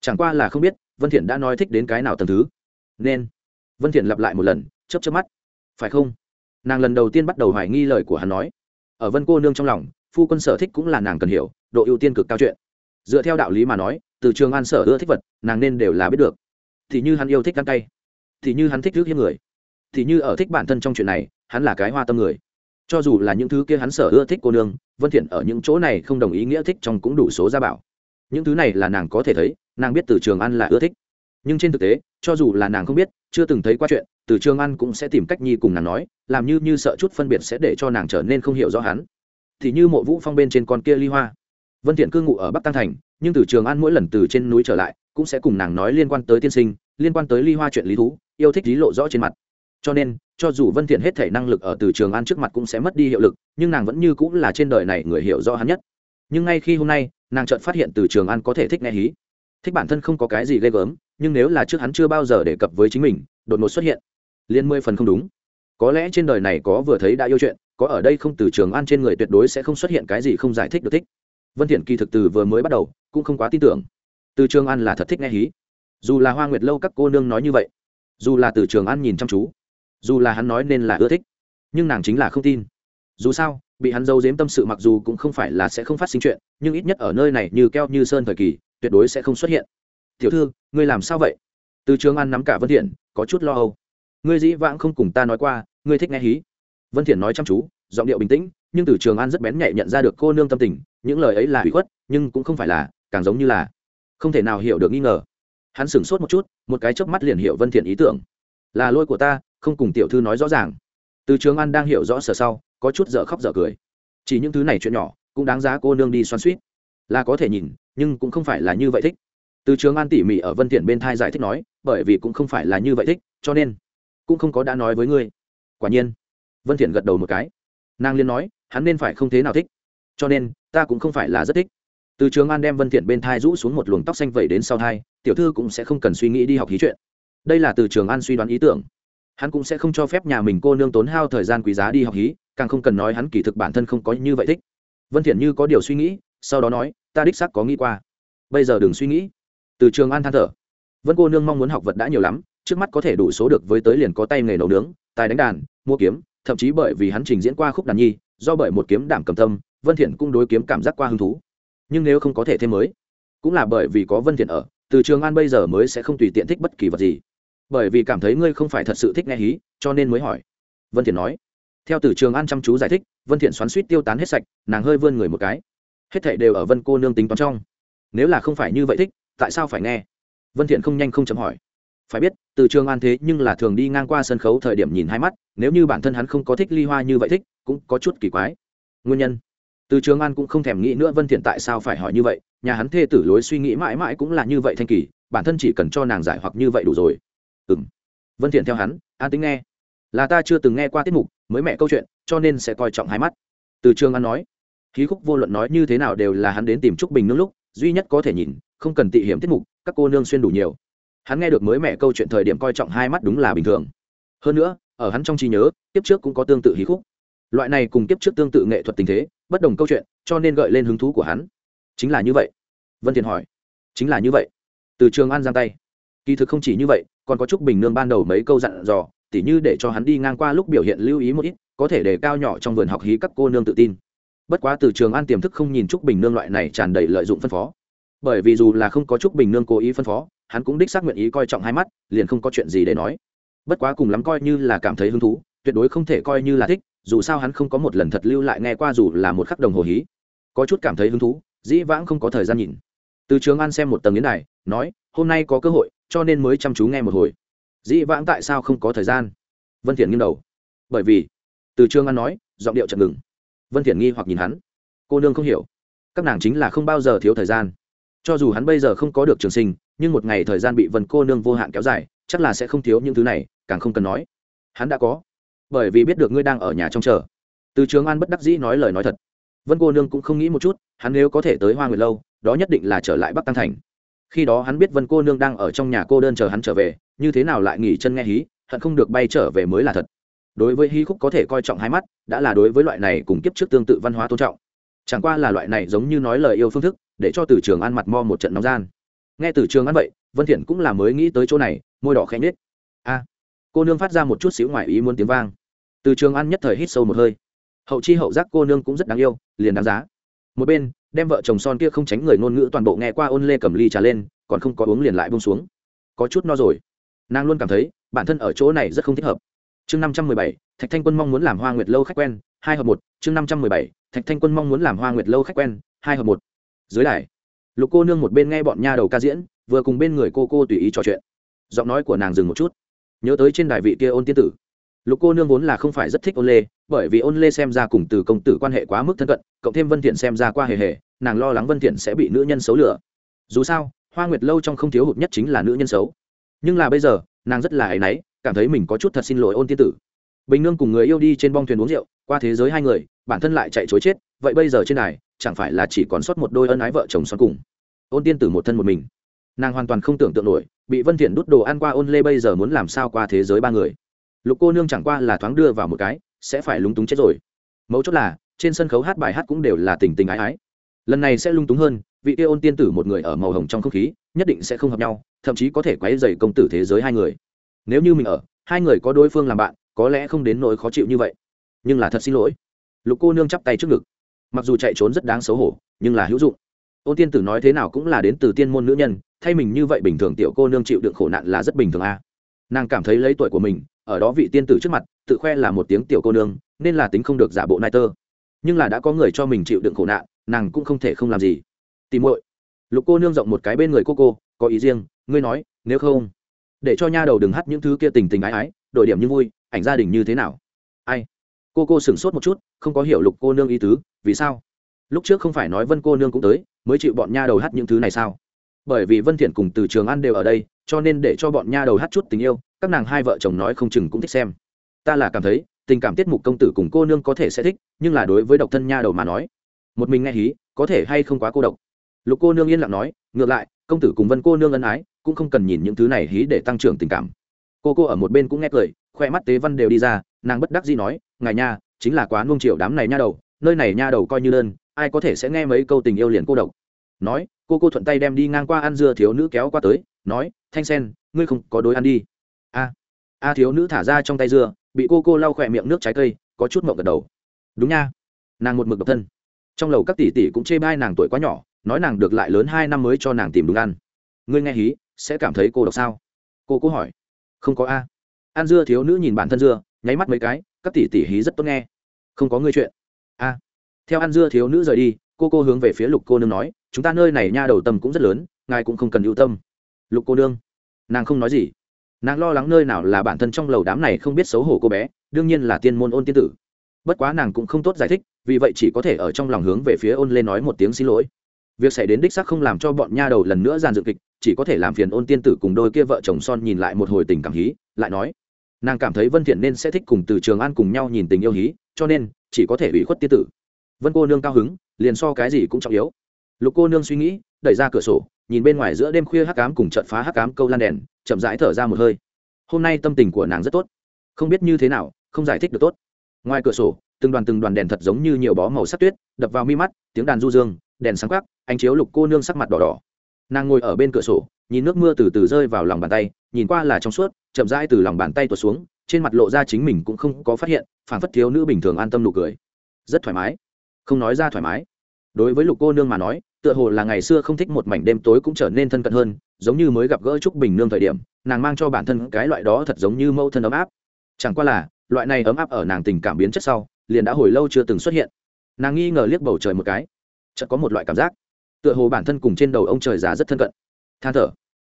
Chẳng qua là không biết, vân thiện đã nói thích đến cái nào tầng thứ. Nên, vân thiện lặp lại một lần, chớp chớp mắt. Phải không? Nàng lần đầu tiên bắt đầu hoài nghi lời của hắn nói. Ở vân cô nương trong lòng, phu quân sở thích cũng là nàng cần hiểu, độ ưu tiên cực cao chuyện. Dựa theo đạo lý mà nói, từ trường an sở ưa thích vật, nàng nên đều là biết được. Thì như hắn yêu thích ăn cay, thì như hắn thích trước hiếp người, thì như ở thích bản thân trong chuyện này, hắn là cái hoa tâm người cho dù là những thứ kia hắn sở ưa thích cô nương, vân thiện ở những chỗ này không đồng ý nghĩa thích trong cũng đủ số gia bảo. Những thứ này là nàng có thể thấy, nàng biết từ trường an là ưa thích. Nhưng trên thực tế, cho dù là nàng không biết, chưa từng thấy qua chuyện, từ trường an cũng sẽ tìm cách nhi cùng nàng nói, làm như như sợ chút phân biệt sẽ để cho nàng trở nên không hiểu rõ hắn. Thì như mộ vũ phong bên trên con kia ly hoa. Vân thiện cư ngụ ở bắc tăng thành, nhưng từ trường an mỗi lần từ trên núi trở lại, cũng sẽ cùng nàng nói liên quan tới tiên sinh, liên quan tới ly hoa chuyện lý thú, yêu thích lý lộ rõ trên mặt. Cho nên cho dù vân thiện hết thể năng lực ở từ trường an trước mặt cũng sẽ mất đi hiệu lực, nhưng nàng vẫn như cũng là trên đời này người hiểu rõ hắn nhất. Nhưng ngay khi hôm nay, nàng chợt phát hiện từ trường an có thể thích nghe hí. Thích bản thân không có cái gì ghê gớm, nhưng nếu là trước hắn chưa bao giờ đề cập với chính mình, đột ngột xuất hiện liên mười phần không đúng. Có lẽ trên đời này có vừa thấy đã yêu chuyện, có ở đây không từ trường an trên người tuyệt đối sẽ không xuất hiện cái gì không giải thích được thích. Vân thiện kỳ thực từ vừa mới bắt đầu, cũng không quá tin tưởng. Từ trường an là thật thích nghe hí. Dù là hoa nguyệt lâu các cô nương nói như vậy, dù là từ trường an nhìn chăm chú dù là hắn nói nên là ưa thích, nhưng nàng chính là không tin. Dù sao, bị hắn giấu giếm tâm sự mặc dù cũng không phải là sẽ không phát sinh chuyện, nhưng ít nhất ở nơi này như keo như sơn thời kỳ, tuyệt đối sẽ không xuất hiện. Tiểu thư, ngươi làm sao vậy? Từ trường an nắm cả vân thiện, có chút lo âu. Ngươi dĩ vãng không cùng ta nói qua, ngươi thích nghe hí. Vân thiện nói chăm chú, giọng điệu bình tĩnh, nhưng từ trường an rất bén nhạy nhận ra được cô nương tâm tình, những lời ấy là hủy khuất, nhưng cũng không phải là, càng giống như là không thể nào hiểu được nghi ngờ. Hắn sửng sốt một chút, một cái chớp mắt liền hiểu vân thiện ý tưởng. Là lỗi của ta không cùng tiểu thư nói rõ ràng. Từ trường an đang hiểu rõ sở sau, có chút dở khóc dở cười. Chỉ những thứ này chuyện nhỏ, cũng đáng giá cô nương đi xoắn suýt. Là có thể nhìn, nhưng cũng không phải là như vậy thích. Từ trường an tỉ mỉ ở vân thiện bên thai giải thích nói, bởi vì cũng không phải là như vậy thích, cho nên cũng không có đã nói với ngươi. Quả nhiên, vân thiện gật đầu một cái. Nàng liên nói, hắn nên phải không thế nào thích. Cho nên, ta cũng không phải là rất thích. Từ trường an đem vân thiện bên thai rũ xuống một luồng tóc xanh vẩy đến sau thai, tiểu thư cũng sẽ không cần suy nghĩ đi học hí chuyện. Đây là từ trường an suy đoán ý tưởng hắn cũng sẽ không cho phép nhà mình cô nương tốn hao thời gian quý giá đi học hí, càng không cần nói hắn kỳ thực bản thân không có như vậy thích. Vân thiện như có điều suy nghĩ, sau đó nói, ta đích xác có nghĩ qua. Bây giờ đừng suy nghĩ. Từ trường an than thở. Vân cô nương mong muốn học vật đã nhiều lắm, trước mắt có thể đủ số được với tới liền có tay nghề nấu nướng, tài đánh đàn, mua kiếm, thậm chí bởi vì hắn trình diễn qua khúc đàn nhi, do bởi một kiếm đảm cầm tâm, vân thiện cũng đối kiếm cảm giác qua hứng thú. Nhưng nếu không có thể thêm mới, cũng là bởi vì có vân thiện ở, từ trường an bây giờ mới sẽ không tùy tiện thích bất kỳ vật gì bởi vì cảm thấy ngươi không phải thật sự thích nghe hí, cho nên mới hỏi. Vân thiện nói. Theo từ trường an chăm chú giải thích, vân thiện xoắn suýt tiêu tán hết sạch, nàng hơi vươn người một cái. Hết thảy đều ở vân cô nương tính toán trong. Nếu là không phải như vậy thích, tại sao phải nghe? Vân thiện không nhanh không chậm hỏi. Phải biết, từ trường an thế nhưng là thường đi ngang qua sân khấu thời điểm nhìn hai mắt, nếu như bản thân hắn không có thích ly hoa như vậy thích, cũng có chút kỳ quái. Nguyên nhân? Từ trường an cũng không thèm nghĩ nữa vân thiện tại sao phải hỏi như vậy, nhà hắn thê tử lối suy nghĩ mãi mãi cũng là như vậy thanh kỳ, bản thân chỉ cần cho nàng giải hoặc như vậy đủ rồi ừm. Vân thiện theo hắn, an tính nghe. Là ta chưa từng nghe qua tiết mục, mới mẹ câu chuyện, cho nên sẽ coi trọng hai mắt. Từ trường an nói, khí khúc vô luận nói như thế nào đều là hắn đến tìm trúc bình nương lúc, duy nhất có thể nhìn, không cần tị hiểm tiết mục, các cô nương xuyên đủ nhiều. Hắn nghe được mới mẹ câu chuyện thời điểm coi trọng hai mắt đúng là bình thường. Hơn nữa, ở hắn trong trí nhớ tiếp trước cũng có tương tự hí khúc. Loại này cùng tiếp trước tương tự nghệ thuật tình thế, bất đồng câu chuyện, cho nên gợi lên hứng thú của hắn. Chính là như vậy. Vân thiền hỏi. Chính là như vậy. Từ trường an giang tay. Kỳ thực không chỉ như vậy còn có chúc bình nương ban đầu mấy câu dặn dò, tỉ như để cho hắn đi ngang qua lúc biểu hiện lưu ý một ít, có thể để cao nhỏ trong vườn học hí các cô nương tự tin. Bất quá từ trường an tiềm thức không nhìn trúc bình nương loại này tràn đầy lợi dụng phân phó. Bởi vì dù là không có trúc bình nương cố ý phân phó, hắn cũng đích xác nguyện ý coi trọng hai mắt, liền không có chuyện gì để nói. Bất quá cùng lắm coi như là cảm thấy hứng thú, tuyệt đối không thể coi như là thích, dù sao hắn không có một lần thật lưu lại nghe qua dù là một khắc đồng hồ hí. Có chút cảm thấy hứng thú, dĩ vãng không có thời gian nhìn. Từ trường an xem một tầng yến này nói, hôm nay có cơ hội cho nên mới chăm chú nghe một hồi. Dĩ vãng tại sao không có thời gian? Vân thiện nghiêng đầu. Bởi vì, từ Trương an nói, giọng điệu chậm ngừng. Vân thiện nghi hoặc nhìn hắn. Cô nương không hiểu. Các nàng chính là không bao giờ thiếu thời gian. Cho dù hắn bây giờ không có được trường sinh, nhưng một ngày thời gian bị vân cô nương vô hạn kéo dài, chắc là sẽ không thiếu những thứ này, càng không cần nói. Hắn đã có. Bởi vì biết được ngươi đang ở nhà trong chờ. Từ trường an bất đắc dĩ nói lời nói thật. Vân cô nương cũng không nghĩ một chút, hắn nếu có thể tới hoa nguyệt lâu, đó nhất định là trở lại bắc tăng thành khi đó hắn biết vân cô nương đang ở trong nhà cô đơn chờ hắn trở về, như thế nào lại nghỉ chân nghe hí, hận không được bay trở về mới là thật. Đối với hí khúc có thể coi trọng hai mắt, đã là đối với loại này cùng kiếp trước tương tự văn hóa tôn trọng. Chẳng qua là loại này giống như nói lời yêu phương thức, để cho từ trường ăn mặt mo một trận nóng gian. Nghe từ trường ăn vậy, vân thiện cũng là mới nghĩ tới chỗ này, môi đỏ khẽ nhếch. A, cô nương phát ra một chút xíu ngoài ý muốn tiếng vang. Từ trường ăn nhất thời hít sâu một hơi. Hậu chi hậu giác cô nương cũng rất đáng yêu, liền đáng giá. Một bên đem vợ chồng son kia không tránh người ngôn ngữ toàn bộ nghe qua ôn lê cầm ly trà lên, còn không có uống liền lại buông xuống. Có chút no rồi. Nàng luôn cảm thấy, bản thân ở chỗ này rất không thích hợp. Chương năm trăm mười bảy, thạch thanh quân mong muốn làm hoa nguyệt lâu khách quen, hai hợp một. Chương năm trăm mười bảy, thạch thanh quân mong muốn làm hoa nguyệt lâu khách quen, hai hợp một. Dưới đài, lục cô nương một bên nghe bọn nha đầu ca diễn, vừa cùng bên người cô cô tùy ý trò chuyện. Giọng nói của nàng dừng một chút. Nhớ tới trên đài vị kia ôn tiên tử lục cô nương vốn là không phải rất thích ôn lê, bởi vì ôn lê xem ra cùng từ công tử quan hệ quá mức thân cận, cộng thêm vân thiện xem ra qua hề hề, nàng lo lắng vân thiện sẽ bị nữ nhân xấu lừa. Dù sao, hoa nguyệt lâu trong không thiếu hụt nhất chính là nữ nhân xấu. Nhưng là bây giờ, nàng rất là áy náy, cảm thấy mình có chút thật xin lỗi ôn tiên tử. Bình nương cùng người yêu đi trên bong thuyền uống rượu, qua thế giới hai người, bản thân lại chạy chối chết, vậy bây giờ trên này chẳng phải là chỉ còn sót một đôi ân ái vợ chồng son cùng. Ôn tiên tử một thân một mình. Nàng hoàn toàn không tưởng tượng nổi, bị vân thiện đút đồ ăn qua ôn lê bây giờ muốn làm sao qua thế giới ba người lục cô nương chẳng qua là thoáng đưa vào một cái, sẽ phải lúng túng chết rồi. Mấu chốt là, trên sân khấu hát bài hát cũng đều là tình tình ái ái. Lần này sẽ lung túng hơn, vị kia ôn tiên tử một người ở màu hồng trong không khí, nhất định sẽ không hợp nhau, thậm chí có thể quấy dày công tử thế giới hai người. Nếu như mình ở, hai người có đối phương làm bạn, có lẽ không đến nỗi khó chịu như vậy. Nhưng là thật xin lỗi. Lục cô nương chắp tay trước ngực. Mặc dù chạy trốn rất đáng xấu hổ, nhưng là hữu dụng. Ôn tiên tử nói thế nào cũng là đến từ tiên môn nữ nhân, thay mình như vậy bình thường tiểu cô nương chịu đựng khổ nạn là rất bình thường a. Nàng cảm thấy lấy tuổi của mình ở đó vị tiên tử trước mặt, tự khoe là một tiếng tiểu cô nương, nên là tính không được giả bộ nai tơ. Nhưng là đã có người cho mình chịu đựng khổ nạn, nàng cũng không thể không làm gì. Tìm muội. Lục cô nương rộng một cái bên người cô cô, có ý riêng, ngươi nói, nếu không, để cho nha đầu đừng hát những thứ kia tình tình ái ái, đổi điểm như vui, ảnh gia đình như thế nào? Ai? Cô cô sửng sốt một chút, không có hiểu lục cô nương ý tứ, vì sao? Lúc trước không phải nói vân cô nương cũng tới, mới chịu bọn nha đầu hát những thứ này sao? Bởi vì vân thiện cùng từ trường ăn đều ở đây cho nên để cho bọn nha đầu hát chút tình yêu, các nàng hai vợ chồng nói không chừng cũng thích xem. Ta là cảm thấy, tình cảm tiết mục công tử cùng cô nương có thể sẽ thích, nhưng là đối với độc thân nha đầu mà nói, một mình nghe hí, có thể hay không quá cô độc. Lục cô nương yên lặng nói, ngược lại, công tử cùng vân cô nương ân ái, cũng không cần nhìn những thứ này hí để tăng trưởng tình cảm. Cô cô ở một bên cũng nghe cười, khoe mắt tế văn đều đi ra, nàng bất đắc dĩ nói, ngài nha, chính là quá nuông chiều đám này nha đầu, nơi này nha đầu coi như đơn, ai có thể sẽ nghe mấy câu tình yêu liền cô độc. Nói, cô cô thuận tay đem đi ngang qua ăn dưa thiếu nữ kéo qua tới, nói thanh sen, ngươi không có đối ăn đi. A a thiếu nữ thả ra trong tay dưa, bị cô cô lau khỏe miệng nước trái cây, có chút mộng gật đầu. Đúng nha. Nàng một mực độc thân. Trong lầu các tỷ tỷ cũng chê bai nàng tuổi quá nhỏ, nói nàng được lại lớn hai năm mới cho nàng tìm đúng ăn. Ngươi nghe hí, sẽ cảm thấy cô độc sao? Cô cố hỏi. Không có a. Ăn dưa thiếu nữ nhìn bản thân dưa, nháy mắt mấy cái, các tỷ tỷ hí rất tốt nghe. Không có ngươi chuyện. A. Theo ăn dưa thiếu nữ rời đi, cô cô hướng về phía lục cô nương nói, chúng ta nơi này nha đầu tâm cũng rất lớn, ngài cũng không cần ưu tâm lục cô nương. Nàng không nói gì. Nàng lo lắng nơi nào là bản thân trong lầu đám này không biết xấu hổ cô bé, đương nhiên là tiên môn ôn tiên tử. Bất quá nàng cũng không tốt giải thích, vì vậy chỉ có thể ở trong lòng hướng về phía ôn lên nói một tiếng xin lỗi. Việc xảy đến đích sắc không làm cho bọn nha đầu lần nữa giàn dựng kịch, chỉ có thể làm phiền ôn tiên tử cùng đôi kia vợ chồng son nhìn lại một hồi tình cảm hí, lại nói. Nàng cảm thấy vân thiện nên sẽ thích cùng từ trường an cùng nhau nhìn tình yêu hí, cho nên chỉ có thể ủy khuất tiên tử. Vân cô nương cao hứng, liền so cái gì cũng trọng yếu. Lục cô nương suy nghĩ, đẩy ra cửa sổ nhìn bên ngoài giữa đêm khuya hắc ám cùng trận phá hắc ám câu lan đèn, chậm rãi thở ra một hơi. Hôm nay tâm tình của nàng rất tốt. Không biết như thế nào, không giải thích được tốt. Ngoài cửa sổ, từng đoàn từng đoàn đèn thật giống như nhiều bó màu sắc tuyết, đập vào mi mắt, tiếng đàn du dương, đèn sáng quắc, ánh chiếu lục cô nương sắc mặt đỏ đỏ. Nàng ngồi ở bên cửa sổ, nhìn nước mưa từ từ rơi vào lòng bàn tay, nhìn qua là trong suốt, chậm rãi từ lòng bàn tay tuột xuống, trên mặt lộ ra chính mình cũng không có phát hiện phản phất thiếu nữ bình thường an tâm nụ cười. Rất thoải mái. Không nói ra thoải mái. Đối với lục cô nương mà nói tựa hồ là ngày xưa không thích một mảnh đêm tối cũng trở nên thân cận hơn, giống như mới gặp gỡ trúc bình nương thời điểm, nàng mang cho bản thân cái loại đó thật giống như mâu thân ấm áp. Chẳng qua là, loại này ấm áp ở nàng tình cảm biến chất sau, liền đã hồi lâu chưa từng xuất hiện. Nàng nghi ngờ liếc bầu trời một cái, chợt có một loại cảm giác, tựa hồ bản thân cùng trên đầu ông trời già rất thân cận. Than thở,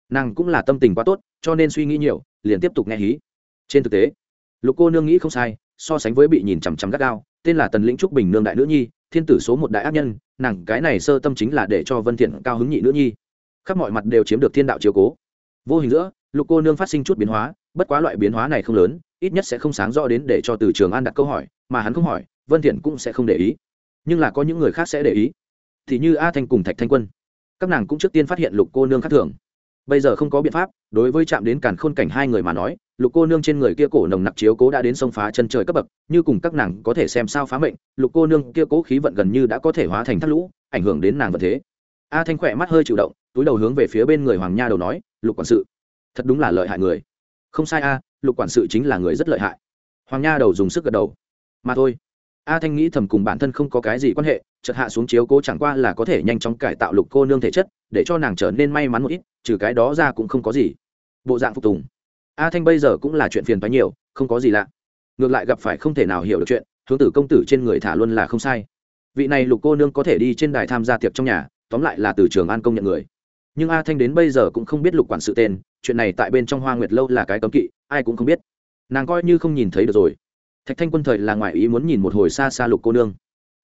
nàng cũng là tâm tình quá tốt, cho nên suy nghĩ nhiều, liền tiếp tục nghe hí. Trên thực tế, lục cô nương nghĩ không sai, so sánh với bị nhìn chằm chằm gắt gao, tên là tần lĩnh trúc bình nương đại nữ nhi, thiên tử số một đại ác nhân nàng cái này sơ tâm chính là để cho vân thiện cao hứng nhị nữ nhi. Khắp mọi mặt đều chiếm được thiên đạo chiếu cố. Vô hình giữa, lục cô nương phát sinh chút biến hóa, bất quá loại biến hóa này không lớn, ít nhất sẽ không sáng rõ đến để cho từ trường an đặt câu hỏi, mà hắn không hỏi, vân thiện cũng sẽ không để ý. Nhưng là có những người khác sẽ để ý. Thì như a thanh cùng thạch thanh quân, các nàng cũng trước tiên phát hiện lục cô nương khác thường bây giờ không có biện pháp, đối với chạm đến càn khôn cảnh hai người mà nói, lục cô nương trên người kia cổ nồng nặc chiếu cố đã đến sông phá chân trời cấp bậc, như cùng các nàng có thể xem sao phá mệnh, lục cô nương kia cố khí vận gần như đã có thể hóa thành thác lũ, ảnh hưởng đến nàng vật thế. A thanh khỏe mắt hơi chịu động, túi đầu hướng về phía bên người hoàng nha đầu nói, lục quản sự, thật đúng là lợi hại người. Không sai a, lục quản sự chính là người rất lợi hại. Hoàng nha đầu dùng sức gật đầu. Mà thôi a thanh nghĩ thầm cùng bản thân không có cái gì quan hệ, chợt hạ xuống chiếu cố chẳng qua là có thể nhanh chóng cải tạo lục cô nương thể chất, để cho nàng trở nên may mắn một ít, trừ cái đó ra cũng không có gì. Bộ dạng phục tùng. A thanh bây giờ cũng là chuyện phiền toái nhiều, không có gì lạ. Ngược lại gặp phải không thể nào hiểu được chuyện, hướng tử công tử trên người thả luôn là không sai. Vị này lục cô nương có thể đi trên đài tham gia tiệc trong nhà, tóm lại là từ trường an công nhận người. Nhưng a thanh đến bây giờ cũng không biết lục quản sự tên, chuyện này tại bên trong hoa nguyệt lâu là cái cấm kỵ, ai cũng không biết. Nàng coi như không nhìn thấy được rồi thạch thanh quân thời là ngoại ý muốn nhìn một hồi xa xa lục cô nương.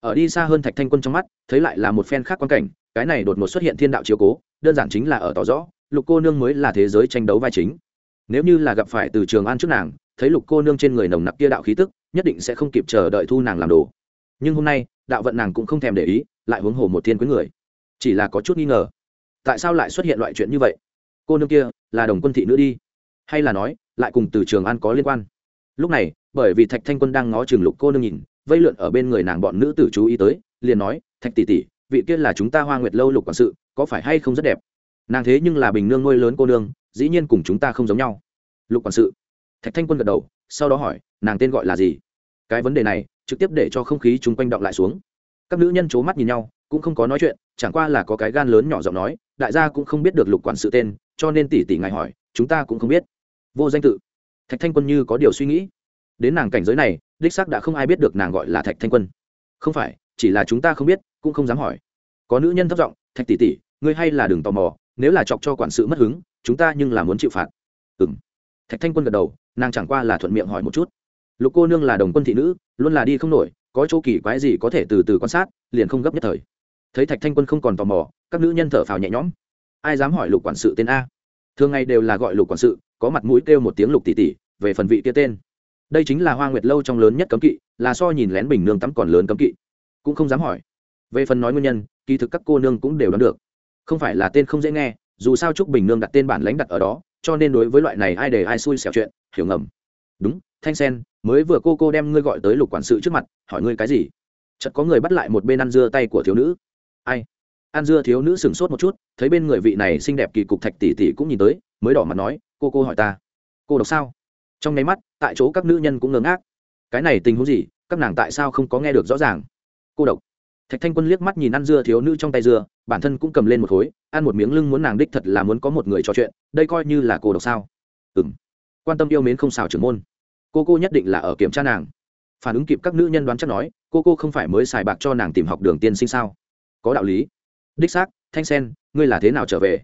Ở đi xa hơn thạch thanh quân trong mắt, thấy lại là một phen khác quan cảnh, cái này đột ngột xuất hiện thiên đạo chiếu cố, đơn giản chính là ở tỏ rõ, lục cô nương mới là thế giới tranh đấu vai chính. Nếu như là gặp phải từ trường an trước nàng, thấy lục cô nương trên người nồng nặc kia đạo khí tức, nhất định sẽ không kịp chờ đợi thu nàng làm đồ. Nhưng hôm nay, đạo vận nàng cũng không thèm để ý, lại huống hồ một thiên quý người. Chỉ là có chút nghi ngờ. Tại sao lại xuất hiện loại chuyện như vậy? Cô nương kia là đồng quân thị nữ đi. Hay là nói, lại cùng từ trường an có liên quan? Lúc này, bởi vì thạch thanh quân đang ngó trường lục cô nương nhìn, vây lượn ở bên người nàng bọn nữ tử chú ý tới, liền nói, thạch tỷ tỷ, vị kia là chúng ta hoa nguyệt lâu lục quản sự, có phải hay không rất đẹp? Nàng thế nhưng là bình nương nuôi lớn cô nương, dĩ nhiên cùng chúng ta không giống nhau. Lục quản sự. Thạch thanh quân gật đầu, sau đó hỏi, nàng tên gọi là gì? Cái vấn đề này, trực tiếp để cho không khí chung quanh động lại xuống. Các nữ nhân c h ố mắt nhìn nhau, cũng không có nói chuyện, chẳng qua là có cái gan lớn nhỏ giọng nói, đại gia cũng không biết được lục quản sự tên, cho nên tỷ tỷ ngài hỏi, chúng ta cũng không biết. Vô danh tự thạch thanh quân như có điều suy nghĩ. Đến nàng cảnh giới này, đích sắc đã không ai biết được nàng gọi là thạch thanh quân. Không phải, chỉ là chúng ta không biết, cũng không dám hỏi. Có nữ nhân thất giọng, thạch tỷ tỷ, ngươi hay là đừng tò mò, nếu là chọc cho quản sự mất hứng, chúng ta nhưng là muốn chịu phạt. Ừ m thạch thanh quân gật đầu, nàng chẳng qua là thuận miệng hỏi một chút. Lục cô nương là đồng quân thị nữ, luôn là đi không nổi, có chỗ kỳ quái gì có thể từ từ quan sát, liền không gấp nhất thời. Thấy thạch thanh quân không còn tò mò, các nữ nhân thở phào nhẹ nhõm. Ai dám hỏi lục quản sự tên a? Thường ngày đều là gọi lục quản sự có mặt mũi kêu một tiếng lục tỷ tỷ, về phần vị kia tên. Đây chính là hoa nguyệt lâu trong lớn nhất cấm kỵ, là so nhìn lén bình nương tắm còn lớn cấm kỵ. Cũng không dám hỏi. Về phần nói nguyên nhân, kỳ thực các cô nương cũng đều đoán được. Không phải là tên không dễ nghe, dù sao trúc bình nương đặt tên bản lãnh đặt ở đó, cho nên đối với loại này ai để ai xui xẻo chuyện, hiểu ngầm. Đúng, thanh sen, mới vừa cô cô đem ngươi gọi tới lục quản sự trước mặt, hỏi ngươi cái gì? Chợt có người bắt lại một bên ăn dưa tay của thiếu nữ. Ai? Ăn dưa thiếu nữ sửng sốt một chút, thấy bên người vị này xinh đẹp kỳ cục thạch tỷ tỷ cũng nhìn tới mới đỏ mặt nói, cô cô hỏi ta, cô đọc sao? Trong nháy mắt, tại chỗ các nữ nhân cũng ngớ ngác. Cái này tình huống gì? Các nàng tại sao không có nghe được rõ ràng? Cô độc. Thạch thanh quân liếc mắt nhìn ăn dưa thiếu nữ trong tay dưa, bản thân cũng cầm lên một khối, ăn một miếng lưng muốn nàng đích thật là muốn có một người trò chuyện, đây coi như là cô độc sao? Ừ m quan tâm yêu mến không xào trưởng môn. Cô cô nhất định là ở kiểm tra nàng. Phản ứng kịp các nữ nhân đoán chắc nói, cô cô không phải mới xài bạc cho nàng tìm học đường tiên sinh sao? Có đạo lý. Đích xác, thanh sen, ngươi là thế nào trở về?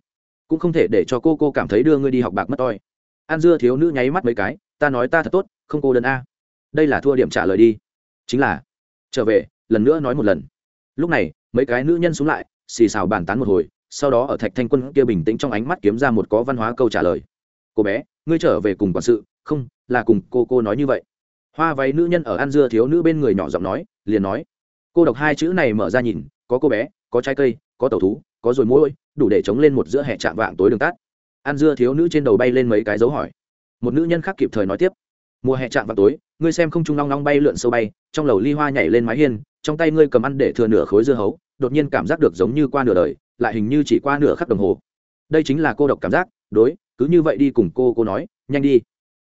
Cũng không thể để cho cô cô cảm thấy đưa ngươi đi học bạc mất toi. An dưa thiếu nữ nháy mắt mấy cái, ta nói ta thật tốt, không cô đơn a. Đây là thua điểm trả lời đi. Chính là, trở về, lần nữa nói một lần. Lúc này, mấy cái nữ nhân xuống lại, xì xào bàn tán một hồi, sau đó ở thạch thanh quân kia bình tĩnh trong ánh mắt kiếm ra một có văn hóa câu trả lời. Cô bé, ngươi trở về cùng quản sự, không, là cùng cô cô nói như vậy. Hoa váy nữ nhân ở ăn dưa thiếu nữ bên người nhỏ giọng nói, liền nói. Cô đọc hai chữ này mở ra nhìn, có cô bé, có trái cây, có tàu thú có rồi mũi đủ để chống lên một giữa hệ chạm vạng tối đường tắt. Ăn dưa thiếu nữ trên đầu bay lên mấy cái dấu hỏi. Một nữ nhân khác kịp thời nói tiếp. Mùa hè chạm vào tối, ngươi xem không trung long long bay lượn sâu bay, trong lầu ly hoa nhảy lên mái hiên, trong tay ngươi cầm ăn để thừa nửa khối dưa hấu, đột nhiên cảm giác được giống như qua nửa đời, lại hình như chỉ qua nửa khắc đồng hồ. Đây chính là cô độc cảm giác, đối, cứ như vậy đi cùng cô cô nói, nhanh đi.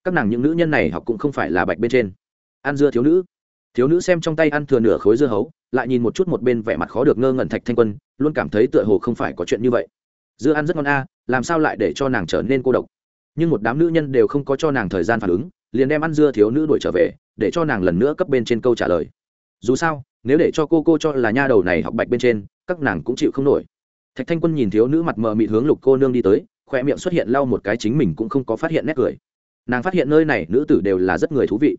Các nàng những nữ nhân này học cũng không phải là bạch bên trên. Ăn dưa thiếu nữ thiếu nữ xem trong tay ăn thừa nửa khối dưa hấu, lại nhìn một chút một bên vẻ mặt khó được ngơ ngẩn thạch thanh quân, luôn cảm thấy tựa hồ không phải có chuyện như vậy. Dưa ăn rất ngon a, làm sao lại để cho nàng trở nên cô độc? Nhưng một đám nữ nhân đều không có cho nàng thời gian phản ứng, liền đem ăn dưa thiếu nữ đuổi trở về, để cho nàng lần nữa cấp bên trên câu trả lời. Dù sao, nếu để cho cô cô cho là nha đầu này học bạch bên trên, các nàng cũng chịu không nổi. Thạch thanh quân nhìn thiếu nữ mặt mờ mịt hướng lục cô nương đi tới khoe miệng xuất hiện lau một cái chính mình cũng không có phát hiện nét cười. Nàng phát hiện nơi này nữ tử đều là rất người thú vị.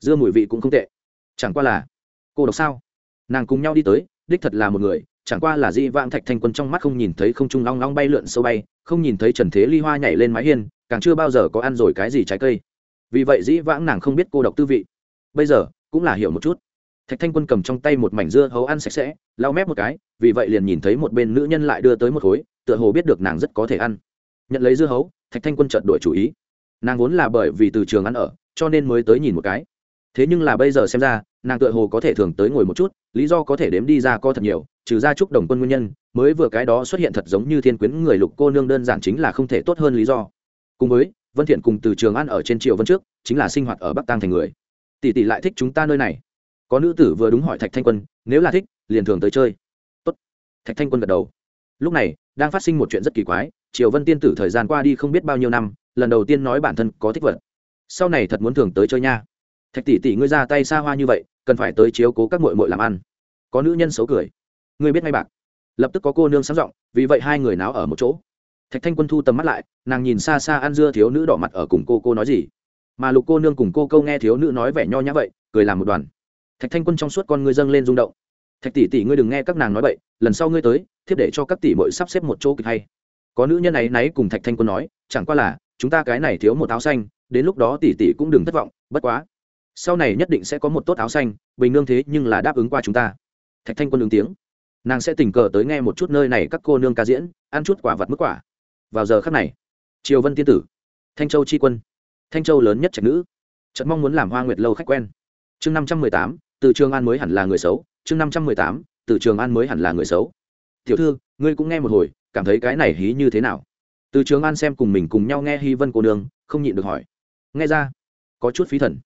Dưa mùi vị cũng không tệ chẳng qua là cô độc sao? Nàng cùng nhau đi tới, đích thật là một người, chẳng qua là di vãng thạch thanh quân trong mắt không nhìn thấy không trung long long bay lượn sâu bay, không nhìn thấy trần thế ly hoa nhảy lên mái hiên, càng chưa bao giờ có ăn rồi cái gì trái cây. Vì vậy dĩ vãng nàng không biết cô độc tư vị. Bây giờ, cũng là hiểu một chút. Thạch thanh quân cầm trong tay một mảnh dưa hấu ăn sạch sẽ, lau mép một cái, vì vậy liền nhìn thấy một bên nữ nhân lại đưa tới một khối, tựa hồ biết được nàng rất có thể ăn. Nhận lấy dưa hấu, thạch thanh quân chợt đổi chủ ý. Nàng vốn là bởi vì từ trường ăn ở, cho nên mới tới nhìn một cái thế nhưng là bây giờ xem ra, nàng tựa hồ có thể thường tới ngồi một chút, lý do có thể đếm đi ra co thật nhiều, trừ ra chúc đồng quân nguyên nhân, mới vừa cái đó xuất hiện thật giống như thiên quyến người lục cô nương đơn giản chính là không thể tốt hơn lý do. Cùng với, vân thiện cùng từ trường ăn ở trên triều vân trước, chính là sinh hoạt ở bắc tăng thành người. Tỷ tỷ lại thích chúng ta nơi này. Có nữ tử vừa đúng hỏi thạch thanh quân, nếu là thích, liền thường tới chơi. Tốt. Thạch thanh quân gật đầu. Lúc này, đang phát sinh một chuyện rất kỳ quái, triều vân tiên tử thời gian qua đi không biết bao nhiêu năm, lần đầu tiên nói bản thân có thích vật. Sau này thật muốn thường tới chơi nha thạch tỷ tỷ ngươi ra tay xa hoa như vậy, cần phải tới chiếu cố các muội muội làm ăn. Có nữ nhân xấu cười. Ngươi biết ngay bạc. Lập tức có cô nương sáng giọng, vì vậy hai người náo ở một chỗ. Thạch thanh quân thu tầm mắt lại, nàng nhìn xa xa ăn dưa thiếu nữ đỏ mặt ở cùng cô cô nói gì. Mà lục cô nương cùng cô câu nghe thiếu nữ nói vẻ nho nhã vậy, cười làm một đoàn. Thạch thanh quân trong suốt con ngươi dâng lên rung động. Thạch tỷ tỷ ngươi đừng nghe các nàng nói vậy, lần sau ngươi tới, thiếp để cho các tỷ mội sắp xếp một chỗ kịch hay. Có nữ nhân ấy náy cùng thạch thanh quân nói, chẳng qua là, chúng ta cái này thiếu một áo xanh, đến lúc đó tỷ tỷ cũng đừng thất vọng, bất quá sau này nhất định sẽ có một tốt áo xanh, bình nương thế nhưng là đáp ứng qua chúng ta. Thạch thanh quân ứng tiếng. Nàng sẽ tình cờ tới nghe một chút nơi này các cô nương ca diễn, ăn chút quả vật mức quả. Vào giờ khắc này, triều vân tiên tử, thanh châu tri quân, thanh châu lớn nhất trạch nữ trận mong muốn làm hoa nguyệt lâu khách quen. Chương năm trăm mười tám, từ trường an mới hẳn là người xấu. Chương năm trăm mười tám, từ trường an mới hẳn là người xấu. Tiểu thư, ngươi cũng nghe một hồi, cảm thấy cái này hí như thế nào? Từ trường an xem cùng mình cùng nhau nghe hy vân cô nương, không nhịn được hỏi. Nghe ra, có chút phí thần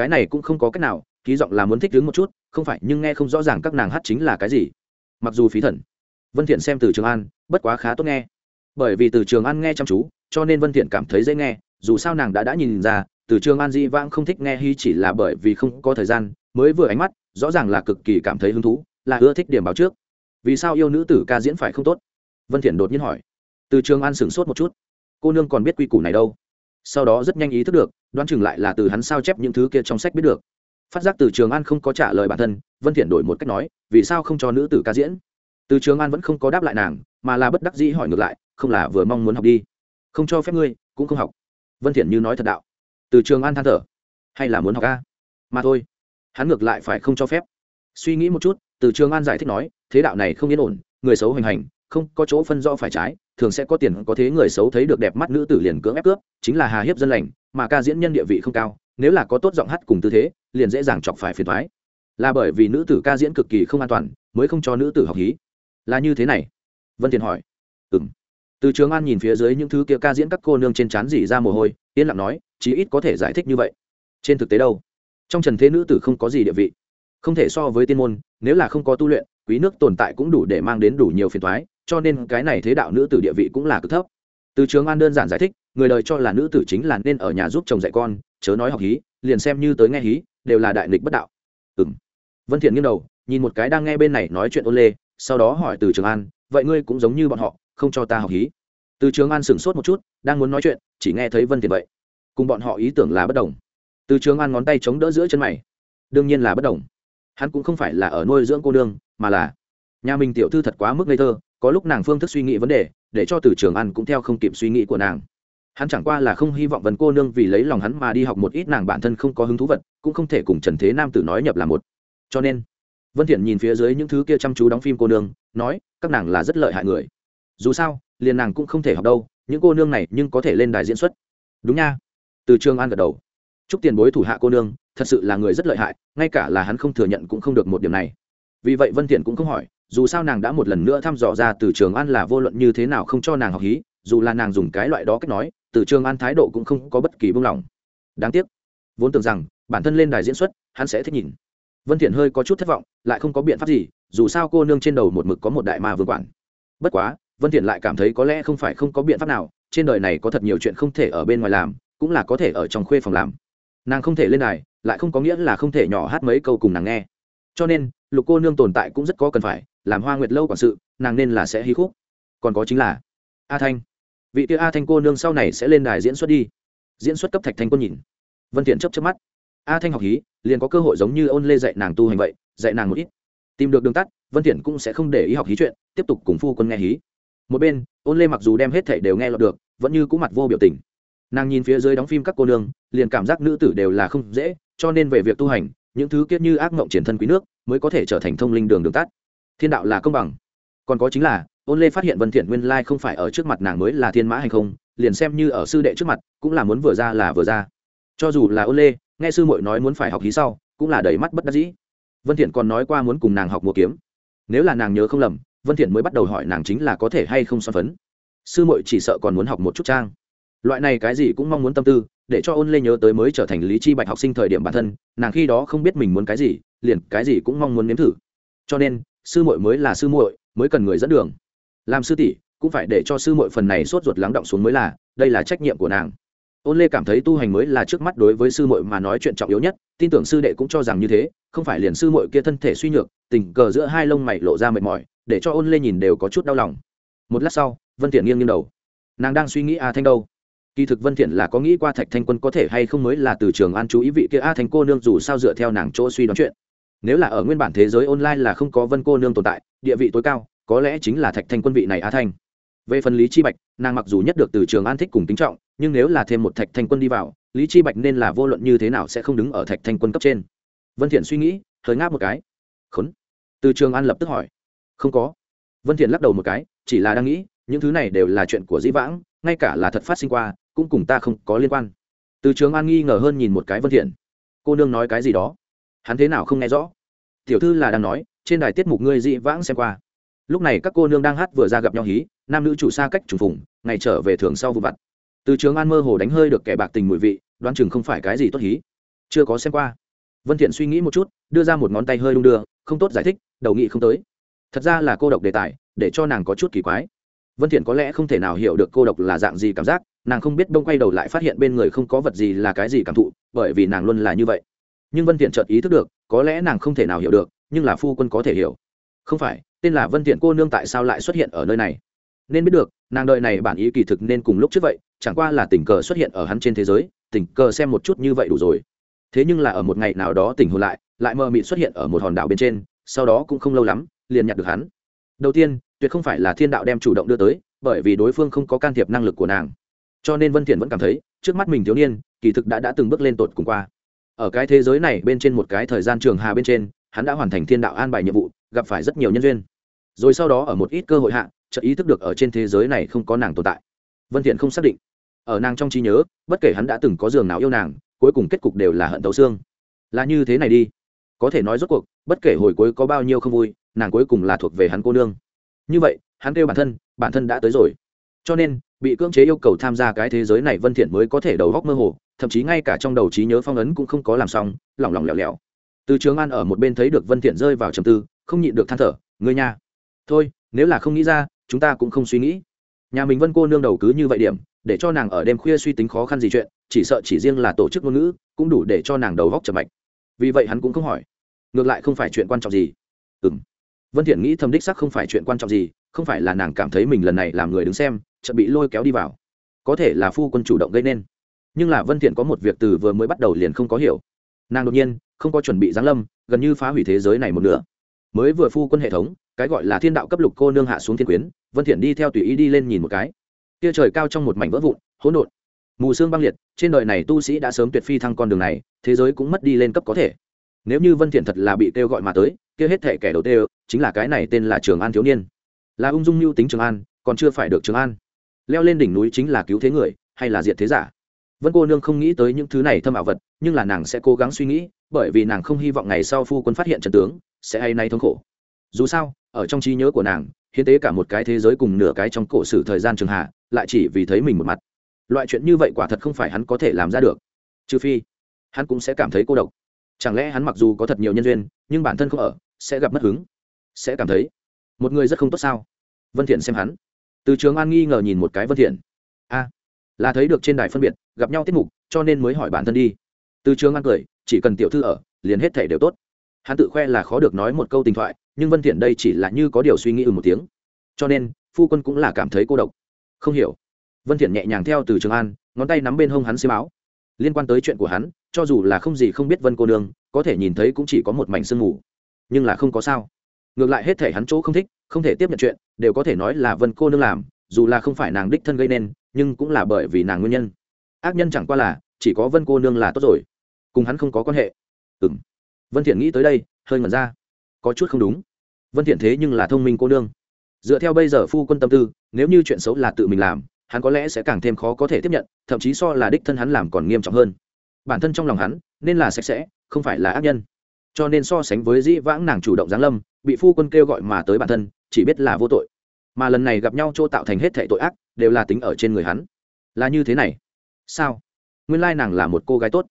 cái này cũng không có cách nào, ký giọng là muốn thích đứng một chút, không phải, nhưng nghe không rõ ràng các nàng hát chính là cái gì. Mặc dù phí thần. Vân thiện xem từ trường an, bất quá khá tốt nghe. Bởi vì từ trường an nghe chăm chú, cho nên vân thiện cảm thấy dễ nghe, dù sao nàng đã đã nhìn ra, từ trường an di vãng không thích nghe hy chỉ là bởi vì không có thời gian, mới vừa ánh mắt, rõ ràng là cực kỳ cảm thấy hứng thú, là ưa thích điểm báo trước. Vì sao yêu nữ tử ca diễn phải không tốt? Vân thiện đột nhiên hỏi. Từ trường an sửng sốt một chút. Cô nương còn biết quy củ này đâu? Sau đó rất nhanh ý thức được, đoán chừng lại là từ hắn sao chép những thứ kia trong sách biết được. Phát giác từ trường an không có trả lời bản thân, vân thiện đổi một cách nói, vì sao không cho nữ tử ca diễn? Từ trường an vẫn không có đáp lại nàng, mà là bất đắc dĩ hỏi ngược lại, không là vừa mong muốn học đi? Không cho phép ngươi, cũng không học. Vân thiện như nói thật đạo. Từ trường an than thở. Hay là muốn học ca mà thôi. Hắn ngược lại phải không cho phép. Suy nghĩ một chút, từ trường an giải thích nói, thế đạo này không yên ổn, người xấu hoành hành không có chỗ phân rõ phải trái, thường sẽ có tiền, có thế người xấu thấy được đẹp mắt nữ tử liền cưỡng ép cướp, chính là hà hiếp dân lành, mà ca diễn nhân địa vị không cao, nếu là có tốt giọng hát cùng tư thế, liền dễ dàng chọc phải phiền thoái là bởi vì nữ tử ca diễn cực kỳ không an toàn, mới không cho nữ tử học hí. Là như thế này. Vân tiền hỏi. Ừng từ trường an nhìn phía dưới những thứ kia ca diễn các cô nương trên trán dỉ ra mồ hôi, yên lặng nói, chí ít có thể giải thích như vậy. Trên thực tế đâu? Trong trần thế nữ tử không có gì địa vị. Không thể so với tiên môn, nếu là không có tu luyện, quý nước tồn tại cũng đủ để mang đến đủ nhiều phiền thoái cho nên cái này thế đạo nữ tử địa vị cũng là cực thấp. Từ trường an đơn giản giải thích, người đời cho là nữ tử chính là nên ở nhà giúp chồng dạy con, chớ nói học hí, liền xem như tới nghe hí, đều là đại nghịch bất đạo. Ừ m vân thiện nghiêng đầu, nhìn một cái đang nghe bên này nói chuyện ôn lê, sau đó hỏi từ trường an, vậy ngươi cũng giống như bọn họ, không cho ta học hí? Từ trường an sửng sốt một chút, đang muốn nói chuyện, chỉ nghe thấy vân thiện vậy. Cùng bọn họ ý tưởng là bất đồng. Từ trường an ngón tay chống đỡ giữa chân mày. Đương nhiên là bất đồng. Hắn cũng không phải là ở nuôi dưỡng cô đương mà là nhà mình tiểu thư thật quá mức ngây thơ, có lúc nàng phương thức suy nghĩ vấn đề, để cho từ trường an cũng theo không kịp suy nghĩ của nàng. Hắn chẳng qua là không hy vọng vần cô nương vì lấy lòng hắn mà đi học một ít nàng bản thân không có hứng thú vật, cũng không thể cùng trần thế nam tử nói nhập là một. Cho nên, vân thiện nhìn phía dưới những thứ kia chăm chú đóng phim cô nương, nói, các nàng là rất lợi hại người. Dù sao, liền nàng cũng không thể học đâu, những cô nương này nhưng có thể lên đài diễn xuất. Đúng nha. Từ trường an gật đầu. Chúc tiền bối thủ hạ cô nương, thật sự là người rất lợi hại, ngay cả là hắn không thừa nhận cũng không được một điểm này. Vì vậy vân thiện cũng không hỏi dù sao nàng đã một lần nữa thăm dò ra từ trường an là vô luận như thế nào không cho nàng học hí, dù là nàng dùng cái loại đó cách nói, từ trường an thái độ cũng không có bất kỳ buông lỏng. Đáng tiếc, vốn tưởng rằng, bản thân lên đài diễn xuất, hắn sẽ thích nhìn. Vân thiện hơi có chút thất vọng, lại không có biện pháp gì, dù sao cô nương trên đầu một mực có một đại ma vương quản. Bất quá, vân thiện lại cảm thấy có lẽ không phải không có biện pháp nào, trên đời này có thật nhiều chuyện không thể ở bên ngoài làm, cũng là có thể ở trong khuê phòng làm. Nàng không thể lên đài, lại không có nghĩa là không thể nhỏ hát mấy câu cùng nàng nghe cho nên, lục cô nương tồn tại cũng rất có cần phải, làm hoa nguyệt lâu quản sự, nàng nên là sẽ hí khúc. Còn có chính là a thanh. Vị kia a thanh cô nương sau này sẽ lên đài diễn xuất đi. Diễn xuất cấp thạch thanh quân nhìn. Vân thiện chấp chớp mắt. A thanh học hí, liền có cơ hội giống như ôn lê dạy nàng tu hành vậy, dạy nàng một ít. Tìm được đường tắt, vân thiện cũng sẽ không để ý học hí chuyện, tiếp tục cùng phu quân nghe hí. Một bên, ôn lê mặc dù đem hết thảy đều nghe lọt được, vẫn như cũ mặt vô biểu tình. Nàng nhìn phía dưới đóng phim các cô nương, liền cảm giác nữ tử đều là không dễ, cho nên về việc tu hành những thứ kiết như ác mộng triển thân quý nước mới có thể trở thành thông linh đường đường tắt. Thiên đạo là công bằng. Còn có chính là, ôn lê phát hiện vân thiện nguyên lai không phải ở trước mặt nàng mới là thiên mã hay không, liền xem như ở sư đệ trước mặt, cũng là muốn vừa ra là vừa ra. Cho dù là ôn lê, nghe sư muội nói muốn phải học hí sau, cũng là đầy mắt bất đắc dĩ. Vân thiện còn nói qua muốn cùng nàng học mua kiếm. Nếu là nàng nhớ không lầm, vân thiện mới bắt đầu hỏi nàng chính là có thể hay không son phấn. Sư muội chỉ sợ còn muốn học một chút trang. Loại này cái gì cũng mong muốn tâm tư để cho ôn lê nhớ tới mới trở thành lý chi bạch học sinh thời điểm bản thân, nàng khi đó không biết mình muốn cái gì, liền cái gì cũng mong muốn nếm thử. Cho nên, sư muội mới là sư muội, mới cần người dẫn đường. Làm sư tỷ, cũng phải để cho sư muội phần này sốt ruột lắng động xuống mới là, đây là trách nhiệm của nàng. Ôn lê cảm thấy tu hành mới là trước mắt đối với sư muội mà nói chuyện trọng yếu nhất, tin tưởng sư đệ cũng cho rằng như thế, không phải liền sư muội kia thân thể suy nhược, tình cờ giữa hai lông mày lộ ra mệt mỏi, để cho ôn lê nhìn đều có chút đau lòng. Một lát sau, vân tiện nghiêng nghiêng đầu. Nàng đang suy nghĩ a thanh đâu? Kỳ thực vân thiện là có nghĩ qua thạch thanh quân có thể hay không mới là từ trường an chú ý vị kia a thanh cô nương dù sao dựa theo nàng chỗ suy đoán chuyện. Nếu là ở nguyên bản thế giới online là không có vân cô nương tồn tại, địa vị tối cao, có lẽ chính là thạch thanh quân vị này a thanh. Về phần lý chi bạch, nàng mặc dù nhất được từ trường an thích cùng kính trọng, nhưng nếu là thêm một thạch thanh quân đi vào, lý chi bạch nên là vô luận như thế nào sẽ không đứng ở thạch thanh quân cấp trên. Vân thiện suy nghĩ, hơi ngáp một cái. Khốn. Từ trường an lập tức hỏi. Không có. Vân thiện lắc đầu một cái, chỉ là đang nghĩ, những thứ này đều là chuyện của dĩ vãng, ngay cả là thật phát sinh qua cũng cùng ta không có liên quan. Từ trường an nghi ngờ hơn nhìn một cái vân thiện. Cô nương nói cái gì đó? Hắn thế nào không nghe rõ? Tiểu thư là đang nói, trên đài tiết mục ngươi dị vãng xem qua. Lúc này các cô nương đang hát vừa ra gặp nhau hí, nam nữ chủ xa cách chủ phùng, ngày trở về thường sau vụ vặt. Từ trường an mơ hồ đánh hơi được kẻ bạc tình mùi vị, đoán chừng không phải cái gì tốt hí. Chưa có xem qua. Vân thiện suy nghĩ một chút, đưa ra một ngón tay hơi đung đưa, không tốt giải thích, đầu nghị không tới. Thật ra là cô độc đề tài, để cho nàng có chút kỳ quái. Vân thiện có lẽ không thể nào hiểu được cô độc là dạng gì cảm giác nàng không biết đông quay đầu lại phát hiện bên người không có vật gì là cái gì cảm thụ, bởi vì nàng luôn là như vậy. Nhưng vân thiện chợt ý thức được, có lẽ nàng không thể nào hiểu được, nhưng là phu quân có thể hiểu. Không phải, tên là vân thiện cô nương tại sao lại xuất hiện ở nơi này? Nên biết được, nàng đợi này bản ý kỳ thực nên cùng lúc trước vậy, chẳng qua là tình cờ xuất hiện ở hắn trên thế giới, tình cờ xem một chút như vậy đủ rồi. Thế nhưng là ở một ngày nào đó tỉnh hồn lại lại mơ mịt xuất hiện ở một hòn đảo bên trên, sau đó cũng không lâu lắm, liền nhặt được hắn. Đầu tiên, tuyệt không phải là thiên đạo đem chủ động đưa tới, bởi vì đối phương không có can thiệp năng lực của nàng cho nên vân thiện vẫn cảm thấy, trước mắt mình thiếu niên, kỳ thực đã đã từng bước lên tột cùng qua. Ở cái thế giới này, bên trên một cái thời gian trường hà bên trên, hắn đã hoàn thành thiên đạo an bài nhiệm vụ, gặp phải rất nhiều nhân duyên. Rồi sau đó ở một ít cơ hội hạ, chợt ý thức được ở trên thế giới này không có nàng tồn tại. Vân thiện không xác định. Ở nàng trong trí nhớ, bất kể hắn đã từng có giường nào yêu nàng, cuối cùng kết cục đều là hận tấu xương. Là như thế này đi. Có thể nói rốt cuộc, bất kể hồi cuối có bao nhiêu không vui, nàng cuối cùng là thuộc về hắn cô nương. Như vậy, hắn kêu bản thân bản thân đã tới rồi. Cho nên bị cưỡng chế yêu cầu tham gia cái thế giới này vân thiện mới có thể đầu góc mơ hồ, thậm chí ngay cả trong đầu trí nhớ phong ấn cũng không có làm xong, lỏng lỏng lẻo lẻo. Từ trường an ở một bên thấy được vân thiện rơi vào trầm tư, không nhịn được than thở người nhà thôi, nếu là không nghĩ ra, chúng ta cũng không suy nghĩ. Nhà mình vân cô nương đầu cứ như vậy điểm, để cho nàng ở đêm khuya suy tính khó khăn gì chuyện, chỉ sợ chỉ riêng là tổ chức ngôn ngữ, cũng đủ để cho nàng đầu góc chậm mạch. Vì vậy hắn cũng không hỏi. Ngược lại không phải chuyện quan trọng gì. Ừm. Vân thiện nghĩ thầm đích xác không phải chuyện quan trọng gì không phải là nàng cảm thấy mình lần này làm người đứng xem, chợt bị lôi kéo đi vào. Có thể là phu quân chủ động gây nên. Nhưng là vân thiện có một việc từ vừa mới bắt đầu liền không có hiểu. Nàng đột nhiên, không có chuẩn bị giáng lâm, gần như phá hủy thế giới này một nửa. Mới vừa phu quân hệ thống, cái gọi là thiên đạo cấp lục cô nương hạ xuống thiên quyến, vân thiện đi theo tùy ý đi lên nhìn một cái. Kia trời cao trong một mảnh vỡ vụn, hỗn độn. Mù sương băng liệt, trên đời này tu sĩ đã sớm tuyệt phi thăng con đường này, thế giới cũng mất đi lên cấp có thể. Nếu như vân thiện thật là bị kêu gọi mà tới, kia hết thể kẻ đầu tiên, chính là cái này tên là trường an thiếu niên là ung dung mưu tính trường an, còn chưa phải được trường an. Leo lên đỉnh núi chính là cứu thế người, hay là diệt thế giả? Vân cô nương không nghĩ tới những thứ này thâm ảo vật, nhưng là nàng sẽ cố gắng suy nghĩ, bởi vì nàng không hy vọng ngày sau phu quân phát hiện trận tướng, sẽ hay nay thống khổ. Dù sao, ở trong trí nhớ của nàng, hiến tế cả một cái thế giới cùng nửa cái trong cổ sử thời gian trường hạ, lại chỉ vì thấy mình một mặt. Loại chuyện như vậy quả thật không phải hắn có thể làm ra được. Trừ phi, hắn cũng sẽ cảm thấy cô độc. Chẳng lẽ hắn mặc dù có thật nhiều nhân duyên, nhưng bản thân không ở, sẽ gặp mất hứng? Sẽ cảm thấy, một người rất không tốt sao? Vân thiện xem hắn. Từ trường an nghi ngờ nhìn một cái vân thiện. A, là thấy được trên đài phân biệt, gặp nhau tiết mục, cho nên mới hỏi bản thân đi. Từ trường an cười, chỉ cần tiểu thư ở, liền hết thể đều tốt. Hắn tự khoe là khó được nói một câu tình thoại, nhưng vân thiện đây chỉ là như có điều suy nghĩ ừ một tiếng. Cho nên, phu quân cũng là cảm thấy cô độc. Không hiểu. Vân thiện nhẹ nhàng theo từ trường an, ngón tay nắm bên hông hắn xiêm áo. Liên quan tới chuyện của hắn, cho dù là không gì không biết vân cô nương, có thể nhìn thấy cũng chỉ có một mảnh sương mù. Nhưng là không có sao. Ngược lại hết thể hắn chỗ không thích không thể tiếp nhận chuyện, đều có thể nói là vân cô nương làm, dù là không phải nàng đích thân gây nên, nhưng cũng là bởi vì nàng nguyên nhân. Ác nhân chẳng qua là, chỉ có vân cô nương là tốt rồi. Cùng hắn không có quan hệ. Ừ m vân thiện nghĩ tới đây, hơi ngẩn ra. Có chút không đúng. Vân thiện thế nhưng là thông minh cô nương. Dựa theo bây giờ phu quân tâm tư, nếu như chuyện xấu là tự mình làm, hắn có lẽ sẽ càng thêm khó có thể tiếp nhận, thậm chí so là đích thân hắn làm còn nghiêm trọng hơn. Bản thân trong lòng hắn, nên là sạch sẽ, không phải là ác nhân. Cho nên so sánh với dĩ vãng nàng chủ động giáng lâm, bị phu quân kêu gọi mà tới bản thân chỉ biết là vô tội. Mà lần này gặp nhau chỗ tạo thành hết thệ tội ác, đều là tính ở trên người hắn. Là như thế này. Sao? Nguyên lai nàng là một cô gái tốt.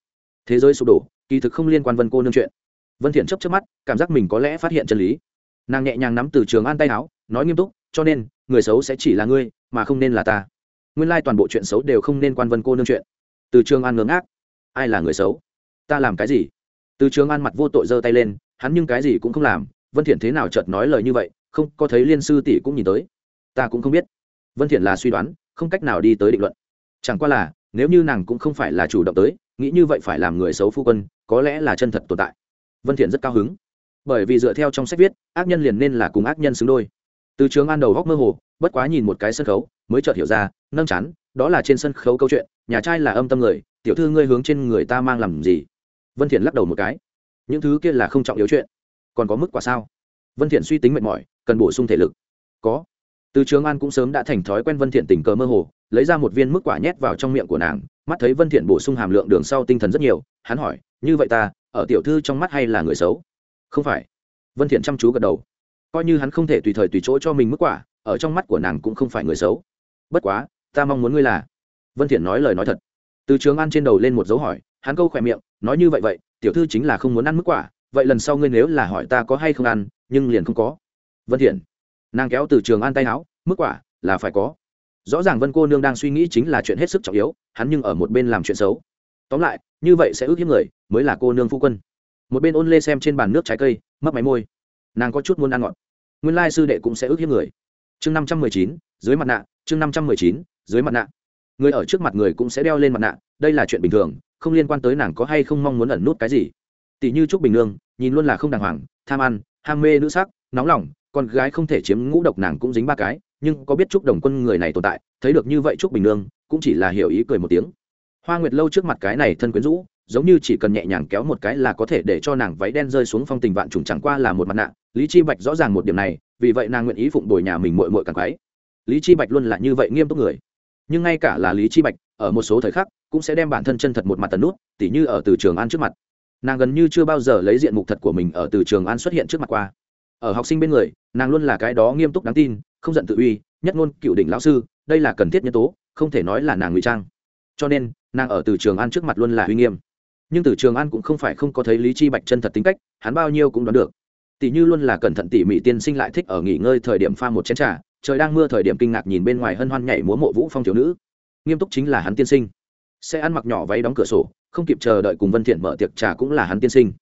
Thế giới sụp đổ, kỳ thực không liên quan vân cô nương chuyện. Vân thiện chấp chớp mắt, cảm giác mình có lẽ phát hiện chân lý. Nàng nhẹ nhàng nắm từ trường an tay áo, nói nghiêm túc, cho nên, người xấu sẽ chỉ là ngươi, mà không nên là ta. Nguyên lai toàn bộ chuyện xấu đều không nên quan vân cô nương chuyện. Từ trường an ngưỡng ác ai là người xấu? Ta làm cái gì? Từ trường an mặt vô tội giơ tay lên, hắn nhưng cái gì cũng không làm. Vân thiện thế nào chợt nói lời như vậy không có thấy liên sư tỷ cũng nhìn tới. Ta cũng không biết. Vân thiện là suy đoán, không cách nào đi tới định luận. Chẳng qua là, nếu như nàng cũng không phải là chủ động tới, nghĩ như vậy phải làm người xấu phu quân, có lẽ là chân thật tồn tại. Vân thiện rất cao hứng. Bởi vì dựa theo trong sách viết, ác nhân liền nên là cùng ác nhân xứng đôi. Từ trường an đầu góc mơ hồ, bất quá nhìn một cái sân khấu, mới chợt hiểu ra, nâng chán, đó là trên sân khấu câu chuyện, nhà trai là âm tâm người, tiểu thư ngươi hướng trên người ta mang làm gì? Vân thiện lắc đầu một cái. Những thứ kia là không trọng yếu chuyện. Còn có mức quả sao? Vân thiện suy tính mệt mỏi cần bổ sung thể lực. Có. Từ trường an cũng sớm đã thành thói quen vân thiện tình cờ mơ hồ, lấy ra một viên mức quả nhét vào trong miệng của nàng, mắt thấy vân thiện bổ sung hàm lượng đường sau tinh thần rất nhiều, hắn hỏi, như vậy ta, ở tiểu thư trong mắt hay là người xấu? Không phải. Vân thiện chăm chú gật đầu. Coi như hắn không thể tùy thời tùy chỗ cho mình mức quả, ở trong mắt của nàng cũng không phải người xấu. Bất quá, ta mong muốn ngươi là. Vân thiện nói lời nói thật. Từ trường an trên đầu lên một dấu hỏi, hắn câu khỏe miệng, nói như vậy vậy, tiểu thư chính là không muốn ăn mức quả, vậy lần sau ngươi nếu là hỏi ta có hay không ăn, nhưng liền không có vân thiện. Nàng kéo từ trường an tay áo, mức quả là phải có. Rõ ràng vân cô nương đang suy nghĩ chính là chuyện hết sức trọng yếu, hắn nhưng ở một bên làm chuyện xấu. Tóm lại, như vậy sẽ ước hiếp người, mới là cô nương phu quân. Một bên ôn lê xem trên bàn nước trái cây, mấp máy môi. Nàng có chút muốn ăn ngọt. Nguyên lai sư đệ cũng sẽ ước hiếp người. Chương năm trăm mười chín, dưới mặt nạ, chương năm trăm mười chín, dưới mặt nạ. Người ở trước mặt người cũng sẽ đeo lên mặt nạ, đây là chuyện bình thường, không liên quan tới nàng có hay không mong muốn ẩn nút cái gì. Tỷ như trúc bình nương, nhìn luôn là không đàng hoàng, tham ăn, ham mê nữ sắc, nóng lòng con gái không thể chiếm ngũ độc nàng cũng dính ba cái, nhưng có biết trúc đồng quân người này tồn tại, thấy được như vậy trúc bình nương, cũng chỉ là hiểu ý cười một tiếng. Hoa nguyệt lâu trước mặt cái này thân quyến rũ, giống như chỉ cần nhẹ nhàng kéo một cái là có thể để cho nàng váy đen rơi xuống phong tình vạn trùng chẳng qua là một mặt nạ. Lý chi bạch rõ ràng một điểm này, vì vậy nàng nguyện ý phụng bồi nhà mình muội muội càng quái. Lý chi bạch luôn là như vậy nghiêm túc người. Nhưng ngay cả là lý chi bạch, ở một số thời khắc, cũng sẽ đem bản thân chân thật một mặt tần nút, tỉ như ở từ trường an trước mặt. Nàng gần như chưa bao giờ lấy diện mục thật của mình ở từ trường an xuất hiện trước mặt qua ở học sinh bên người, nàng luôn là cái đó nghiêm túc đáng tin, không giận tự uy, nhất ngôn cựu đỉnh lão sư, đây là cần thiết nhân tố, không thể nói là nàng ngụy trang. Cho nên, nàng ở từ trường an trước mặt luôn là uy nghiêm. Nhưng từ trường an cũng không phải không có thấy lý chi bạch chân thật tính cách, hắn bao nhiêu cũng đoán được. Tỷ như luôn là cẩn thận tỉ mỉ tiên sinh lại thích ở nghỉ ngơi thời điểm pha một chén trà, trời đang mưa thời điểm kinh ngạc nhìn bên ngoài hân hoan nhảy múa mộ vũ phong thiếu nữ. Nghiêm túc chính là hắn tiên sinh. Sẽ ăn mặc nhỏ váy đóng cửa sổ, không kịp chờ đợi cùng vân thiện mở tiệc trà cũng là hắn tiên sinh.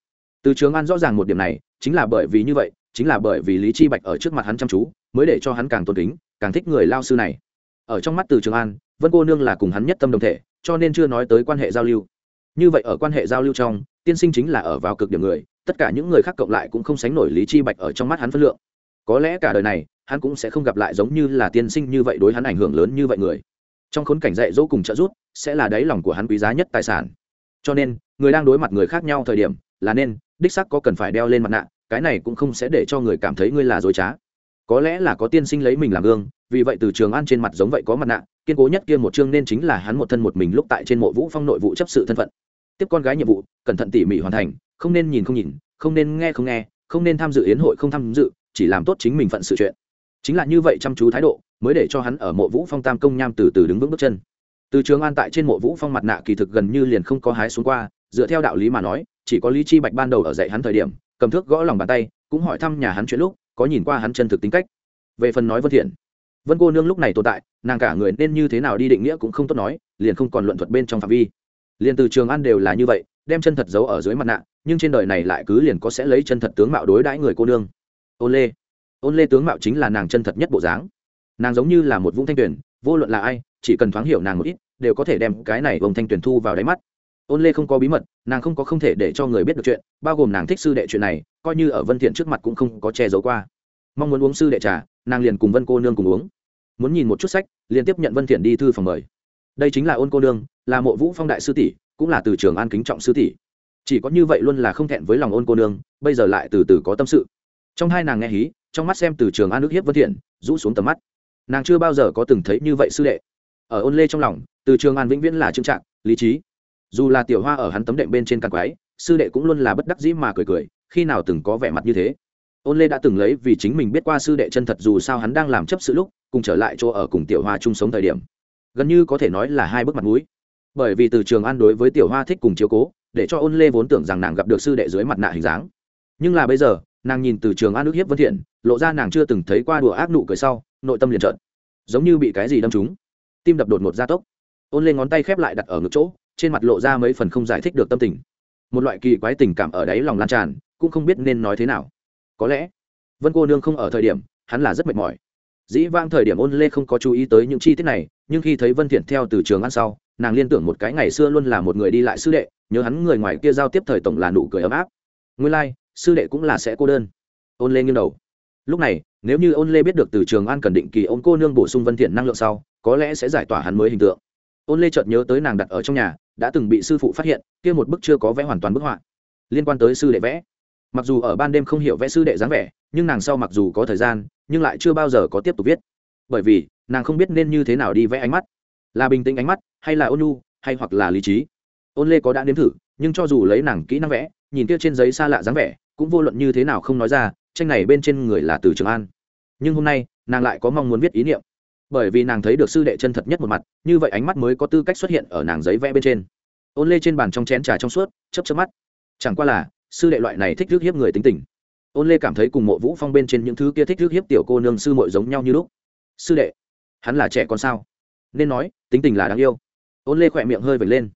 Từ trường an rõ ràng một điểm này, chính là bởi vì như vậy chính là bởi vì lý chi bạch ở trước mặt hắn chăm chú, mới để cho hắn càng tôn kính, càng thích người lao sư này. Ở trong mắt từ trường an, vân cô nương là cùng hắn nhất tâm đồng thể, cho nên chưa nói tới quan hệ giao lưu. Như vậy ở quan hệ giao lưu trong, tiên sinh chính là ở vào cực điểm người, tất cả những người khác cộng lại cũng không sánh nổi lý chi bạch ở trong mắt hắn phân lượng. Có lẽ cả đời này, hắn cũng sẽ không gặp lại giống như là tiên sinh như vậy đối hắn ảnh hưởng lớn như vậy người. Trong khốn cảnh dạy dỗ cùng trợ giúp, sẽ là đáy lòng của hắn quý giá nhất tài sản. Cho nên, người đang đối mặt người khác nhau thời điểm, là nên, đích sắc có cần phải đeo lên mặt nạ cái này cũng không sẽ để cho người cảm thấy ngươi là dối trá. Có lẽ là có tiên sinh lấy mình làm gương, vì vậy từ trường an trên mặt giống vậy có mặt nạ, kiên cố nhất kia một chương nên chính là hắn một thân một mình lúc tại trên mộ vũ phong nội vụ chấp sự thân phận. Tiếp con gái nhiệm vụ, cẩn thận tỉ mỉ hoàn thành, không nên nhìn không nhìn, không nên nghe không nghe, không nên tham dự yến hội không tham dự, chỉ làm tốt chính mình phận sự chuyện. Chính là như vậy chăm chú thái độ, mới để cho hắn ở mộ vũ phong tam công nham từ từ đứng vững bước chân. Từ trường an tại trên mộ vũ phong mặt nạ kỳ thực gần như liền không có hái xuống qua, dựa theo đạo lý mà nói, chỉ có lý chi bạch ban đầu ở dạy hắn thời điểm cầm thước gõ lòng bàn tay, cũng hỏi thăm nhà hắn chuyện lúc, có nhìn qua hắn chân thực tính cách. Về phần nói vân thiện, vân cô nương lúc này tồn tại, nàng cả người nên như thế nào đi định nghĩa cũng không tốt nói, liền không còn luận thuật bên trong phạm vi. Liền từ trường an đều là như vậy, đem chân thật giấu ở dưới mặt nạ, nhưng trên đời này lại cứ liền có sẽ lấy chân thật tướng mạo đối đãi người cô nương. Ôn lê ôn lê tướng mạo chính là nàng chân thật nhất bộ dáng. Nàng giống như là một vũng thanh tuyển vô luận là ai, chỉ cần thoáng hiểu nàng một ít, đều có thể đem cái này vòng thanh tuyển thu vào đáy mắt. Ôn lê không có bí mật nàng không có không thể để cho người biết được chuyện, bao gồm nàng thích sư đệ chuyện này, coi như ở vân thiện trước mặt cũng không có che giấu qua. Mong muốn uống sư đệ trà, nàng liền cùng vân cô nương cùng uống. Muốn nhìn một chút sách, liền tiếp nhận vân thiện đi thư phòng mời. Đây chính là ôn cô nương, là mộ vũ phong đại sư tỷ, cũng là từ trường an kính trọng sư tỷ. Chỉ có như vậy luôn là không thẹn với lòng ôn cô nương, bây giờ lại từ từ có tâm sự. Trong hai nàng nghe hí, trong mắt xem từ trường an nước hiếp vân thiện, rũ xuống tầm mắt. Nàng chưa bao giờ có từng thấy như vậy sư đệ. Ở ôn lê trong lòng, từ trường an vĩnh viễn là trưng trạng lý trí dù là tiểu hoa ở hắn tấm đệm bên trên căn quái, sư đệ cũng luôn là bất đắc dĩ mà cười cười, khi nào từng có vẻ mặt như thế. Ôn lê đã từng lấy vì chính mình biết qua sư đệ chân thật dù sao hắn đang làm chấp sự lúc, cùng trở lại chỗ ở cùng tiểu hoa chung sống thời điểm. Gần như có thể nói là hai bước mặt mũi. Bởi vì từ trường an đối với tiểu hoa thích cùng chiếu cố, để cho ôn lê vốn tưởng rằng nàng gặp được sư đệ dưới mặt nạ hình dáng. Nhưng là bây giờ, nàng nhìn từ trường an ước hiếp vân thiện, lộ ra nàng chưa từng thấy qua đùa ác nụ cười sau, nội tâm liền trợn. Giống như bị cái gì đâm trúng. Tim đập đột ngột gia tốc. Ôn lê ngón tay khép lại đặt ở ngực chỗ trên mặt lộ ra mấy phần không giải thích được tâm tình. Một loại kỳ quái tình cảm ở đáy lòng lan tràn cũng không biết nên nói thế nào. Có lẽ vân cô nương không ở thời điểm hắn là rất mệt mỏi. Dĩ vang thời điểm ôn lê không có chú ý tới những chi tiết này nhưng khi thấy vân thiện theo từ trường ăn sau nàng liên tưởng một cái ngày xưa luôn là một người đi lại sư đệ nhớ hắn người ngoài kia giao tiếp thời tổng là nụ cười ấm áp. Nguyên lai like, sư đệ cũng là sẽ cô đơn. Ôn lê nghiêng đầu. Lúc này nếu như ôn lê biết được từ trường an cần định kỳ ôn cô nương bổ sung vân thiện năng lượng sau có lẽ sẽ giải tỏa hắn mới hình tượng ôn lê chợt nhớ tới nàng đặt ở trong nhà, đã từng bị sư phụ phát hiện, kia một bức chưa có vẽ hoàn toàn bức họa, liên quan tới sư đệ vẽ. Mặc dù ở ban đêm không hiểu vẽ sư đệ dáng vẻ, nhưng nàng sau mặc dù có thời gian, nhưng lại chưa bao giờ có tiếp tục viết. Bởi vì, nàng không biết nên như thế nào đi vẽ ánh mắt. Là bình tĩnh ánh mắt, hay là ôn nhu, hay hoặc là lý trí. Ôn lê có đã nếm thử, nhưng cho dù lấy nàng kỹ năng vẽ, nhìn kia trên giấy xa lạ dáng vẻ, cũng vô luận như thế nào không nói ra, tranh này bên trên người là từ trường an. Nhưng hôm nay, nàng lại có mong muốn viết ý niệm bởi vì nàng thấy được sư đệ chân thật nhất một mặt, như vậy ánh mắt mới có tư cách xuất hiện ở nàng giấy vẽ bên trên. Ôn lê trên bàn trong chén trà trong suốt chấp chấp mắt. Chẳng qua là, sư đệ loại này thích rước hiếp người tính tình. Ôn lê cảm thấy cùng mộ vũ phong bên trên những thứ kia thích rước hiếp tiểu cô nương sư mội giống nhau như lúc. Sư đệ, hắn là trẻ con sao? Nên nói, tính tình là đáng yêu. Ôn lê khỏe miệng hơi vệt lên.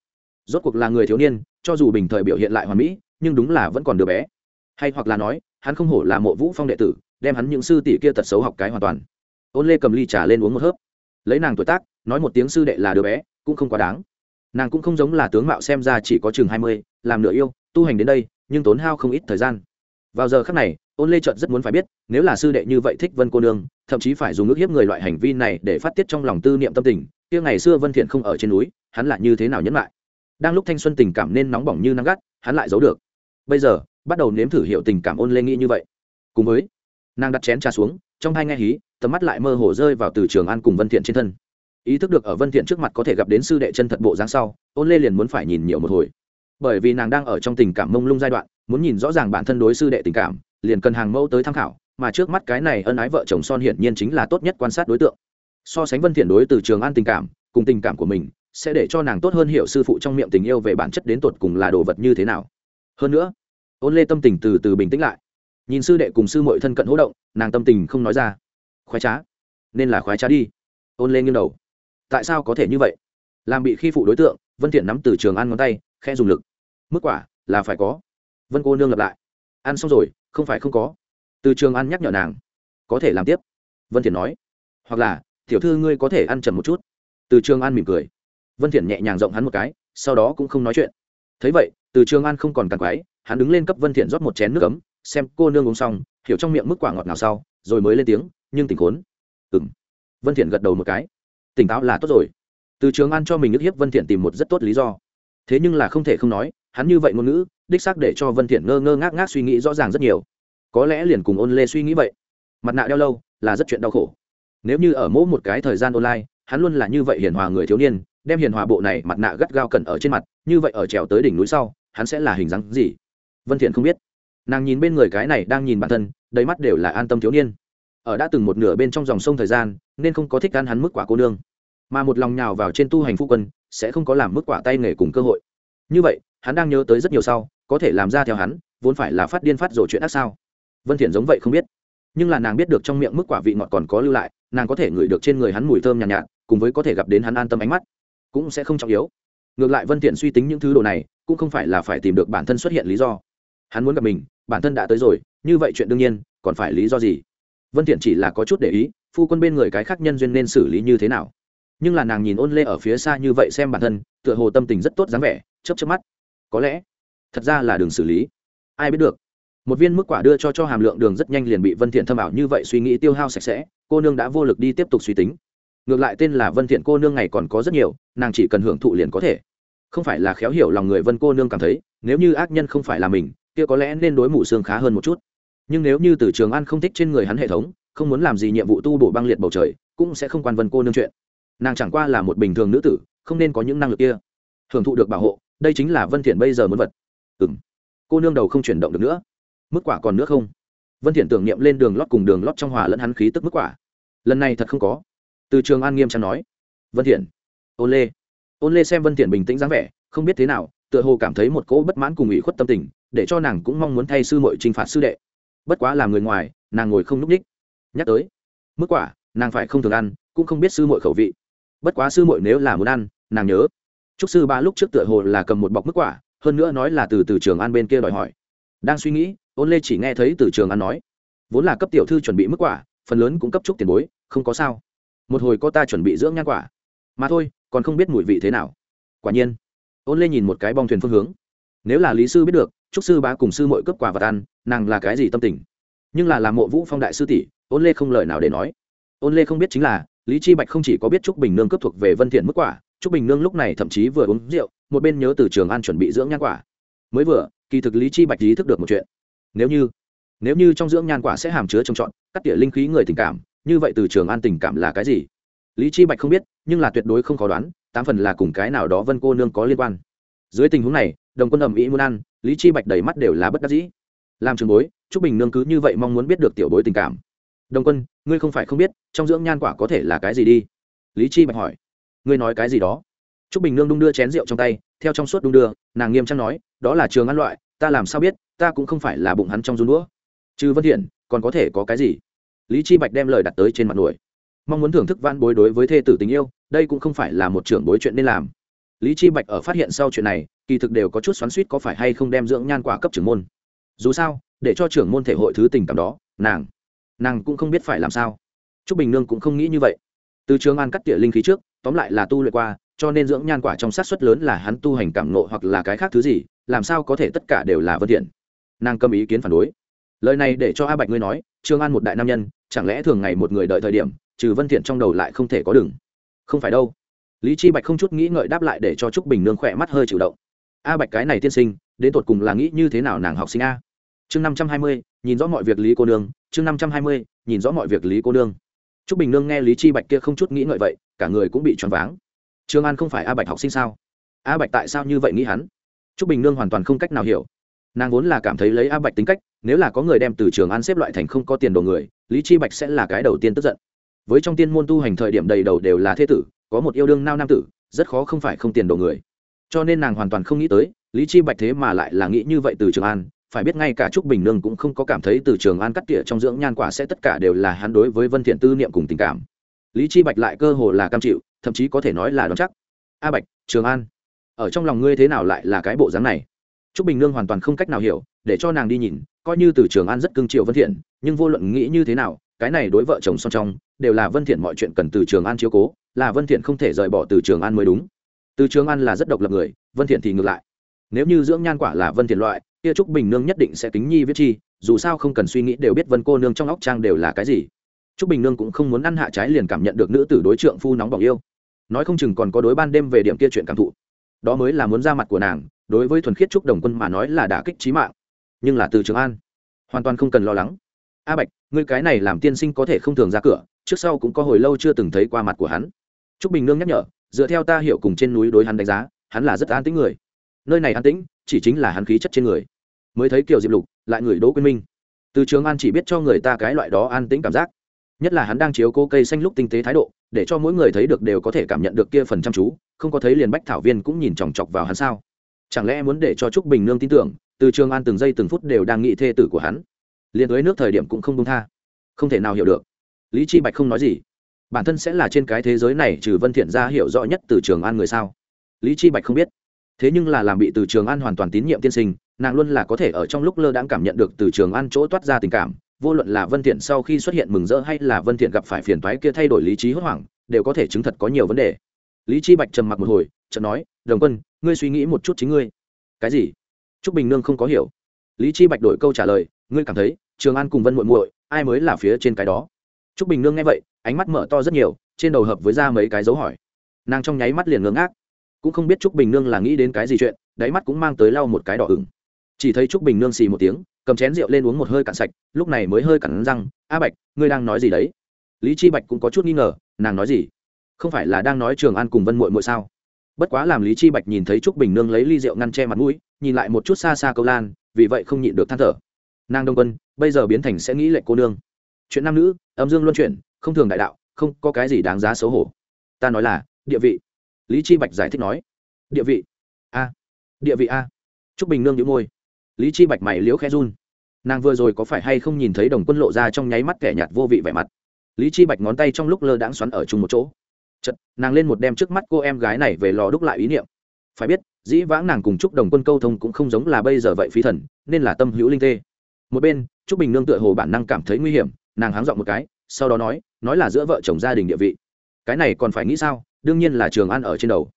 Rốt cuộc là người thiếu niên, cho dù bình thời biểu hiện lại hoàn mỹ, nhưng đúng là vẫn còn đứa bé. Hay hoặc là nói, hắn không hổ là mộ vũ phong đệ tử, đem hắn những sư tỷ kia tật xấu học cái hoàn toàn ôn lê cầm ly trà lên uống một hớp. Lấy nàng tuổi tác, nói một tiếng sư đệ là đứa bé, cũng không quá đáng. Nàng cũng không giống là tướng mạo xem ra chỉ có chừng hai mươi, làm nửa yêu, tu hành đến đây, nhưng tốn hao không ít thời gian. Vào giờ khắc này, ôn lê trợt rất muốn phải biết, nếu là sư đệ như vậy thích vân cô nương, thậm chí phải dùng ước hiếp người loại hành vi này để phát tiết trong lòng tư niệm tâm tình, kia ngày xưa vân thiện không ở trên núi, hắn lại như thế nào nhẫn lại? Đang lúc thanh xuân tình cảm nên nóng bỏng như nắng gắt, hắn lại giấu được. Bây giờ, bắt đầu nếm thử hiệu tình cảm ôn lê nghĩ như vậy. Cùng với, nàng đặt chén trà xuống, trong hai nghe hí tầm mắt lại mơ hồ rơi vào từ trường an cùng vân thiện trên thân. Ý thức được ở vân thiện trước mặt có thể gặp đến sư đệ chân thật bộ dáng sau, ôn lê liền muốn phải nhìn nhiều một hồi. Bởi vì nàng đang ở trong tình cảm mông lung giai đoạn, muốn nhìn rõ ràng bản thân đối sư đệ tình cảm, liền cần hàng mẫu tới tham khảo, mà trước mắt cái này ân ái vợ chồng son hiển nhiên chính là tốt nhất quan sát đối tượng. So sánh vân thiện đối từ trường an tình cảm, cùng tình cảm của mình, sẽ để cho nàng tốt hơn hiểu sư phụ trong miệng tình yêu về bản chất đến tột cùng là đồ vật như thế nào. Hơn nữa, ôn lê tâm tình từ từ bình tĩnh lại. Nhìn sư đệ cùng sư muội thân cận hỗ động, nàng tâm tình không nói ra khoái trá. Nên là khoái trá đi. Ôn lên nghiêng đầu. Tại sao có thể như vậy? Làm bị khi phụ đối tượng, vân thiện nắm từ trường ăn ngón tay khe dùng lực. Mức quả là phải có. Vân cô nương lặp lại. Ăn xong rồi, không phải không có. Từ trường ăn nhắc nhở nàng. Có thể làm tiếp. Vân thiện nói. Hoặc là, tiểu thư ngươi có thể ăn chậm một chút. Từ trường an mỉm cười. Vân thiện nhẹ nhàng rộng hắn một cái, sau đó cũng không nói chuyện. Thấy vậy, từ trường an không còn càng quái, hắn đứng lên cấp vân thiện rót một chén nước ấm, xem cô nương uống xong, hiểu trong miệng mức quả ngọt nào sau, rồi mới lên tiếng nhưng tỉnh khốn. Ừm. Vân thiện gật đầu một cái. Tỉnh táo là tốt rồi. Từ trường an cho mình ức hiếp vân thiện tìm một rất tốt lý do. Thế nhưng là không thể không nói, hắn như vậy ngôn ngữ, đích xác để cho vân thiện ngơ ngơ ngác ngác suy nghĩ rõ ràng rất nhiều. Có lẽ liền cùng ôn lê suy nghĩ vậy. Mặt nạ đeo lâu, là rất chuyện đau khổ. Nếu như ở mỗi một cái thời gian online, hắn luôn là như vậy hiền hòa người thiếu niên, đem hiền hòa bộ này mặt nạ gắt gao cẩn ở trên mặt, như vậy ở trèo tới đỉnh núi sau, hắn sẽ là hình dáng gì? Vân thiện không biết. Nàng nhìn bên người cái này đang nhìn bản thân, đầy mắt đều là an tâm thiếu niên ở đã từng một nửa bên trong dòng sông thời gian nên không có thích ăn hắn mức quả cô nương. Mà một lòng nhào vào trên tu hành phu quân sẽ không có làm mức quả tay nghề cùng cơ hội. Như vậy hắn đang nhớ tới rất nhiều sau có thể làm ra theo hắn vốn phải là phát điên phát rồi chuyện ác sao? Vân thiện giống vậy không biết. Nhưng là nàng biết được trong miệng mức quả vị ngọt còn có lưu lại nàng có thể ngửi được trên người hắn mùi thơm nhàn nhạt, nhạt cùng với có thể gặp đến hắn an tâm ánh mắt cũng sẽ không trọng yếu. Ngược lại vân thiện suy tính những thứ đồ này cũng không phải là phải tìm được bản thân xuất hiện lý do. Hắn muốn gặp mình bản thân đã tới rồi như vậy chuyện đương nhiên còn phải lý do gì? Vân thiện chỉ là có chút để ý, phu quân bên người cái khác nhân duyên nên xử lý như thế nào. Nhưng là nàng nhìn ôn lê ở phía xa như vậy xem bản thân, tựa hồ tâm tình rất tốt dáng vẻ, chớp chớp mắt. Có lẽ, thật ra là đường xử lý. Ai biết được. Một viên mức quả đưa cho cho hàm lượng đường rất nhanh liền bị vân thiện thâm ảo như vậy suy nghĩ tiêu hao sạch sẽ, cô nương đã vô lực đi tiếp tục suy tính. Ngược lại tên là vân thiện cô nương ngày còn có rất nhiều, nàng chỉ cần hưởng thụ liền có thể. Không phải là khéo hiểu lòng người vân cô nương cảm thấy, nếu như ác nhân không phải là mình, kia có lẽ nên đối mù xương khá hơn một chút nhưng nếu như từ trường an không thích trên người hắn hệ thống, không muốn làm gì nhiệm vụ tu bổ băng liệt bầu trời, cũng sẽ không quan vân cô nương chuyện. Nàng chẳng qua là một bình thường nữ tử, không nên có những năng lực kia. Hưởng thụ được bảo hộ, đây chính là vân thiện bây giờ muốn vật. Ừm. Cô nương đầu không chuyển động được nữa. Mức quả còn nữa không? Vân thiện tưởng niệm lên đường lót cùng đường lót trong hòa lẫn hắn khí tức mức quả. Lần này thật không có. Từ trường an nghiêm trang nói. Vân thiện ôn lê. Ôn lê xem vân thiện bình tĩnh dáng vẻ, không biết thế nào, tựa hồ cảm thấy một cỗ bất mãn cùng ủy khuất tâm tình, để cho nàng cũng mong muốn thay sư muội trinh phạt sư đệ bất quá làm người ngoài, nàng ngồi không núp ních nhắc tới, mức quả, nàng phải không thường ăn, cũng không biết sư muội khẩu vị. Bất quá sư muội nếu là muốn ăn, nàng nhớ. Trúc sư ba lúc trước tựa hồ là cầm một bọc mức quả, hơn nữa nói là từ từ trường an bên kia đòi hỏi. Đang suy nghĩ, ôn lê chỉ nghe thấy từ trường an nói. Vốn là cấp tiểu thư chuẩn bị mức quả, phần lớn cũng cấp trúc tiền bối, không có sao. Một hồi có ta chuẩn bị dưỡng nhan quả. Mà thôi, còn không biết mùi vị thế nào. Quả nhiên, ôn lê nhìn một cái bong thuyền phương hướng. Nếu là lý sư biết được, trúc sư bá cùng sư mội cấp quả vật ăn nàng là cái gì tâm tình? Nhưng là làm mộ vũ phong đại sư tỷ, ôn lê không lời nào để nói. Ôn lê không biết chính là, lý chi bạch không chỉ có biết trúc bình nương cướp thuộc về vân thiện mức quả, trúc bình nương lúc này thậm chí vừa uống rượu, một bên nhớ từ trường an chuẩn bị dưỡng nhan quả. Mới vừa, kỳ thực lý chi bạch ý thức được một chuyện. Nếu như nếu như trong dưỡng nhan quả sẽ hàm chứa trồng trọt, cắt tỉa linh khí người tình cảm, như vậy từ trường an tình cảm là cái gì? Lý chi bạch không biết, nhưng là tuyệt đối không khó đoán, tám phần là cùng cái nào đó vân cô nương có liên quan. Dưới tình huống này, đồng quân ầm ý muốn ăn, lý chi bạch đầy mắt đều là bất đắc dĩ làm trường bối, trúc bình nương cứ như vậy mong muốn biết được tiểu bối tình cảm. Đồng quân, ngươi không phải không biết, trong dưỡng nhan quả có thể là cái gì đi? Lý chi bạch hỏi. Ngươi nói cái gì đó? Trúc bình nương đung đưa chén rượu trong tay, theo trong suốt đung đưa, nàng nghiêm trang nói, đó là trường ăn loại, ta làm sao biết, ta cũng không phải là bụng hắn trong run đũa. Trừ vân thiện, còn có thể có cái gì? Lý chi bạch đem lời đặt tới trên mặt nổi. Mong muốn thưởng thức van bối đối với thê tử tình yêu, đây cũng không phải là một trưởng bối chuyện nên làm. Lý chi bạch ở phát hiện sau chuyện này, kỳ thực đều có chút xoắn suýt có phải hay không đem dưỡng nhan quả cấp trưởng môn dù sao, để cho trưởng môn thể hội thứ tình cảm đó, nàng nàng cũng không biết phải làm sao. Trúc bình nương cũng không nghĩ như vậy. Từ trường an cắt tỉa linh khí trước, tóm lại là tu luyện qua, cho nên dưỡng nhan quả trong sát suất lớn là hắn tu hành cảm nộ hoặc là cái khác thứ gì, làm sao có thể tất cả đều là vân thiện nàng cầm ý kiến phản đối. Lời này để cho a bạch ngươi nói trương an một đại nam nhân, chẳng lẽ thường ngày một người đợi thời điểm, trừ vân thiện trong đầu lại không thể có đừng không phải đâu. Lý chi bạch không chút nghĩ ngợi đáp lại để cho trúc bình nương khỏe mắt hơi chịu động a bạch cái này tiên sinh, đến tột cùng là nghĩ như thế nào nàng học sinh a? Chương năm trăm hai mươi, nhìn rõ mọi việc lý cô nương. Chương năm trăm hai mươi, nhìn rõ mọi việc lý cô nương. Trúc bình nương nghe lý chi bạch kia không chút nghĩ ngợi vậy, cả người cũng bị choáng váng. Trương an không phải a bạch học sinh sao? A bạch tại sao như vậy nghĩ hắn? Trúc bình nương hoàn toàn không cách nào hiểu. Nàng vốn là cảm thấy lấy a bạch tính cách, nếu là có người đem từ trường an xếp loại thành không có tiền đồ người, lý chi bạch sẽ là cái đầu tiên tức giận. Với trong tiên môn tu hành thời điểm đầy đầu đều là thế tử, có một yêu đương nao nam tử, rất khó không phải không tiền đồ người cho nên nàng hoàn toàn không nghĩ tới, lý chi bạch thế mà lại là nghĩ như vậy từ trường an. Phải biết ngay cả trúc bình nương cũng không có cảm thấy từ trường an cắt tỉa trong dưỡng nhan quả sẽ tất cả đều là hắn đối với vân thiện tư niệm cùng tình cảm. Lý chi bạch lại cơ hồ là cam chịu, thậm chí có thể nói là đoán chắc. A bạch, trường an, ở trong lòng ngươi thế nào lại là cái bộ dáng này? Trúc bình nương hoàn toàn không cách nào hiểu, để cho nàng đi nhìn, coi như từ trường an rất cưng chiều vân thiện, nhưng vô luận nghĩ như thế nào, cái này đối vợ chồng son trong đều là vân thiện mọi chuyện cần từ trường an chiếu cố, là vân thiện không thể rời bỏ từ trường an mới đúng từ trường an là rất độc lập người, vân thiện thì ngược lại. Nếu như dưỡng nhan quả là vân thiện loại, kia trúc bình nương nhất định sẽ kính nhi viết chi, dù sao không cần suy nghĩ đều biết vân cô nương trong óc trang đều là cái gì. Trúc bình nương cũng không muốn ăn hạ trái liền cảm nhận được nữ tử đối trượng phu nóng bỏng yêu. Nói không chừng còn có đối ban đêm về điểm kia chuyện cảm thụ. Đó mới là muốn ra mặt của nàng, đối với thuần khiết trúc đồng quân mà nói là đả kích trí mạng. Nhưng là từ trường an, hoàn toàn không cần lo lắng. A bạch, ngươi cái này làm tiên sinh có thể không thường ra cửa, trước sau cũng có hồi lâu chưa từng thấy qua mặt của hắn. Trúc bình nương nhắc nhở dựa theo ta hiểu cùng trên núi đối hắn đánh giá, hắn là rất an tĩnh người. Nơi này an tĩnh, chỉ chính là hắn khí chất trên người. Mới thấy kiều diệp lục, lại người đỗ quyên minh. Từ trường an chỉ biết cho người ta cái loại đó an tĩnh cảm giác. Nhất là hắn đang chiếu cô cây xanh lúc tinh tế thái độ, để cho mỗi người thấy được đều có thể cảm nhận được kia phần chăm chú, không có thấy liền bách thảo viên cũng nhìn chòng chọc vào hắn sao. Chẳng lẽ muốn để cho trúc bình nương tin tưởng, từ trường an từng giây từng phút đều đang nghĩ thê tử của hắn. Liền với nước thời điểm cũng không công tha. Không thể nào hiểu được. Lý chi bạch không nói gì bản thân sẽ là trên cái thế giới này trừ vân thiện ra hiểu rõ nhất từ trường an người sao? Lý chi bạch không biết. Thế nhưng là làm bị từ trường an hoàn toàn tín nhiệm tiên sinh, nàng luôn là có thể ở trong lúc lơ đãng cảm nhận được từ trường an chỗ toát ra tình cảm, vô luận là vân thiện sau khi xuất hiện mừng rỡ hay là vân thiện gặp phải phiền toái kia thay đổi lý trí hốt hoảng, đều có thể chứng thật có nhiều vấn đề. Lý chi bạch trầm mặc một hồi, chợt nói, đồng quân, ngươi suy nghĩ một chút chính ngươi. Cái gì? Trúc bình nương không có hiểu. Lý chi bạch đổi câu trả lời, ngươi cảm thấy trường an cùng vân muội muội, ai mới là phía trên cái đó? Trúc bình nương nghe vậy ánh mắt mở to rất nhiều, trên đầu hợp với ra mấy cái dấu hỏi. Nàng trong nháy mắt liền ngớ ngác. Cũng không biết trúc bình nương là nghĩ đến cái gì chuyện, đáy mắt cũng mang tới lau một cái đỏ ửng. Chỉ thấy trúc bình nương xì một tiếng, cầm chén rượu lên uống một hơi cạn sạch, lúc này mới hơi cặn răng, a bạch, ngươi đang nói gì đấy? Lý chi bạch cũng có chút nghi ngờ, nàng nói gì? Không phải là đang nói trường an cùng vân muội muội sao? Bất quá làm lý chi bạch nhìn thấy trúc bình nương lấy ly rượu ngăn che mặt mũi, nhìn lại một chút xa xa câu lan, vì vậy không nhịn được than thở. Nàng đông quân, bây giờ biến thành sẽ nghĩ lệ cô nương. Chuyện nam nữ, âm dương luân chuyển không thường đại đạo, không có cái gì đáng giá xấu hổ. Ta nói là, địa vị. Lý chi bạch giải thích nói, địa vị. A, địa vị a. Trúc bình nương nhíu môi. Lý chi bạch mày liễu khẽ run. Nàng vừa rồi có phải hay không nhìn thấy đồng quân lộ ra trong nháy mắt kẻ nhạt vô vị vẻ mặt? Lý chi bạch ngón tay trong lúc lơ đãng xoắn ở chung một chỗ. Chật nàng lên một đem trước mắt cô em gái này về lò đúc lại ý niệm. Phải biết, dĩ vãng nàng cùng chúc đồng quân câu thông cũng không giống là bây giờ vậy phí thần, nên là tâm hữu linh tê. Một bên, trúc bình nương tựa hồ bản năng cảm thấy nguy hiểm, nàng háng dọn một cái, sau đó nói nói là giữa vợ chồng gia đình địa vị. Cái này còn phải nghĩ sao? Đương nhiên là trường an ở trên đầu.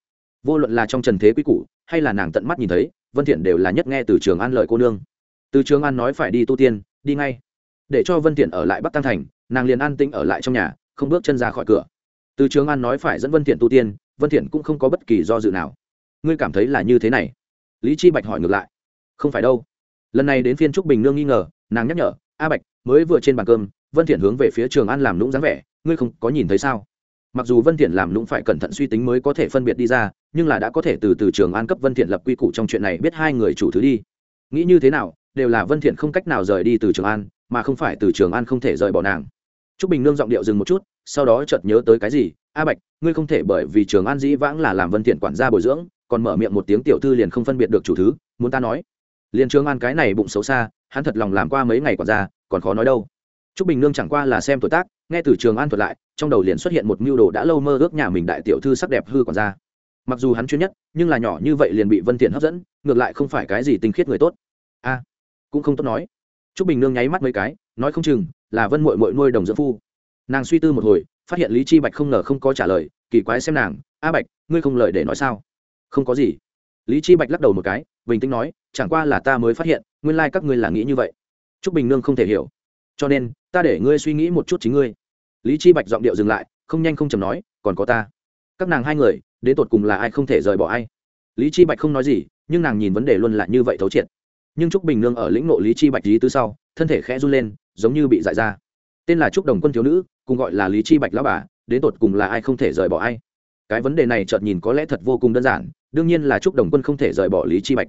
Vô luận là trong trần thế quý củ, hay là nàng tận mắt nhìn thấy, vân thiện đều là nhất nghe từ trường an lời cô nương. Từ trường an nói phải đi tu tiên, đi ngay. Để cho vân thiện ở lại bắc tăng thành, nàng liền an tĩnh ở lại trong nhà, không bước chân ra khỏi cửa. Từ trường an nói phải dẫn vân thiện tu tiên, vân thiện cũng không có bất kỳ do dự nào. Ngươi cảm thấy là như thế này? Lý chi bạch hỏi ngược lại. Không phải đâu. Lần này đến phiên trúc bình nương nghi ngờ, nàng nhắc nhở, a bạch, mới vừa trên bàn cơm vân thiện hướng về phía trường an làm lũng dáng vẻ, ngươi không có nhìn thấy sao? Mặc dù vân thiện làm lũng phải cẩn thận suy tính mới có thể phân biệt đi ra, nhưng là đã có thể từ từ trường an cấp vân thiện lập quy củ trong chuyện này biết hai người chủ thứ đi. Nghĩ như thế nào, đều là vân thiện không cách nào rời đi từ trường an, mà không phải từ trường an không thể rời bỏ nàng. Trúc bình nương giọng điệu dừng một chút, sau đó chợt nhớ tới cái gì, a bạch, ngươi không thể bởi vì trường an dĩ vãng là làm vân thiện quản gia bồi dưỡng, còn mở miệng một tiếng tiểu thư liền không phân biệt được chủ thứ, muốn ta nói? Liền trường an cái này bụng xấu xa, hắn thật lòng làm qua mấy ngày quản gia, còn khó nói đâu trúc bình nương chẳng qua là xem tuổi tác, nghe từ trường an thuật lại, trong đầu liền xuất hiện một mưu đồ đã lâu mơ ước nhà mình đại tiểu thư sắc đẹp hư quản gia mặc dù hắn chuyên nhất, nhưng là nhỏ như vậy liền bị vân Tiện hấp dẫn, ngược lại không phải cái gì tinh khiết người tốt. A, cũng không tốt nói. Trúc bình nương nháy mắt mấy cái, nói không chừng là vân muội muội nuôi đồng dưỡng phu. Nàng suy tư một hồi, phát hiện lý chi bạch không ngờ không có trả lời, kỳ quái xem nàng, a bạch, ngươi không lời để nói sao? Không có gì. Lý chi bạch lắc đầu một cái, bình tĩnh nói, chẳng qua là ta mới phát hiện, nguyên lai like các ngươi là nghĩ như vậy. Trúc bình nương không thể hiểu. Cho nên ta để ngươi suy nghĩ một chút chính ngươi. Lý chi bạch giọng điệu dừng lại, không nhanh không chầm nói, còn có ta. Các nàng hai người, đến tột cùng là ai không thể rời bỏ ai. Lý chi bạch không nói gì, nhưng nàng nhìn vấn đề luôn là như vậy thấu triệt. Nhưng trúc bình nương ở lĩnh nộ lý chi bạch lý tứ sau, thân thể khẽ run lên, giống như bị dại ra. Tên là trúc đồng quân thiếu nữ, cùng gọi là lý chi bạch lão bà, đến tột cùng là ai không thể rời bỏ ai. Cái vấn đề này chợt nhìn có lẽ thật vô cùng đơn giản, đương nhiên là trúc đồng quân không thể rời bỏ lý chi bạch.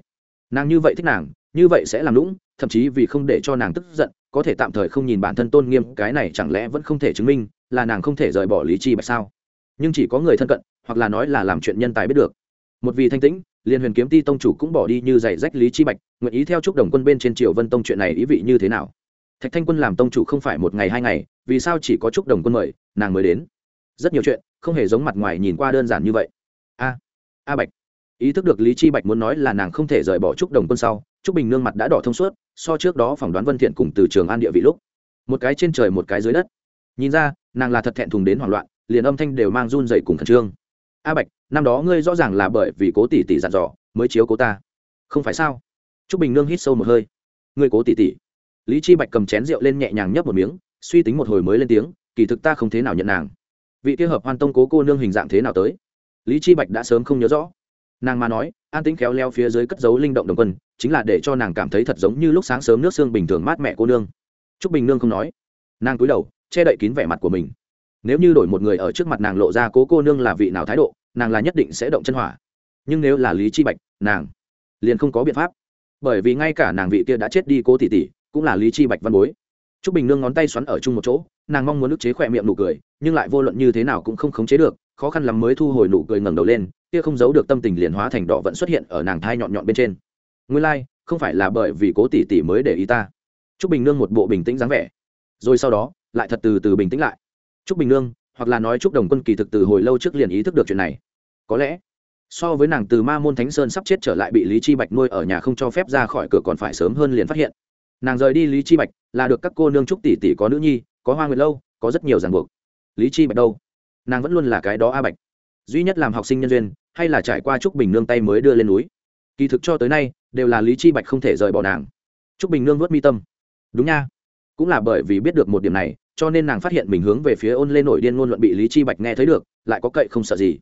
Nàng như vậy thích nàng, như vậy sẽ làm lũng thậm chí vì không để cho nàng tức giận có thể tạm thời không nhìn bản thân tôn nghiêm, cái này chẳng lẽ vẫn không thể chứng minh là nàng không thể rời bỏ lý chi bạch sao? Nhưng chỉ có người thân cận, hoặc là nói là làm chuyện nhân tài biết được. Một vì thanh tĩnh, liên huyền kiếm ti tông chủ cũng bỏ đi như giày rách lý chi bạch, nguyện ý theo chúc đồng quân bên trên triều vân tông chuyện này ý vị như thế nào? Thạch thanh quân làm tông chủ không phải một ngày hai ngày, vì sao chỉ có chúc đồng quân mời, nàng mới đến? Rất nhiều chuyện, không hề giống mặt ngoài nhìn qua đơn giản như vậy. A a bạch, ý thức được lý chi bạch muốn nói là nàng không thể rời bỏ chúc đồng quân sau, chúc bình nương mặt đã đỏ thông suốt so trước đó phỏng đoán vân thiện cùng từ trường an địa vị lúc. Một cái trên trời, một cái dưới đất. Nhìn ra, nàng là thật thẹn thùng đến hoảng loạn, liền âm thanh đều mang run dậy cùng khẩn trương. A bạch, năm đó ngươi rõ ràng là bởi vì cố tỷ tỷ dặn dò mới chiếu cố ta. Không phải sao? Trúc bình nương hít sâu một hơi. Ngươi cố tỷ tỷ? Lý chi bạch cầm chén rượu lên nhẹ nhàng nhấp một miếng, suy tính một hồi mới lên tiếng, kỳ thực ta không thế nào nhận nàng. Vị kia hợp hoan tông cố cô nương hình dạng thế nào tới? Lý chi bạch đã sớm không nhớ rõ nàng mà nói an tĩnh khéo leo phía dưới cất dấu linh động đồng quân chính là để cho nàng cảm thấy thật giống như lúc sáng sớm nước xương bình thường mát mẹ cô nương. T bình nương không nói. Nàng cúi đầu che đậy kín vẻ mặt của mình. Nếu như đổi một người ở trước mặt nàng lộ ra cố cô nương là vị nào thái độ nàng là nhất định sẽ động chân hỏa. Nhưng nếu là lý chi bạch nàng liền không có biện pháp. Bởi vì ngay cả nàng vị kia đã chết đi cố tỷ tỷ cũng là lý chi bạch văn bối. Trúc Bình Nương ngón tay xoắn ở chung một chỗ, nàng mong muốn ức chế khỏe miệng nụ cười, nhưng lại vô luận như thế nào cũng không khống chế được, khó khăn lắm mới thu hồi nụ cười ngẩng đầu lên, kia không giấu được tâm tình liền hóa thành đỏ vẫn xuất hiện ở nàng thai nhọn nhọn bên trên. Nguyên lai, like, không phải là bởi vì Cố tỷ tỷ mới để ý ta. Trúc Bình Nương một bộ bình tĩnh dáng vẻ, rồi sau đó, lại thật từ từ bình tĩnh lại. Trúc Bình Nương, hoặc là nói Trúc Đồng Quân kỳ thực từ hồi lâu trước liền ý thức được chuyện này. Có lẽ, so với nàng từ Ma môn Thánh Sơn sắp chết trở lại bị Lý Chi Bạch nuôi ở nhà không cho phép ra khỏi cửa còn phải sớm hơn liền phát hiện nàng rời đi lý chi bạch là được các cô nương trúc tỷ tỷ có nữ nhi có hoa nguyệt lâu có rất nhiều ràng buộc lý chi bạch đâu nàng vẫn luôn là cái đó a bạch duy nhất làm học sinh nhân duyên, hay là trải qua trúc bình nương tay mới đưa lên núi. Kỳ thực cho tới nay, đều là lý chi bạch không thể rời bỏ nàng. Trúc bình nương vớt mi tâm. Đúng nha. Cũng là bởi vì biết được một điểm này, cho nên nàng phát hiện mình hướng về phía ôn lên nổi điên ngôn luận bị lý chi bạch nghe thấy được, lại có cậy không sợ gì.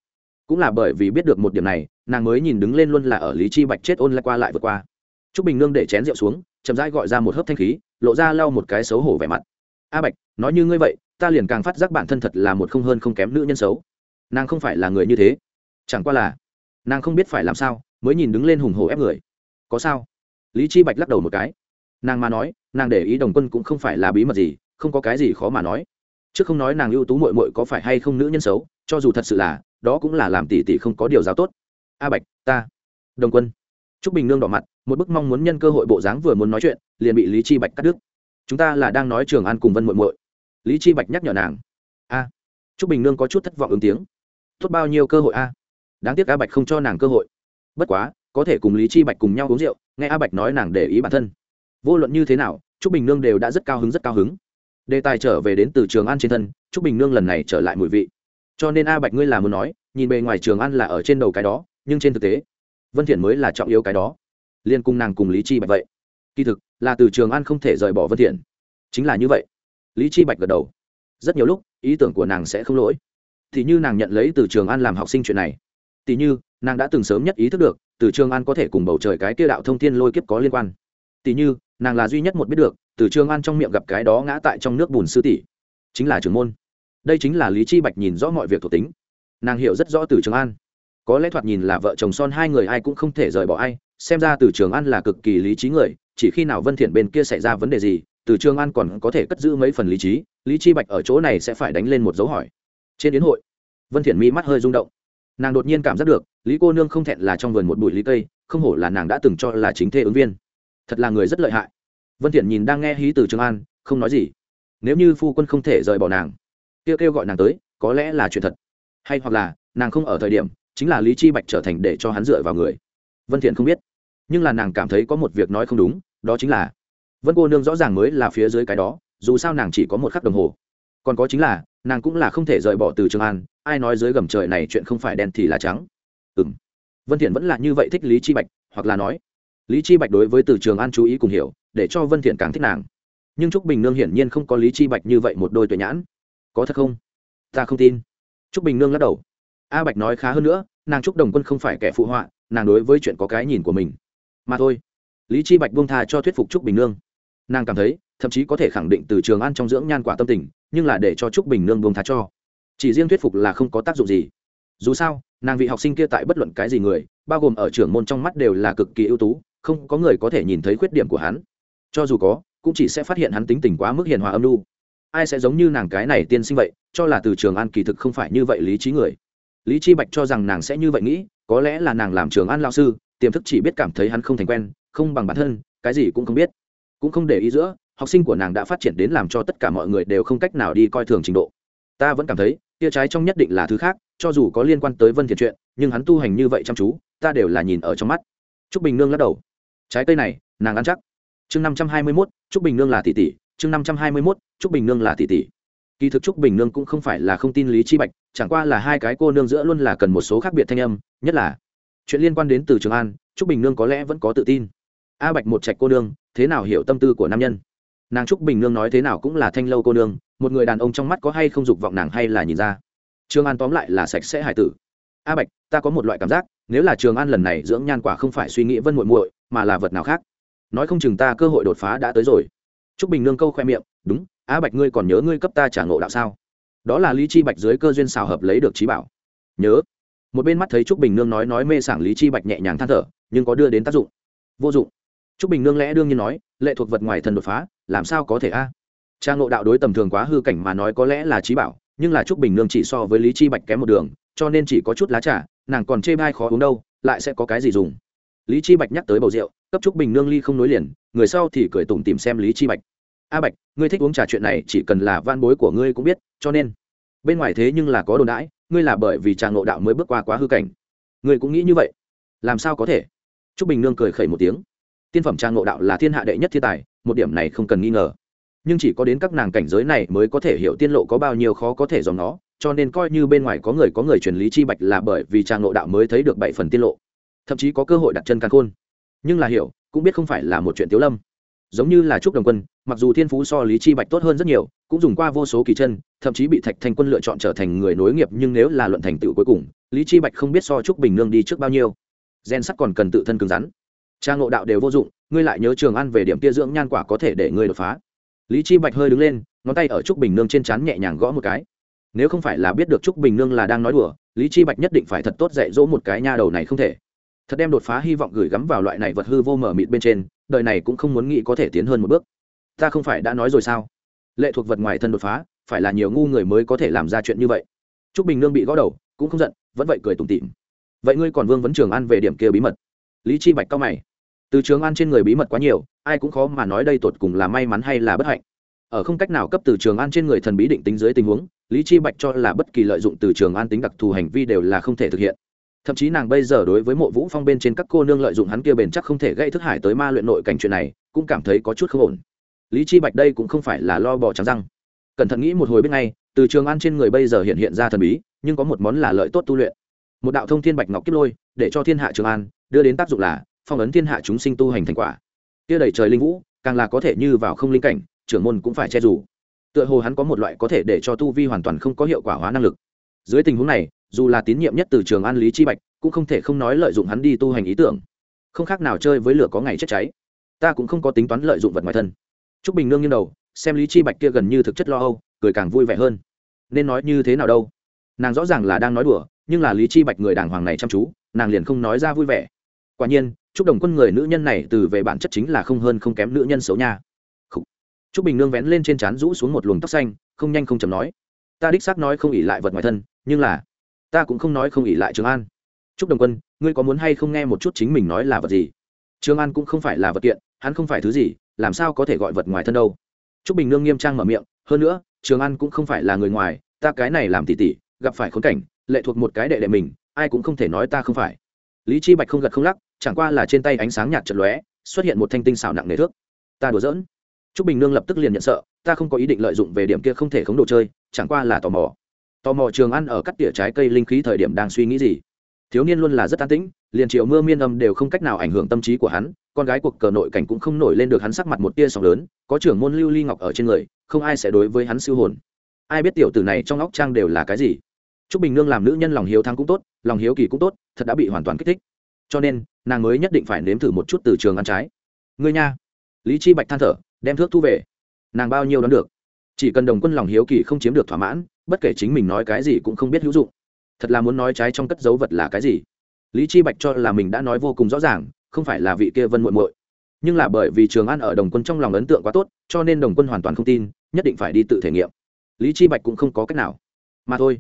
Cũng là bởi vì biết được một điểm này, nàng mới nhìn đứng lên luôn là ở lý chi bạch chết ôn lại qua lại vượt qua. Trúc bình nương để chén rượu xuống, chậm rãi gọi ra một hớp thanh khí, lộ ra lau một cái xấu hổ vẻ mặt. A bạch, nói như ngươi vậy, ta liền càng phát giác bản thân thật là một không hơn không kém nữ nhân xấu nàng không phải là người như thế. Chẳng qua là, nàng không biết phải làm sao mới nhìn đứng lên hùng hổ ép người. Có sao? Lý chi bạch lắc đầu một cái. Nàng mà nói, nàng để ý đồng quân cũng không phải là bí mật gì, không có cái gì khó mà nói. Chứ không nói nàng ưu tú muội muội có phải hay không nữ nhân xấu, cho dù thật sự là, đó cũng là làm tỷ tỷ không có điều giáo tốt. A bạch, ta. Đồng quân. Trúc bình nương đỏ mặt, một bức mong muốn nhân cơ hội bộ dáng vừa muốn nói chuyện, liền bị lý chi bạch cắt đứt. Chúng ta là đang nói trường an cùng vân muội muội. Lý chi bạch nhắc nhở nàng. A. Trúc bình nương có chút thất vọng ứng tiếng tốt bao nhiêu cơ hội a? Đáng tiếc a bạch không cho nàng cơ hội. Bất quá, có thể cùng lý chi bạch cùng nhau uống rượu, nghe a bạch nói nàng để ý bản thân. Vô luận như thế nào, trúc bình nương đều đã rất cao hứng, rất cao hứng. Đề tài trở về đến từ trường an trên thân, trúc bình nương lần này trở lại mùi vị. Cho nên a bạch ngươi là muốn nói, nhìn bề ngoài trường an là ở trên đầu cái đó, nhưng trên thực tế, vân thiện mới là trọng yếu cái đó. Liên cung nàng cùng lý chi bạch vậy. Kỳ thực, là từ trường an không thể rời bỏ vân thiện. Chính là như vậy. Lý chi bạch gật đầu. Rất nhiều lúc, ý tưởng của nàng sẽ không lỗi thì như nàng nhận lấy từ trường an làm học sinh chuyện này. Tỷ như, nàng đã từng sớm nhất ý thức được, từ trường an có thể cùng bầu trời cái kia đạo thông tin lôi kiếp có liên quan. Tỷ như, nàng là duy nhất một biết được, từ trường an trong miệng gặp cái đó ngã tại trong nước bùn sư tỷ. Chính là trường môn. Đây chính là lý chi bạch nhìn rõ mọi việc thuộc tính. Nàng hiểu rất rõ từ trường an. Có lẽ thoạt nhìn là vợ chồng son hai người ai cũng không thể rời bỏ ai, xem ra từ trường an là cực kỳ lý trí người, chỉ khi nào vân thiện bên kia xảy ra vấn đề gì, từ trường an còn có thể cất giữ mấy phần lý trí, lý chi bạch ở chỗ này sẽ phải đánh lên một dấu hỏi trên đến hội, vân thiện mi mắt hơi rung động. Nàng đột nhiên cảm giác được, lý cô nương không thẹn là trong vườn một bụi lý cây, không hổ là nàng đã từng cho là chính thê ứng viên. Thật là người rất lợi hại. Vân thiện nhìn đang nghe hí từ trường an, không nói gì. Nếu như phu quân không thể rời bỏ nàng, kêu kêu gọi nàng tới, có lẽ là chuyện thật. Hay hoặc là, nàng không ở thời điểm, chính là lý chi bạch trở thành để cho hắn dựa vào người. Vân thiện không biết. Nhưng là nàng cảm thấy có một việc nói không đúng, đó chính là, vân cô nương rõ ràng mới là phía dưới cái đó, dù sao nàng chỉ có một khắc đồng hồ. Còn có chính là nàng cũng là không thể rời bỏ từ trường an, ai nói dưới gầm trời này chuyện không phải đen thì là trắng. Ừm. Vân thiện vẫn là như vậy thích lý chi bạch, hoặc là nói, lý chi bạch đối với từ trường an chú ý cùng hiểu, để cho vân thiện càng thích nàng. Nhưng trúc bình nương hiển nhiên không có lý chi bạch như vậy một đôi tuệ nhãn. Có thật không? Ta không tin. Trúc bình nương lắc đầu. A bạch nói khá hơn nữa, nàng trúc đồng quân không phải kẻ phụ họa, nàng đối với chuyện có cái nhìn của mình. Mà thôi. Lý chi bạch buông tha cho thuyết phục trúc bình nương nàng cảm thấy, thậm chí có thể khẳng định từ trường ăn trong dưỡng nhan quả tâm tình, nhưng là để cho trúc bình nương buông thá cho. Chỉ riêng thuyết phục là không có tác dụng gì. Dù sao, nàng vị học sinh kia tại bất luận cái gì người, bao gồm ở trưởng môn trong mắt đều là cực kỳ ưu tú, không có người có thể nhìn thấy khuyết điểm của hắn. Cho dù có, cũng chỉ sẽ phát hiện hắn tính tình quá mức hiền hòa âm lưu ai sẽ giống như nàng cái này tiên sinh vậy, cho là từ trường an kỳ thực không phải như vậy lý trí người. Lý chi bạch cho rằng nàng sẽ như vậy nghĩ, có lẽ là nàng làm trường an lao sư, tiềm thức chỉ biết cảm thấy hắn không thành quen, không bằng bản thân, cái gì cũng không biết cũng không để ý giữa học sinh của nàng đã phát triển đến làm cho tất cả mọi người đều không cách nào đi coi thường trình độ. Ta vẫn cảm thấy tia trái trong nhất định là thứ khác cho dù có liên quan tới vân thiện chuyện nhưng hắn tu hành như vậy chăm chú ta đều là nhìn ở trong mắt. Trúc bình nương lắc đầu. Trái cây này nàng ăn chắc. Chương năm trăm hai mươi 521, trúc bình nương là tỷ tỷ. Chương năm trăm hai mươi 521, trúc bình nương là tỷ tỷ. Kỳ thực trúc bình nương cũng không phải là không tin lý chi bạch chẳng qua là hai cái cô nương giữa luôn là cần một số khác biệt thanh âm nhất là chuyện liên quan đến từ trường an trúc bình nương có lẽ vẫn có tự tin a bạch một trạch cô nương, thế nào hiểu tâm tư của nam nhân? Nàng trúc bình nương nói thế nào cũng là thanh lâu cô nương, một người đàn ông trong mắt có hay không dục vọng nàng hay là nhìn ra. Trường an tóm lại là sạch sẽ hải tử. A bạch, ta có một loại cảm giác, nếu là trường an lần này dưỡng nhan quả không phải suy nghĩ vân muội muội, mà là vật nào khác. Nói không chừng ta cơ hội đột phá đã tới rồi. Trúc bình nương câu khoe miệng, đúng, a bạch ngươi còn nhớ ngươi cấp ta trả ngộ đạo sao? Đó là lý chi bạch dưới cơ duyên xào hợp lấy được trí bảo. Nhớ. Một bên mắt thấy trúc bình nương nói nói mê sảng lý chi bạch nhẹ nhàng than thở, nhưng có đưa đến tác dụng. Vô dụng trúc bình nương lẽ đương nhiên nói, lệ thuộc vật ngoài thần đột phá, làm sao có thể a? Trang ngộ đạo đối tầm thường quá hư cảnh mà nói có lẽ là trí bảo, nhưng là trúc bình nương chỉ so với lý chi bạch kém một đường, cho nên chỉ có chút lá trà, nàng còn chê bai khó uống đâu, lại sẽ có cái gì dùng? Lý chi bạch nhắc tới bầu rượu, cấp trúc bình nương ly không nối liền, người sau thì cười tủm tìm xem lý chi bạch. A bạch, ngươi thích uống trà chuyện này chỉ cần là van bối của ngươi cũng biết, cho nên. Bên ngoài thế nhưng là có đồn đãi, ngươi là bởi vì Trang ngộ đạo mới bước qua quá hư cảnh. Ngươi cũng nghĩ như vậy. Làm sao có thể? Trúc bình nương cười khẩy một tiếng tiên phẩm Trang ngộ đạo là thiên hạ đệ nhất thiên tài, một điểm này không cần nghi ngờ. Nhưng chỉ có đến các nàng cảnh giới này mới có thể hiểu tiên lộ có bao nhiêu khó có thể dòng nó cho nên coi như bên ngoài có người có người truyền lý chi bạch là bởi vì Trang ngộ đạo mới thấy được bảy phần tiên lộ. Thậm chí có cơ hội đặt chân căn khôn. Nhưng là hiểu, cũng biết không phải là một chuyện tiếu lâm. Giống như là trúc đồng quân, mặc dù thiên phú so lý chi bạch tốt hơn rất nhiều, cũng dùng qua vô số kỳ chân, thậm chí bị thạch thành quân lựa chọn trở thành người nối nghiệp nhưng nếu là luận thành tựu cuối cùng, lý chi bạch không biết so trúc bình nương đi trước bao nhiêu. Gen sắt còn cần tự thân cứng rắn. Trang ngộ đạo đều vô dụng, ngươi lại nhớ trường ăn về điểm kia dưỡng nhan quả có thể để ngươi đột phá. Lý chi bạch hơi đứng lên, ngón tay ở trúc bình nương trên trán nhẹ nhàng gõ một cái. Nếu không phải là biết được trúc bình nương là đang nói đùa, lý chi bạch nhất định phải thật tốt dạy dỗ một cái nha đầu này không thể. Thật đem đột phá hy vọng gửi gắm vào loại này vật hư vô mở mịt bên trên, đời này cũng không muốn nghĩ có thể tiến hơn một bước. Ta không phải đã nói rồi sao? Lệ thuộc vật ngoài thân đột phá, phải là nhiều ngu người mới có thể làm ra chuyện như vậy. Trúc bình nương bị gõ đầu, cũng không giận, vẫn vậy cười tủm tỉm. Vậy ngươi còn vương vấn trường an về điểm kia bí mật? Lý chi bạch cao mày. Từ trường an trên người bí mật quá nhiều, ai cũng khó mà nói đây tột cùng là may mắn hay là bất hạnh. Ở không cách nào cấp từ trường an trên người thần bí định tính dưới tình huống, lý chi bạch cho là bất kỳ lợi dụng từ trường an tính đặc thù hành vi đều là không thể thực hiện. Thậm chí nàng bây giờ đối với mộ vũ phong bên trên các cô nương lợi dụng hắn kia bền chắc không thể gây thức hải tới ma luyện nội cảnh chuyện này, cũng cảm thấy có chút không ổn. Lý chi bạch đây cũng không phải là lo bò trắng răng. Cẩn thận nghĩ một hồi bên ngay, từ trường an trên người bây giờ hiện hiện ra thần bí, nhưng có một món là lợi tốt tu luyện một đạo thông thiên bạch ngọc kiếp lôi, để cho thiên hạ trường an, đưa đến tác dụng là phong ấn thiên hạ chúng sinh tu hành thành quả. Kia đẩy trời linh vũ, càng là có thể như vào không linh cảnh, trưởng môn cũng phải che dù. Tựa hồ hắn có một loại có thể để cho tu vi hoàn toàn không có hiệu quả hóa năng lực. Dưới tình huống này, dù là tín nhiệm nhất từ trường an lý chi bạch, cũng không thể không nói lợi dụng hắn đi tu hành ý tưởng. Không khác nào chơi với lửa có ngày chết cháy. Ta cũng không có tính toán lợi dụng vật ngoài thân. T bình nương như đầu, xem lý chi bạch kia gần như thực chất lo âu, cười càng vui vẻ hơn. Nên nói như thế nào đâu? Nàng rõ ràng là đang nói đùa nhưng là lý chi bạch người đàng hoàng này chăm chú, nàng liền không nói ra vui vẻ. Quả nhiên chúc đồng quân người nữ nhân này từ về bản chất chính là không hơn không kém nữ nhân xấu nha. Chúc bình nương vén lên trên trán rũ xuống một luồng tóc xanh, không nhanh không chầm nói. Ta đích xác nói không ỉ lại vật ngoài thân, nhưng là, ta cũng không nói không ỉ lại trường an. Chúc đồng quân, ngươi có muốn hay không nghe một chút chính mình nói là vật gì? Trường an cũng không phải là vật kiện, hắn không phải thứ gì, làm sao có thể gọi vật ngoài thân đâu? Chúc bình nương nghiêm trang mở miệng, hơn nữa, trường an cũng không phải là người ngoài, ta cái này làm tỉ tỉ, gặp phải khốn cảnh lệ thuộc một cái đệ đệ mình ai cũng không thể nói ta không phải. Lý chi bạch không gật không lắc chẳng qua là trên tay ánh sáng nhạt chật lóe xuất hiện một thanh tinh xảo nặng nề thước. Ta đùa giỡn. Trúc Bình Nương lập tức liền nhận sợ, ta không có ý định lợi dụng về điểm kia không thể khống đồ chơi, chẳng qua là tò mò. Tò mò trường ăn ở cắt tỉa trái cây linh khí thời điểm đang suy nghĩ gì. Thiếu niên luôn là rất an tĩnh liền triệu mưa miên âm đều không cách nào ảnh hưởng tâm trí của hắn con gái cuộc cờ nội cảnh cũng không nổi lên được hắn sắc mặt một tia sóng lớn có trưởng môn lưu ly ngọc ở trên người không ai sẽ đối với hắn siêu hồn. Ai biết tiểu tử này trong óc trang đều là cái gì? Trúc bình nương làm nữ nhân lòng hiếu thắng cũng tốt, lòng hiếu kỳ cũng tốt, thật đã bị hoàn toàn kích thích. Cho nên, nàng mới nhất định phải nếm thử một chút từ trường ăn trái. Ngươi nha. Lý chi bạch than thở, đem thước thu về. Nàng bao nhiêu đón được? Chỉ cần đồng quân lòng hiếu kỳ không chiếm được thỏa mãn, bất kể chính mình nói cái gì cũng không biết hữu dụng. Thật là muốn nói trái trong cất dấu vật là cái gì? Lý chi bạch cho là mình đã nói vô cùng rõ ràng, không phải là vị kia vân muội muội. Nhưng là bởi vì trường an ở đồng quân trong lòng ấn tượng quá tốt, cho nên đồng quân hoàn toàn không tin, nhất định phải đi tự thể nghiệm. Lý chi bạch cũng không có cách nào. Mà thôi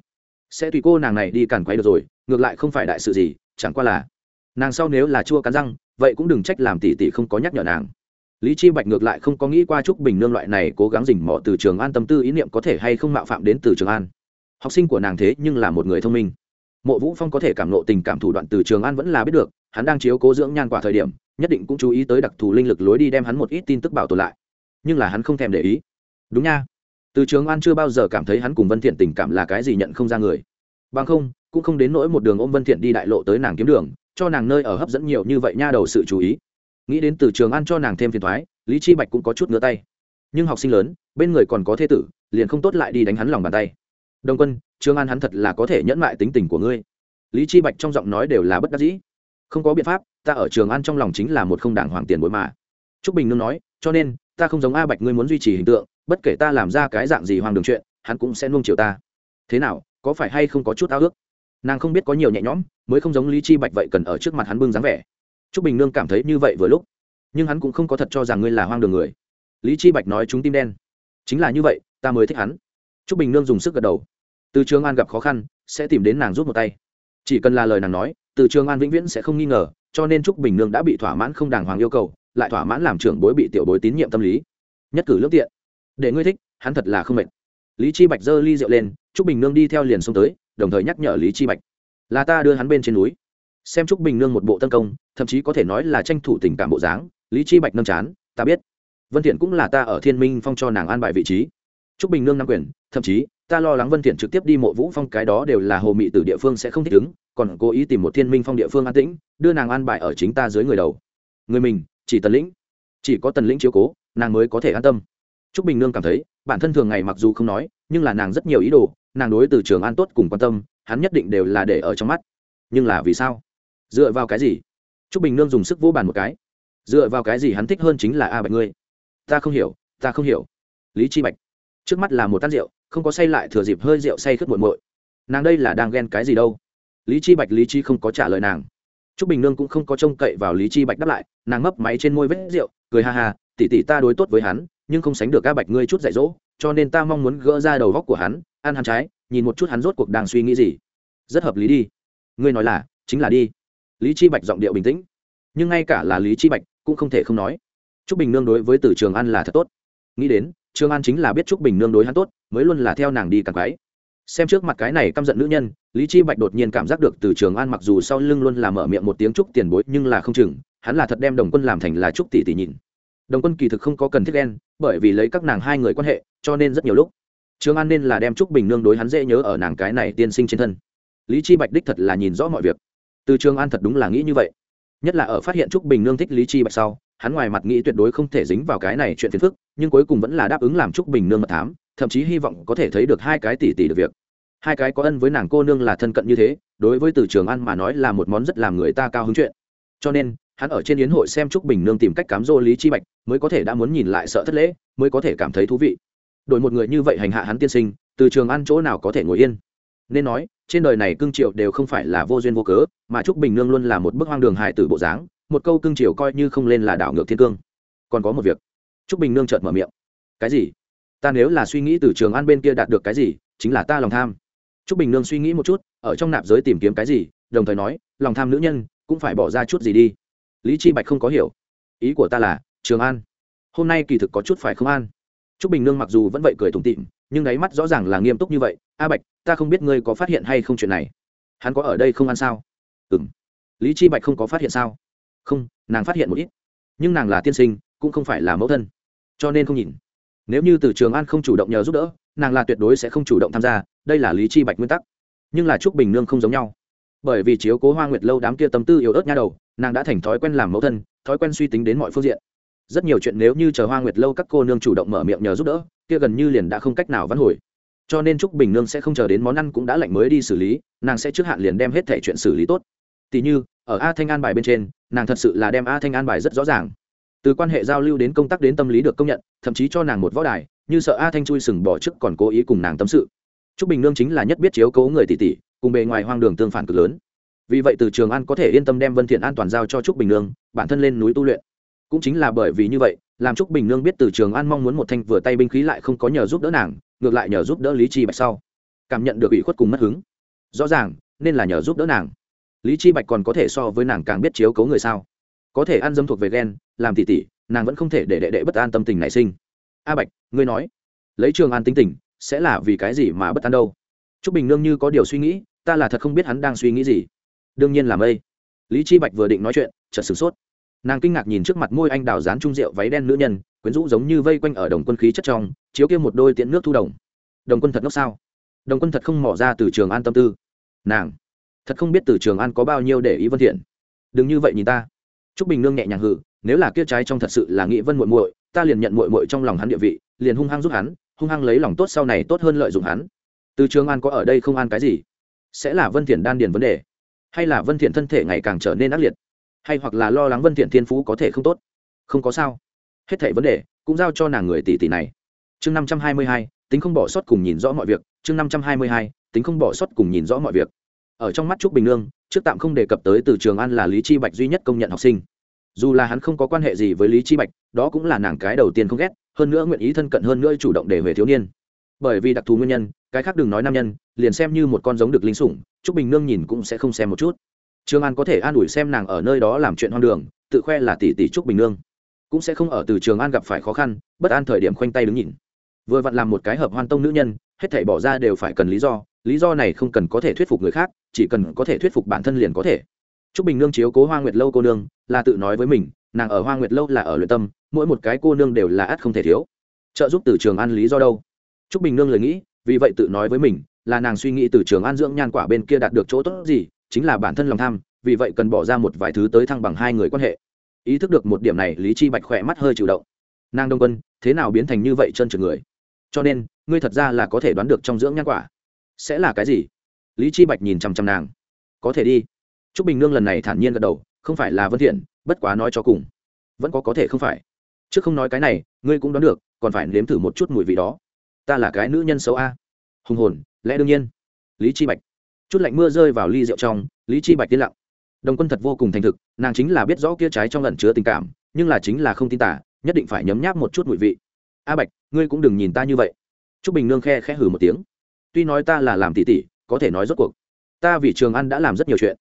sẽ tùy cô nàng này đi càn quay được rồi, ngược lại không phải đại sự gì, chẳng qua là nàng sau nếu là chua cắn răng, vậy cũng đừng trách làm tỷ tỷ không có nhắc nhở nàng. Lý chi bạch ngược lại không có nghĩ qua trúc bình nương loại này cố gắng dình mò từ trường an tâm tư ý niệm có thể hay không mạo phạm đến từ trường an. Học sinh của nàng thế nhưng là một người thông minh. Mộ vũ phong có thể cảm nộ tình cảm thủ đoạn từ trường an vẫn là biết được, hắn đang chiếu cố dưỡng nhan quả thời điểm, nhất định cũng chú ý tới đặc thù linh lực lối đi đem hắn một ít tin tức bảo tồn lại. Nhưng là hắn không thèm để ý. Đúng nha từ trường an chưa bao giờ cảm thấy hắn cùng vân thiện tình cảm là cái gì nhận không ra người. Bằng không, cũng không đến nỗi một đường ôm vân thiện đi đại lộ tới nàng kiếm đường, cho nàng nơi ở hấp dẫn nhiều như vậy nha đầu sự chú ý. Nghĩ đến từ trường an cho nàng thêm phiền thoái lý chi bạch cũng có chút ngứa tay. Nhưng học sinh lớn, bên người còn có thế tử, liền không tốt lại đi đánh hắn lòng bàn tay. Đồng quân, trường an hắn thật là có thể nhẫn mại tính tình của ngươi. Lý chi bạch trong giọng nói đều là bất đắc dĩ. Không có biện pháp, ta ở trường an trong lòng chính là một không đảng hoàng tiền bối mà. Trúc bình nương nói, cho nên, ta không giống a bạch ngươi muốn duy trì hình tượng bất kể ta làm ra cái dạng gì hoang đường chuyện, hắn cũng sẽ nuông chiều ta. Thế nào, có phải hay không có chút ao ước? Nàng không biết có nhiều nhẹ nhõm, mới không giống lý chi bạch vậy cần ở trước mặt hắn bưng dáng vẻ. Trúc bình nương cảm thấy như vậy vừa lúc, nhưng hắn cũng không có thật cho rằng ngươi là hoang đường người. Lý chi bạch nói chúng tim đen. Chính là như vậy, ta mới thích hắn. Trúc bình nương dùng sức gật đầu. Từ trường an gặp khó khăn, sẽ tìm đến nàng rút một tay. Chỉ cần là lời nàng nói, từ trường an vĩnh viễn sẽ không nghi ngờ, cho nên trúc bình nương đã bị thỏa mãn không đàng hoàng yêu cầu, lại thỏa mãn làm trưởng bối bị tiểu bối tín nhiệm tâm lý. Nhất cử lương tiện để ngươi thích, hắn thật là không mệt. Lý chi bạch giơ ly rượu lên, trúc bình nương đi theo liền xông tới, đồng thời nhắc nhở lý chi bạch, là ta đưa hắn bên trên núi. Xem trúc bình nương một bộ tấn công, thậm chí có thể nói là tranh thủ tình cảm bộ dáng, lý chi bạch nâng chán, ta biết, vân thiện cũng là ta ở thiên minh phong cho nàng an bài vị trí. Trúc bình nương nắm quyền, thậm chí, ta lo lắng vân thiện trực tiếp đi mộ vũ phong cái đó đều là hồ mị từ địa phương sẽ không thích ứng, còn cố ý tìm một thiên minh phong địa phương an tĩnh, đưa nàng an bài ở chính ta dưới người đầu. Người mình, chỉ tần lĩnh, chỉ có tần lĩnh chiếu cố, nàng mới có thể an tâm trúc bình nương cảm thấy, bản thân thường ngày mặc dù không nói, nhưng là nàng rất nhiều ý đồ, nàng đối từ trường an tốt cùng quan tâm, hắn nhất định đều là để ở trong mắt. Nhưng là vì sao? Dựa vào cái gì? Trúc bình nương dùng sức vỗ bàn một cái. Dựa vào cái gì hắn thích hơn chính là a bạch ngươi? Ta không hiểu, ta không hiểu. Lý chi bạch. Trước mắt là một tát rượu, không có say lại thừa dịp hơi rượu say khướt muội muội. Nàng đây là đang ghen cái gì đâu? Lý chi bạch, lý chi không có trả lời nàng. Trúc bình nương cũng không có trông cậy vào lý chi bạch đáp lại, nàng mấp máy trên môi vết rượu, cười ha ha, tỷ tỷ ta đối tốt với hắn nhưng không sánh được ca bạch ngươi chút dạy dỗ, cho nên ta mong muốn gỡ ra đầu góc của hắn, ăn hắn trái, nhìn một chút hắn rốt cuộc đang suy nghĩ gì. Rất hợp lý đi. Ngươi nói là, chính là đi. Lý chi bạch giọng điệu bình tĩnh. Nhưng ngay cả là lý chi bạch cũng không thể không nói. Trúc bình nương đối với từ trường an là thật tốt. Nghĩ đến, trường an chính là biết trúc bình nương đối hắn tốt, mới luôn là theo nàng đi càng quái. Xem trước mặt cái này căm giận nữ nhân, lý chi bạch đột nhiên cảm giác được từ trường an mặc dù sau lưng luôn là mở miệng một tiếng trúc tiền bối nhưng là không chừng, hắn là thật đem đồng quân làm thành là trúc tỷ tỷ nhìn đồng quân kỳ thực không có cần thiết ghen, bởi vì lấy các nàng hai người quan hệ, cho nên rất nhiều lúc trường an nên là đem trúc bình nương đối hắn dễ nhớ ở nàng cái này tiên sinh trên thân. Lý chi bạch đích thật là nhìn rõ mọi việc. Từ trường an thật đúng là nghĩ như vậy. Nhất là ở phát hiện trúc bình nương thích lý chi bạch sau, hắn ngoài mặt nghĩ tuyệt đối không thể dính vào cái này chuyện phiền phức, nhưng cuối cùng vẫn là đáp ứng làm trúc bình nương mật thám, thậm chí hy vọng có thể thấy được hai cái tỷ tỷ được việc. Hai cái có ân với nàng cô nương là thân cận như thế, đối với từ trường an mà nói là một món rất làm người ta cao hứng chuyện. Cho nên hắn ở trên yến hội xem trúc bình nương tìm cách cám dỗ lý chi bạch, mới có thể đã muốn nhìn lại sợ thất lễ, mới có thể cảm thấy thú vị. Đổi một người như vậy hành hạ hắn tiên sinh, từ trường ăn chỗ nào có thể ngồi yên? Nên nói, trên đời này cương triều đều không phải là vô duyên vô cớ, mà trúc bình nương luôn là một bức hoang đường hại tử bộ dáng, một câu cương triều coi như không lên là đảo ngược thiên cương. Còn có một việc. Trúc bình nương chợt mở miệng. Cái gì? Ta nếu là suy nghĩ từ trường an bên kia đạt được cái gì, chính là ta lòng tham. Trúc bình nương suy nghĩ một chút, ở trong nạp giới tìm kiếm cái gì, đồng thời nói, lòng tham nữ nhân, cũng phải bỏ ra chút gì đi lý chi bạch không có hiểu. Ý của ta là, trường an. Hôm nay kỳ thực có chút phải không an? Trúc bình nương mặc dù vẫn vậy cười tủm tịm nhưng đáy mắt rõ ràng là nghiêm túc như vậy. A bạch, ta không biết ngươi có phát hiện hay không chuyện này. Hắn có ở đây không ăn sao? Ừ m lý chi bạch không có phát hiện sao? Không, nàng phát hiện một ít. Nhưng nàng là tiên sinh, cũng không phải là mẫu thân. Cho nên không nhìn. Nếu như từ trường an không chủ động nhờ giúp đỡ, nàng là tuyệt đối sẽ không chủ động tham gia. Đây là lý chi bạch nguyên tắc. Nhưng là trúc bình nương không giống nhau. Bởi vì chiếu cố hoa nguyệt lâu đám kia tâm tư yếu ớt nha đầu nàng đã thành thói quen làm mẫu thân, thói quen suy tính đến mọi phương diện. Rất nhiều chuyện nếu như chờ hoa nguyệt lâu các cô nương chủ động mở miệng nhờ giúp đỡ, kia gần như liền đã không cách nào vãn hồi. Cho nên trúc bình nương sẽ không chờ đến món ăn cũng đã lạnh mới đi xử lý, nàng sẽ trước hạn liền đem hết thẻ chuyện xử lý tốt. Tỉ như, ở a thanh an bài bên trên, nàng thật sự là đem a thanh an bài rất rõ ràng. Từ quan hệ giao lưu đến công tác đến tâm lý được công nhận, thậm chí cho nàng một võ đài, như sợ a thanh chui sừng bỏ trước còn cố ý cùng nàng tâm sự. Trúc bình nương chính là nhất biết chiếu cố người tỷ tỷ cùng bề ngoài hoang đường tương phản cực lớn vì vậy từ trường an có thể yên tâm đem vân thiện an toàn giao cho trúc bình nương, bản thân lên núi tu luyện. Cũng chính là bởi vì như vậy, làm trúc bình nương biết từ trường an mong muốn một thanh vừa tay binh khí lại không có nhờ giúp đỡ nàng, ngược lại nhờ giúp đỡ lý chi bạch sau. Cảm nhận được ủy khuất cùng mất hứng. Rõ ràng, nên là nhờ giúp đỡ nàng. Lý chi bạch còn có thể so với nàng càng biết chiếu cấu người sao? Có thể ăn dâm thuộc về ghen, làm tỷ tỷ nàng vẫn không thể để đệ đệ bất an tâm tình nảy sinh. A bạch, ngươi nói, lấy trường an tính tình, sẽ là vì cái gì mà bất an đâu? Trúc bình nương như có điều suy nghĩ, ta là thật không biết hắn đang suy nghĩ gì đương nhiên là mây. Lý chi bạch vừa định nói chuyện, chợt sửng sốt. Nàng kinh ngạc nhìn trước mặt môi anh đào dán trung rượu váy đen nữ nhân, quyến rũ giống như vây quanh ở đồng quân khí chất trong, chiếu kia một đôi tiện nước thu đồng. Đồng quân thật ngốc sao? Đồng quân thật không mỏ ra từ trường an tâm tư. Nàng, thật không biết từ trường an có bao nhiêu để ý vân thiện. Đừng như vậy nhìn ta. Trúc bình nương nhẹ nhàng hừ, nếu là kia trái trong thật sự là nghị vân muội muội, ta liền nhận muội muội trong lòng hắn địa vị, liền hung hăng giúp hắn, hung hăng lấy lòng tốt sau này tốt hơn lợi dụng hắn. Từ trường an có ở đây không an cái gì? Sẽ là vân thiện đan điền vấn đề hay là vân thiện thân thể ngày càng trở nên ác liệt? Hay hoặc là lo lắng vân thiện thiên phú có thể không tốt? Không có sao. Hết thảy vấn đề cũng giao cho nàng người tỷ tỷ này. Chương 522, tính không bỏ sót cùng nhìn rõ mọi việc. Chương 522, tính không bỏ sót cùng nhìn rõ mọi việc. Ở trong mắt trúc bình nương trước tạm không đề cập tới từ trường an là lý chi bạch duy nhất công nhận học sinh. Dù là hắn không có quan hệ gì với lý chi bạch đó cũng là nàng cái đầu tiên không ghét hơn nữa nguyện ý thân cận hơn nữa chủ động để về thiếu niên. Bởi vì đặc thù nguyên nhân cái khác đừng nói nam nhân liền xem như một con giống được linh sủng trúc bình nương nhìn cũng sẽ không xem một chút trường an có thể an ủi xem nàng ở nơi đó làm chuyện hoang đường tự khoe là tỷ tỷ trúc bình nương cũng sẽ không ở từ trường an gặp phải khó khăn bất an thời điểm khoanh tay đứng nhìn vừa vặn làm một cái hợp hoan tông nữ nhân hết thảy bỏ ra đều phải cần lý do lý do này không cần có thể thuyết phục người khác chỉ cần có thể thuyết phục bản thân liền có thể Trúc Bình Nương chiếu cố Hoa Nguyệt lâu cô nương, là tự nói với mình, nàng ở Hoa Nguyệt lâu là ở luyện tâm, mỗi một cái cô nương đều là ắt không thể thiếu. Trợ giúp từ trường an lý do đâu? Trúc Bình Nương lời nghĩ, vì vậy tự nói với mình, là nàng suy nghĩ từ trường an dưỡng nhan quả bên kia đạt được chỗ tốt gì, chính là bản thân lòng tham, vì vậy cần bỏ ra một vài thứ tới thăng bằng hai người quan hệ. Ý thức được một điểm này, Lý Chi Bạch khỏe mắt hơi chịu động. Nàng Đông Quân, thế nào biến thành như vậy chân trượt người? Cho nên, ngươi thật ra là có thể đoán được trong dưỡng nhan quả sẽ là cái gì? Lý Chi Bạch nhìn chằm chằm nàng. Có thể đi Trúc Bình Nương lần này thản nhiên gật đầu, không phải là Vân Thiện, bất quá nói cho cùng, vẫn có có thể không phải. Trước không nói cái này, ngươi cũng đoán được, còn phải nếm thử một chút mùi vị đó. Ta là cái nữ nhân xấu a. Hùng hồn, lẽ đương nhiên. Lý Chi Bạch. Chút lạnh mưa rơi vào ly rượu trong, Lý Chi Bạch tiến lặng. Đồng Quân thật vô cùng thành thực, nàng chính là biết rõ kia trái trong lần chứa tình cảm, nhưng là chính là không tin tả, nhất định phải nhấm nháp một chút mùi vị. A Bạch, ngươi cũng đừng nhìn ta như vậy. Trúc Bình Nương khe khẽ hừ một tiếng. Tuy nói ta là làm tỷ tỷ, có thể nói rốt cuộc, ta vì Trường An đã làm rất nhiều chuyện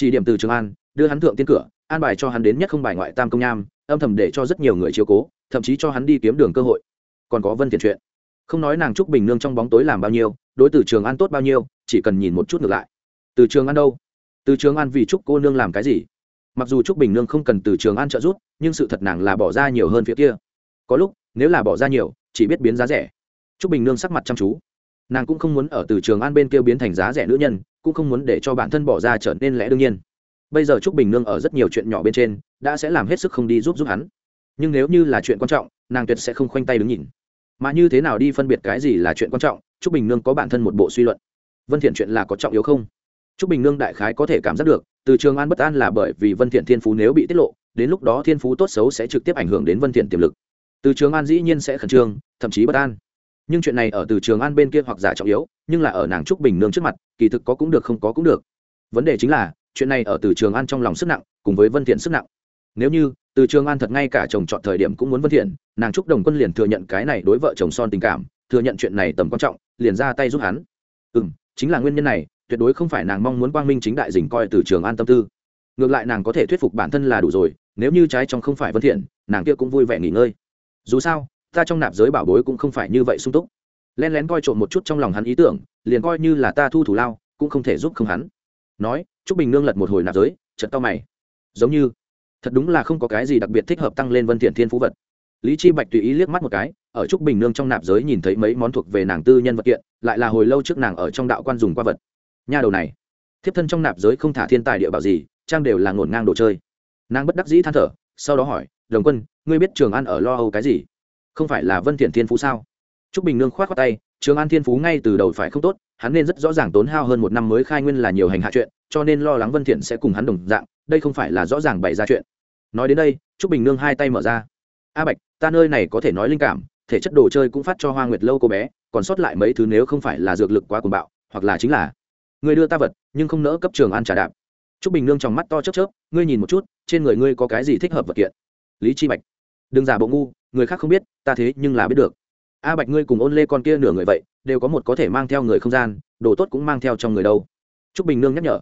chỉ điểm từ trường an đưa hắn thượng tiên cửa an bài cho hắn đến nhất không bài ngoại tam công nham âm thầm để cho rất nhiều người chiếu cố thậm chí cho hắn đi kiếm đường cơ hội còn có vân thiện chuyện không nói nàng trúc bình nương trong bóng tối làm bao nhiêu, đối từ trường an tốt bao nhiêu, chỉ cần nhìn một chút ngược lại. Từ trường an đâu? Từ trường an vì trúc cô nương làm cái gì? Mặc dù trúc bình nương không cần từ trường an trợ giúp, nhưng sự thật nàng là bỏ ra nhiều hơn phía kia. Có lúc, nếu là bỏ ra nhiều, chỉ biết biến giá rẻ. Trúc bình nương sắc mặt chăm chú. Nàng cũng không muốn ở từ trường an bên kia biến thành giá rẻ nữ nhân, cũng không muốn để cho bản thân bỏ ra trở nên lẽ đương nhiên. Bây giờ trúc bình nương ở rất nhiều chuyện nhỏ bên trên, đã sẽ làm hết sức không đi giúp giúp hắn. Nhưng nếu như là chuyện quan trọng, nàng tuyệt sẽ không khoanh tay đứng nhìn mà như thế nào đi phân biệt cái gì là chuyện quan trọng, trúc bình nương có bản thân một bộ suy luận. Vân thiện chuyện là có trọng yếu không? Trúc bình nương đại khái có thể cảm giác được, từ trường an bất an là bởi vì vân thiện thiên phú nếu bị tiết lộ, đến lúc đó thiên phú tốt xấu sẽ trực tiếp ảnh hưởng đến vân thiện tiềm lực. Từ trường an dĩ nhiên sẽ khẩn trương, thậm chí bất an. Nhưng chuyện này ở từ trường an bên kia hoặc giả trọng yếu, nhưng là ở nàng trúc bình nương trước mặt, kỳ thực có cũng được không có cũng được. Vấn đề chính là, chuyện này ở từ trường an trong lòng sức nặng, cùng với vân thiện sức nặng. Nếu như từ trường an thật ngay cả chồng chọn thời điểm cũng muốn vân thiện, nàng trúc đồng quân liền thừa nhận cái này đối vợ chồng son tình cảm, thừa nhận chuyện này tầm quan trọng, liền ra tay giúp hắn. Ừ chính là nguyên nhân này, tuyệt đối không phải nàng mong muốn quang minh chính đại dình coi từ trường an tâm tư. Ngược lại nàng có thể thuyết phục bản thân là đủ rồi, nếu như trái trong không phải vân thiện, nàng kia cũng vui vẻ nghỉ ngơi. Dù sao, ta trong nạp giới bảo bối cũng không phải như vậy sung túc. Len lén coi trộm một chút trong lòng hắn ý tưởng, liền coi như là ta thu thủ lao, cũng không thể giúp không hắn. Nói, trúc bình nương lật một hồi nạp giới, chợt tao mày. Giống như thật đúng là không có cái gì đặc biệt thích hợp tăng lên vân thiện thiên phú vật. Lý chi bạch tùy ý liếc mắt một cái, ở trúc bình nương trong nạp giới nhìn thấy mấy món thuộc về nàng tư nhân vật kiện, lại là hồi lâu trước nàng ở trong đạo quan dùng qua vật. Nha đầu này, thiếp thân trong nạp giới không thả thiên tài địa bảo gì, trang đều là ngổn ngang đồ chơi. Nàng bất đắc dĩ than thở, sau đó hỏi, đồng quân, ngươi biết trường an ở lo âu cái gì? Không phải là vân thiện thiên phú sao? Trúc bình nương khoát khoát tay, trường an thiên phú ngay từ đầu phải không tốt, hắn nên rất rõ ràng tốn hao hơn một năm mới khai nguyên là nhiều hành hạ chuyện, cho nên lo lắng vân thiện sẽ cùng hắn đồng dạng, đây không phải là rõ ràng bày ra chuyện nói đến đây, trúc bình nương hai tay mở ra. A bạch, ta nơi này có thể nói linh cảm, thể chất đồ chơi cũng phát cho hoa nguyệt lâu cô bé, còn sót lại mấy thứ nếu không phải là dược lực quá cuồng bạo, hoặc là chính là người đưa ta vật, nhưng không nỡ cấp trường an trả đạp. Trúc bình nương trong mắt to chớp chớp, ngươi nhìn một chút, trên người ngươi có cái gì thích hợp vật kiện? Lý chi bạch. Đừng giả bộ ngu, người khác không biết, ta thế nhưng là biết được. A bạch, ngươi cùng ôn lê con kia nửa người vậy, đều có một có thể mang theo người không gian, đồ tốt cũng mang theo trong người đâu. Trúc bình nương nhắc nhở.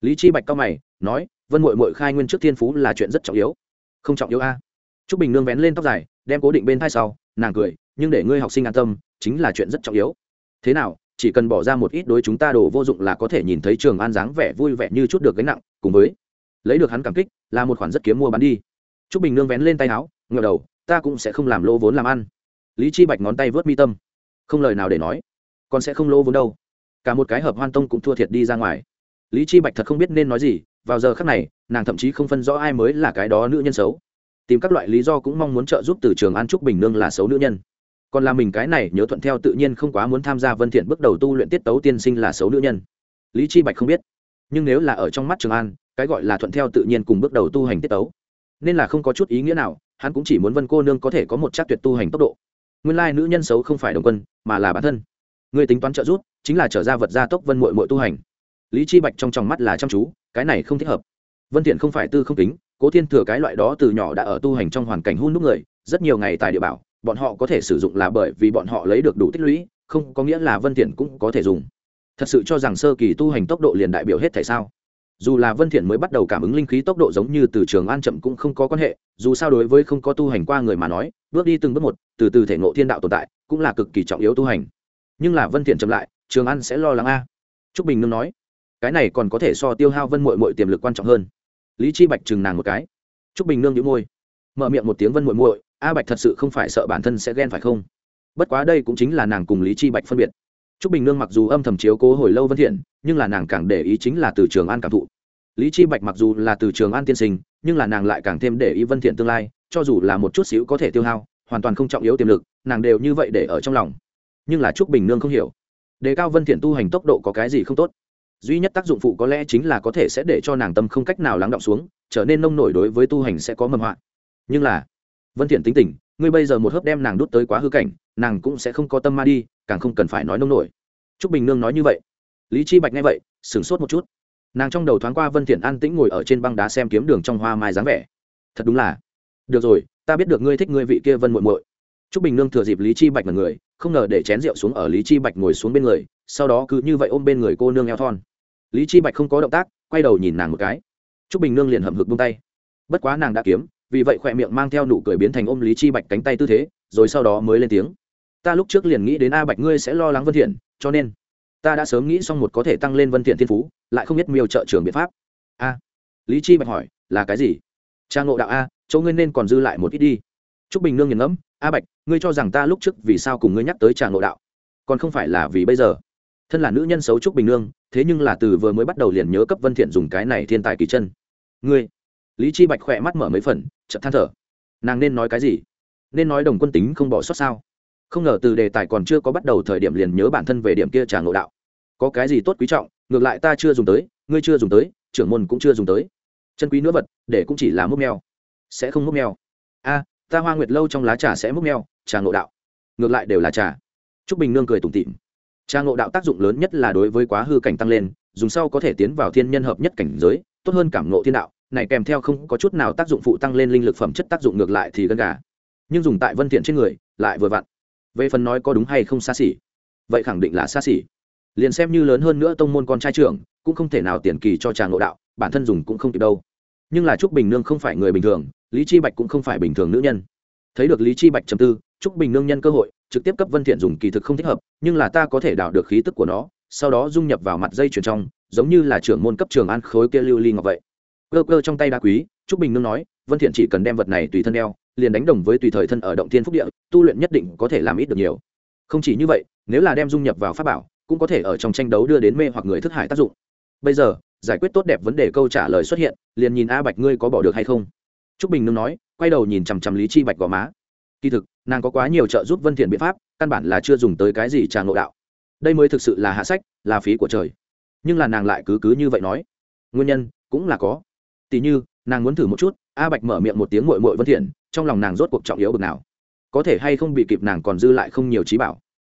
Lý chi bạch cao mày, nói vân mội mội khai nguyên trước thiên phú là chuyện rất trọng yếu. Không trọng yếu a. Trúc bình nương vén lên tóc dài, đem cố định bên thai sau, nàng cười, nhưng để ngươi học sinh an tâm, chính là chuyện rất trọng yếu. Thế nào, chỉ cần bỏ ra một ít đối chúng ta đồ vô dụng là có thể nhìn thấy trường an dáng vẻ vui vẻ như chút được gánh nặng, cùng với lấy được hắn cảm kích, là một khoản rất kiếm mua bán đi. Trúc bình nương vén lên tay áo ngờ đầu, ta cũng sẽ không làm lô vốn làm ăn. Lý chi bạch ngón tay vớt mi tâm. Không lời nào để nói. Còn sẽ không lô vốn đâu. Cả một cái hợp hoan tông cũng thua thiệt đi ra ngoài. Lý chi bạch thật không biết nên nói gì vào giờ khắc này, nàng thậm chí không phân rõ ai mới là cái đó nữ nhân xấu. Tìm các loại lý do cũng mong muốn trợ giúp từ trường an trúc bình nương là xấu nữ nhân. Còn là mình cái này nhớ thuận theo tự nhiên không quá muốn tham gia vân thiện bước đầu tu luyện tiết tấu tiên sinh là xấu nữ nhân. Lý chi bạch không biết. Nhưng nếu là ở trong mắt trường an, cái gọi là thuận theo tự nhiên cùng bước đầu tu hành tiết tấu, nên là không có chút ý nghĩa nào, hắn cũng chỉ muốn vân cô nương có thể có một chắc tuyệt tu hành tốc độ. Nguyên lai nữ nhân xấu không phải đồng quân, mà là bản thân. Người tính toán trợ giúp, chính là trở ra vật gia tốc vân muội muội tu hành lý chi bạch trong tròng mắt là chăm chú, cái này không thích hợp. Vân thiện không phải tư không tính cố thiên thừa cái loại đó từ nhỏ đã ở tu hành trong hoàn cảnh hôn đúc người, rất nhiều ngày tại địa bảo, bọn họ có thể sử dụng là bởi vì bọn họ lấy được đủ tích lũy, không có nghĩa là vân thiện cũng có thể dùng. Thật sự cho rằng sơ kỳ tu hành tốc độ liền đại biểu hết thể sao? Dù là vân thiện mới bắt đầu cảm ứng linh khí tốc độ giống như từ trường an chậm cũng không có quan hệ, dù sao đối với không có tu hành qua người mà nói, bước đi từng bước một, từ từ thể ngộ thiên đạo tồn tại, cũng là cực kỳ trọng yếu tu hành. Nhưng là vân thiện chậm lại, trường an sẽ lo lắng a. Trúc bình nương nói cái này còn có thể so tiêu hao vân muội muội tiềm lực quan trọng hơn. Lý chi bạch chừng nàng một cái. Trúc bình nương nhíu môi. Mở miệng một tiếng vân muội muội, a bạch thật sự không phải sợ bản thân sẽ ghen phải không? Bất quá đây cũng chính là nàng cùng lý chi bạch phân biệt. Trúc bình nương mặc dù âm thầm chiếu cố hồi lâu vân thiện, nhưng là nàng càng để ý chính là từ trường an cảm thụ. Lý chi bạch mặc dù là từ trường an tiên sinh, nhưng là nàng lại càng thêm để ý vân thiện tương lai, cho dù là một chút xíu có thể tiêu hao, hoàn toàn không trọng yếu tiềm lực, nàng đều như vậy để ở trong lòng. Nhưng là trúc bình nương không hiểu. Đề cao vân thiện tu hành tốc độ có cái gì không tốt? Duy nhất tác dụng phụ có lẽ chính là có thể sẽ để cho nàng tâm không cách nào lắng động xuống, trở nên nông nổi đối với tu hành sẽ có mầm họa. Nhưng là, vân thiện tính tình, ngươi bây giờ một hớp đem nàng đút tới quá hư cảnh, nàng cũng sẽ không có tâm ma đi, càng không cần phải nói nông nổi. Trúc bình nương nói như vậy. Lý chi bạch nghe vậy, sửng sốt một chút. Nàng trong đầu thoáng qua vân thiện an tĩnh ngồi ở trên băng đá xem kiếm đường trong hoa mai dáng vẻ. Thật đúng là. Được rồi, ta biết được ngươi thích ngươi vị kia vân muội muội. Trúc bình nương thừa dịp lý chi bạch mà người, không ngờ để chén rượu xuống ở lý chi bạch ngồi xuống bên người, sau đó cứ như vậy ôm bên người cô nương eo thon lý chi bạch không có động tác, quay đầu nhìn nàng một cái. Trúc bình nương liền hậm hực buông tay. Bất quá nàng đã kiếm, vì vậy khỏe miệng mang theo nụ cười biến thành ôm lý chi bạch cánh tay tư thế, rồi sau đó mới lên tiếng. Ta lúc trước liền nghĩ đến a bạch ngươi sẽ lo lắng vân thiện, cho nên ta đã sớm nghĩ xong một có thể tăng lên vân thiện thiên phú, lại không biết miêu trợ trường biện pháp. A. Lý chi bạch hỏi, là cái gì? Cha ngộ đạo a, chỗ ngươi nên còn dư lại một ít đi. Trúc bình nương nghiền ngẫm, a bạch, ngươi cho rằng ta lúc trước vì sao cùng ngươi nhắc tới trà ngộ đạo? Còn không phải là vì bây giờ? Thân là nữ nhân xấu trúc bình nương, thế nhưng là từ vừa mới bắt đầu liền nhớ cấp vân thiện dùng cái này thiên tài kỳ chân. Ngươi, lý chi bạch khỏe mắt mở mấy phần, chợt than thở. Nàng nên nói cái gì? Nên nói đồng quân tính không bỏ sót sao? Không ngờ từ đề tài còn chưa có bắt đầu thời điểm liền nhớ bản thân về điểm kia trà ngộ đạo. Có cái gì tốt quý trọng, ngược lại ta chưa dùng tới, ngươi chưa dùng tới, trưởng môn cũng chưa dùng tới. Chân quý nữa vật, để cũng chỉ là múc mèo. Sẽ không múc mèo. A, ta hoa nguyệt lâu trong lá trà sẽ múc mèo, trà ngộ đạo. Ngược lại đều là trà. Trúc bình nương cười tủm tỉm trà ngộ đạo tác dụng lớn nhất là đối với quá hư cảnh tăng lên, dùng sau có thể tiến vào thiên nhân hợp nhất cảnh giới, tốt hơn cảm ngộ thiên đạo, này kèm theo không có chút nào tác dụng phụ tăng lên linh lực phẩm chất tác dụng ngược lại thì gần gà. Nhưng dùng tại vân thiện trên người, lại vừa vặn. Về phần nói có đúng hay không xa xỉ, vậy khẳng định là xa xỉ. Liền xem như lớn hơn nữa tông môn con trai trưởng, cũng không thể nào tiền kỳ cho trà ngộ đạo, bản thân dùng cũng không kịp đâu. Nhưng là trúc bình nương không phải người bình thường, lý chi bạch cũng không phải bình thường nữ nhân. Thấy được lý chi bạch trầm tư, trúc bình nương nhân cơ hội trực tiếp cấp vân thiện dùng kỳ thực không thích hợp, nhưng là ta có thể đảo được khí tức của nó, sau đó dung nhập vào mặt dây chuyền trong, giống như là trưởng môn cấp trường an khối kia lưu ly ngọc vậy. Cơ cơ trong tay đá quý, trúc bình nương nói, vân thiện chỉ cần đem vật này tùy thân đeo, liền đánh đồng với tùy thời thân ở động thiên phúc địa, tu luyện nhất định có thể làm ít được nhiều. Không chỉ như vậy, nếu là đem dung nhập vào pháp bảo, cũng có thể ở trong tranh đấu đưa đến mê hoặc người thức hải tác dụng. Bây giờ, giải quyết tốt đẹp vấn đề câu trả lời xuất hiện, liền nhìn a bạch ngươi có bỏ được hay không? Trúc bình nương nói, quay đầu nhìn chằm chằm lý chi bạch gò má kỳ thực, nàng có quá nhiều trợ giúp vân thiện biện pháp, căn bản là chưa dùng tới cái gì trà ngộ đạo. Đây mới thực sự là hạ sách, là phí của trời. Nhưng là nàng lại cứ cứ như vậy nói. Nguyên nhân, cũng là có. Tỷ như, nàng muốn thử một chút, a bạch mở miệng một tiếng mội mội vân thiện, trong lòng nàng rốt cuộc trọng yếu bực nào. Có thể hay không bị kịp nàng còn dư lại không nhiều trí bảo.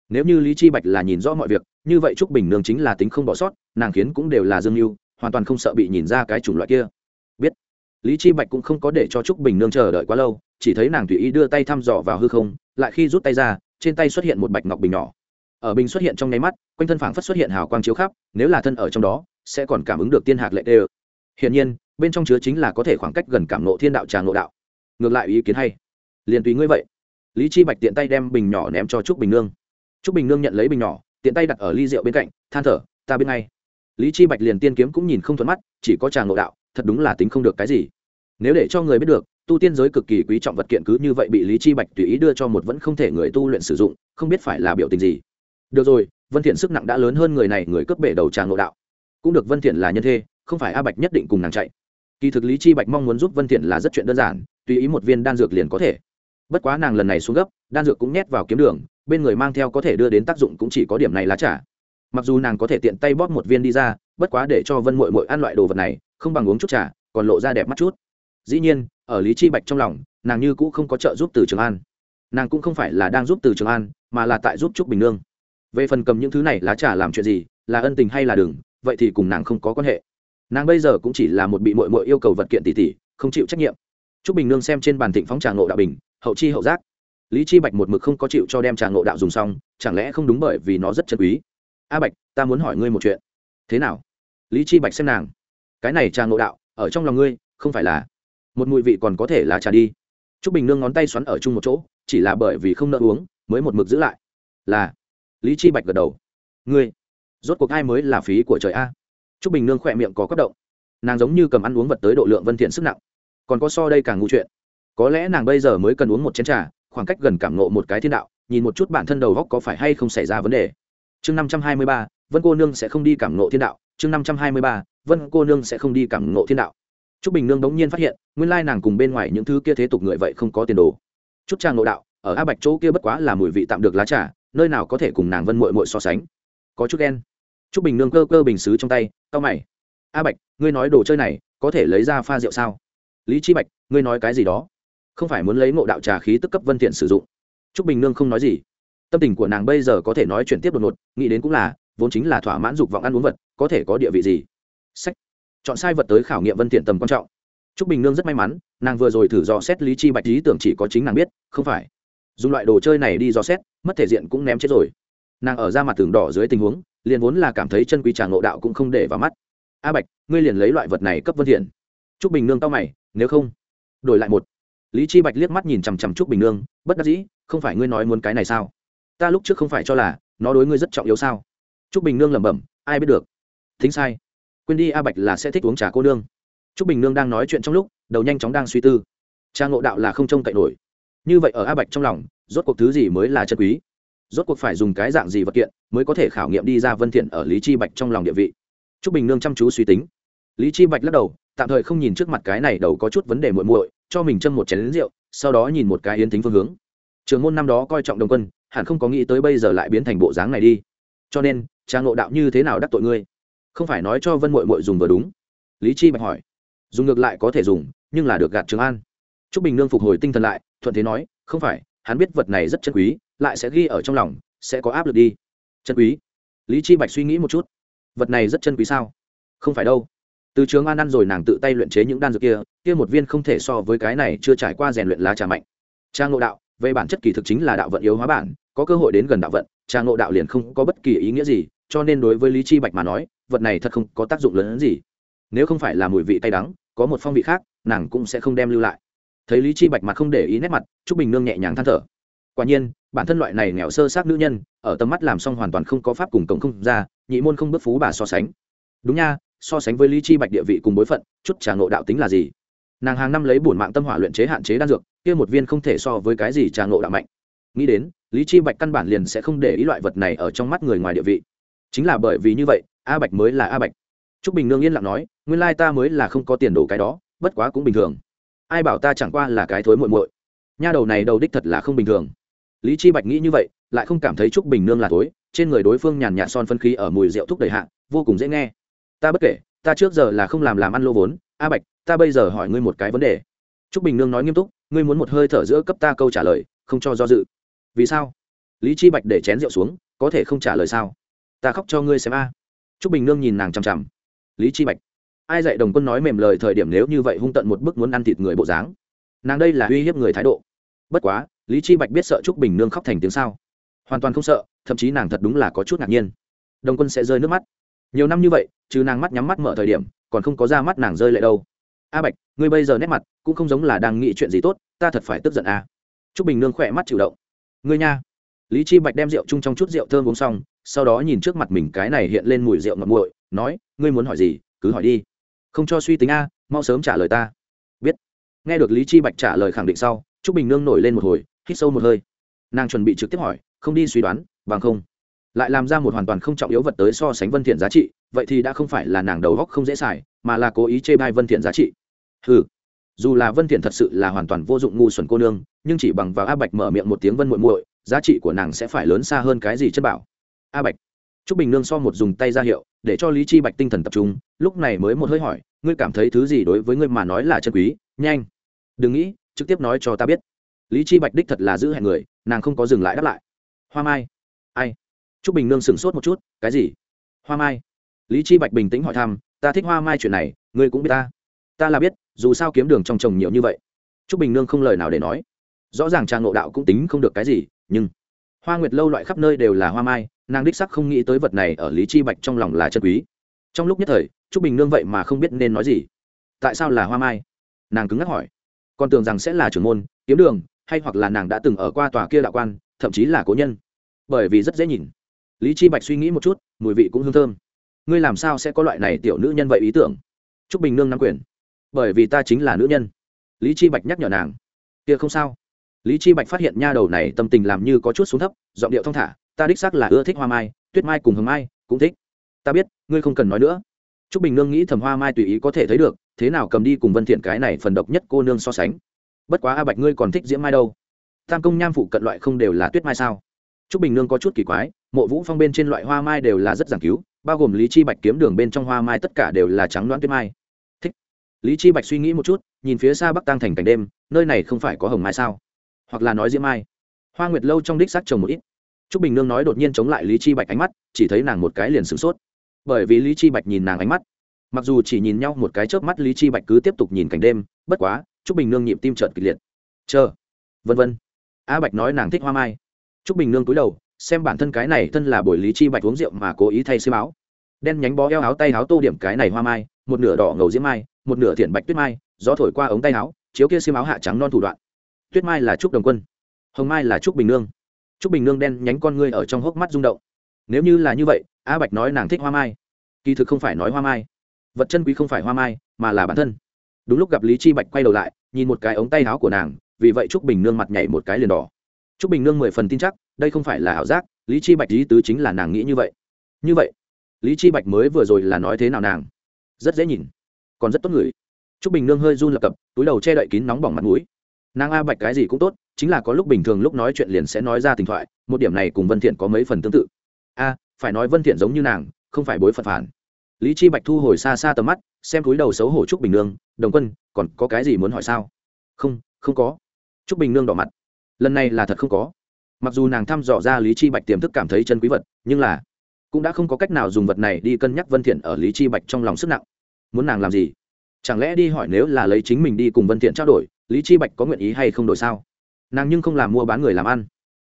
Nếu như lý chi bạch là nhìn rõ mọi việc, như vậy trúc bình nương chính là tính không bỏ sót, nàng khiến cũng đều là dương mưu hoàn toàn không sợ bị nhìn ra cái chủng loại kia lý chi bạch cũng không có để cho trúc bình nương chờ đợi quá lâu, chỉ thấy nàng tùy ý đưa tay thăm dò vào hư không, lại khi rút tay ra, trên tay xuất hiện một bạch ngọc bình nhỏ. Ở bình xuất hiện trong nháy mắt, quanh thân phảng phất xuất hiện hào quang chiếu khắp, nếu là thân ở trong đó, sẽ còn cảm ứng được tiên hạc lệ tê hiển nhiên, bên trong chứa chính là có thể khoảng cách gần cảm nộ thiên đạo trà ngộ đạo. Ngược lại ý kiến hay. Liền tùy ngươi vậy. Lý chi bạch tiện tay đem bình nhỏ ném cho trúc bình nương. Trúc bình nương nhận lấy bình nhỏ, tiện tay đặt ở ly rượu bên cạnh, than thở, ta biết ngay. Lý chi bạch liền tiên kiếm cũng nhìn không thuận mắt, chỉ có trà ngộ đạo, thật đúng là tính không được cái gì nếu để cho người biết được, tu tiên giới cực kỳ quý trọng vật kiện cứ như vậy bị lý chi bạch tùy ý đưa cho một vẫn không thể người tu luyện sử dụng, không biết phải là biểu tình gì. Được rồi, vân thiện sức nặng đã lớn hơn người này, người cướp bể đầu tràng ngộ đạo. Cũng được vân thiện là nhân thê, không phải a bạch nhất định cùng nàng chạy. Kỳ thực lý chi bạch mong muốn giúp vân thiện là rất chuyện đơn giản, tùy ý một viên đan dược liền có thể. Bất quá nàng lần này xuống gấp, đan dược cũng nhét vào kiếm đường, bên người mang theo có thể đưa đến tác dụng cũng chỉ có điểm này lá trả. mặc dù nàng có thể tiện tay bóp một viên đi ra, bất quá để cho vân mội mội ăn loại đồ vật này, không bằng uống chút trà, còn lộ ra đẹp mắt chút dĩ nhiên, ở lý chi bạch trong lòng, nàng như cũng không có trợ giúp từ trường an. Nàng cũng không phải là đang giúp từ trường an, mà là tại giúp trúc bình nương. Về phần cầm những thứ này lá trà làm chuyện gì, là ân tình hay là đừng, vậy thì cùng nàng không có quan hệ. Nàng bây giờ cũng chỉ là một bị mội mội yêu cầu vật kiện tỷ tỷ không chịu trách nhiệm. Trúc bình nương xem trên bàn thịnh phóng trà ngộ đạo bình, hậu chi hậu giác. Lý chi bạch một mực không có chịu cho đem trà ngộ đạo dùng xong, chẳng lẽ không đúng bởi vì nó rất chân quý? A bạch, ta muốn hỏi ngươi một chuyện. Thế nào? Lý chi bạch xem nàng. Cái này trà ngộ đạo, ở trong lòng ngươi, không phải là một mùi vị còn có thể là trà đi. T r ú c bình nương ngón tay xoắn ở chung một chỗ, chỉ là bởi vì không nợ uống, mới một mực giữ lại. Là. Lý chi bạch gật đầu. Ngươi, rốt cuộc ai mới là phí của trời a? T r ú c bình nương khỏe miệng có cấp động. Nàng giống như cầm ăn uống vật tới độ lượng vân thiện sức nặng. Còn có so đây càng ngu chuyện. Có lẽ nàng bây giờ mới cần uống một chén trà, khoảng cách gần cảm nộ một cái thiên đạo, nhìn một chút bản thân đầu góc có phải hay không xảy ra vấn đề. Chương năm trăm hai mươi ba, vân cô nương sẽ không đi cảm nộ thiên đạo. Chương năm trăm hai mươi ba, vân cô nương sẽ không đi cảm nộ thiên đạo. Trúc Bình Nương đống nhiên phát hiện, nguyên lai nàng cùng bên ngoài những thứ kia thế tục người vậy không có tiền đồ. Chút trang nội đạo, ở A Bạch chỗ kia bất quá là mùi vị tạm được lá trà, nơi nào có thể cùng nàng Vân muội muội so sánh. Có chút ghen. Trúc Bình Nương cơ cơ bình sứ trong tay, cau mày. A Bạch, ngươi nói đồ chơi này, có thể lấy ra pha rượu sao? Lý Chi Bạch, ngươi nói cái gì đó? Không phải muốn lấy ngộ đạo trà khí tức cấp Vân Tiện sử dụng. Trúc Bình Nương không nói gì. Tâm tình của nàng bây giờ có thể nói chuyện tiếp đột ngột, nghĩ đến cũng là, vốn chính là thỏa mãn dục vọng ăn uống vật, có thể có địa vị gì? Sách chọn sai vật tới khảo nghiệm vân thiện tầm quan trọng. Trúc bình nương rất may mắn, nàng vừa rồi thử dò xét lý chi bạch lý tưởng chỉ có chính nàng biết, không phải. Dùng loại đồ chơi này đi dò xét, mất thể diện cũng ném chết rồi. Nàng ở ra mặt tường đỏ dưới tình huống, liền vốn là cảm thấy chân quý tràng ngộ đạo cũng không để vào mắt. A bạch, ngươi liền lấy loại vật này cấp vân thiện trúc bình nương tao mày, nếu không, đổi lại một. Lý chi bạch liếc mắt nhìn chằm chằm trúc bình nương, bất đắc dĩ, không phải ngươi nói muốn cái này sao? Ta lúc trước không phải cho là nó đối ngươi rất trọng yếu sao? Trúc bình nương lẩm bẩm, ai biết được. Thính sai quên đi a bạch là sẽ thích uống trà cô nương. T r ú c bình nương đang nói chuyện trong lúc, đầu nhanh chóng đang suy tư. Cha ngộ đạo là không trông cậy nổi. Như vậy ở a bạch trong lòng, rốt cuộc thứ gì mới là chân quý? Rốt cuộc phải dùng cái dạng gì vật kiện mới có thể khảo nghiệm đi ra vân thiện ở lý chi bạch trong lòng địa vị? T r ú c bình nương chăm chú suy tính. Lý chi bạch lắc đầu, tạm thời không nhìn trước mặt cái này đầu có chút vấn đề muội muội, cho mình châm một chén lính rượu, sau đó nhìn một cái yến tính phương hướng. Trường môn năm đó coi trọng đồng quân, hẳn không có nghĩ tới bây giờ lại biến thành bộ dáng này đi. Cho nên cha ngộ đạo như thế nào đắc tội ngươi? Không phải nói cho vân mội mội dùng vừa đúng. Lý chi bạch hỏi. Dùng ngược lại có thể dùng, nhưng là được gạt trường an. T r ú c bình nương phục hồi tinh thần lại, thuận thế nói, không phải, hắn biết vật này rất chân quý, lại sẽ ghi ở trong lòng, sẽ có áp lực đi. Chân quý. Lý chi bạch suy nghĩ một chút. Vật này rất chân quý sao? Không phải đâu. Từ trường an ăn rồi nàng tự tay luyện chế những đan dược kia kia một viên không thể so với cái này chưa trải qua rèn luyện lá trà mạnh. Trang ngộ đạo, về bản chất kỳ thực chính là đạo vận yếu hóa bản, có cơ hội đến gần đạo vận Trà ngộ đạo liền không có bất kỳ ý nghĩa gì, cho nên đối với lý chi bạch mà nói, vật này thật không có tác dụng lớn hơn gì. Nếu không phải là mùi vị cay đắng, có một phong vị khác, nàng cũng sẽ không đem lưu lại. Thấy lý chi bạch mặt không để ý nét mặt, trúc bình nương nhẹ nhàng than thở. Quả nhiên, bản thân loại này nghèo sơ sát nữ nhân, ở tầm mắt làm xong hoàn toàn không có pháp cùng cộng không ra, nhị môn không bước phú bà so sánh. Đúng nha, so sánh với lý chi bạch địa vị cùng bối phận, chút trà ngộ đạo tính là gì? Nàng hàng năm lấy bổn mạng tâm hỏa luyện chế hạn chế đan dược, kia một viên không thể so với cái gì trà ngộ đạo mạnh nghĩ đến, lý chi bạch căn bản liền sẽ không để ý loại vật này ở trong mắt người ngoài địa vị. Chính là bởi vì như vậy, a bạch mới là a bạch. Trúc bình nương yên lặng nói, nguyên lai ta mới là không có tiền đồ cái đó, bất quá cũng bình thường. Ai bảo ta chẳng qua là cái thối muội muội. Nha đầu này đầu đích thật là không bình thường. Lý chi bạch nghĩ như vậy, lại không cảm thấy trúc bình nương là thối, trên người đối phương nhàn nhạt son phân khí ở mùi rượu thúc đầy hạ, vô cùng dễ nghe. Ta bất kể, ta trước giờ là không làm làm ăn lô vốn, a bạch, ta bây giờ hỏi ngươi một cái vấn đề. Trúc bình nương nói nghiêm túc, ngươi muốn một hơi thở giữa cấp ta câu trả lời, không cho do dự vì sao? Lý chi bạch để chén rượu xuống, có thể không trả lời sao? Ta khóc cho ngươi xem a. Trúc bình nương nhìn nàng chằm chằm. Lý chi bạch. Ai dạy đồng quân nói mềm lời thời điểm nếu như vậy hung tận một bức muốn ăn thịt người bộ dáng? Nàng đây là uy hiếp người thái độ. Bất quá, lý chi bạch biết sợ Trúc bình nương khóc thành tiếng sao? Hoàn toàn không sợ, thậm chí nàng thật đúng là có chút ngạc nhiên. Đồng quân sẽ rơi nước mắt. Nhiều năm như vậy chứ nàng mắt nhắm mắt mở thời điểm, còn không có ra mắt nàng rơi lệ đâu. A bạch, ngươi bây giờ nét mặt cũng không giống là đang nghĩ chuyện gì tốt, ta thật phải tức giận a. Trúc bình nương khỏe mắt chịu động ngươi nha. Lý chi bạch đem rượu chung trong chút rượu thơm uống xong, sau đó nhìn trước mặt mình cái này hiện lên mùi rượu ngậm nguội, nói, ngươi muốn hỏi gì, cứ hỏi đi. Không cho suy tính a, mau sớm trả lời ta. Biết. Nghe được lý chi bạch trả lời khẳng định sau, Trúc bình nương nổi lên một hồi, hít sâu một hơi. Nàng chuẩn bị trực tiếp hỏi, không đi suy đoán, bằng không? Lại làm ra một hoàn toàn không trọng yếu vật tới so sánh vân thiện giá trị, vậy thì đã không phải là nàng đầu góc không dễ xài, mà là cố ý chê bai vân thiện giá trị. Hừ dù là vân thiện thật sự là hoàn toàn vô dụng ngu xuẩn cô nương, nhưng chỉ bằng vào a bạch mở miệng một tiếng vân muội muội, giá trị của nàng sẽ phải lớn xa hơn cái gì chân bảo. A bạch, trúc bình nương so một dùng tay ra hiệu, để cho lý chi bạch tinh thần tập trung, lúc này mới một hơi hỏi, ngươi cảm thấy thứ gì đối với ngươi mà nói là chân quý? Nhanh, đừng nghĩ, trực tiếp nói cho ta biết. Lý chi bạch đích thật là giữ hẹn người, nàng không có dừng lại đáp lại. Hoa mai, ai? Trúc bình nương sửng sốt một chút, cái gì? Hoa mai. Lý chi bạch bình tĩnh hỏi thăm, ta thích hoa mai chuyện này, ngươi cũng biết ta. Ta là biết dù sao kiếm đường trong chồng nhiều như vậy. T bình nương không lời nào để nói. Rõ ràng trang ngộ đạo cũng tính không được cái gì, nhưng hoa nguyệt lâu loại khắp nơi đều là hoa mai, nàng đích sắc không nghĩ tới vật này ở lý chi bạch trong lòng là chân quý. Trong lúc nhất thời t r ú c bình nương vậy mà không biết nên nói gì. Tại sao là hoa mai? Nàng cứng ngắc hỏi. Còn tưởng rằng sẽ là trưởng môn, kiếm đường, hay hoặc là nàng đã từng ở qua tòa kia đạo quan, thậm chí là cố nhân. Bởi vì rất dễ nhìn. Lý chi bạch suy nghĩ một chút, mùi vị cũng hương thơm. Ngươi làm sao sẽ có loại này tiểu nữ nhân vậy ý tưởng? T r ú c bình nương nắm quyền bởi vì ta chính là nữ nhân lý chi bạch nhắc nhở nàng kia không sao lý chi bạch phát hiện nha đầu này tâm tình làm như có chút xuống thấp giọng điệu thong thả ta đích xác là ưa thích hoa mai tuyết mai cùng hồng mai cũng thích ta biết ngươi không cần nói nữa Trúc Bình Nương nghĩ thầm Hoa Mai tùy ý có thể thấy được, thế nào cầm đi cùng Vân Thiện cái này phần độc nhất cô nương so sánh. Bất quá A Bạch ngươi còn thích Diễm Mai đâu? Tam công nham phụ cận loại không đều là tuyết mai sao? Trúc Bình Nương có chút kỳ quái, Mộ Vũ Phong bên trên loại hoa mai đều là rất giảng cứu, bao gồm Lý Chi Bạch kiếm đường bên trong hoa mai tất cả đều là trắng loãng tuyết mai lý chi bạch suy nghĩ một chút, nhìn phía xa bắc tăng thành cảnh đêm, nơi này không phải có hồng mai sao? Hoặc là nói diễm mai. Hoa nguyệt lâu trong đích xác trồng một ít. Trúc bình nương nói đột nhiên chống lại lý chi bạch ánh mắt, chỉ thấy nàng một cái liền sửng sốt. Bởi vì lý chi bạch nhìn nàng ánh mắt, mặc dù chỉ nhìn nhau một cái chớp mắt, lý chi bạch cứ tiếp tục nhìn cảnh đêm, bất quá, trúc bình nương nhịp tim chợt kịch liệt. Chờ, vân vân. A bạch nói nàng thích hoa mai. Trúc bình nương cúi đầu, xem bản thân cái này thân là buổi lý chi bạch uống rượu mà cố ý thay xi áo. Đen nhánh bó eo áo tay áo tô điểm cái này hoa mai, một nửa đỏ ngầu diễm mai một nửa thiện bạch tuyết mai, gió thổi qua ống tay áo, chiếu kia xiêm áo hạ trắng non thủ đoạn. Tuyết mai là trúc đồng quân, hồng mai là trúc bình nương. Trúc bình nương đen nhánh con ngươi ở trong hốc mắt rung động. Nếu như là như vậy, a bạch nói nàng thích hoa mai. Kỳ thực không phải nói hoa mai. Vật chân quý không phải hoa mai, mà là bản thân. Đúng lúc gặp lý chi bạch quay đầu lại, nhìn một cái ống tay áo của nàng, vì vậy trúc bình nương mặt nhảy một cái liền đỏ. Trúc bình nương mười phần tin chắc, đây không phải là ảo giác, lý chi bạch lý tứ chính là nàng nghĩ như vậy. Như vậy, lý chi bạch mới vừa rồi là nói thế nào nàng? Rất dễ nhìn còn rất tốt người. T r ú c bình nương hơi run lập cập, túi đầu che đậy kín nóng bỏng mặt mũi. Nàng a bạch cái gì cũng tốt, chính là có lúc bình thường lúc nói chuyện liền sẽ nói ra tình thoại, một điểm này cùng vân thiện có mấy phần tương tự. A, phải nói vân thiện giống như nàng, không phải bối phận phản. Lý chi bạch thu hồi xa xa tầm mắt, xem túi đầu xấu hổ trúc bình nương, đồng quân, còn có cái gì muốn hỏi sao? Không không có. Trúc bình nương đỏ mặt. Lần này là thật không có. Mặc dù nàng thăm dò ra lý chi bạch tiềm thức cảm thấy chân quý vật, nhưng là cũng đã không có cách nào dùng vật này đi cân nhắc vân thiện ở lý chi bạch trong lòng sức nặng muốn nàng làm gì? Chẳng lẽ đi hỏi nếu là lấy chính mình đi cùng vân thiện trao đổi, lý chi bạch có nguyện ý hay không đổi sao? Nàng nhưng không làm mua bán người làm ăn.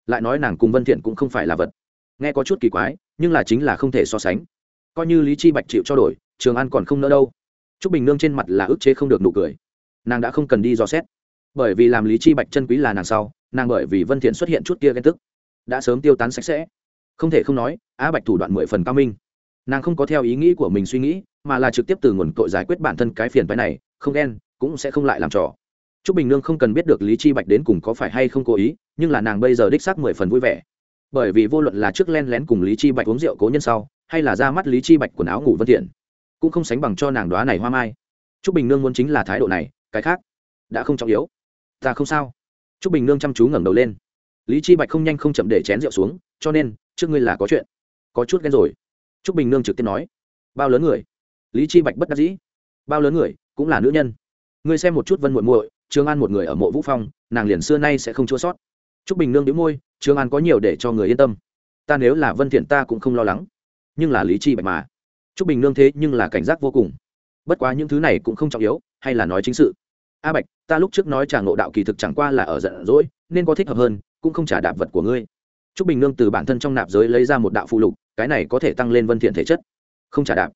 Lại nói nàng cùng vân thiện cũng không phải là vật. Nghe có chút kỳ quái, nhưng là chính là không thể so sánh. Coi như lý chi bạch chịu cho đổi, trường an còn không nỡ đâu. Trúc bình nương trên mặt là ức chế không được nụ cười. Nàng đã không cần đi dò xét. Bởi vì làm lý chi bạch chân quý là nàng sau, nàng bởi vì vân thiện xuất hiện chút kia ghen tức, đã sớm tiêu tán sạch sẽ. Không thể không nói, á bạch thủ đoạn mười phần cao minh nàng không có theo ý nghĩ của mình suy nghĩ, mà là trực tiếp từ nguồn cội giải quyết bản thân cái phiền phái này, không đen cũng sẽ không lại làm trò. T r ú c bình nương không cần biết được lý chi bạch đến cùng có phải hay không cố ý, nhưng là nàng bây giờ đích xác mười phần vui vẻ. Bởi vì vô luận là trước len lén cùng lý chi bạch uống rượu cố nhân sau, hay là ra mắt lý chi bạch quần áo ngủ vân thiện, cũng không sánh bằng cho nàng đoá này hoa mai. T r ú c bình nương muốn chính là thái độ này, cái khác đã không trọng yếu. Ta không sao. T r ú c bình nương chăm chú ngẩng đầu lên. Lý chi bạch không nhanh không chậm để chén rượu xuống, cho nên, trước ngươi là có chuyện. Có chút ghen rồi. Trúc bình nương trực tiếp nói, bao lớn người? Lý chi bạch bất đắc dĩ, bao lớn người? Cũng là nữ nhân. Ngươi xem một chút vân muội muội trương an một người ở mộ vũ phong, nàng liền xưa nay sẽ không chua sót. Trúc bình nương đĩu môi trương an có nhiều để cho người yên tâm. Ta nếu là vân thiện ta cũng không lo lắng. Nhưng là lý chi bạch mà. Trúc bình nương thế nhưng là cảnh giác vô cùng. Bất quá những thứ này cũng không trọng yếu, hay là nói chính sự. A bạch, ta lúc trước nói trả ngộ đạo kỳ thực chẳng qua là ở giận dỗi, nên có thích hợp hơn, cũng không trả đạp vật của ngươi. Trúc bình nương từ bản thân trong nạp giới lấy ra một đạo phụ lục cái này có thể tăng lên vân thiện thể chất. Không trả đạp.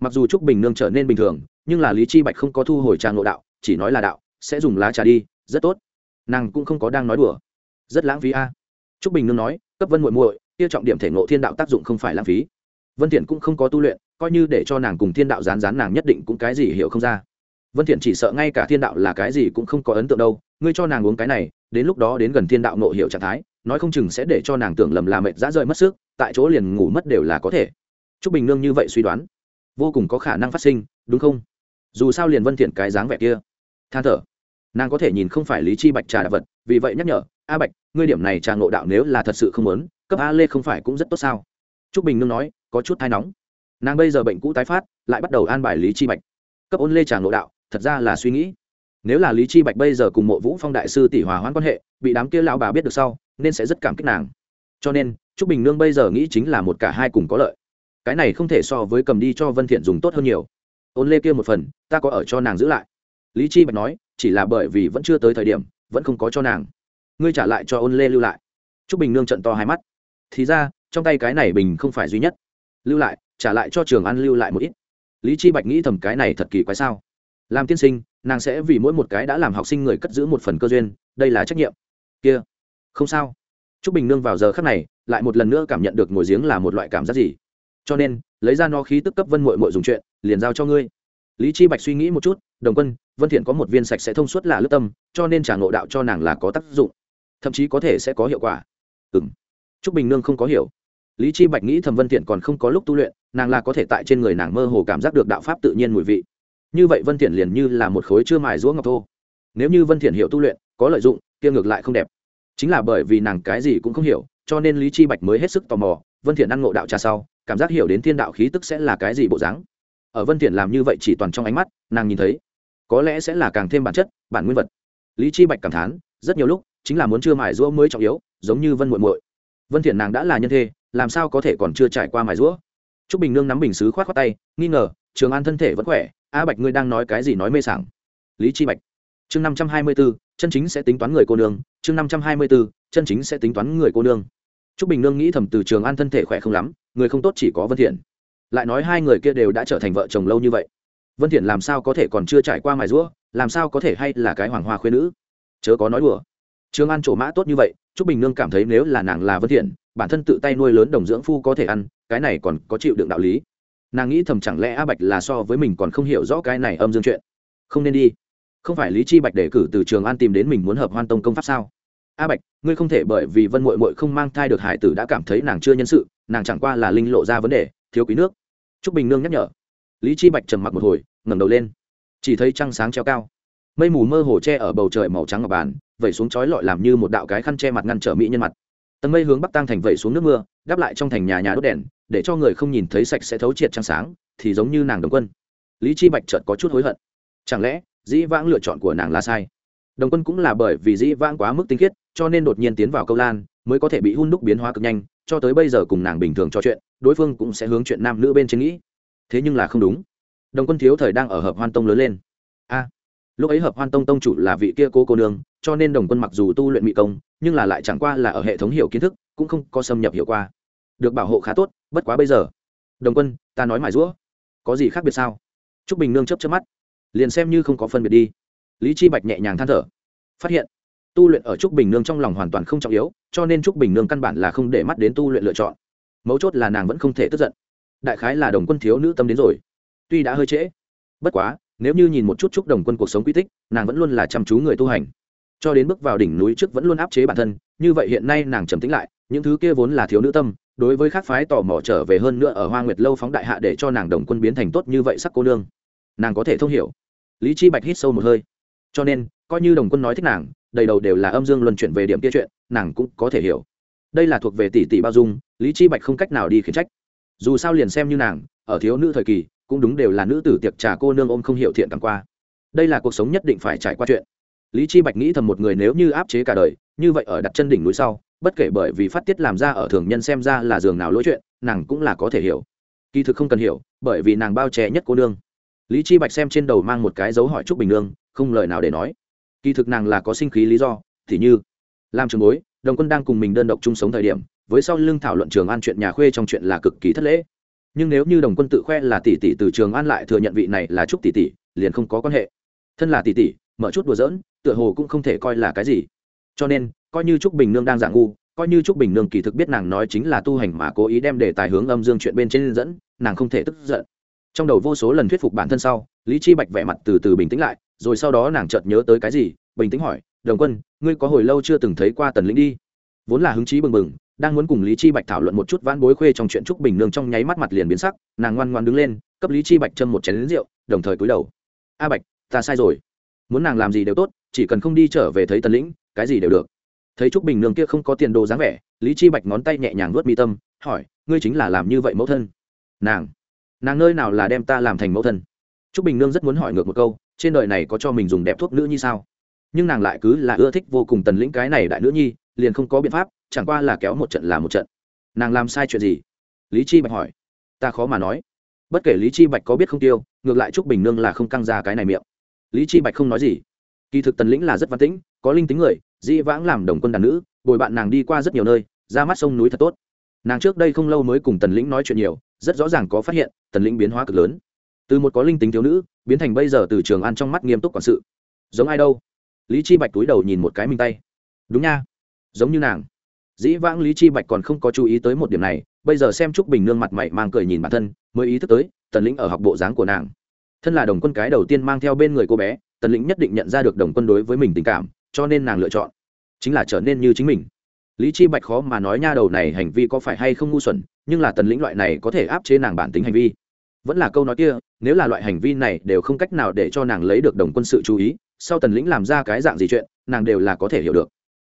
Mặc dù trúc bình nương trở nên bình thường, nhưng là lý chi bạch không có thu hồi trà ngộ đạo, chỉ nói là đạo, sẽ dùng lá trà đi, rất tốt. Nàng cũng không có đang nói đùa. Rất lãng phí a. Trúc bình nương nói, cấp vân muội muội, kia trọng điểm thể ngộ thiên đạo tác dụng không phải lãng phí. Vân thiện cũng không có tu luyện, coi như để cho nàng cùng thiên đạo rán rán nàng nhất định cũng cái gì hiểu không ra. Vân thiện chỉ sợ ngay cả thiên đạo là cái gì cũng không có ấn tượng đâu, ngươi cho nàng uống cái này, đến lúc đó đến gần thiên đạo ngộ hiểu trạng thái, nói không chừng sẽ để cho nàng tưởng lầm là mệt dã rời mất sức tại chỗ liền ngủ mất đều là có thể. Trúc bình nương như vậy suy đoán, vô cùng có khả năng phát sinh, đúng không? Dù sao liền vân thiện cái dáng vẻ kia. Than thở, nàng có thể nhìn không phải lý chi bạch trà đạo vật, vì vậy nhắc nhở, a bạch, ngươi điểm này trà ngộ đạo nếu là thật sự không muốn, cấp a lê không phải cũng rất tốt sao? Trúc bình nương nói, có chút thai nóng. Nàng bây giờ bệnh cũ tái phát, lại bắt đầu an bài lý chi bạch. Cấp ôn lê trà ngộ đạo, thật ra là suy nghĩ. Nếu là lý chi bạch bây giờ cùng mộ vũ phong đại sư tỷ hòa hoãn quan hệ, bị đám kia lão bà biết được sau, nên sẽ rất cảm kích nàng. Cho nên trúc bình nương bây giờ nghĩ chính là một cả hai cùng có lợi. Cái này không thể so với cầm đi cho vân thiện dùng tốt hơn nhiều. Ôn lê kia một phần, ta có ở cho nàng giữ lại. Lý chi bạch nói, chỉ là bởi vì vẫn chưa tới thời điểm, vẫn không có cho nàng. Ngươi trả lại cho ôn lê lưu lại. Trúc bình nương trận to hai mắt. Thì ra, trong tay cái này bình không phải duy nhất. Lưu lại, trả lại cho trường ăn lưu lại một ít. Lý chi bạch nghĩ thầm cái này thật kỳ quái sao? Làm tiên sinh, nàng sẽ vì mỗi một cái đã làm học sinh người cất giữ một phần cơ duyên, đây là trách nhiệm. Kia, không sao trúc bình nương vào giờ khắc này, lại một lần nữa cảm nhận được ngồi giếng là một loại cảm giác gì. Cho nên, lấy ra no khí tức cấp vân mội mội dùng chuyện, liền giao cho ngươi. Lý chi bạch suy nghĩ một chút, đồng quân, vân thiện có một viên sạch sẽ thông suốt là lướt tâm, cho nên trả ngộ đạo cho nàng là có tác dụng. Thậm chí có thể sẽ có hiệu quả. Ừm. Trúc bình nương không có hiểu. Lý chi bạch nghĩ thầm vân thiện còn không có lúc tu luyện, nàng là có thể tại trên người nàng mơ hồ cảm giác được đạo pháp tự nhiên mùi vị. Như vậy vân thiện liền như là một khối chưa mài rũa ngọc thô. Nếu như vân thiện hiểu tu luyện, có lợi dụng, kia ngược lại không đẹp chính là bởi vì nàng cái gì cũng không hiểu cho nên lý chi bạch mới hết sức tò mò vân thiện ăn ngộ đạo trà sau cảm giác hiểu đến thiên đạo khí tức sẽ là cái gì bộ dáng. Ở vân thiện làm như vậy chỉ toàn trong ánh mắt nàng nhìn thấy có lẽ sẽ là càng thêm bản chất bản nguyên vật. Lý chi bạch cảm thán rất nhiều lúc chính là muốn chưa mài rũa mới trọng yếu giống như vân muội muội. Vân thiện nàng đã là nhân thê làm sao có thể còn chưa trải qua mài rũa trúc bình nương nắm bình sứ khoát khoát tay nghi ngờ trường an thân thể vẫn khỏe a bạch ngươi đang nói cái gì nói mê sảng? Lý chi bạch. Chương năm trăm hai mươi 524, chân chính sẽ tính toán người cô nương chương năm trăm hai mươi 524, chân chính sẽ tính toán người cô nương. Trúc bình nương nghĩ thầm từ trường an thân thể khỏe không lắm người không tốt chỉ có vân thiện. Lại nói hai người kia đều đã trở thành vợ chồng lâu như vậy. Vân thiện làm sao có thể còn chưa trải qua mài rũa làm sao có thể hay là cái hoàng hoa khuyên nữ? Chớ có nói đùa. Trường an trổ mã tốt như vậy trúc bình nương cảm thấy nếu là nàng là vân thiện bản thân tự tay nuôi lớn đồng dưỡng phu có thể ăn cái này còn có chịu đựng đạo lý. Nàng nghĩ thầm chẳng lẽ a bạch là so với mình còn không hiểu rõ cái này âm dương chuyện. Không nên đi không phải lý chi bạch để cử từ trường an tìm đến mình muốn hợp hoan tông công pháp sao? A bạch, ngươi không thể bởi vì vân mội mội không mang thai được hải tử đã cảm thấy nàng chưa nhân sự, nàng chẳng qua là linh lộ ra vấn đề, thiếu quý nước. Trúc bình nương nhắc nhở. Lý chi bạch trầm mặc một hồi, ngẩng đầu lên. Chỉ thấy trăng sáng treo cao. Mây mù mơ hồ che ở bầu trời màu trắng ngọc bàn, vẩy xuống chói lọi làm như một đạo cái khăn che mặt ngăn trở mỹ nhân mặt. Tầng mây hướng bắc tăng thành vẩy xuống nước mưa, đáp lại trong thành nhà nhà đốt đèn, để cho người không nhìn thấy sạch sẽ thấu triệt trăng sáng, thì giống như nàng đồng quân. Lý chi bạch chợt có chút hối hận. Chẳng lẽ dĩ vãng lựa chọn của nàng là sai. Đồng quân cũng là bởi vì dĩ vãng quá mức tinh khiết, cho nên đột nhiên tiến vào câu lan, mới có thể bị hun đúc biến hóa cực nhanh, cho tới bây giờ cùng nàng bình thường trò chuyện, đối phương cũng sẽ hướng chuyện nam nữ bên trên nghĩ. Thế nhưng là không đúng. Đồng quân thiếu thời đang ở hợp hoan tông lớn lên. A, lúc ấy hợp hoan tông tông chủ là vị kia cô cô nương, cho nên đồng quân mặc dù tu luyện mỹ công, nhưng là lại chẳng qua là ở hệ thống hiểu kiến thức, cũng không có xâm nhập hiệu qua. Được bảo hộ khá tốt, bất quá bây giờ. Đồng quân, ta nói mải rũa có gì khác biệt sao? T r ú c bình nương chấp chấp mắt liền xem như không có phân biệt đi. Lý chi bạch nhẹ nhàng than thở. Phát hiện, tu luyện ở trúc bình nương trong lòng hoàn toàn không trọng yếu, cho nên trúc bình nương căn bản là không để mắt đến tu luyện lựa chọn. Mấu chốt là nàng vẫn không thể tức giận. Đại khái là đồng quân thiếu nữ tâm đến rồi. Tuy đã hơi trễ, bất quá, nếu như nhìn một chút trúc đồng quân cuộc sống quy tích, nàng vẫn luôn là chăm chú người tu hành. Cho đến bước vào đỉnh núi trước vẫn luôn áp chế bản thân, như vậy hiện nay nàng trầm tĩnh lại, những thứ kia vốn là thiếu nữ tâm, đối với khác phái tò mò trở về hơn nữa ở hoa nguyệt lâu phóng đại hạ để cho nàng đồng quân biến thành tốt như vậy sắc cô nương. Nàng có thể thông hiểu lý chi bạch hít sâu một hơi. Cho nên, coi như đồng quân nói thích nàng, đầy đầu đều là âm dương luân chuyển về điểm kia chuyện, nàng cũng có thể hiểu. Đây là thuộc về tỷ tỷ bao dung, lý chi bạch không cách nào đi khiển trách. Dù sao liền xem như nàng, ở thiếu nữ thời kỳ, cũng đúng đều là nữ tử tiệc trà cô nương ôm không hiểu thiện cảm qua. Đây là cuộc sống nhất định phải trải qua chuyện. Lý chi bạch nghĩ thầm một người nếu như áp chế cả đời, như vậy ở đặt chân đỉnh núi sau, bất kể bởi vì phát tiết làm ra ở thường nhân xem ra là giường nào lỗi chuyện, nàng cũng là có thể hiểu. Kỳ thực không cần hiểu, bởi vì nàng bao che nhất cô nương lý chi bạch xem trên đầu mang một cái dấu hỏi trúc bình nương, không lời nào để nói. Kỳ thực nàng là có sinh khí lý do, thì như làm trường bối, đồng quân đang cùng mình đơn độc chung sống thời điểm, với sau lưng thảo luận trường an chuyện nhà khuê trong chuyện là cực kỳ thất lễ. Nhưng nếu như đồng quân tự khoe là tỷ tỷ từ trường an lại thừa nhận vị này là trúc tỷ tỷ, liền không có quan hệ. Thân là tỷ tỷ, mở chút đùa giỡn, tựa hồ cũng không thể coi là cái gì. Cho nên, coi như trúc bình nương đang giả ngu, coi như trúc bình nương kỳ thực biết nàng nói chính là tu hành mà cố ý đem đề tài hướng âm dương chuyện bên trên dẫn, nàng không thể tức giận trong đầu vô số lần thuyết phục bản thân sau, lý chi bạch vẻ mặt từ từ bình tĩnh lại, rồi sau đó nàng chợt nhớ tới cái gì, bình tĩnh hỏi, đồng quân, ngươi có hồi lâu chưa từng thấy qua tần lĩnh đi? Vốn là hứng chí bừng bừng, đang muốn cùng lý chi bạch thảo luận một chút vãn bối khuê trong chuyện trúc bình nương trong nháy mắt mặt liền biến sắc, nàng ngoan ngoan đứng lên, cấp lý chi bạch châm một chén rượu, đồng thời cúi đầu. A bạch, ta sai rồi. Muốn nàng làm gì đều tốt, chỉ cần không đi trở về thấy tần lĩnh, cái gì đều được. Thấy trúc bình nương kia không có tiền đồ dáng vẻ, lý chi bạch ngón tay nhẹ nhàng nuốt mi tâm, hỏi, ngươi chính là làm như vậy mẫu thân? Nàng nàng nơi nào là đem ta làm thành mẫu thân? Trúc bình nương rất muốn hỏi ngược một câu, trên đời này có cho mình dùng đẹp thuốc nữ như sao? Nhưng nàng lại cứ là ưa thích vô cùng tần lĩnh cái này đại nữ nhi, liền không có biện pháp, chẳng qua là kéo một trận là một trận. Nàng làm sai chuyện gì? Lý chi bạch hỏi. Ta khó mà nói. Bất kể lý chi bạch có biết không tiêu, ngược lại trúc bình nương là không căng ra cái này miệng. Lý chi bạch không nói gì. Kỳ thực tần lĩnh là rất văn tĩnh, có linh tính người, dĩ vãng làm đồng quân đàn nữ, bồi bạn nàng đi qua rất nhiều nơi, ra mắt sông núi thật tốt. Nàng trước đây không lâu mới cùng tần lĩnh nói chuyện nhiều rất rõ ràng có phát hiện tần lĩnh biến hóa cực lớn. Từ một có linh tính thiếu nữ, biến thành bây giờ từ trường an trong mắt nghiêm túc quản sự. Giống ai đâu? Lý chi bạch túi đầu nhìn một cái mình tay. Đúng nha. Giống như nàng. Dĩ vãng lý chi bạch còn không có chú ý tới một điểm này, bây giờ xem trúc bình nương mặt mày mang cười nhìn bản thân, mới ý thức tới tần lĩnh ở học bộ dáng của nàng. Thân là đồng quân cái đầu tiên mang theo bên người cô bé tần lĩnh nhất định nhận ra được đồng quân đối với mình tình cảm, cho nên nàng lựa chọn. Chính là trở nên như chính mình lý chi bạch khó mà nói nha đầu này hành vi có phải hay không ngu xuẩn, nhưng là tần lĩnh loại này có thể áp chế nàng bản tính hành vi. Vẫn là câu nói kia, nếu là loại hành vi này đều không cách nào để cho nàng lấy được đồng quân sự chú ý, sau tần lĩnh làm ra cái dạng gì chuyện, nàng đều là có thể hiểu được.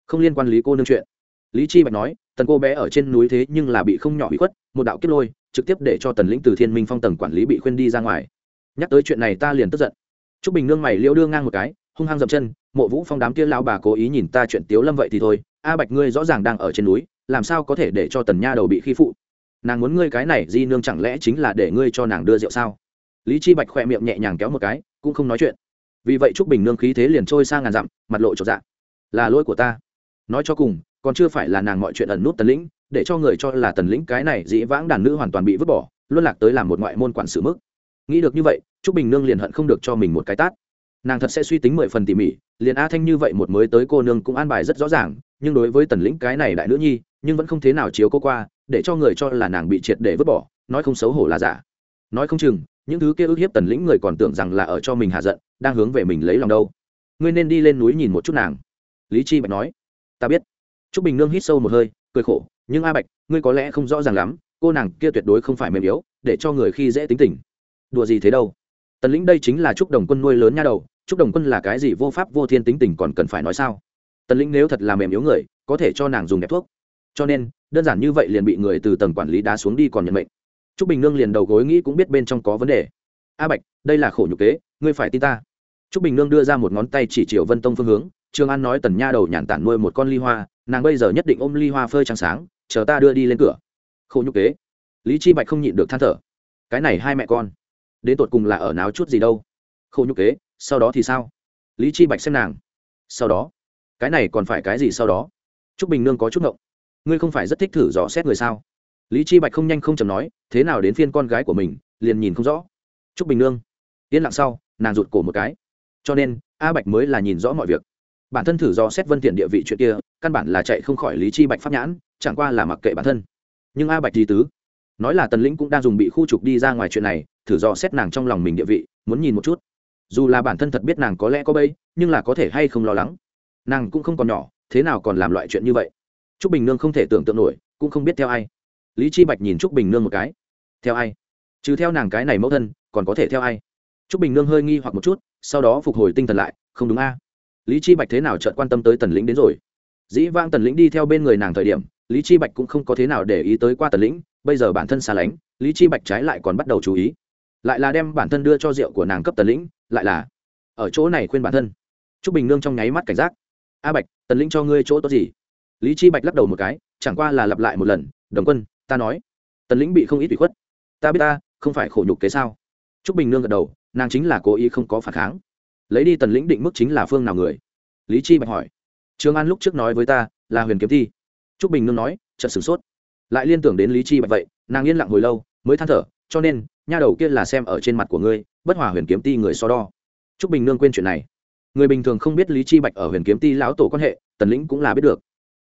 Không liên quan lý cô nương chuyện. Lý chi bạch nói, tần cô bé ở trên núi thế nhưng là bị không nhỏ bị khuất, một đạo kết lôi, trực tiếp để cho tần lĩnh từ thiên minh phong tầng quản lý bị khuyên đi ra ngoài. Nhắc tới chuyện này ta liền tức giận. Trúc bình nương mày liễu đưa ngang một cái, hung hăng dậm chân mộ vũ phong đám kia lao bà cố ý nhìn ta chuyện tiếu lâm vậy thì thôi, a bạch ngươi rõ ràng đang ở trên núi, làm sao có thể để cho tần nha đầu bị khi phụ? Nàng muốn ngươi cái này di nương chẳng lẽ chính là để ngươi cho nàng đưa rượu sao? Lý chi bạch khỏe miệng nhẹ nhàng kéo một cái, cũng không nói chuyện. Vì vậy trúc bình nương khí thế liền trôi sang ngàn dặm, mặt lộ trọt dạ. Là lỗi của ta. Nói cho cùng, còn chưa phải là nàng mọi chuyện ẩn nút tần lĩnh, để cho người cho là tần lĩnh cái này dĩ vãng đàn nữ hoàn toàn bị vứt bỏ luân lạc tới làm một ngoại môn quản sự mức. Nghĩ được như vậy, trúc bình nương liền hận không được cho mình một cái tát nàng thật sẽ suy tính mười phần tỉ mỉ, liền a thanh như vậy một mới tới cô nương cũng an bài rất rõ ràng, nhưng đối với tần lĩnh cái này đại nữ nhi, nhưng vẫn không thế nào chiếu cô qua, để cho người cho là nàng bị triệt để vứt bỏ, nói không xấu hổ là giả. Nói không chừng, những thứ kia ức hiếp tần lĩnh người còn tưởng rằng là ở cho mình hạ giận, đang hướng về mình lấy lòng đâu. Ngươi nên đi lên núi nhìn một chút nàng. Lý chi bạch nói. Ta biết. T r ú c bình nương hít sâu một hơi, cười khổ. Nhưng a bạch, ngươi có lẽ không rõ ràng lắm, cô nàng kia tuyệt đối không phải mềm yếu, để cho người khi dễ tính tình. Đùa gì thế đâu? Tần lĩnh đây chính là t đồng quân nuôi lớn nha đầu Chúc đồng quân là cái gì vô pháp vô thiên tính tình còn cần phải nói sao? Tần lĩnh nếu thật là mềm yếu người, có thể cho nàng dùng đẹp thuốc. Cho nên, đơn giản như vậy liền bị người từ tầng quản lý đá xuống đi còn nhận mệnh. T r ú c bình nương liền đầu gối nghĩ cũng biết bên trong có vấn đề. A bạch, đây là khổ nhục kế, ngươi phải tin ta. T r ú c bình nương đưa ra một ngón tay chỉ chiều vân tông phương hướng trương an nói tần nha đầu nhàn tản nuôi một con ly hoa, nàng bây giờ nhất định ôm ly hoa phơi trắng sáng, chờ ta đưa đi lên cửa. Khổ nhục kế. Lý chi bạch không nhịn được than thở. Cái này hai mẹ con. Đến tột cùng là ở náo chút gì đâu. Khổ nhục kế sau đó thì sao? Lý chi bạch xem nàng. Sau đó? Cái này còn phải cái gì sau đó? Trúc bình nương có chút ngộng. Ngươi không phải rất thích thử dò xét người sao? Lý chi bạch không nhanh không chầm nói, thế nào đến phiên con gái của mình, liền nhìn không rõ. Trúc bình nương, yên lặng sau, nàng rụt cổ một cái. Cho nên, a bạch mới là nhìn rõ mọi việc. Bản thân thử dò xét vân thiện địa vị chuyện kia, căn bản là chạy không khỏi lý chi bạch pháp nhãn, chẳng qua là mặc kệ bản thân. Nhưng a bạch di tứ. Nói là tần lĩnh cũng đang dùng bị khu trục đi ra ngoài chuyện này, thử dò xét nàng trong lòng mình địa vị, muốn nhìn một chút dù là bản thân thật biết nàng có lẽ có bây nhưng là có thể hay không lo lắng. Nàng cũng không còn nhỏ, thế nào còn làm loại chuyện như vậy? Trúc bình nương không thể tưởng tượng nổi, cũng không biết theo ai. Lý chi bạch nhìn trúc bình nương một cái. Theo ai? Trừ theo nàng cái này mẫu thân, còn có thể theo ai? Trúc bình nương hơi nghi hoặc một chút, sau đó phục hồi tinh thần lại, không đúng a. Lý chi bạch thế nào chợt quan tâm tới tần lĩnh đến rồi? Dĩ vang tần lĩnh đi theo bên người nàng thời điểm, lý chi bạch cũng không có thế nào để ý tới qua tần lĩnh, bây giờ bản thân xa lánh, lý chi bạch trái lại còn bắt đầu chú ý. Lại là đem bản thân đưa cho rượu của nàng cấp tần lĩnh lại là ở chỗ này khuyên bản thân. Trúc bình nương trong nháy mắt cảnh giác. A bạch, tần lĩnh cho ngươi chỗ tốt gì? Lý chi bạch lắc đầu một cái, chẳng qua là lặp lại một lần, đồng quân, ta nói, tần lĩnh bị không ít bị khuất. Ta biết ta không phải khổ nhục kế sao? Trúc bình nương gật đầu, nàng chính là cố ý không có phản kháng. Lấy đi tần lĩnh định mức chính là phương nào người? Lý chi bạch hỏi. Trương an lúc trước nói với ta là huyền kiếm thi. Trúc bình nương nói, chợt sửng sốt. Lại liên tưởng đến lý chi bạch vậy, nàng yên lặng hồi lâu, mới than thở, cho nên nha đầu kia là xem ở trên mặt của ngươi, bất hòa huyền kiếm ti người so đo. T r ú c bình nương quên chuyện này. Người bình thường không biết lý chi bạch ở huyền kiếm ti lão tổ quan hệ, tần lĩnh cũng là biết được.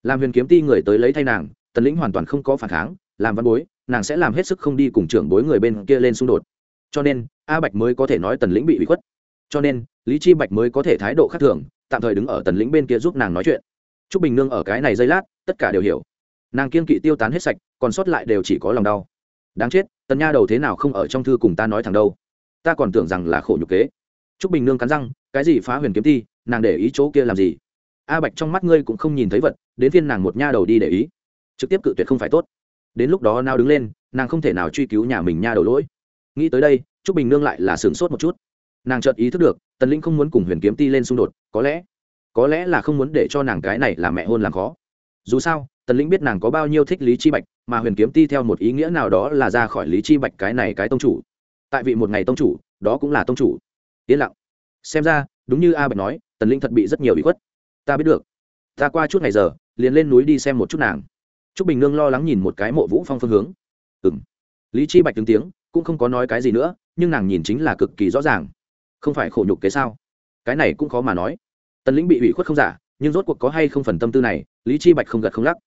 Làm huyền kiếm ti người tới lấy thay nàng, tần lĩnh hoàn toàn không có phản kháng, làm văn bối, nàng sẽ làm hết sức không đi cùng trưởng bối người bên kia lên xung đột. Cho nên, a bạch mới có thể nói tần lĩnh bị bị khuất. Cho nên, lý chi bạch mới có thể thái độ khác thường, tạm thời đứng ở tần lĩnh bên kia giúp nàng nói chuyện. T r ú c bình nương ở cái này giây lát, tất cả đều hiểu. Nàng kiên kỵ tiêu tán hết sạch, còn sót lại đều chỉ có lòng đau. Đáng chết tần nha đầu thế nào không ở trong thư cùng ta nói thẳng đâu. Ta còn tưởng rằng là khổ nhục kế. T r ú c bình nương cắn răng, cái gì phá huyền kiếm thi nàng để ý chỗ kia làm gì? A bạch trong mắt ngươi cũng không nhìn thấy vật, đến phiên nàng một nha đầu đi để ý. Trực tiếp cự tuyệt không phải tốt. Đến lúc đó nao đứng lên, nàng không thể nào truy cứu nhà mình nha đầu lỗi. Nghĩ tới đây t r ú c bình nương lại là sửng sốt một chút. Nàng chợt ý thức được, tần linh không muốn cùng huyền kiếm ti lên xung đột, có lẽ có lẽ là không muốn để cho nàng cái này là mẹ hôn làm khó. Dù sao, tần Linh biết nàng có bao nhiêu thích lý chi bạch mà huyền kiếm ti theo một ý nghĩa nào đó là ra khỏi lý chi bạch cái này cái tông chủ. Tại vị một ngày tông chủ, đó cũng là tông chủ. Yên lặng. Xem ra, đúng như a bạch nói, tần linh thật bị rất nhiều bị khuất. Ta biết được. Ta qua chút ngày giờ, liền lên núi đi xem một chút nàng. Trúc bình nương lo lắng nhìn một cái mộ vũ phong phương hướng. Ừ m lý chi bạch tướng tiếng, cũng không có nói cái gì nữa, nhưng nàng nhìn chính là cực kỳ rõ ràng. Không phải khổ nhục cái sao? Cái này cũng khó mà nói. Tần lĩnh bị ủy khuất không giả, nhưng rốt cuộc có hay không phần tâm tư này, lý chi bạch không gật không lắc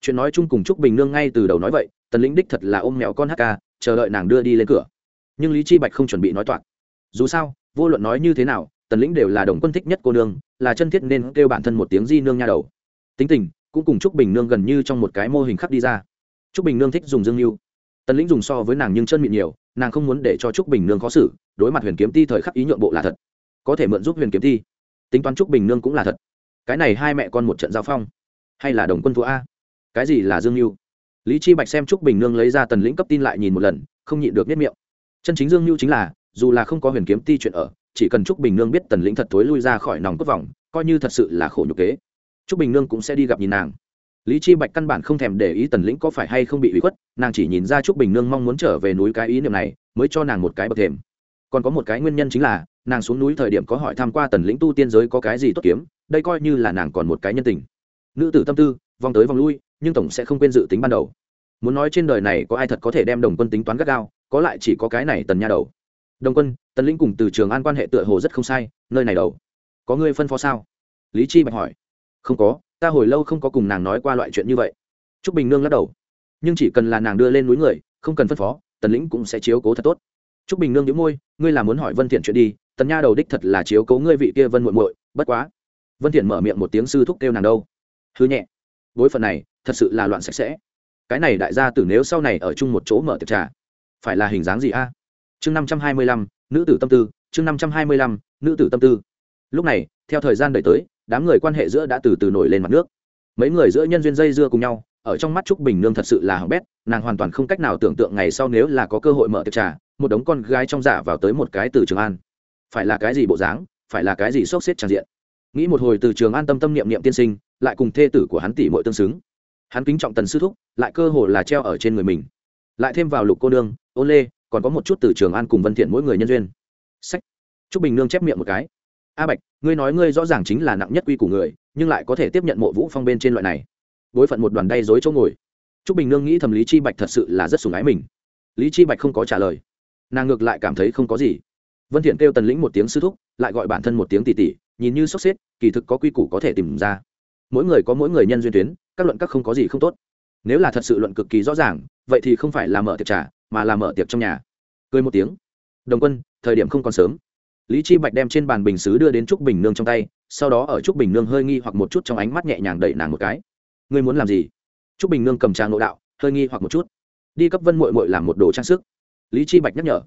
chuyện nói chung cùng trúc bình nương ngay từ đầu nói vậy, tần lĩnh đích thật là ôm mèo con hk chờ đợi nàng đưa đi lên cửa. Nhưng lý chi bạch không chuẩn bị nói toạc. Dù sao, vô luận nói như thế nào, tần lĩnh đều là đồng quân thích nhất cô nương, là chân thiết nên kêu bản thân một tiếng di nương nha đầu. Tính tình, cũng cùng trúc bình nương gần như trong một cái mô hình khắc đi ra. Trúc bình nương thích dùng dương lưu tần lĩnh dùng so với nàng nhưng chân mịn nhiều, nàng không muốn để cho trúc bình nương khó xử, đối mặt huyền kiếm ti thời khắc ý nhượng bộ là thật. Có thể mượn giúp huyền kiếm ti, tính toán trúc bình nương cũng là thật. Cái này hai mẹ con một trận giao phong. Hay là đồng quân thua a? Cái gì là dương mưu? Lý chi bạch xem trúc bình nương lấy ra tần lĩnh cấp tin lại nhìn một lần, không nhịn được nhất miệng. Chân chính dương mưu chính là, dù là không có huyền kiếm ti chuyện ở, chỉ cần trúc bình nương biết tần lĩnh thật tối lui ra khỏi nòng cốt vòng, coi như thật sự là khổ nhục kế. Trúc bình nương cũng sẽ đi gặp nhìn nàng. Lý chi bạch căn bản không thèm để ý tần lĩnh có phải hay không bị ủy khuất, nàng chỉ nhìn ra trúc bình nương mong muốn trở về núi cái ý niệm này, mới cho nàng một cái bậc thềm. Còn có một cái nguyên nhân chính là, nàng xuống núi thời điểm có hỏi tham qua tần lĩnh tu tiên giới có cái gì tốt kiếm, đây coi như là nàng còn một cái nhân tình. Nữ tử tâm tư, vòng tới vòng lui nhưng tổng sẽ không quên dự tính ban đầu. Muốn nói trên đời này có ai thật có thể đem đồng quân tính toán gắt gao, có lại chỉ có cái này tần nha đầu. Đồng quân, tần lĩnh cùng từ trường an quan hệ tựa hồ rất không sai, nơi này đầu. Có người phân phó sao? Lý chi bạch hỏi. Không có, ta hồi lâu không có cùng nàng nói qua loại chuyện như vậy. Trúc bình nương lắc đầu. Nhưng chỉ cần là nàng đưa lên núi người, không cần phân phó, tần lĩnh cũng sẽ chiếu cố thật tốt. Trúc bình nương nhíu môi, ngươi là muốn hỏi vân thiện chuyện đi, tần nha đầu đích thật là chiếu cố ngươi vị kia vân muội muội, bất quá. Vân thiện mở miệng một tiếng sư thúc kêu nàng đâu. Hư nhẹ. Bối phận này thật sự là loạn sạch sẽ. Cái này đại gia tử nếu sau này ở chung một chỗ mở tiệc trà, phải là hình dáng gì a? Chương năm trăm hai mươi lăm, nữ tử tâm tư, chương năm trăm hai mươi lăm, nữ tử tâm tư. Lúc này, theo thời gian đẩy tới, đám người quan hệ giữa đã từ từ nổi lên mặt nước. Mấy người giữa nhân duyên dây dưa cùng nhau, ở trong mắt trúc bình nương thật sự là hỏng bét, nàng hoàn toàn không cách nào tưởng tượng ngày sau nếu là có cơ hội mở tiệc trà, một đống con gái trong giả dạ vào tới một cái từ trường an. Phải là cái gì bộ dáng, phải là cái gì sốc xếp tràn diện. Nghĩ một hồi từ trường an tâm tâm niệm niệm tiên sinh, lại cùng thê tử của hắn tỷ muội tương xứng hắn kính trọng tần sư thúc, lại cơ hồ là treo ở trên người mình. Lại thêm vào lục cô nương ôn lê, còn có một chút từ trường an cùng vân thiện mỗi người nhân duyên. Sách. Trúc bình nương chép miệng một cái. A bạch, ngươi nói ngươi rõ ràng chính là nặng nhất quy của người, nhưng lại có thể tiếp nhận mộ vũ phong bên trên loại này. Bối phận một đoàn đay dối chỗ ngồi. Trúc bình nương nghĩ thầm lý chi bạch thật sự là rất sủng ái mình. Lý chi bạch không có trả lời. Nàng ngược lại cảm thấy không có gì. Vân thiện kêu tần lĩnh một tiếng sư thúc, lại gọi bản thân một tiếng tỷ tỷ, nhìn như sốc xếp, kỳ thực có quy củ có thể tìm ra. Mỗi người có mỗi người nhân duyên tuyến các luận các không có gì không tốt. Nếu là thật sự luận cực kỳ rõ ràng, vậy thì không phải là mở tiệc trà, mà là mở tiệc trong nhà. Cười một tiếng. Đồng quân, thời điểm không còn sớm. Lý chi bạch đem trên bàn bình xứ đưa đến trúc bình nương trong tay, sau đó ở trúc bình nương hơi nghi hoặc một chút trong ánh mắt nhẹ nhàng đẩy nàng một cái. Ngươi muốn làm gì? Trúc bình nương cầm trà ngộ đạo, hơi nghi hoặc một chút. Đi cấp vân muội muội làm một đồ trang sức. Lý chi bạch nhắc nhở.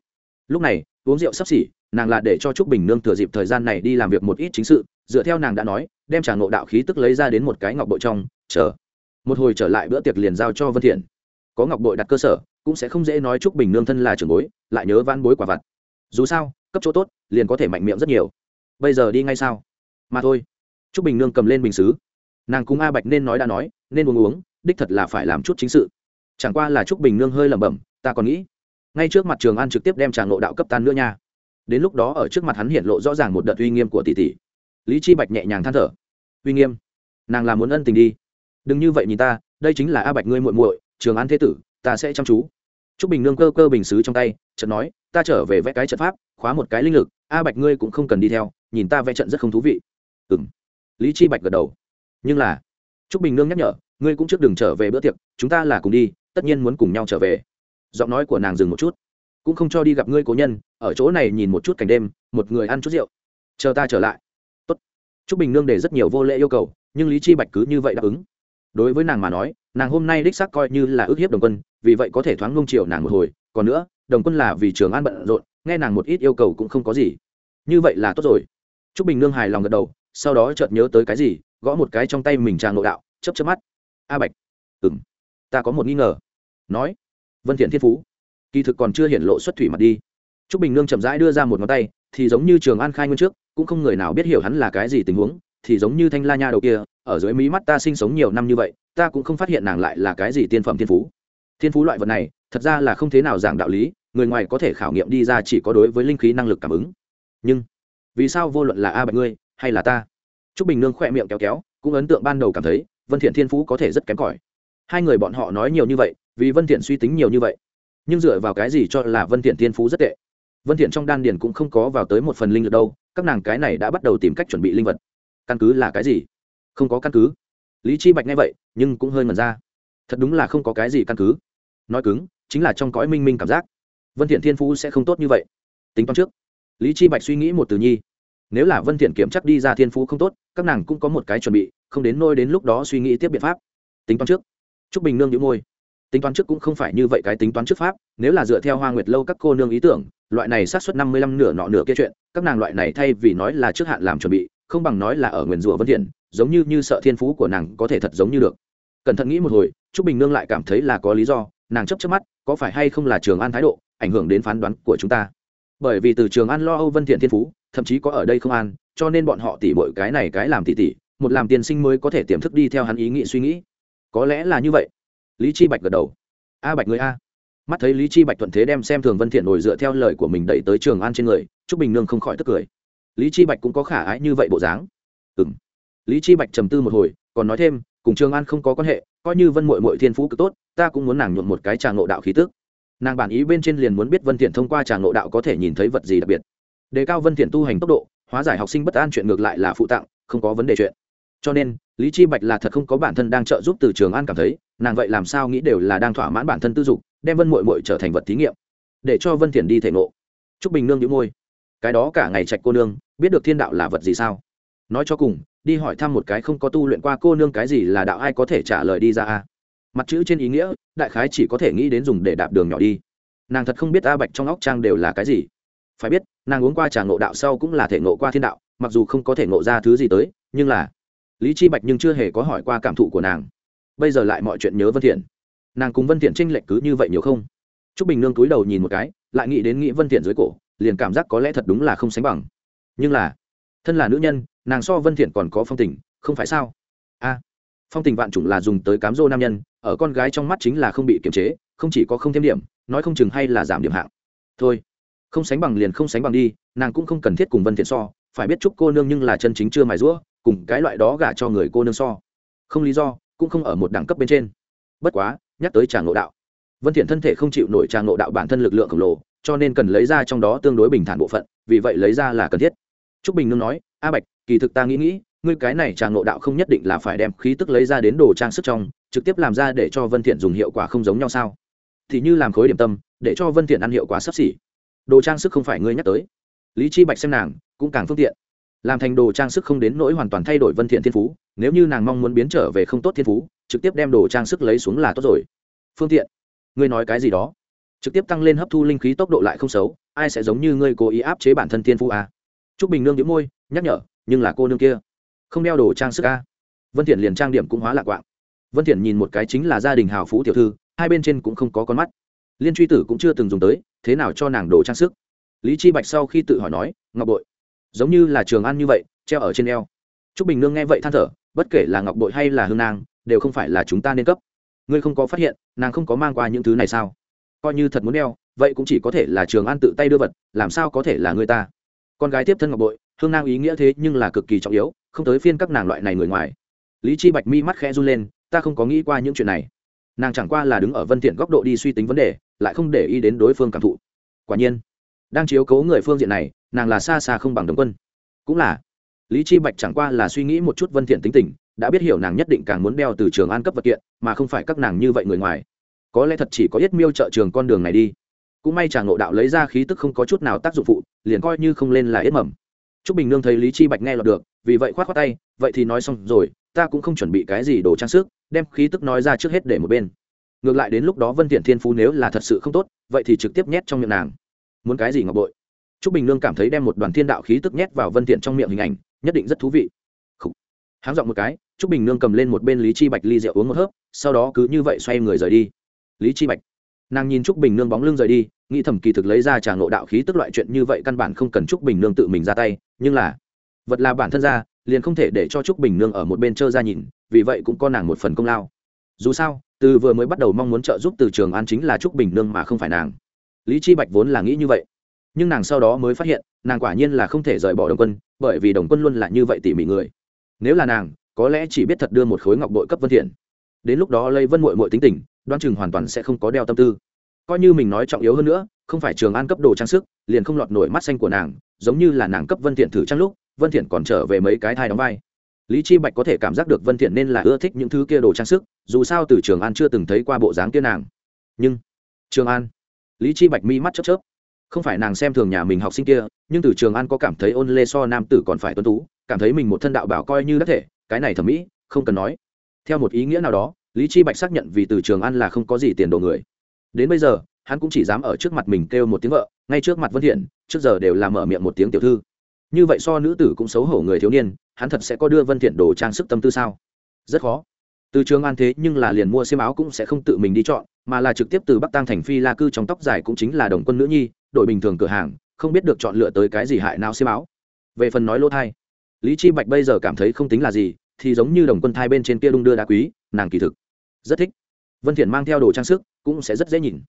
Lúc này, uống rượu sắp xỉ, nàng là để cho trúc bình nương thừa dịp thời gian này đi làm việc một ít chính sự, dựa theo nàng đã nói, đem trà ngộ đạo khí tức lấy ra đến một cái ngọc bội trong, chờ một hồi trở lại bữa tiệc liền giao cho vân thiện. Có ngọc bội đặt cơ sở, cũng sẽ không dễ nói chúc bình nương thân là trưởng bối, lại nhớ van bối quả vặt. Dù sao, cấp chỗ tốt, liền có thể mạnh miệng rất nhiều. Bây giờ đi ngay sao? Mà thôi. Chúc bình nương cầm lên bình xứ. Nàng cùng a bạch nên nói đã nói, nên uống uống, đích thật là phải làm chút chính sự. Chẳng qua là chúc bình nương hơi lẩm bẩm, ta còn nghĩ, ngay trước mặt trường an trực tiếp đem tràng lộ đạo cấp tan nữa nha. Đến lúc đó ở trước mặt hắn hiện lộ rõ ràng một đợt uy nghiêm của tỷ tỷ. Lý chi bạch nhẹ nhàng than thở. Uy nghiêm? Nàng là muốn ân tình đi đừng như vậy nhìn ta, đây chính là a bạch ngươi muội muội, trường an thế tử, ta sẽ chăm chú. T r ú c bình nương cơ cơ bình xứ trong tay trận nói, ta trở về vẽ cái trận pháp, khóa một cái linh lực, a bạch ngươi cũng không cần đi theo, nhìn ta vẽ trận rất không thú vị. Ừ m lý chi bạch gật đầu. Nhưng là t r ú c bình nương nhắc nhở, ngươi cũng trước đừng trở về bữa tiệc, chúng ta là cùng đi, tất nhiên muốn cùng nhau trở về. Giọng nói của nàng dừng một chút. Cũng không cho đi gặp ngươi cố nhân, ở chỗ này nhìn một chút cảnh đêm, một người ăn chút rượu. Chờ ta trở lại. Tốt. t r ú c bình nương để rất nhiều vô lễ yêu cầu, nhưng lý chi bạch cứ như vậy đáp ứng đối với nàng mà nói, nàng hôm nay đích xác coi như là ước hiếp đồng quân, vì vậy có thể thoáng ngông chiều nàng một hồi. Còn nữa, đồng quân là vì trường an bận rộn, nghe nàng một ít yêu cầu cũng không có gì. Như vậy là tốt rồi. T r ú c bình nương hài lòng gật đầu, sau đó chợt nhớ tới cái gì, gõ một cái trong tay mình tràng nội đạo chấp chấp mắt. A bạch. Ừng ta có một nghi ngờ. Nói. Vân thiện thiên phú. Kỳ thực còn chưa hiện lộ xuất thủy mặt đi. T r ú c bình nương chậm rãi đưa ra một ngón tay, thì giống như trường an khai nguyên trước, cũng không người nào biết hiểu hắn là cái gì tình huống thì giống như thanh la nha đầu kia, ở dưới mí mắt ta sinh sống nhiều năm như vậy, ta cũng không phát hiện nàng lại là cái gì tiên phẩm thiên phú. Thiên phú loại vật này, thật ra là không thế nào giảng đạo lý, người ngoài có thể khảo nghiệm đi ra chỉ có đối với linh khí năng lực cảm ứng. Nhưng, vì sao vô luận là a bạch ngươi, hay là ta? T r ú c bình nương khỏe miệng kéo kéo, cũng ấn tượng ban đầu cảm thấy, vân thiện thiên phú có thể rất kém cỏi. Hai người bọn họ nói nhiều như vậy, vì vân thiện suy tính nhiều như vậy. Nhưng dựa vào cái gì cho là vân thiện thiên phú rất tệ? Vân thiện trong đan điền cũng không có vào tới một phần linh lực đâu, các nàng cái này đã bắt đầu tìm cách chuẩn bị linh vật căn cứ là cái gì? Không có căn cứ. Lý chi bạch nghe vậy, nhưng cũng hơi mẩn ra. Thật đúng là không có cái gì căn cứ. Nói cứng, chính là trong cõi minh minh cảm giác. Vân thiện thiên phú sẽ không tốt như vậy. Tính toán trước. Lý chi bạch suy nghĩ một từ nhi. Nếu là vân thiện kiểm chắc đi ra thiên phú không tốt, các nàng cũng có một cái chuẩn bị, không đến nôi đến lúc đó suy nghĩ tiếp biện pháp. Tính toán trước. Trúc bình nương nhíu môi. Tính toán trước cũng không phải như vậy cái tính toán trước pháp, nếu là dựa theo hoa nguyệt lâu các cô nương ý tưởng, loại này sát suất năm mươi lăm nửa nọ nửa kia chuyện, các nàng loại này thay vì nói là trước hạn làm chuẩn bị không bằng nói là ở nguyền rủa vân thiện, giống như như sợ thiên phú của nàng có thể thật giống như được. Cẩn thận nghĩ một hồi, trúc bình nương lại cảm thấy là có lý do, nàng chấp chấp mắt, có phải hay không là trường an thái độ, ảnh hưởng đến phán đoán của chúng ta? Bởi vì từ trường an lo âu vân thiện thiên phú, thậm chí có ở đây không an, cho nên bọn họ tỉ mọi cái này cái làm tỉ tỉ, một làm tiền sinh mới có thể tiềm thức đi theo hắn ý nghĩ suy nghĩ. Có lẽ là như vậy. Lý chi bạch gật đầu. A bạch người a. Mắt thấy lý chi bạch thuận thế đem xem thường vân thiện nổi dựa theo lời của mình đẩy tới trường an trên người, trúc bình nương không khỏi tức cười lý chi bạch cũng có khả ái như vậy bộ dáng. Ừm. Lý chi bạch trầm tư một hồi, còn nói thêm, cùng trường an không có quan hệ, coi như vân mội mội thiên phú cực tốt, ta cũng muốn nàng nhuộm một cái trà ngộ đạo khí tức. Nàng bản ý bên trên liền muốn biết vân thiện thông qua trà ngộ đạo có thể nhìn thấy vật gì đặc biệt. Đề cao vân thiện tu hành tốc độ, hóa giải học sinh bất an chuyện ngược lại là phụ tặng, không có vấn đề chuyện. Cho nên, lý chi bạch là thật không có bản thân đang trợ giúp từ trường an cảm thấy, nàng vậy làm sao nghĩ đều là đang thỏa mãn bản thân tư dục, đem vân mội mội trở thành vật thí nghiệm, để cho vân thiện đi thể ngộ. Trúc bình nương nhíu môi cái đó cả ngày trạch cô nương, biết được thiên đạo là vật gì sao? Nói cho cùng, đi hỏi thăm một cái không có tu luyện qua cô nương cái gì là đạo ai có thể trả lời đi ra a? Mặt chữ trên ý nghĩa, đại khái chỉ có thể nghĩ đến dùng để đạp đường nhỏ đi. Nàng thật không biết a bạch trong óc trang đều là cái gì. Phải biết, nàng uống qua trà ngộ đạo sau cũng là thể ngộ qua thiên đạo, mặc dù không có thể ngộ ra thứ gì tới, nhưng là lý chi bạch nhưng chưa hề có hỏi qua cảm thụ của nàng. Bây giờ lại mọi chuyện nhớ vân thiện. Nàng cùng vân thiện tranh lệch cứ như vậy nhiều không? Trúc bình nương túi đầu nhìn một cái, lại nghĩ đến nghĩ vân thiện dưới cổ liền cảm giác có lẽ thật đúng là không sánh bằng. Nhưng là, thân là nữ nhân, nàng so vân thiện còn có phong tình, không phải sao? A, phong tình vạn chủng là dùng tới cám dỗ nam nhân, ở con gái trong mắt chính là không bị kiềm chế, không chỉ có không thêm điểm, nói không chừng hay là giảm điểm hạng. Thôi, không sánh bằng liền không sánh bằng đi, nàng cũng không cần thiết cùng vân thiện so, phải biết chúc cô nương nhưng là chân chính chưa mài rũa cùng cái loại đó gả cho người cô nương so. Không lý do, cũng không ở một đẳng cấp bên trên. Bất quá, nhắc tới tràng ngộ đạo. Vân thiện thân thể không chịu nổi tràng ngộ đạo bản thân lực lượng khổng lồ cho nên cần lấy ra trong đó tương đối bình thản bộ phận, vì vậy lấy ra là cần thiết. Trúc bình nương nói, a bạch, kỳ thực ta nghĩ nghĩ, ngươi cái này trang ngộ đạo không nhất định là phải đem khí tức lấy ra đến đồ trang sức trong, trực tiếp làm ra để cho vân thiện dùng hiệu quả không giống nhau sao? Thì như làm khối điểm tâm, để cho vân thiện ăn hiệu quả sắp xỉ. Đồ trang sức không phải ngươi nhắc tới. Lý chi bạch xem nàng, cũng càng phương tiện. Làm thành đồ trang sức không đến nỗi hoàn toàn thay đổi vân thiện thiên phú, nếu như nàng mong muốn biến trở về không tốt thiên phú, trực tiếp đem đồ trang sức lấy xuống là tốt rồi. Phương tiện. Ngươi nói cái gì đó? Trực tiếp tăng lên hấp thu linh khí tốc độ lại không xấu, ai sẽ giống như ngươi cố ý áp chế bản thân thiên phu à? trúc bình nương đĩu môi, nhắc nhở, nhưng là cô nương kia không đeo đồ trang sức a vân thiện liền trang điểm cũng hóa lạc quạng. Vân thiện nhìn một cái chính là gia đình hào phú tiểu thư, hai bên trên cũng không có con mắt. Liên truy tử cũng chưa từng dùng tới, thế nào cho nàng đồ trang sức? Lý chi bạch sau khi tự hỏi nói, ngọc bội, giống như là trường an như vậy, treo ở trên eo. Trúc bình nương nghe vậy than thở, bất kể là ngọc bội hay là hương nang, đều không phải là chúng ta nên cấp. Ngươi không có phát hiện, nàng không có mang qua những thứ này sao? Coi như thật muốn đeo, vậy cũng chỉ có thể là trường an tự tay đưa vật, làm sao có thể là người ta? Con gái tiếp thân ngọc bội, hương nang ý nghĩa thế nhưng là cực kỳ trọng yếu, không tới phiên các nàng loại này người ngoài. Lý chi bạch mi mắt khẽ run lên, ta không có nghĩ qua những chuyện này. Nàng chẳng qua là đứng ở vân thiện góc độ đi suy tính vấn đề, lại không để ý đến đối phương cảm thụ. Quả nhiên, đang chiếu cố người phương diện này, nàng là xa xa không bằng đồng quân. Cũng là, lý chi bạch chẳng qua là suy nghĩ một chút vân thiện tính tình, đã biết hiểu nàng nhất định càng muốn đeo từ trường an cấp vật kiện, mà không phải các nàng như vậy người ngoài có lẽ thật chỉ có yết miêu trợ trường con đường này đi cũng may chàng ngộ đạo lấy ra khí tức không có chút nào tác dụng phụ liền coi như không lên là yết mầm Trúc Bình Nương thấy Lý Chi Bạch nghe lọt được, vì vậy khoát khoát tay, vậy thì nói xong rồi, ta cũng không chuẩn bị cái gì đồ trang sức, đem khí tức nói ra trước hết để một bên. Ngược lại đến lúc đó Vân Tiện Thiên Phú nếu là thật sự không tốt, vậy thì trực tiếp nhét trong miệng nàng. Muốn cái gì ngọc bội? Trúc Bình Nương cảm thấy đem một đoàn thiên đạo khí tức nhét vào Vân Tiện trong miệng hình ảnh, nhất định rất thú vị. Háng giọng một cái, Trúc Bình Nương cầm lên một bên Lý Chi Bạch ly rượu uống một hớp, sau đó cứ như vậy xoay người rời đi. Lý Chi Bạch. Nàng nhìn Trúc Bình Nương bóng lưng rời đi, nghĩ thầm kỳ thực lấy ra trà ngộ đạo khí tức loại chuyện như vậy căn bản không cần Trúc Bình Nương tự mình ra tay, nhưng là vật là bản thân ra liền không thể để cho trúc bình nương ở một bên chơi ra nhìn vì vậy cũng có nàng một phần công lao. Dù sao từ vừa mới bắt đầu mong muốn trợ giúp từ trường an chính là trúc bình nương mà không phải nàng. Lý chi bạch vốn là nghĩ như vậy nhưng nàng sau đó mới phát hiện nàng quả nhiên là không thể rời bỏ đồng quân bởi vì đồng quân luôn là như vậy tỉ mỉ người. Nếu là nàng có lẽ chỉ biết thật đưa một khối ngọc bội cấp vân thiện. Đến lúc đó lây vân muội muội tính tình đoan chừng hoàn toàn sẽ không có đeo tâm tư. Coi như mình nói trọng yếu hơn nữa, không phải trường an cấp đồ trang sức, liền không lọt nổi mắt xanh của nàng, giống như là nàng cấp vân thiện thử trang lúc, vân thiện còn trở về mấy cái thai đóng vai. Lý chi bạch có thể cảm giác được vân thiện nên là ưa thích những thứ kia đồ trang sức, dù sao từ trường an chưa từng thấy qua bộ dáng kia nàng. Nhưng, trường an, lý chi bạch mi mắt chớp chớp. Không phải nàng xem thường nhà mình học sinh kia, nhưng từ trường an có cảm thấy ôn lê so nam tử còn phải tuấn tú, cảm thấy mình một thân đạo bảo coi như đắc thể, cái này thẩm mỹ, không cần nói. Theo một ý nghĩa nào đó lý chi bạch xác nhận vì từ trường an là không có gì tiền đồ người. Đến bây giờ, hắn cũng chỉ dám ở trước mặt mình kêu một tiếng vợ, ngay trước mặt vân thiện, trước giờ đều là mở miệng một tiếng tiểu thư. Như vậy so nữ tử cũng xấu hổ người thiếu niên, hắn thật sẽ có đưa vân thiện đồ trang sức tâm tư sao? Rất khó. Từ trường an thế nhưng là liền mua xiêm áo cũng sẽ không tự mình đi chọn, mà là trực tiếp từ bắc tăng thành phi la cư trong tóc dài cũng chính là đồng quân nữ nhi đội bình thường cửa hàng, không biết được chọn lựa tới cái gì hại nào xiêm áo. Về phần nói lỗ thai, lý chi bạch bây giờ cảm thấy không tính là gì, thì giống như đồng quân thai bên trên kia đung đưa đá quý, nàng kỳ thực rất thích. Vân thiện mang theo đồ trang sức cũng sẽ rất dễ nhìn.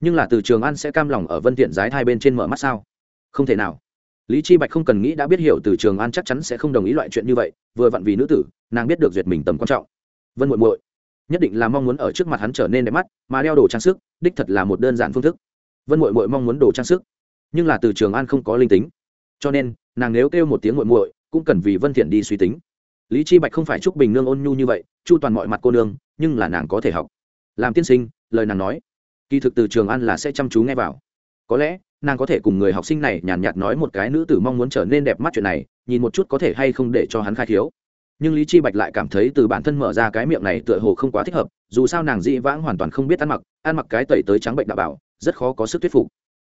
Nhưng là từ trường an sẽ cam lòng ở vân thiện giái thai bên trên mở mắt sao? Không thể nào. Lý chi bạch không cần nghĩ đã biết hiểu từ trường an chắc chắn sẽ không đồng ý loại chuyện như vậy, vừa vặn vì nữ tử, nàng biết được duyệt mình tầm quan trọng. Vân muội muội, nhất định là mong muốn ở trước mặt hắn trở nên đẹp mắt, mà đeo đồ trang sức, đích thật là một đơn giản phương thức. Vân muội muội mong muốn đồ trang sức, nhưng là từ trường an không có linh tính. Cho nên, nàng nếu kêu một tiếng muội muội, cũng cần vì vân thiện đi suy tính lý chi bạch không phải chúc bình nương ôn nhu như vậy, chu toàn mọi mặt cô nương, nhưng là nàng có thể học. Làm tiên sinh, lời nàng nói, kỳ thực từ trường an là sẽ chăm chú nghe vào. Có lẽ, nàng có thể cùng người học sinh này nhàn nhạt nói một cái nữ tử mong muốn trở nên đẹp mắt chuyện này, nhìn một chút có thể hay không để cho hắn khai thiếu nhưng lý chi bạch lại cảm thấy từ bản thân mở ra cái miệng này tựa hồ không quá thích hợp, dù sao nàng dĩ vãng hoàn toàn không biết ăn mặc ăn mặc cái tẩy tới trắng bệnh đạo bảo, rất khó có sức thuyết phục.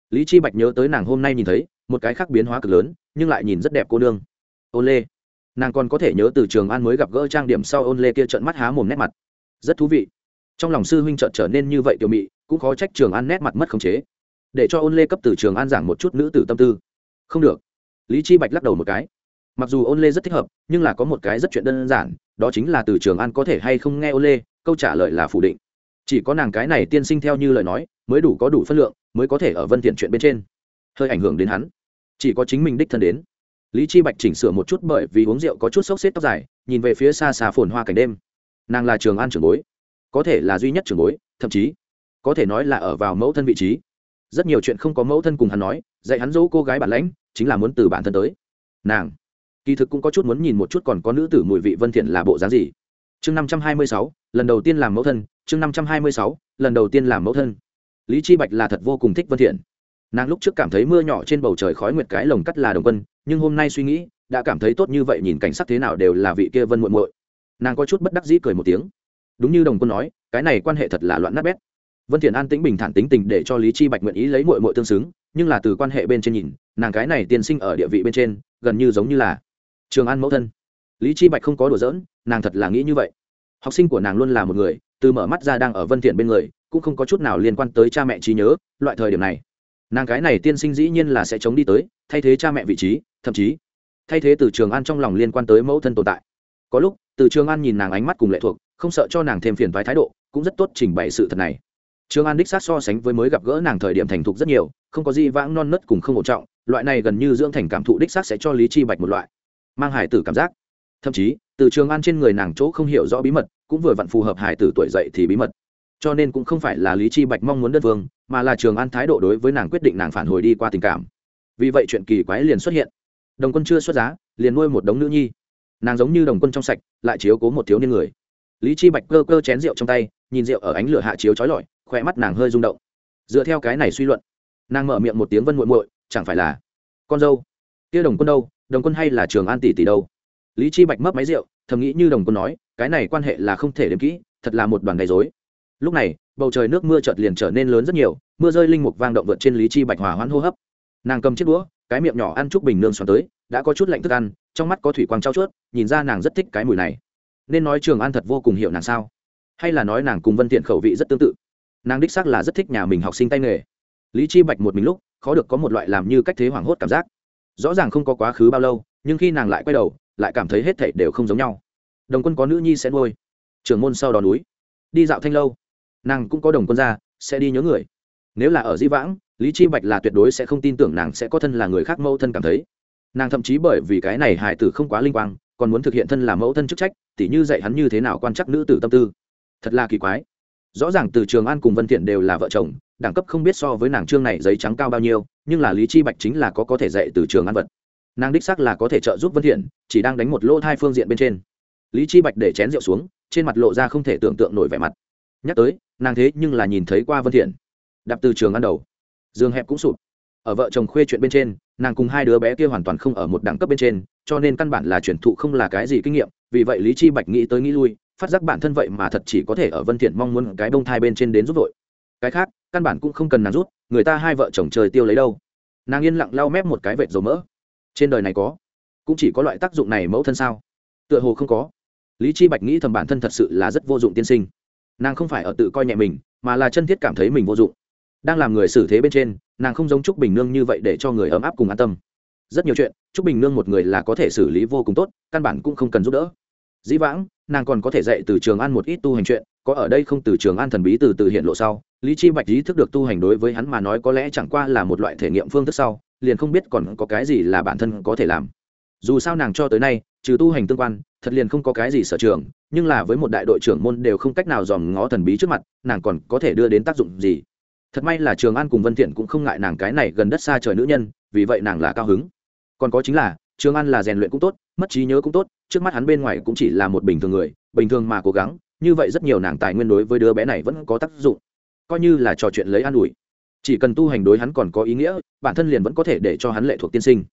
Lý chi bạch nhớ tới nàng hôm nay nhìn thấy, một cái khác biến hóa cực lớn, nhưng lại nhìn rất đẹp cô nương. Ô lê nàng còn có thể nhớ từ trường an mới gặp gỡ trang điểm sau ôn lê kia trợn mắt há mồm nét mặt. Rất thú vị. Trong lòng sư huynh trợn trở nên như vậy tiểu mị, cũng khó trách trường an nét mặt mất khống chế. Để cho ôn lê cấp từ trường an giảng một chút nữ tử tâm tư. Không được. Lý chi bạch lắc đầu một cái. Mặc dù ôn lê rất thích hợp, nhưng là có một cái rất chuyện đơn giản, đó chính là từ trường an có thể hay không nghe ôn lê, câu trả lời là phủ định. Chỉ có nàng cái này tiên sinh theo như lời nói, mới đủ có đủ phân lượng, mới có thể ở vân thiện chuyện bên trên. Hơi ảnh hưởng đến hắn. Chỉ có chính mình đích thân đến lý chi bạch chỉnh sửa một chút bởi vì uống rượu có chút sốc xếp tóc dài, nhìn về phía xa xa phồn hoa cảnh đêm. Nàng là trường an trưởng bối, có thể là duy nhất trưởng bối, thậm chí có thể nói là ở vào mẫu thân vị trí. Rất nhiều chuyện không có mẫu thân cùng hắn nói, dạy hắn dỗ cô gái bản lãnh, chính là muốn từ bản thân tới. Nàng, kỳ thực cũng có chút muốn nhìn một chút còn có nữ tử mùi vị vân thiện là bộ dáng gì. Chương năm trăm hai mươi sáu, lần đầu tiên làm mẫu thân, chương năm trăm hai mươi sáu, lần đầu tiên làm mẫu thân. Lý chi bạch là thật vô cùng thích vân thiện. Nàng lúc trước cảm thấy mưa nhỏ trên bầu trời khói nguyệt cái lồng cắt là đồng quân nhưng hôm nay suy nghĩ, đã cảm thấy tốt như vậy nhìn cảnh sắc thế nào đều là vị kia vân muội muội. Nàng có chút bất đắc dĩ cười một tiếng. Đúng như đồng quân nói, cái này quan hệ thật là loạn nát bét. Vân thiện an tĩnh bình thản tính tình để cho lý chi bạch nguyện ý lấy muội muội tương xứng, nhưng là từ quan hệ bên trên nhìn, nàng cái này tiên sinh ở địa vị bên trên, gần như giống như là trường an mẫu thân. Lý chi bạch không có đùa giỡn, nàng thật là nghĩ như vậy. Học sinh của nàng luôn là một người, từ mở mắt ra đang ở vân thiện bên người, cũng không có chút nào liên quan tới cha mẹ trí nhớ, loại thời điểm này. Nàng cái này tiên sinh dĩ nhiên là sẽ chống đi tới, thay thế cha mẹ vị trí thậm chí thay thế từ trường an trong lòng liên quan tới mẫu thân tồn tại có lúc từ trường an nhìn nàng ánh mắt cùng lệ thuộc không sợ cho nàng thêm phiền thoái thái độ cũng rất tốt trình bày sự thật này trường An đích sát so sánh với mới gặp gỡ nàng thời điểm thành thục rất nhiều, không có gì vãng non nớt cùng không hỗ trọng, loại này gần như dưỡng thành cảm thụ đích sát sẽ cho Lý Chi Bạch một loại mang hải tử cảm giác. Thậm chí, từ trường An trên người nàng chỗ không hiểu rõ bí mật, cũng vừa vặn phù hợp hải tử tuổi dậy thì bí mật. Cho nên cũng không phải là Lý Chi Bạch mong muốn đơn vương, mà là trường an thái độ đối với nàng quyết định nàng phản hồi đi qua tình cảm vì vậy chuyện kỳ quái liền xuất hiện đồng quân chưa xuất giá, liền nuôi một đống nữ nhi. Nàng giống như đồng quân trong sạch, lại chiếu cố một thiếu niên người. Lý chi bạch cơ cơ chén rượu trong tay, nhìn rượu ở ánh lửa hạ chiếu trói lọi khỏe mắt nàng hơi rung động. Dựa theo cái này suy luận, nàng mở miệng một tiếng vân muội muội, chẳng phải là con dâu? Kia đồng quân đâu? Đồng quân hay là trường an tỷ tỷ đâu? Lý chi bạch mấp máy rượu, thầm nghĩ như đồng quân nói, cái này quan hệ là không thể đếm kỹ, thật là một đoàn gây rối. lúc này, bầu trời nước mưa chợt liền trở nên lớn rất nhiều, mưa rơi linh mục vang động vượt trên lý chi bạch hòa hoãn hô hấp. Nàng cầm chiếc đũa cái miệng nhỏ ăn chúc bình nương xoắn tới, đã có chút lạnh thức ăn, trong mắt có thủy quang trao chuốt, nhìn ra nàng rất thích cái mùi này. Nên nói trường an thật vô cùng hiểu nàng sao? Hay là nói nàng cùng vân thiện khẩu vị rất tương tự? Nàng đích xác là rất thích nhà mình học sinh tay nghề. Lý chi bạch một mình lúc, khó được có một loại làm như cách thế hoảng hốt cảm giác. Rõ ràng không có quá khứ bao lâu, nhưng khi nàng lại quay đầu, lại cảm thấy hết thảy đều không giống nhau. Đồng quân có nữ nhi sẽ nuôi. Trưởng môn sau đó núi. Đi dạo thanh lâu. Nàng cũng có đồng quân ra, sẽ đi nhớ người. Nếu là ở di vãng lý chi bạch là tuyệt đối sẽ không tin tưởng nàng sẽ có thân là người khác mẫu thân cảm thấy. Nàng thậm chí bởi vì cái này Hải tử không quá linh quang, còn muốn thực hiện thân là mẫu thân chức trách, tỉ như dạy hắn như thế nào quan chắc nữ tử tâm tư. Thật là kỳ quái. Rõ ràng từ trường an cùng vân thiện đều là vợ chồng, đẳng cấp không biết so với nàng trương này giấy trắng cao bao nhiêu, nhưng là lý chi bạch chính là có có thể dạy từ trường an vật. Nàng đích xác là có thể trợ giúp vân thiện, chỉ đang đánh một lỗ thai phương diện bên trên. Lý chi bạch để chén rượu xuống, trên mặt lộ ra không thể tưởng tượng nổi vẻ mặt. Nhắc tới, nàng thế nhưng là nhìn thấy qua vân thiện. Đạp từ trường an đầu giường hẹp cũng sụp. Ở vợ chồng khuê chuyện bên trên, nàng cùng hai đứa bé kia hoàn toàn không ở một đẳng cấp bên trên, cho nên căn bản là chuyển thụ không là cái gì kinh nghiệm, vì vậy lý chi bạch nghĩ tới nghĩ lui, phát giác bản thân vậy mà thật chỉ có thể ở vân thiện mong muốn cái bông thai bên trên đến giúp vội. Cái khác, căn bản cũng không cần nàng rút người ta hai vợ chồng trời tiêu lấy đâu. Nàng yên lặng lau mép một cái vệt dầu mỡ. Trên đời này có, cũng chỉ có loại tác dụng này mẫu thân sao? Tựa hồ không có. Lý chi bạch nghĩ thầm bản thân thật sự là rất vô dụng tiên sinh. Nàng không phải ở tự coi nhẹ mình, mà là chân thiết cảm thấy mình vô dụng đang làm người xử thế bên trên, nàng không giống trúc bình nương như vậy để cho người ấm áp cùng an tâm. Rất nhiều chuyện, trúc bình nương một người là có thể xử lý vô cùng tốt, căn bản cũng không cần giúp đỡ. Dĩ vãng, nàng còn có thể dạy từ trường an một ít tu hành chuyện, có ở đây không từ trường an thần bí từ từ hiện lộ sau, lý chi bạch ý thức được tu hành đối với hắn mà nói có lẽ chẳng qua là một loại thể nghiệm phương thức sau, liền không biết còn có cái gì là bản thân có thể làm. Dù sao nàng cho tới nay, trừ tu hành tương quan, thật liền không có cái gì sở trường, nhưng là với một đại đội trưởng môn đều không cách nào dòm ngó thần bí trước mặt, nàng còn có thể đưa đến tác dụng gì? Thật may là trường an cùng vân thiện cũng không ngại nàng cái này gần đất xa trời nữ nhân, vì vậy nàng là cao hứng. Còn có chính là, trường an là rèn luyện cũng tốt, mất trí nhớ cũng tốt, trước mắt hắn bên ngoài cũng chỉ là một bình thường người, bình thường mà cố gắng, như vậy rất nhiều nàng tài nguyên đối với đứa bé này vẫn có tác dụng. Coi như là trò chuyện lấy an ủi. Chỉ cần tu hành đối hắn còn có ý nghĩa, bản thân liền vẫn có thể để cho hắn lệ thuộc tiên sinh.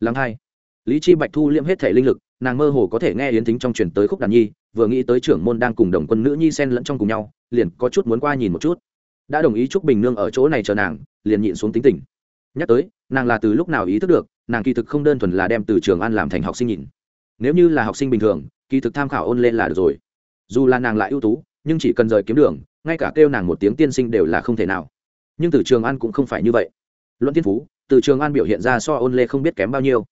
Lắng hai. Lý chi bạch thu liễm hết thể linh lực, nàng mơ hồ có thể nghe yến thính trong truyền tới khúc đàn nhi, vừa nghĩ tới trưởng môn đang cùng đồng quân nữ nhi xen lẫn trong cùng nhau, liền có chút muốn qua nhìn một chút đã đồng ý chúc bình nương ở chỗ này chờ nàng, liền nhịn xuống tính tình. Nhắc tới, nàng là từ lúc nào ý thức được, nàng kỳ thực không đơn thuần là đem từ trường an làm thành học sinh nhịn nếu như là học sinh bình thường, kỳ thực tham khảo ôn lên là được rồi. Dù là nàng lại ưu tú, nhưng chỉ cần rời kiếm đường, ngay cả kêu nàng một tiếng tiên sinh đều là không thể nào. Nhưng từ trường an cũng không phải như vậy. Luận tiên phú, từ trường an biểu hiện ra so ôn lê không biết kém bao nhiêu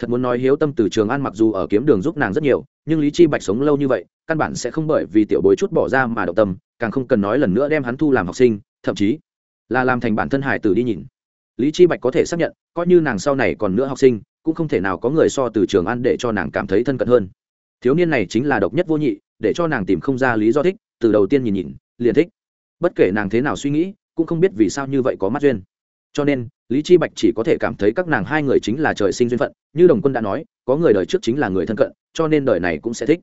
thật muốn nói hiếu tâm từ trường an mặc dù ở kiếm đường giúp nàng rất nhiều, nhưng lý chi bạch sống lâu như vậy, căn bản sẽ không bởi vì tiểu bối chút bỏ ra mà động tâm, càng không cần nói lần nữa đem hắn thu làm học sinh, thậm chí là làm thành bản thân hải tử đi nhìn. Lý chi bạch có thể xác nhận, coi như nàng sau này còn nữa học sinh, cũng không thể nào có người so từ trường an để cho nàng cảm thấy thân cận hơn. Thiếu niên này chính là độc nhất vô nhị, để cho nàng tìm không ra lý do thích, từ đầu tiên nhìn nhìn, liền thích. Bất kể nàng thế nào suy nghĩ, cũng không biết vì sao như vậy có mắt duyên cho nên, lý chi bạch chỉ có thể cảm thấy các nàng hai người chính là trời sinh duyên phận, như đồng quân đã nói, có người đời trước chính là người thân cận, cho nên đời này cũng sẽ thích.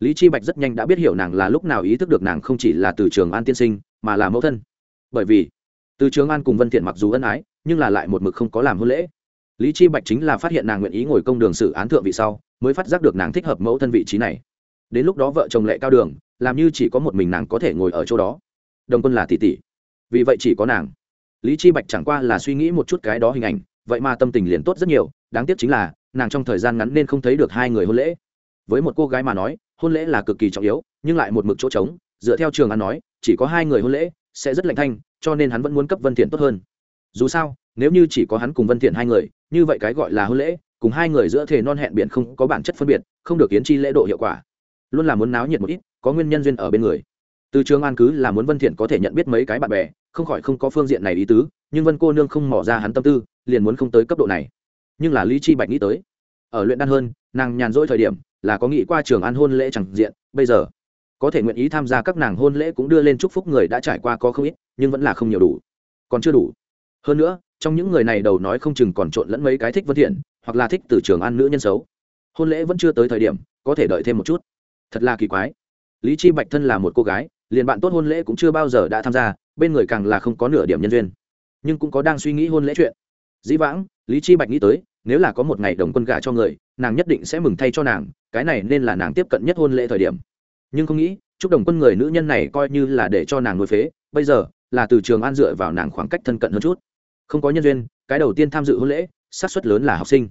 Lý chi bạch rất nhanh đã biết hiểu nàng là lúc nào ý thức được nàng không chỉ là từ trường an tiên sinh, mà là mẫu thân. Bởi vì, từ trường an cùng vân thiện mặc dù ân ái, nhưng là lại một mực không có làm hôn lễ. Lý chi bạch chính là phát hiện nàng nguyện ý ngồi công đường xử án thượng vị sau, mới phát giác được nàng thích hợp mẫu thân vị trí này. Đến lúc đó vợ chồng lệ cao đường, làm như chỉ có một mình nàng có thể ngồi ở chỗ đó. Đồng quân là tỷ tỷ, vì vậy chỉ có nàng lý chi bạch chẳng qua là suy nghĩ một chút cái đó hình ảnh, vậy mà tâm tình liền tốt rất nhiều, đáng tiếc chính là, nàng trong thời gian ngắn nên không thấy được hai người hôn lễ. Với một cô gái mà nói, hôn lễ là cực kỳ trọng yếu, nhưng lại một mực chỗ trống, dựa theo trường an nói, chỉ có hai người hôn lễ sẽ rất lạnh thanh, cho nên hắn vẫn muốn cấp vân thiện tốt hơn. Dù sao, nếu như chỉ có hắn cùng vân thiện hai người, như vậy cái gọi là hôn lễ, cùng hai người giữa thể non hẹn biển không có bản chất phân biệt, không được kiến chi lễ độ hiệu quả. Luôn là muốn náo nhiệt một ít, có nguyên nhân duyên ở bên người từ trường an cứ là muốn vân thiện có thể nhận biết mấy cái bạn bè, không khỏi không có phương diện này ý tứ, nhưng vân cô nương không mỏ ra hắn tâm tư, liền muốn không tới cấp độ này. Nhưng là lý chi bạch nghĩ tới, ở luyện đan hơn, nàng nhàn rỗi thời điểm, là có nghĩ qua trường an hôn lễ chẳng diện, bây giờ, có thể nguyện ý tham gia các nàng hôn lễ cũng đưa lên chúc phúc người đã trải qua có không ít, nhưng vẫn là không nhiều đủ, còn chưa đủ. Hơn nữa, trong những người này đầu nói không chừng còn trộn lẫn mấy cái thích vân thiện, hoặc là thích từ trường an nữ nhân xấu. Hôn lễ vẫn chưa tới thời điểm, có thể đợi thêm một chút. Thật là kỳ quái. Lý chi bạch thân là một cô gái liền bạn tốt hôn lễ cũng chưa bao giờ đã tham gia, bên người càng là không có nửa điểm nhân duyên. Nhưng cũng có đang suy nghĩ hôn lễ chuyện. Dĩ vãng, lý chi bạch nghĩ tới, nếu là có một ngày đồng quân gả cho người, nàng nhất định sẽ mừng thay cho nàng, cái này nên là nàng tiếp cận nhất hôn lễ thời điểm. Nhưng không nghĩ, chúc đồng quân người nữ nhân này coi như là để cho nàng nuôi phế, bây giờ, là từ trường an dựa vào nàng khoảng cách thân cận hơn chút. Không có nhân duyên, cái đầu tiên tham dự hôn lễ, xác suất lớn là học sinh.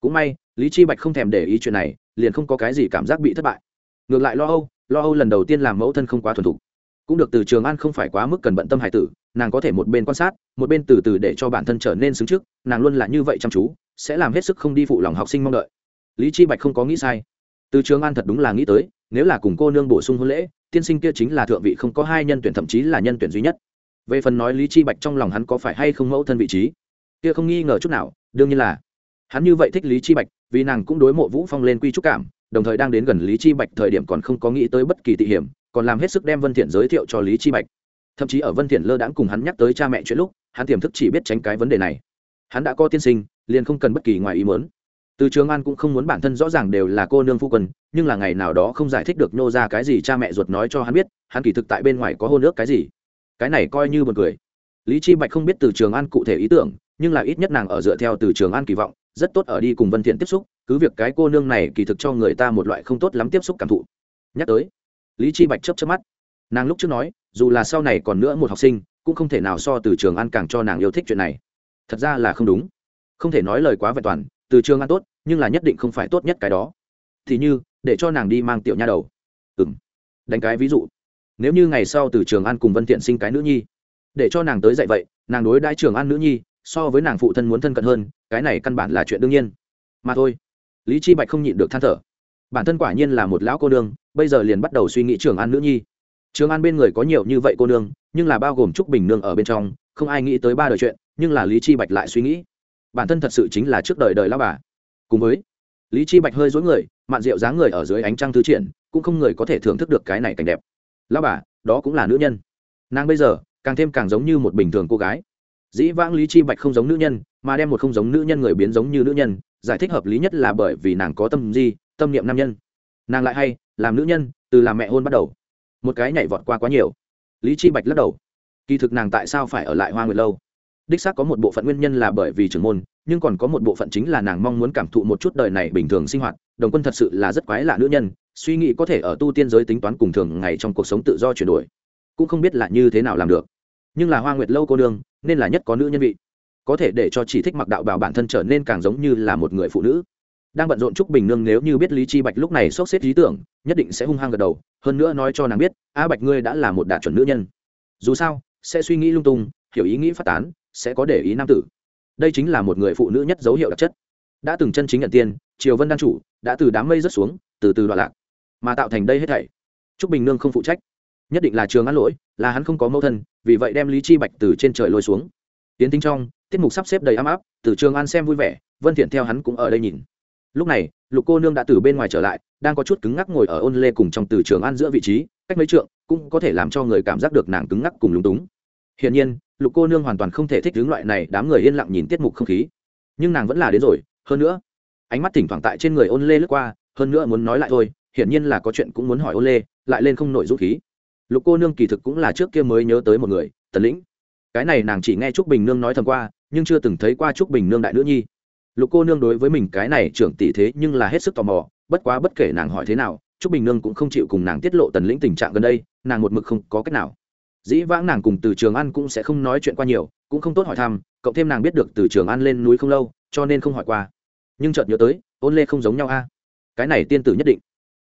Cũng may, lý chi bạch không thèm để ý chuyện này, liền không có cái gì cảm giác bị thất bại. Ngược lại lo âu lo âu lần đầu tiên làm mẫu thân không quá thuần thục. Cũng được từ trường an không phải quá mức cần bận tâm hải tử, nàng có thể một bên quan sát, một bên từ từ để cho bản thân trở nên xứng trước, nàng luôn là như vậy chăm chú, sẽ làm hết sức không đi phụ lòng học sinh mong đợi. Lý chi bạch không có nghĩ sai. Từ trường an thật đúng là nghĩ tới, nếu là cùng cô nương bổ sung hôn lễ, tiên sinh kia chính là thượng vị không có hai nhân tuyển thậm chí là nhân tuyển duy nhất. Về phần nói lý chi bạch trong lòng hắn có phải hay không mẫu thân vị trí, kia không nghi ngờ chút nào, đương nhiên là. Hắn như vậy thích lý chi bạch, vì nàng cũng đối mộ vũ phong lên quy trúc cảm đồng thời đang đến gần lý chi bạch thời điểm còn không có nghĩ tới bất kỳ tị hiểm, còn làm hết sức đem vân thiện giới thiệu cho lý chi bạch. Thậm chí ở vân thiện lơ đãng cùng hắn nhắc tới cha mẹ chuyện lúc, hắn tiềm thức chỉ biết tránh cái vấn đề này. Hắn đã có tiên sinh, liền không cần bất kỳ ngoài ý muốn. Từ trường an cũng không muốn bản thân rõ ràng đều là cô nương phu quân, nhưng là ngày nào đó không giải thích được nhô ra cái gì cha mẹ ruột nói cho hắn biết, hắn kỳ thực tại bên ngoài có hôn ước cái gì. Cái này coi như một cười. Lý chi bạch không biết từ trường an cụ thể ý tưởng, nhưng là ít nhất nàng ở dựa theo từ trường an kỳ vọng, rất tốt ở đi cùng vân thiện tiếp xúc cứ việc cái cô nương này kỳ thực cho người ta một loại không tốt lắm tiếp xúc cảm thụ. Nhắc tới, lý chi bạch chớp chớp mắt. Nàng lúc trước nói, dù là sau này còn nữa một học sinh, cũng không thể nào so từ trường an càng cho nàng yêu thích chuyện này. Thật ra là không đúng. Không thể nói lời quá vẹn toàn, từ trường an tốt, nhưng là nhất định không phải tốt nhất cái đó. Thì như, để cho nàng đi mang tiểu nha đầu. Ừm. Đánh cái ví dụ. Nếu như ngày sau từ trường an cùng vân thiện sinh cái nữ nhi, để cho nàng tới dạy vậy, nàng đối đãi trường an nữ nhi, so với nàng phụ thân muốn thân cận hơn, cái này căn bản là chuyện đương nhiên. Mà thôi lý chi bạch không nhịn được than thở. Bản thân quả nhiên là một lão cô nương, bây giờ liền bắt đầu suy nghĩ trường an nữ nhi. Trường an bên người có nhiều như vậy cô nương, nhưng là bao gồm trúc bình nương ở bên trong, không ai nghĩ tới ba đời chuyện, nhưng là lý chi bạch lại suy nghĩ. Bản thân thật sự chính là trước đời đời lão bà. Cùng với lý chi bạch hơi dối người, mạn rượu dáng người ở dưới ánh trăng thứ triển, cũng không người có thể thưởng thức được cái này cảnh đẹp. Lão bà, đó cũng là nữ nhân. Nàng bây giờ, càng thêm càng giống như một bình thường cô gái. Dĩ vãng lý chi bạch không giống nữ nhân, mà đem một không giống nữ nhân người biến giống như nữ nhân giải thích hợp lý nhất là bởi vì nàng có tâm di, tâm niệm nam nhân. Nàng lại hay, làm nữ nhân, từ làm mẹ hôn bắt đầu. Một cái nhảy vọt qua quá nhiều. Lý chi bạch lắc đầu. Kỳ thực nàng tại sao phải ở lại hoa nguyệt lâu? Đích xác có một bộ phận nguyên nhân là bởi vì trưởng môn, nhưng còn có một bộ phận chính là nàng mong muốn cảm thụ một chút đời này bình thường sinh hoạt. Đồng quân thật sự là rất quái lạ nữ nhân, suy nghĩ có thể ở tu tiên giới tính toán cùng thường ngày trong cuộc sống tự do chuyển đổi. Cũng không biết là như thế nào làm được. Nhưng là hoa nguyệt lâu cô nương, nên là nhất có nữ nhân vị có thể để cho chỉ thích mặc đạo bào bản thân trở nên càng giống như là một người phụ nữ. Đang bận rộn trúc bình nương nếu như biết lý chi bạch lúc này sốt xếp lý tưởng, nhất định sẽ hung hăng gật đầu, hơn nữa nói cho nàng biết, a bạch ngươi đã là một đạt chuẩn nữ nhân. Dù sao, sẽ suy nghĩ lung tung, hiểu ý nghĩ phát tán, sẽ có để ý nam tử. Đây chính là một người phụ nữ nhất dấu hiệu đặc chất. Đã từng chân chính nhận tiên triều vân đan chủ, đã từ đám mây rớt xuống, từ từ đoạn lạc, mà tạo thành đây hết thảy. Trúc bình nương không phụ trách. Nhất định là trường ăn lỗi, là hắn không có mẫu thân, vì vậy đem lý chi bạch từ trên trời lôi xuống. Tiến tính trong tiết mục sắp xếp đầy ấm áp, từ trường an xem vui vẻ, vân thiện theo hắn cũng ở đây nhìn. Lúc này, lục cô nương đã từ bên ngoài trở lại, đang có chút cứng ngắc ngồi ở ôn lê cùng trong từ trường an giữa vị trí, cách mấy trượng cũng có thể làm cho người cảm giác được nàng cứng ngắc cùng lúng túng. Hiển nhiên, lục cô nương hoàn toàn không thể thích hướng loại này, đám người yên lặng nhìn tiết mục không khí. Nhưng nàng vẫn là đến rồi, hơn nữa, ánh mắt thỉnh thoảng tại trên người ôn lê lướt qua, hơn nữa muốn nói lại thôi, hiển nhiên là có chuyện cũng muốn hỏi ôn lê, lại lên không nổi dũng khí. Lục cô nương kỳ thực cũng là trước kia mới nhớ tới một người, tần lĩnh. Cái này nàng chỉ nghe trúc bình nương nói thầm qua nhưng chưa từng thấy qua trúc bình nương đại nữ nhi. Lục cô nương đối với mình cái này trưởng tỷ thế nhưng là hết sức tò mò, bất quá bất kể nàng hỏi thế nào, trúc bình nương cũng không chịu cùng nàng tiết lộ tần lĩnh tình trạng gần đây, nàng một mực không có cách nào. Dĩ vãng nàng cùng từ trường ăn cũng sẽ không nói chuyện qua nhiều, cũng không tốt hỏi thăm, cộng thêm nàng biết được từ trường ăn lên núi không lâu, cho nên không hỏi qua. Nhưng chợt nhớ tới, ôn lê không giống nhau a. Cái này tiên tử nhất định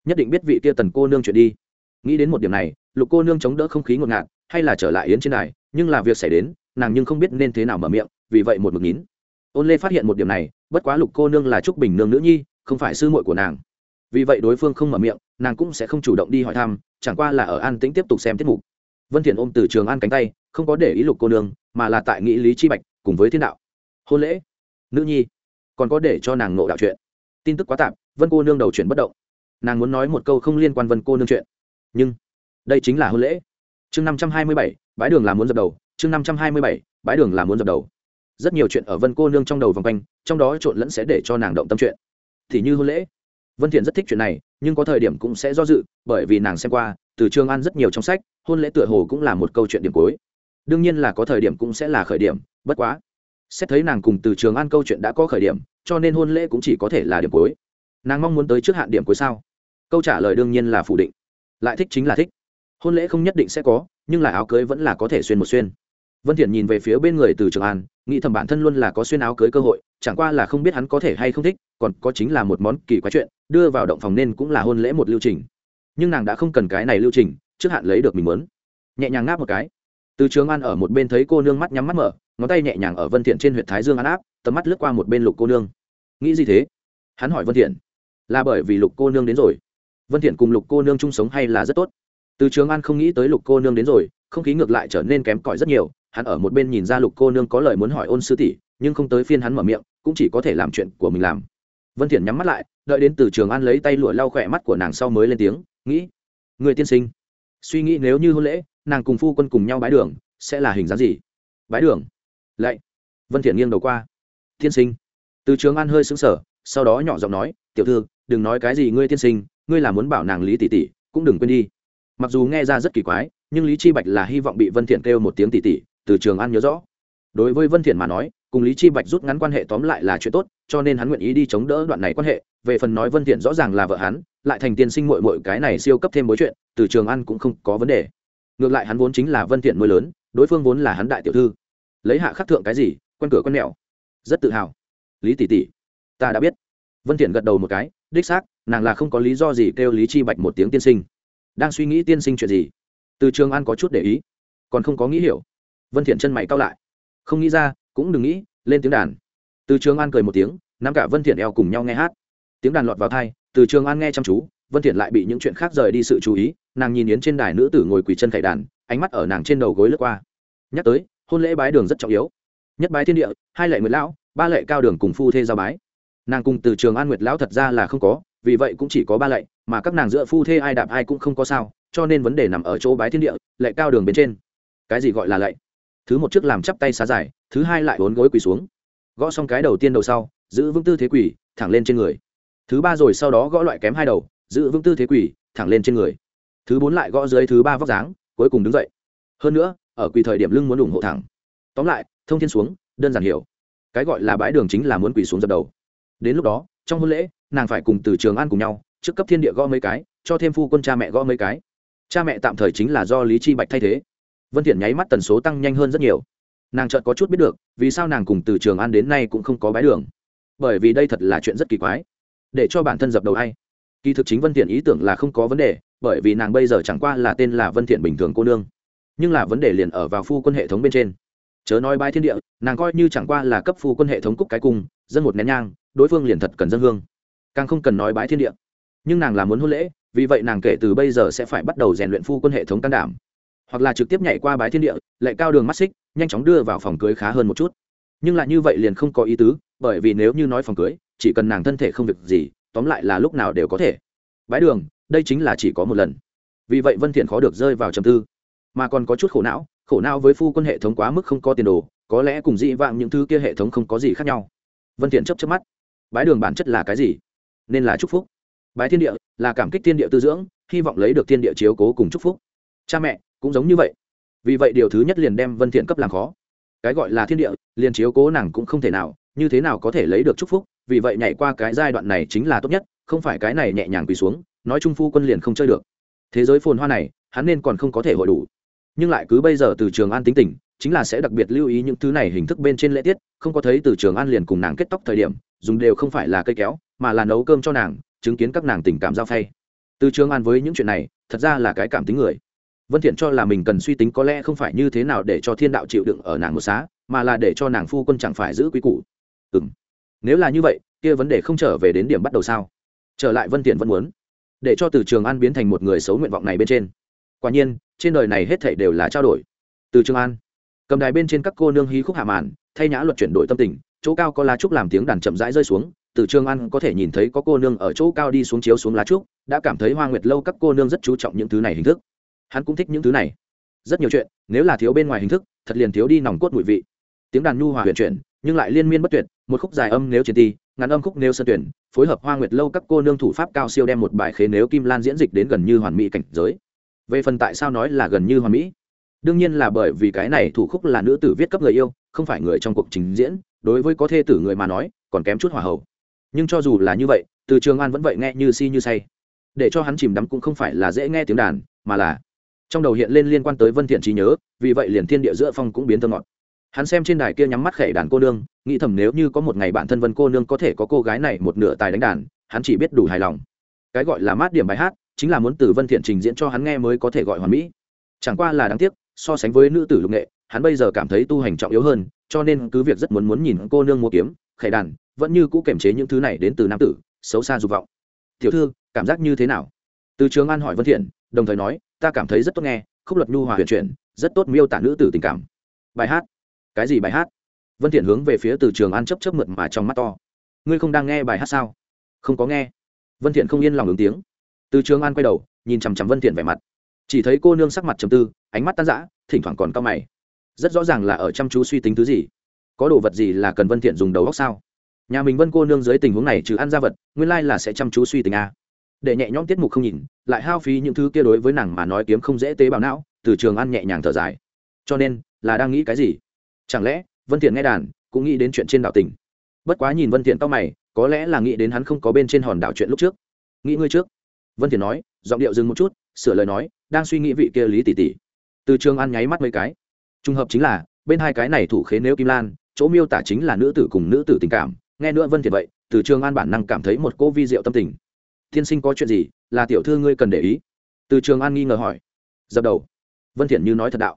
nhất định biết vị tia tần cô nương chuyện đi. Nghĩ đến một điểm này, lục cô nương chống đỡ không khí ngột ngạt, hay là trở lại yến trên này nhưng là việc xảy đến nàng nhưng không biết nên thế nào mở miệng, vì vậy một mực nín. Ôn lê phát hiện một điểm này, bất quá lục cô nương là trúc bình nương nữ nhi, không phải sư muội của nàng. Vì vậy đối phương không mở miệng, nàng cũng sẽ không chủ động đi hỏi thăm, chẳng qua là ở an tĩnh tiếp tục xem tiết mục. Vân thiện ôm từ trường an cánh tay, không có để ý lục cô nương, mà là tại nghĩ lý chi bạch, cùng với thiên đạo. Hôn lễ. Nữ nhi. Còn có để cho nàng ngộ đạo chuyện. Tin tức quá tạp, vân cô nương đầu chuyển bất động. Nàng muốn nói một câu không liên quan vân cô nương chuyện. Nhưng, đây chính là hôn lễ. Chương năm trăm hai mươi bảy, bãi đường là muốn dập đầu chương năm trăm hai mươi bảy, bãi đường là muốn dập đầu. Rất nhiều chuyện ở vân cô nương trong đầu vòng quanh, trong đó trộn lẫn sẽ để cho nàng động tâm chuyện. Thì như hôn lễ. Vân thiện rất thích chuyện này, nhưng có thời điểm cũng sẽ do dự, bởi vì nàng xem qua, từ trường an rất nhiều trong sách, hôn lễ tựa hồ cũng là một câu chuyện điểm cuối. Đương nhiên là có thời điểm cũng sẽ là khởi điểm, bất quá. Xét thấy nàng cùng từ trường an câu chuyện đã có khởi điểm, cho nên hôn lễ cũng chỉ có thể là điểm cuối. Nàng mong muốn tới trước hạn điểm cuối sao? Câu trả lời đương nhiên là phủ định. Lại thích chính là thích. Hôn lễ không nhất định sẽ có, nhưng là áo cưới vẫn là có thể xuyên một xuyên vân thiện nhìn về phía bên người từ trường an, nghĩ thầm bản thân luôn là có xuyên áo cưới cơ hội, chẳng qua là không biết hắn có thể hay không thích, còn có chính là một món kỳ quái chuyện, đưa vào động phòng nên cũng là hôn lễ một lưu trình. Nhưng nàng đã không cần cái này lưu trình, trước hạn lấy được mình muốn. Nhẹ nhàng ngáp một cái. Từ trường an ở một bên thấy cô nương mắt nhắm mắt mở, ngón tay nhẹ nhàng ở vân thiện trên huyệt thái dương an áp, tầm mắt lướt qua một bên lục cô nương. Nghĩ gì thế? Hắn hỏi vân thiện. Là bởi vì lục cô nương đến rồi. Vân thiện cùng lục cô nương chung sống hay là rất tốt? Từ trường an không nghĩ tới lục cô nương đến rồi, không khí ngược lại trở nên kém cỏi rất nhiều hắn ở một bên nhìn ra lục cô nương có lời muốn hỏi ôn sư tỷ, nhưng không tới phiên hắn mở miệng, cũng chỉ có thể làm chuyện của mình làm. Vân thiện nhắm mắt lại, đợi đến từ trường an lấy tay lụa lau khỏe mắt của nàng sau mới lên tiếng, nghĩ, người tiên sinh. Suy nghĩ nếu như hôn lễ, nàng cùng phu quân cùng nhau bái đường, sẽ là hình dáng gì? Bái đường? Lạy. Vân thiện nghiêng đầu qua. Tiên sinh. Từ trường an hơi sững sờ, sau đó nhỏ giọng nói, tiểu thư, đừng nói cái gì ngươi tiên sinh, ngươi là muốn bảo nàng lý tỷ tỷ, cũng đừng quên đi. Mặc dù nghe ra rất kỳ quái, nhưng lý chi bạch là hy vọng bị vân thiện kêu một tiếng tỷ tỷ từ trường an nhớ rõ. Đối với vân thiện mà nói, cùng lý chi bạch rút ngắn quan hệ tóm lại là chuyện tốt, cho nên hắn nguyện ý đi chống đỡ đoạn này quan hệ. Về phần nói vân thiện rõ ràng là vợ hắn, lại thành tiên sinh muội muội cái này siêu cấp thêm mối chuyện, từ trường an cũng không có vấn đề. Ngược lại hắn vốn chính là vân thiện nuôi lớn, đối phương vốn là hắn đại tiểu thư. Lấy hạ khắc thượng cái gì, quen cửa quen mẹo. Rất tự hào. Lý tỷ tỷ, ta đã biết. Vân thiện gật đầu một cái, đích xác, nàng là không có lý do gì kêu lý chi bạch một tiếng tiên sinh. Đang suy nghĩ tiên sinh chuyện gì? Từ trường an có chút để ý, còn không có nghĩ hiểu vân thiện chân mày cau lại. Không nghĩ ra, cũng đừng nghĩ, lên tiếng đàn. Từ trường an cười một tiếng, nắm cả vân thiện eo cùng nhau nghe hát. Tiếng đàn lọt vào tai, từ trường an nghe chăm chú, vân thiện lại bị những chuyện khác rời đi sự chú ý, nàng nhìn yến trên đài nữ tử ngồi quỳ chân khải đàn, ánh mắt ở nàng trên đầu gối lướt qua. Nhắc tới, hôn lễ bái đường rất trọng yếu. Nhất bái thiên địa, hai lệ nguyệt lão, ba lệ cao đường cùng phu thê giao bái. Nàng cùng từ trường an nguyệt lão thật ra là không có, vì vậy cũng chỉ có ba lệ, mà các nàng giữa phu thê ai đạp ai cũng không có sao, cho nên vấn đề nằm ở chỗ bái thiên địa, lệ cao đường bên trên. Cái gì gọi là lệ? Thứ một trước làm chắp tay xá dài thứ hai lại bốn gối quỳ xuống. Gõ xong cái đầu tiên đầu sau, giữ vững tư thế quỳ, thẳng lên trên người. Thứ ba rồi sau đó gõ loại kém hai đầu, giữ vững tư thế quỳ, thẳng lên trên người. Thứ bốn lại gõ dưới thứ ba vóc dáng, cuối cùng đứng dậy. Hơn nữa, ở quỳ thời điểm lưng muốn ủng hộ thẳng. Tóm lại, thông thiên xuống, đơn giản hiểu. Cái gọi là bãi đường chính là muốn quỳ xuống dập đầu. Đến lúc đó, trong hôn lễ, nàng phải cùng từ trường an cùng nhau, trước cấp thiên địa gõ mấy cái, cho thêm phu quân cha mẹ gõ mấy cái. Cha mẹ tạm thời chính là do lý chi bạch thay thế vân thiện nháy mắt tần số tăng nhanh hơn rất nhiều. Nàng chợt có chút biết được, vì sao nàng cùng từ trường an đến nay cũng không có bái đường. Bởi vì đây thật là chuyện rất kỳ quái. Để cho bản thân dập đầu ai. Kỳ thực chính vân thiện ý tưởng là không có vấn đề, bởi vì nàng bây giờ chẳng qua là tên là vân thiện bình thường cô nương. Nhưng là vấn đề liền ở vào phu quân hệ thống bên trên. Chớ nói bái thiên địa, nàng coi như chẳng qua là cấp phu quân hệ thống cúc cái cung, dân một nén nhang, đối phương liền thật cần dân hương. Càng không cần nói bái thiên địa. Nhưng nàng là muốn hôn lễ, vì vậy nàng kể từ bây giờ sẽ phải bắt đầu rèn luyện phu quân hệ thống can đảm hoặc là trực tiếp nhảy qua bái thiên địa lại cao đường mắt xích, nhanh chóng đưa vào phòng cưới khá hơn một chút. Nhưng lại như vậy liền không có ý tứ, bởi vì nếu như nói phòng cưới, chỉ cần nàng thân thể không việc gì, tóm lại là lúc nào đều có thể. Bái đường, đây chính là chỉ có một lần. Vì vậy vân thiện khó được rơi vào trầm tư. Mà còn có chút khổ não khổ não với phu quân hệ thống quá mức không có tiền đồ, có lẽ cùng dị vạng những thứ kia hệ thống không có gì khác nhau. Vân thiện chớp chớp mắt. Bái đường bản chất là cái gì? Nên là chúc phúc. Bái thiên địa là cảm kích thiên địa tư dưỡng, hy vọng lấy được thiên địa chiếu cố cùng chúc phúc. Cha mẹ cũng giống như vậy. Vì vậy điều thứ nhất liền đem vân thiện cấp làm khó. Cái gọi là thiên địa, liền chiếu cố nàng cũng không thể nào, như thế nào có thể lấy được chúc phúc, vì vậy nhảy qua cái giai đoạn này chính là tốt nhất, không phải cái này nhẹ nhàng quỳ xuống, nói chung phu quân liền không chơi được. Thế giới phồn hoa này, hắn nên còn không có thể hội đủ. Nhưng lại cứ bây giờ từ trường an tính tình, chính là sẽ đặc biệt lưu ý những thứ này hình thức bên trên lễ tiết, không có thấy từ trường an liền cùng nàng kết tóc thời điểm, dùng đều không phải là cây kéo, mà là nấu cơm cho nàng, chứng kiến các nàng tình cảm giao phay. Từ trường an với những chuyện này, thật ra là cái cảm tính người vân thiện cho là mình cần suy tính có lẽ không phải như thế nào để cho thiên đạo chịu đựng ở nàng một xá, mà là để cho nàng phu quân chẳng phải giữ quý củ. Ừm. Nếu là như vậy, kia vấn đề không trở về đến điểm bắt đầu sao? Trở lại vân thiện vẫn muốn. Để cho từ trường an biến thành một người xấu nguyện vọng này bên trên. Quả nhiên, trên đời này hết thảy đều là trao đổi. Từ trường an, cầm đài bên trên các cô nương hí khúc hạ màn, thay nhã luật chuyển đổi tâm tình, chỗ cao có lá trúc làm tiếng đàn chậm rãi rơi xuống, từ trường an có thể nhìn thấy có cô nương ở chỗ cao đi xuống chiếu xuống lá trúc, đã cảm thấy hoa nguyệt lâu các cô nương rất chú trọng những thứ này hình thức hắn cũng thích những thứ này. Rất nhiều chuyện, nếu là thiếu bên ngoài hình thức, thật liền thiếu đi nòng cốt mùi vị. Tiếng đàn nhu hòa huyền chuyển, nhưng lại liên miên bất tuyệt, một khúc dài âm nếu chiến ti, ngắn âm khúc nếu sân tuyển, phối hợp hoa nguyệt lâu các cô nương thủ pháp cao siêu đem một bài khế nếu kim lan diễn dịch đến gần như hoàn mỹ cảnh giới. Về phần tại sao nói là gần như hoàn mỹ? Đương nhiên là bởi vì cái này thủ khúc là nữ tử viết cấp người yêu, không phải người trong cuộc trình diễn, đối với có thê tử người mà nói, còn kém chút hòa hậu. Nhưng cho dù là như vậy, từ trường an vẫn vậy nghe như si như say. Để cho hắn chìm đắm cũng không phải là dễ nghe tiếng đàn, mà là trong đầu hiện lên liên quan tới vân thiện trí nhớ, vì vậy liền thiên địa giữa phong cũng biến thơ ngọt. Hắn xem trên đài kia nhắm mắt khẽ đàn cô nương, nghĩ thầm nếu như có một ngày bản thân vân cô nương có thể có cô gái này một nửa tài đánh đàn, hắn chỉ biết đủ hài lòng. Cái gọi là mát điểm bài hát, chính là muốn từ vân thiện trình diễn cho hắn nghe mới có thể gọi hoàn mỹ. Chẳng qua là đáng tiếc, so sánh với nữ tử lục nghệ, hắn bây giờ cảm thấy tu hành trọng yếu hơn, cho nên cứ việc rất muốn muốn nhìn cô nương mua kiếm khải đàn, vẫn như cũ kiềm chế những thứ này đến từ nam tử, xấu xa dục vọng. Tiểu thư, cảm giác như thế nào? Từ trường an hỏi vân thiện, đồng thời nói ta cảm thấy rất tốt nghe, khúc luật nhu hòa huyền chuyển, rất tốt miêu tả nữ tử tình cảm. Bài hát. Cái gì bài hát? Vân thiện hướng về phía từ trường an chấp chấp mượt mà trong mắt to. Ngươi không đang nghe bài hát sao? Không có nghe. Vân thiện không yên lòng ứng tiếng. Từ trường an quay đầu, nhìn chằm chằm vân thiện vẻ mặt. Chỉ thấy cô nương sắc mặt trầm tư, ánh mắt tan rã, thỉnh thoảng còn cao mày. Rất rõ ràng là ở chăm chú suy tính thứ gì. Có đồ vật gì là cần vân thiện dùng đầu óc sao? Nhà mình vân cô nương dưới tình huống này trừ ăn ra vật, nguyên lai là sẽ chăm chú suy tính a để nhẹ nhõm tiết mục không nhìn, lại hao phí những thứ kia đối với nàng mà nói kiếm không dễ tế bào não, từ trường ăn nhẹ nhàng thở dài. Cho nên, là đang nghĩ cái gì? Chẳng lẽ, vân thiện nghe đàn, cũng nghĩ đến chuyện trên đảo tỉnh? Bất quá nhìn vân thiện tao mày, có lẽ là nghĩ đến hắn không có bên trên hòn đảo chuyện lúc trước. Nghĩ ngươi trước. Vân thiện nói, giọng điệu dừng một chút, sửa lời nói, đang suy nghĩ vị kia lý tỷ tỷ. Từ trường ăn nháy mắt mấy cái. Trùng hợp chính là, bên hai cái này thủ khế nếu kim lan, chỗ miêu tả chính là nữ tử cùng nữ tử tình cảm. Nghe nữa vân thiện vậy, từ trường an bản năng cảm thấy một cô vi diệu tâm tình tiên sinh có chuyện gì, là tiểu thư ngươi cần để ý. Từ trường an nghi ngờ hỏi. Dập đầu. Vân thiện như nói thật đạo.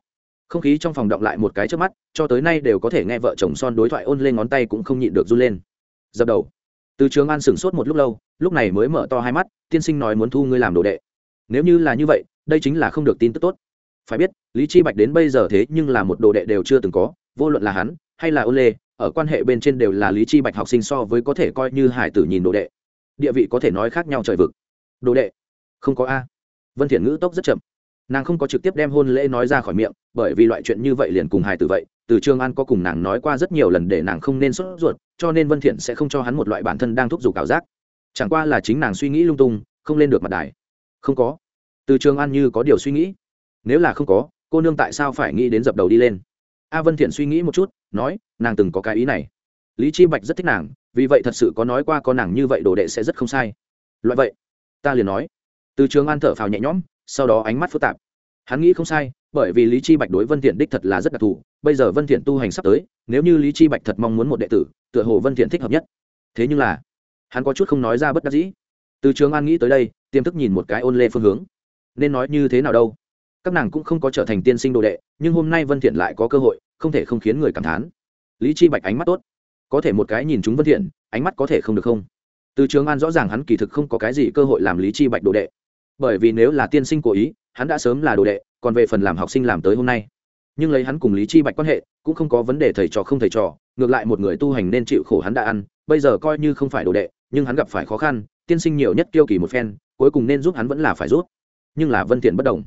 Không khí trong phòng động lại một cái trước mắt, cho tới nay đều có thể nghe vợ chồng son đối thoại ôn lên ngón tay cũng không nhịn được run lên. Dập đầu. Từ trường an sửng sốt một lúc lâu, lúc này mới mở to hai mắt, tiên sinh nói muốn thu ngươi làm đồ đệ. Nếu như là như vậy, đây chính là không được tin tức tốt. Phải biết, lý chi bạch đến bây giờ thế nhưng là một đồ đệ đều chưa từng có, vô luận là hắn hay là ôn lê, ở quan hệ bên trên đều là lý chi bạch học sinh so với có thể coi như hải tử nhìn đồ đệ địa vị có thể nói khác nhau trời vực. Đồ đệ. Không có a. Vân thiện ngữ tốc rất chậm. Nàng không có trực tiếp đem hôn lễ nói ra khỏi miệng, bởi vì loại chuyện như vậy liền cùng hài tử vậy, từ trương an có cùng nàng nói qua rất nhiều lần để nàng không nên sốt ruột, cho nên vân thiện sẽ không cho hắn một loại bản thân đang thúc giục cảm giác. Chẳng qua là chính nàng suy nghĩ lung tung, không lên được mặt đài. Không có. Từ trường an như có điều suy nghĩ. Nếu là không có, cô nương tại sao phải nghĩ đến dập đầu đi lên? A vân thiện suy nghĩ một chút, nói, nàng từng có cái ý này. Lý chi bạch rất thích nàng vì vậy thật sự có nói qua có nàng như vậy đồ đệ sẽ rất không sai. Loại vậy, ta liền nói. Từ trường an thở phào nhẹ nhõm, sau đó ánh mắt phức tạp. Hắn nghĩ không sai, bởi vì lý chi bạch đối vân thiện đích thật là rất đặc thù, bây giờ vân thiện tu hành sắp tới, nếu như lý chi bạch thật mong muốn một đệ tử, tựa hồ vân thiện thích hợp nhất. Thế nhưng là, hắn có chút không nói ra bất đắc dĩ. Từ trường an nghĩ tới đây, tiềm thức nhìn một cái ôn lê phương hướng. Nên nói như thế nào đâu? Các nàng cũng không có trở thành tiên sinh đồ đệ, nhưng hôm nay vân thiện lại có cơ hội, không thể không khiến người cảm thán. Lý chi bạch ánh mắt tốt có thể một cái nhìn chúng vân thiện, ánh mắt có thể không được không. Từ trường an rõ ràng hắn kỳ thực không có cái gì cơ hội làm lý chi bạch đồ đệ. Bởi vì nếu là tiên sinh cố ý, hắn đã sớm là đồ đệ, còn về phần làm học sinh làm tới hôm nay. Nhưng lấy hắn cùng lý chi bạch quan hệ, cũng không có vấn đề thầy trò không thầy trò, ngược lại một người tu hành nên chịu khổ hắn đã ăn, bây giờ coi như không phải đồ đệ, nhưng hắn gặp phải khó khăn, tiên sinh nhiều nhất kiêu kỳ một phen, cuối cùng nên giúp hắn vẫn là phải giúp. Nhưng là vân thiện bất đồng.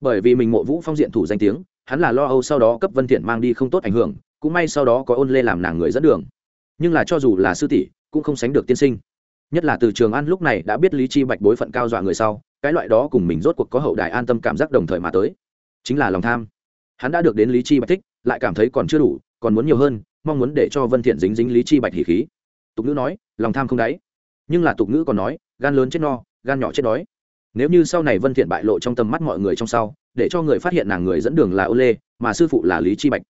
Bởi vì mình mộ vũ phong diện thủ danh tiếng, hắn là lo âu sau đó cấp vân thiện mang đi không tốt ảnh hưởng, cũng may sau đó có ôn lê làm nàng người dẫn đường nhưng là cho dù là sư tỷ, cũng không sánh được tiên sinh. Nhất là từ trường an lúc này đã biết lý chi bạch bối phận cao dọa người sau, cái loại đó cùng mình rốt cuộc có hậu đại an tâm cảm giác đồng thời mà tới. Chính là lòng tham. Hắn đã được đến lý chi bạch thích, lại cảm thấy còn chưa đủ, còn muốn nhiều hơn, mong muốn để cho vân thiện dính dính lý chi bạch hỉ khí. Tục ngữ nói, lòng tham không đáy. Nhưng là tục ngữ còn nói, gan lớn chết no, gan nhỏ chết đói. Nếu như sau này vân thiện bại lộ trong tầm mắt mọi người trong sau, để cho người phát hiện nàng người dẫn đường là ô lê, mà sư phụ là lý chi bạch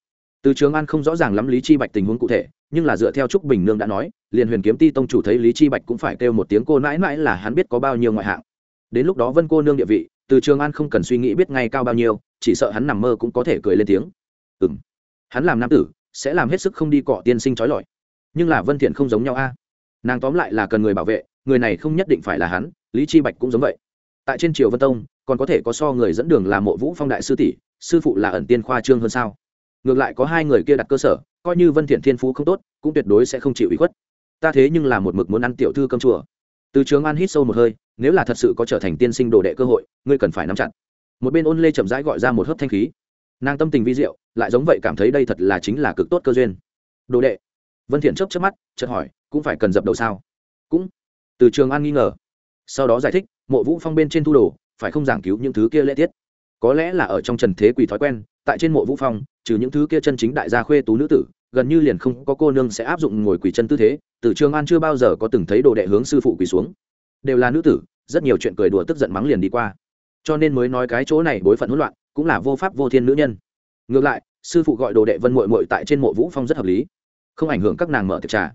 từ trường an không rõ ràng lắm lý chi bạch tình huống cụ thể, nhưng là dựa theo trúc bình nương đã nói, liền huyền kiếm ti tông chủ thấy lý chi bạch cũng phải kêu một tiếng cô nãi nãi là hắn biết có bao nhiêu ngoại hạng. Đến lúc đó vân cô nương địa vị, từ trường an không cần suy nghĩ biết ngay cao bao nhiêu, chỉ sợ hắn nằm mơ cũng có thể cười lên tiếng. Ừm, hắn làm nam tử, sẽ làm hết sức không đi cọ tiên sinh trói lọi. Nhưng là vân thiện không giống nhau a. Nàng tóm lại là cần người bảo vệ, người này không nhất định phải là hắn, lý chi bạch cũng giống vậy. Tại trên triều vân tông, còn có thể có so người dẫn đường là mộ vũ phong đại sư tỷ, sư phụ là ẩn tiên khoa trương hơn sao? Ngược lại có hai người kia đặt cơ sở, coi như vân thiện thiên phú không tốt, cũng tuyệt đối sẽ không chịu ủy khuất. Ta thế nhưng là một mực muốn ăn tiểu thư cơm chùa. Từ trường an hít sâu một hơi, nếu là thật sự có trở thành tiên sinh đồ đệ cơ hội, ngươi cần phải nắm chặt. Một bên ôn lê chậm rãi gọi ra một hớp thanh khí. Nàng tâm tình vi diệu, lại giống vậy cảm thấy đây thật là chính là cực tốt cơ duyên. Đồ đệ. Vân thiện chớp chớp mắt, chợt hỏi, cũng phải cần dập đầu sao? Cũng. Từ trường an nghi ngờ. Sau đó giải thích, mộ vũ phong bên trên thu đồ, phải không giảng cứu những thứ kia lễ tiết? Có lẽ là ở trong trần thế quỳ thói quen, tại trên mộ vũ phong, trừ những thứ kia chân chính đại gia khuê tú nữ tử, gần như liền không có cô nương sẽ áp dụng ngồi quỳ chân tư thế, từ trường an chưa bao giờ có từng thấy đồ đệ hướng sư phụ quỳ xuống. Đều là nữ tử, rất nhiều chuyện cười đùa tức giận mắng liền đi qua. Cho nên mới nói cái chỗ này bối phận hỗn loạn, cũng là vô pháp vô thiên nữ nhân. Ngược lại, sư phụ gọi đồ đệ vân mội mội tại trên mộ vũ phong rất hợp lý. Không ảnh hưởng các nàng mở tiệc trà.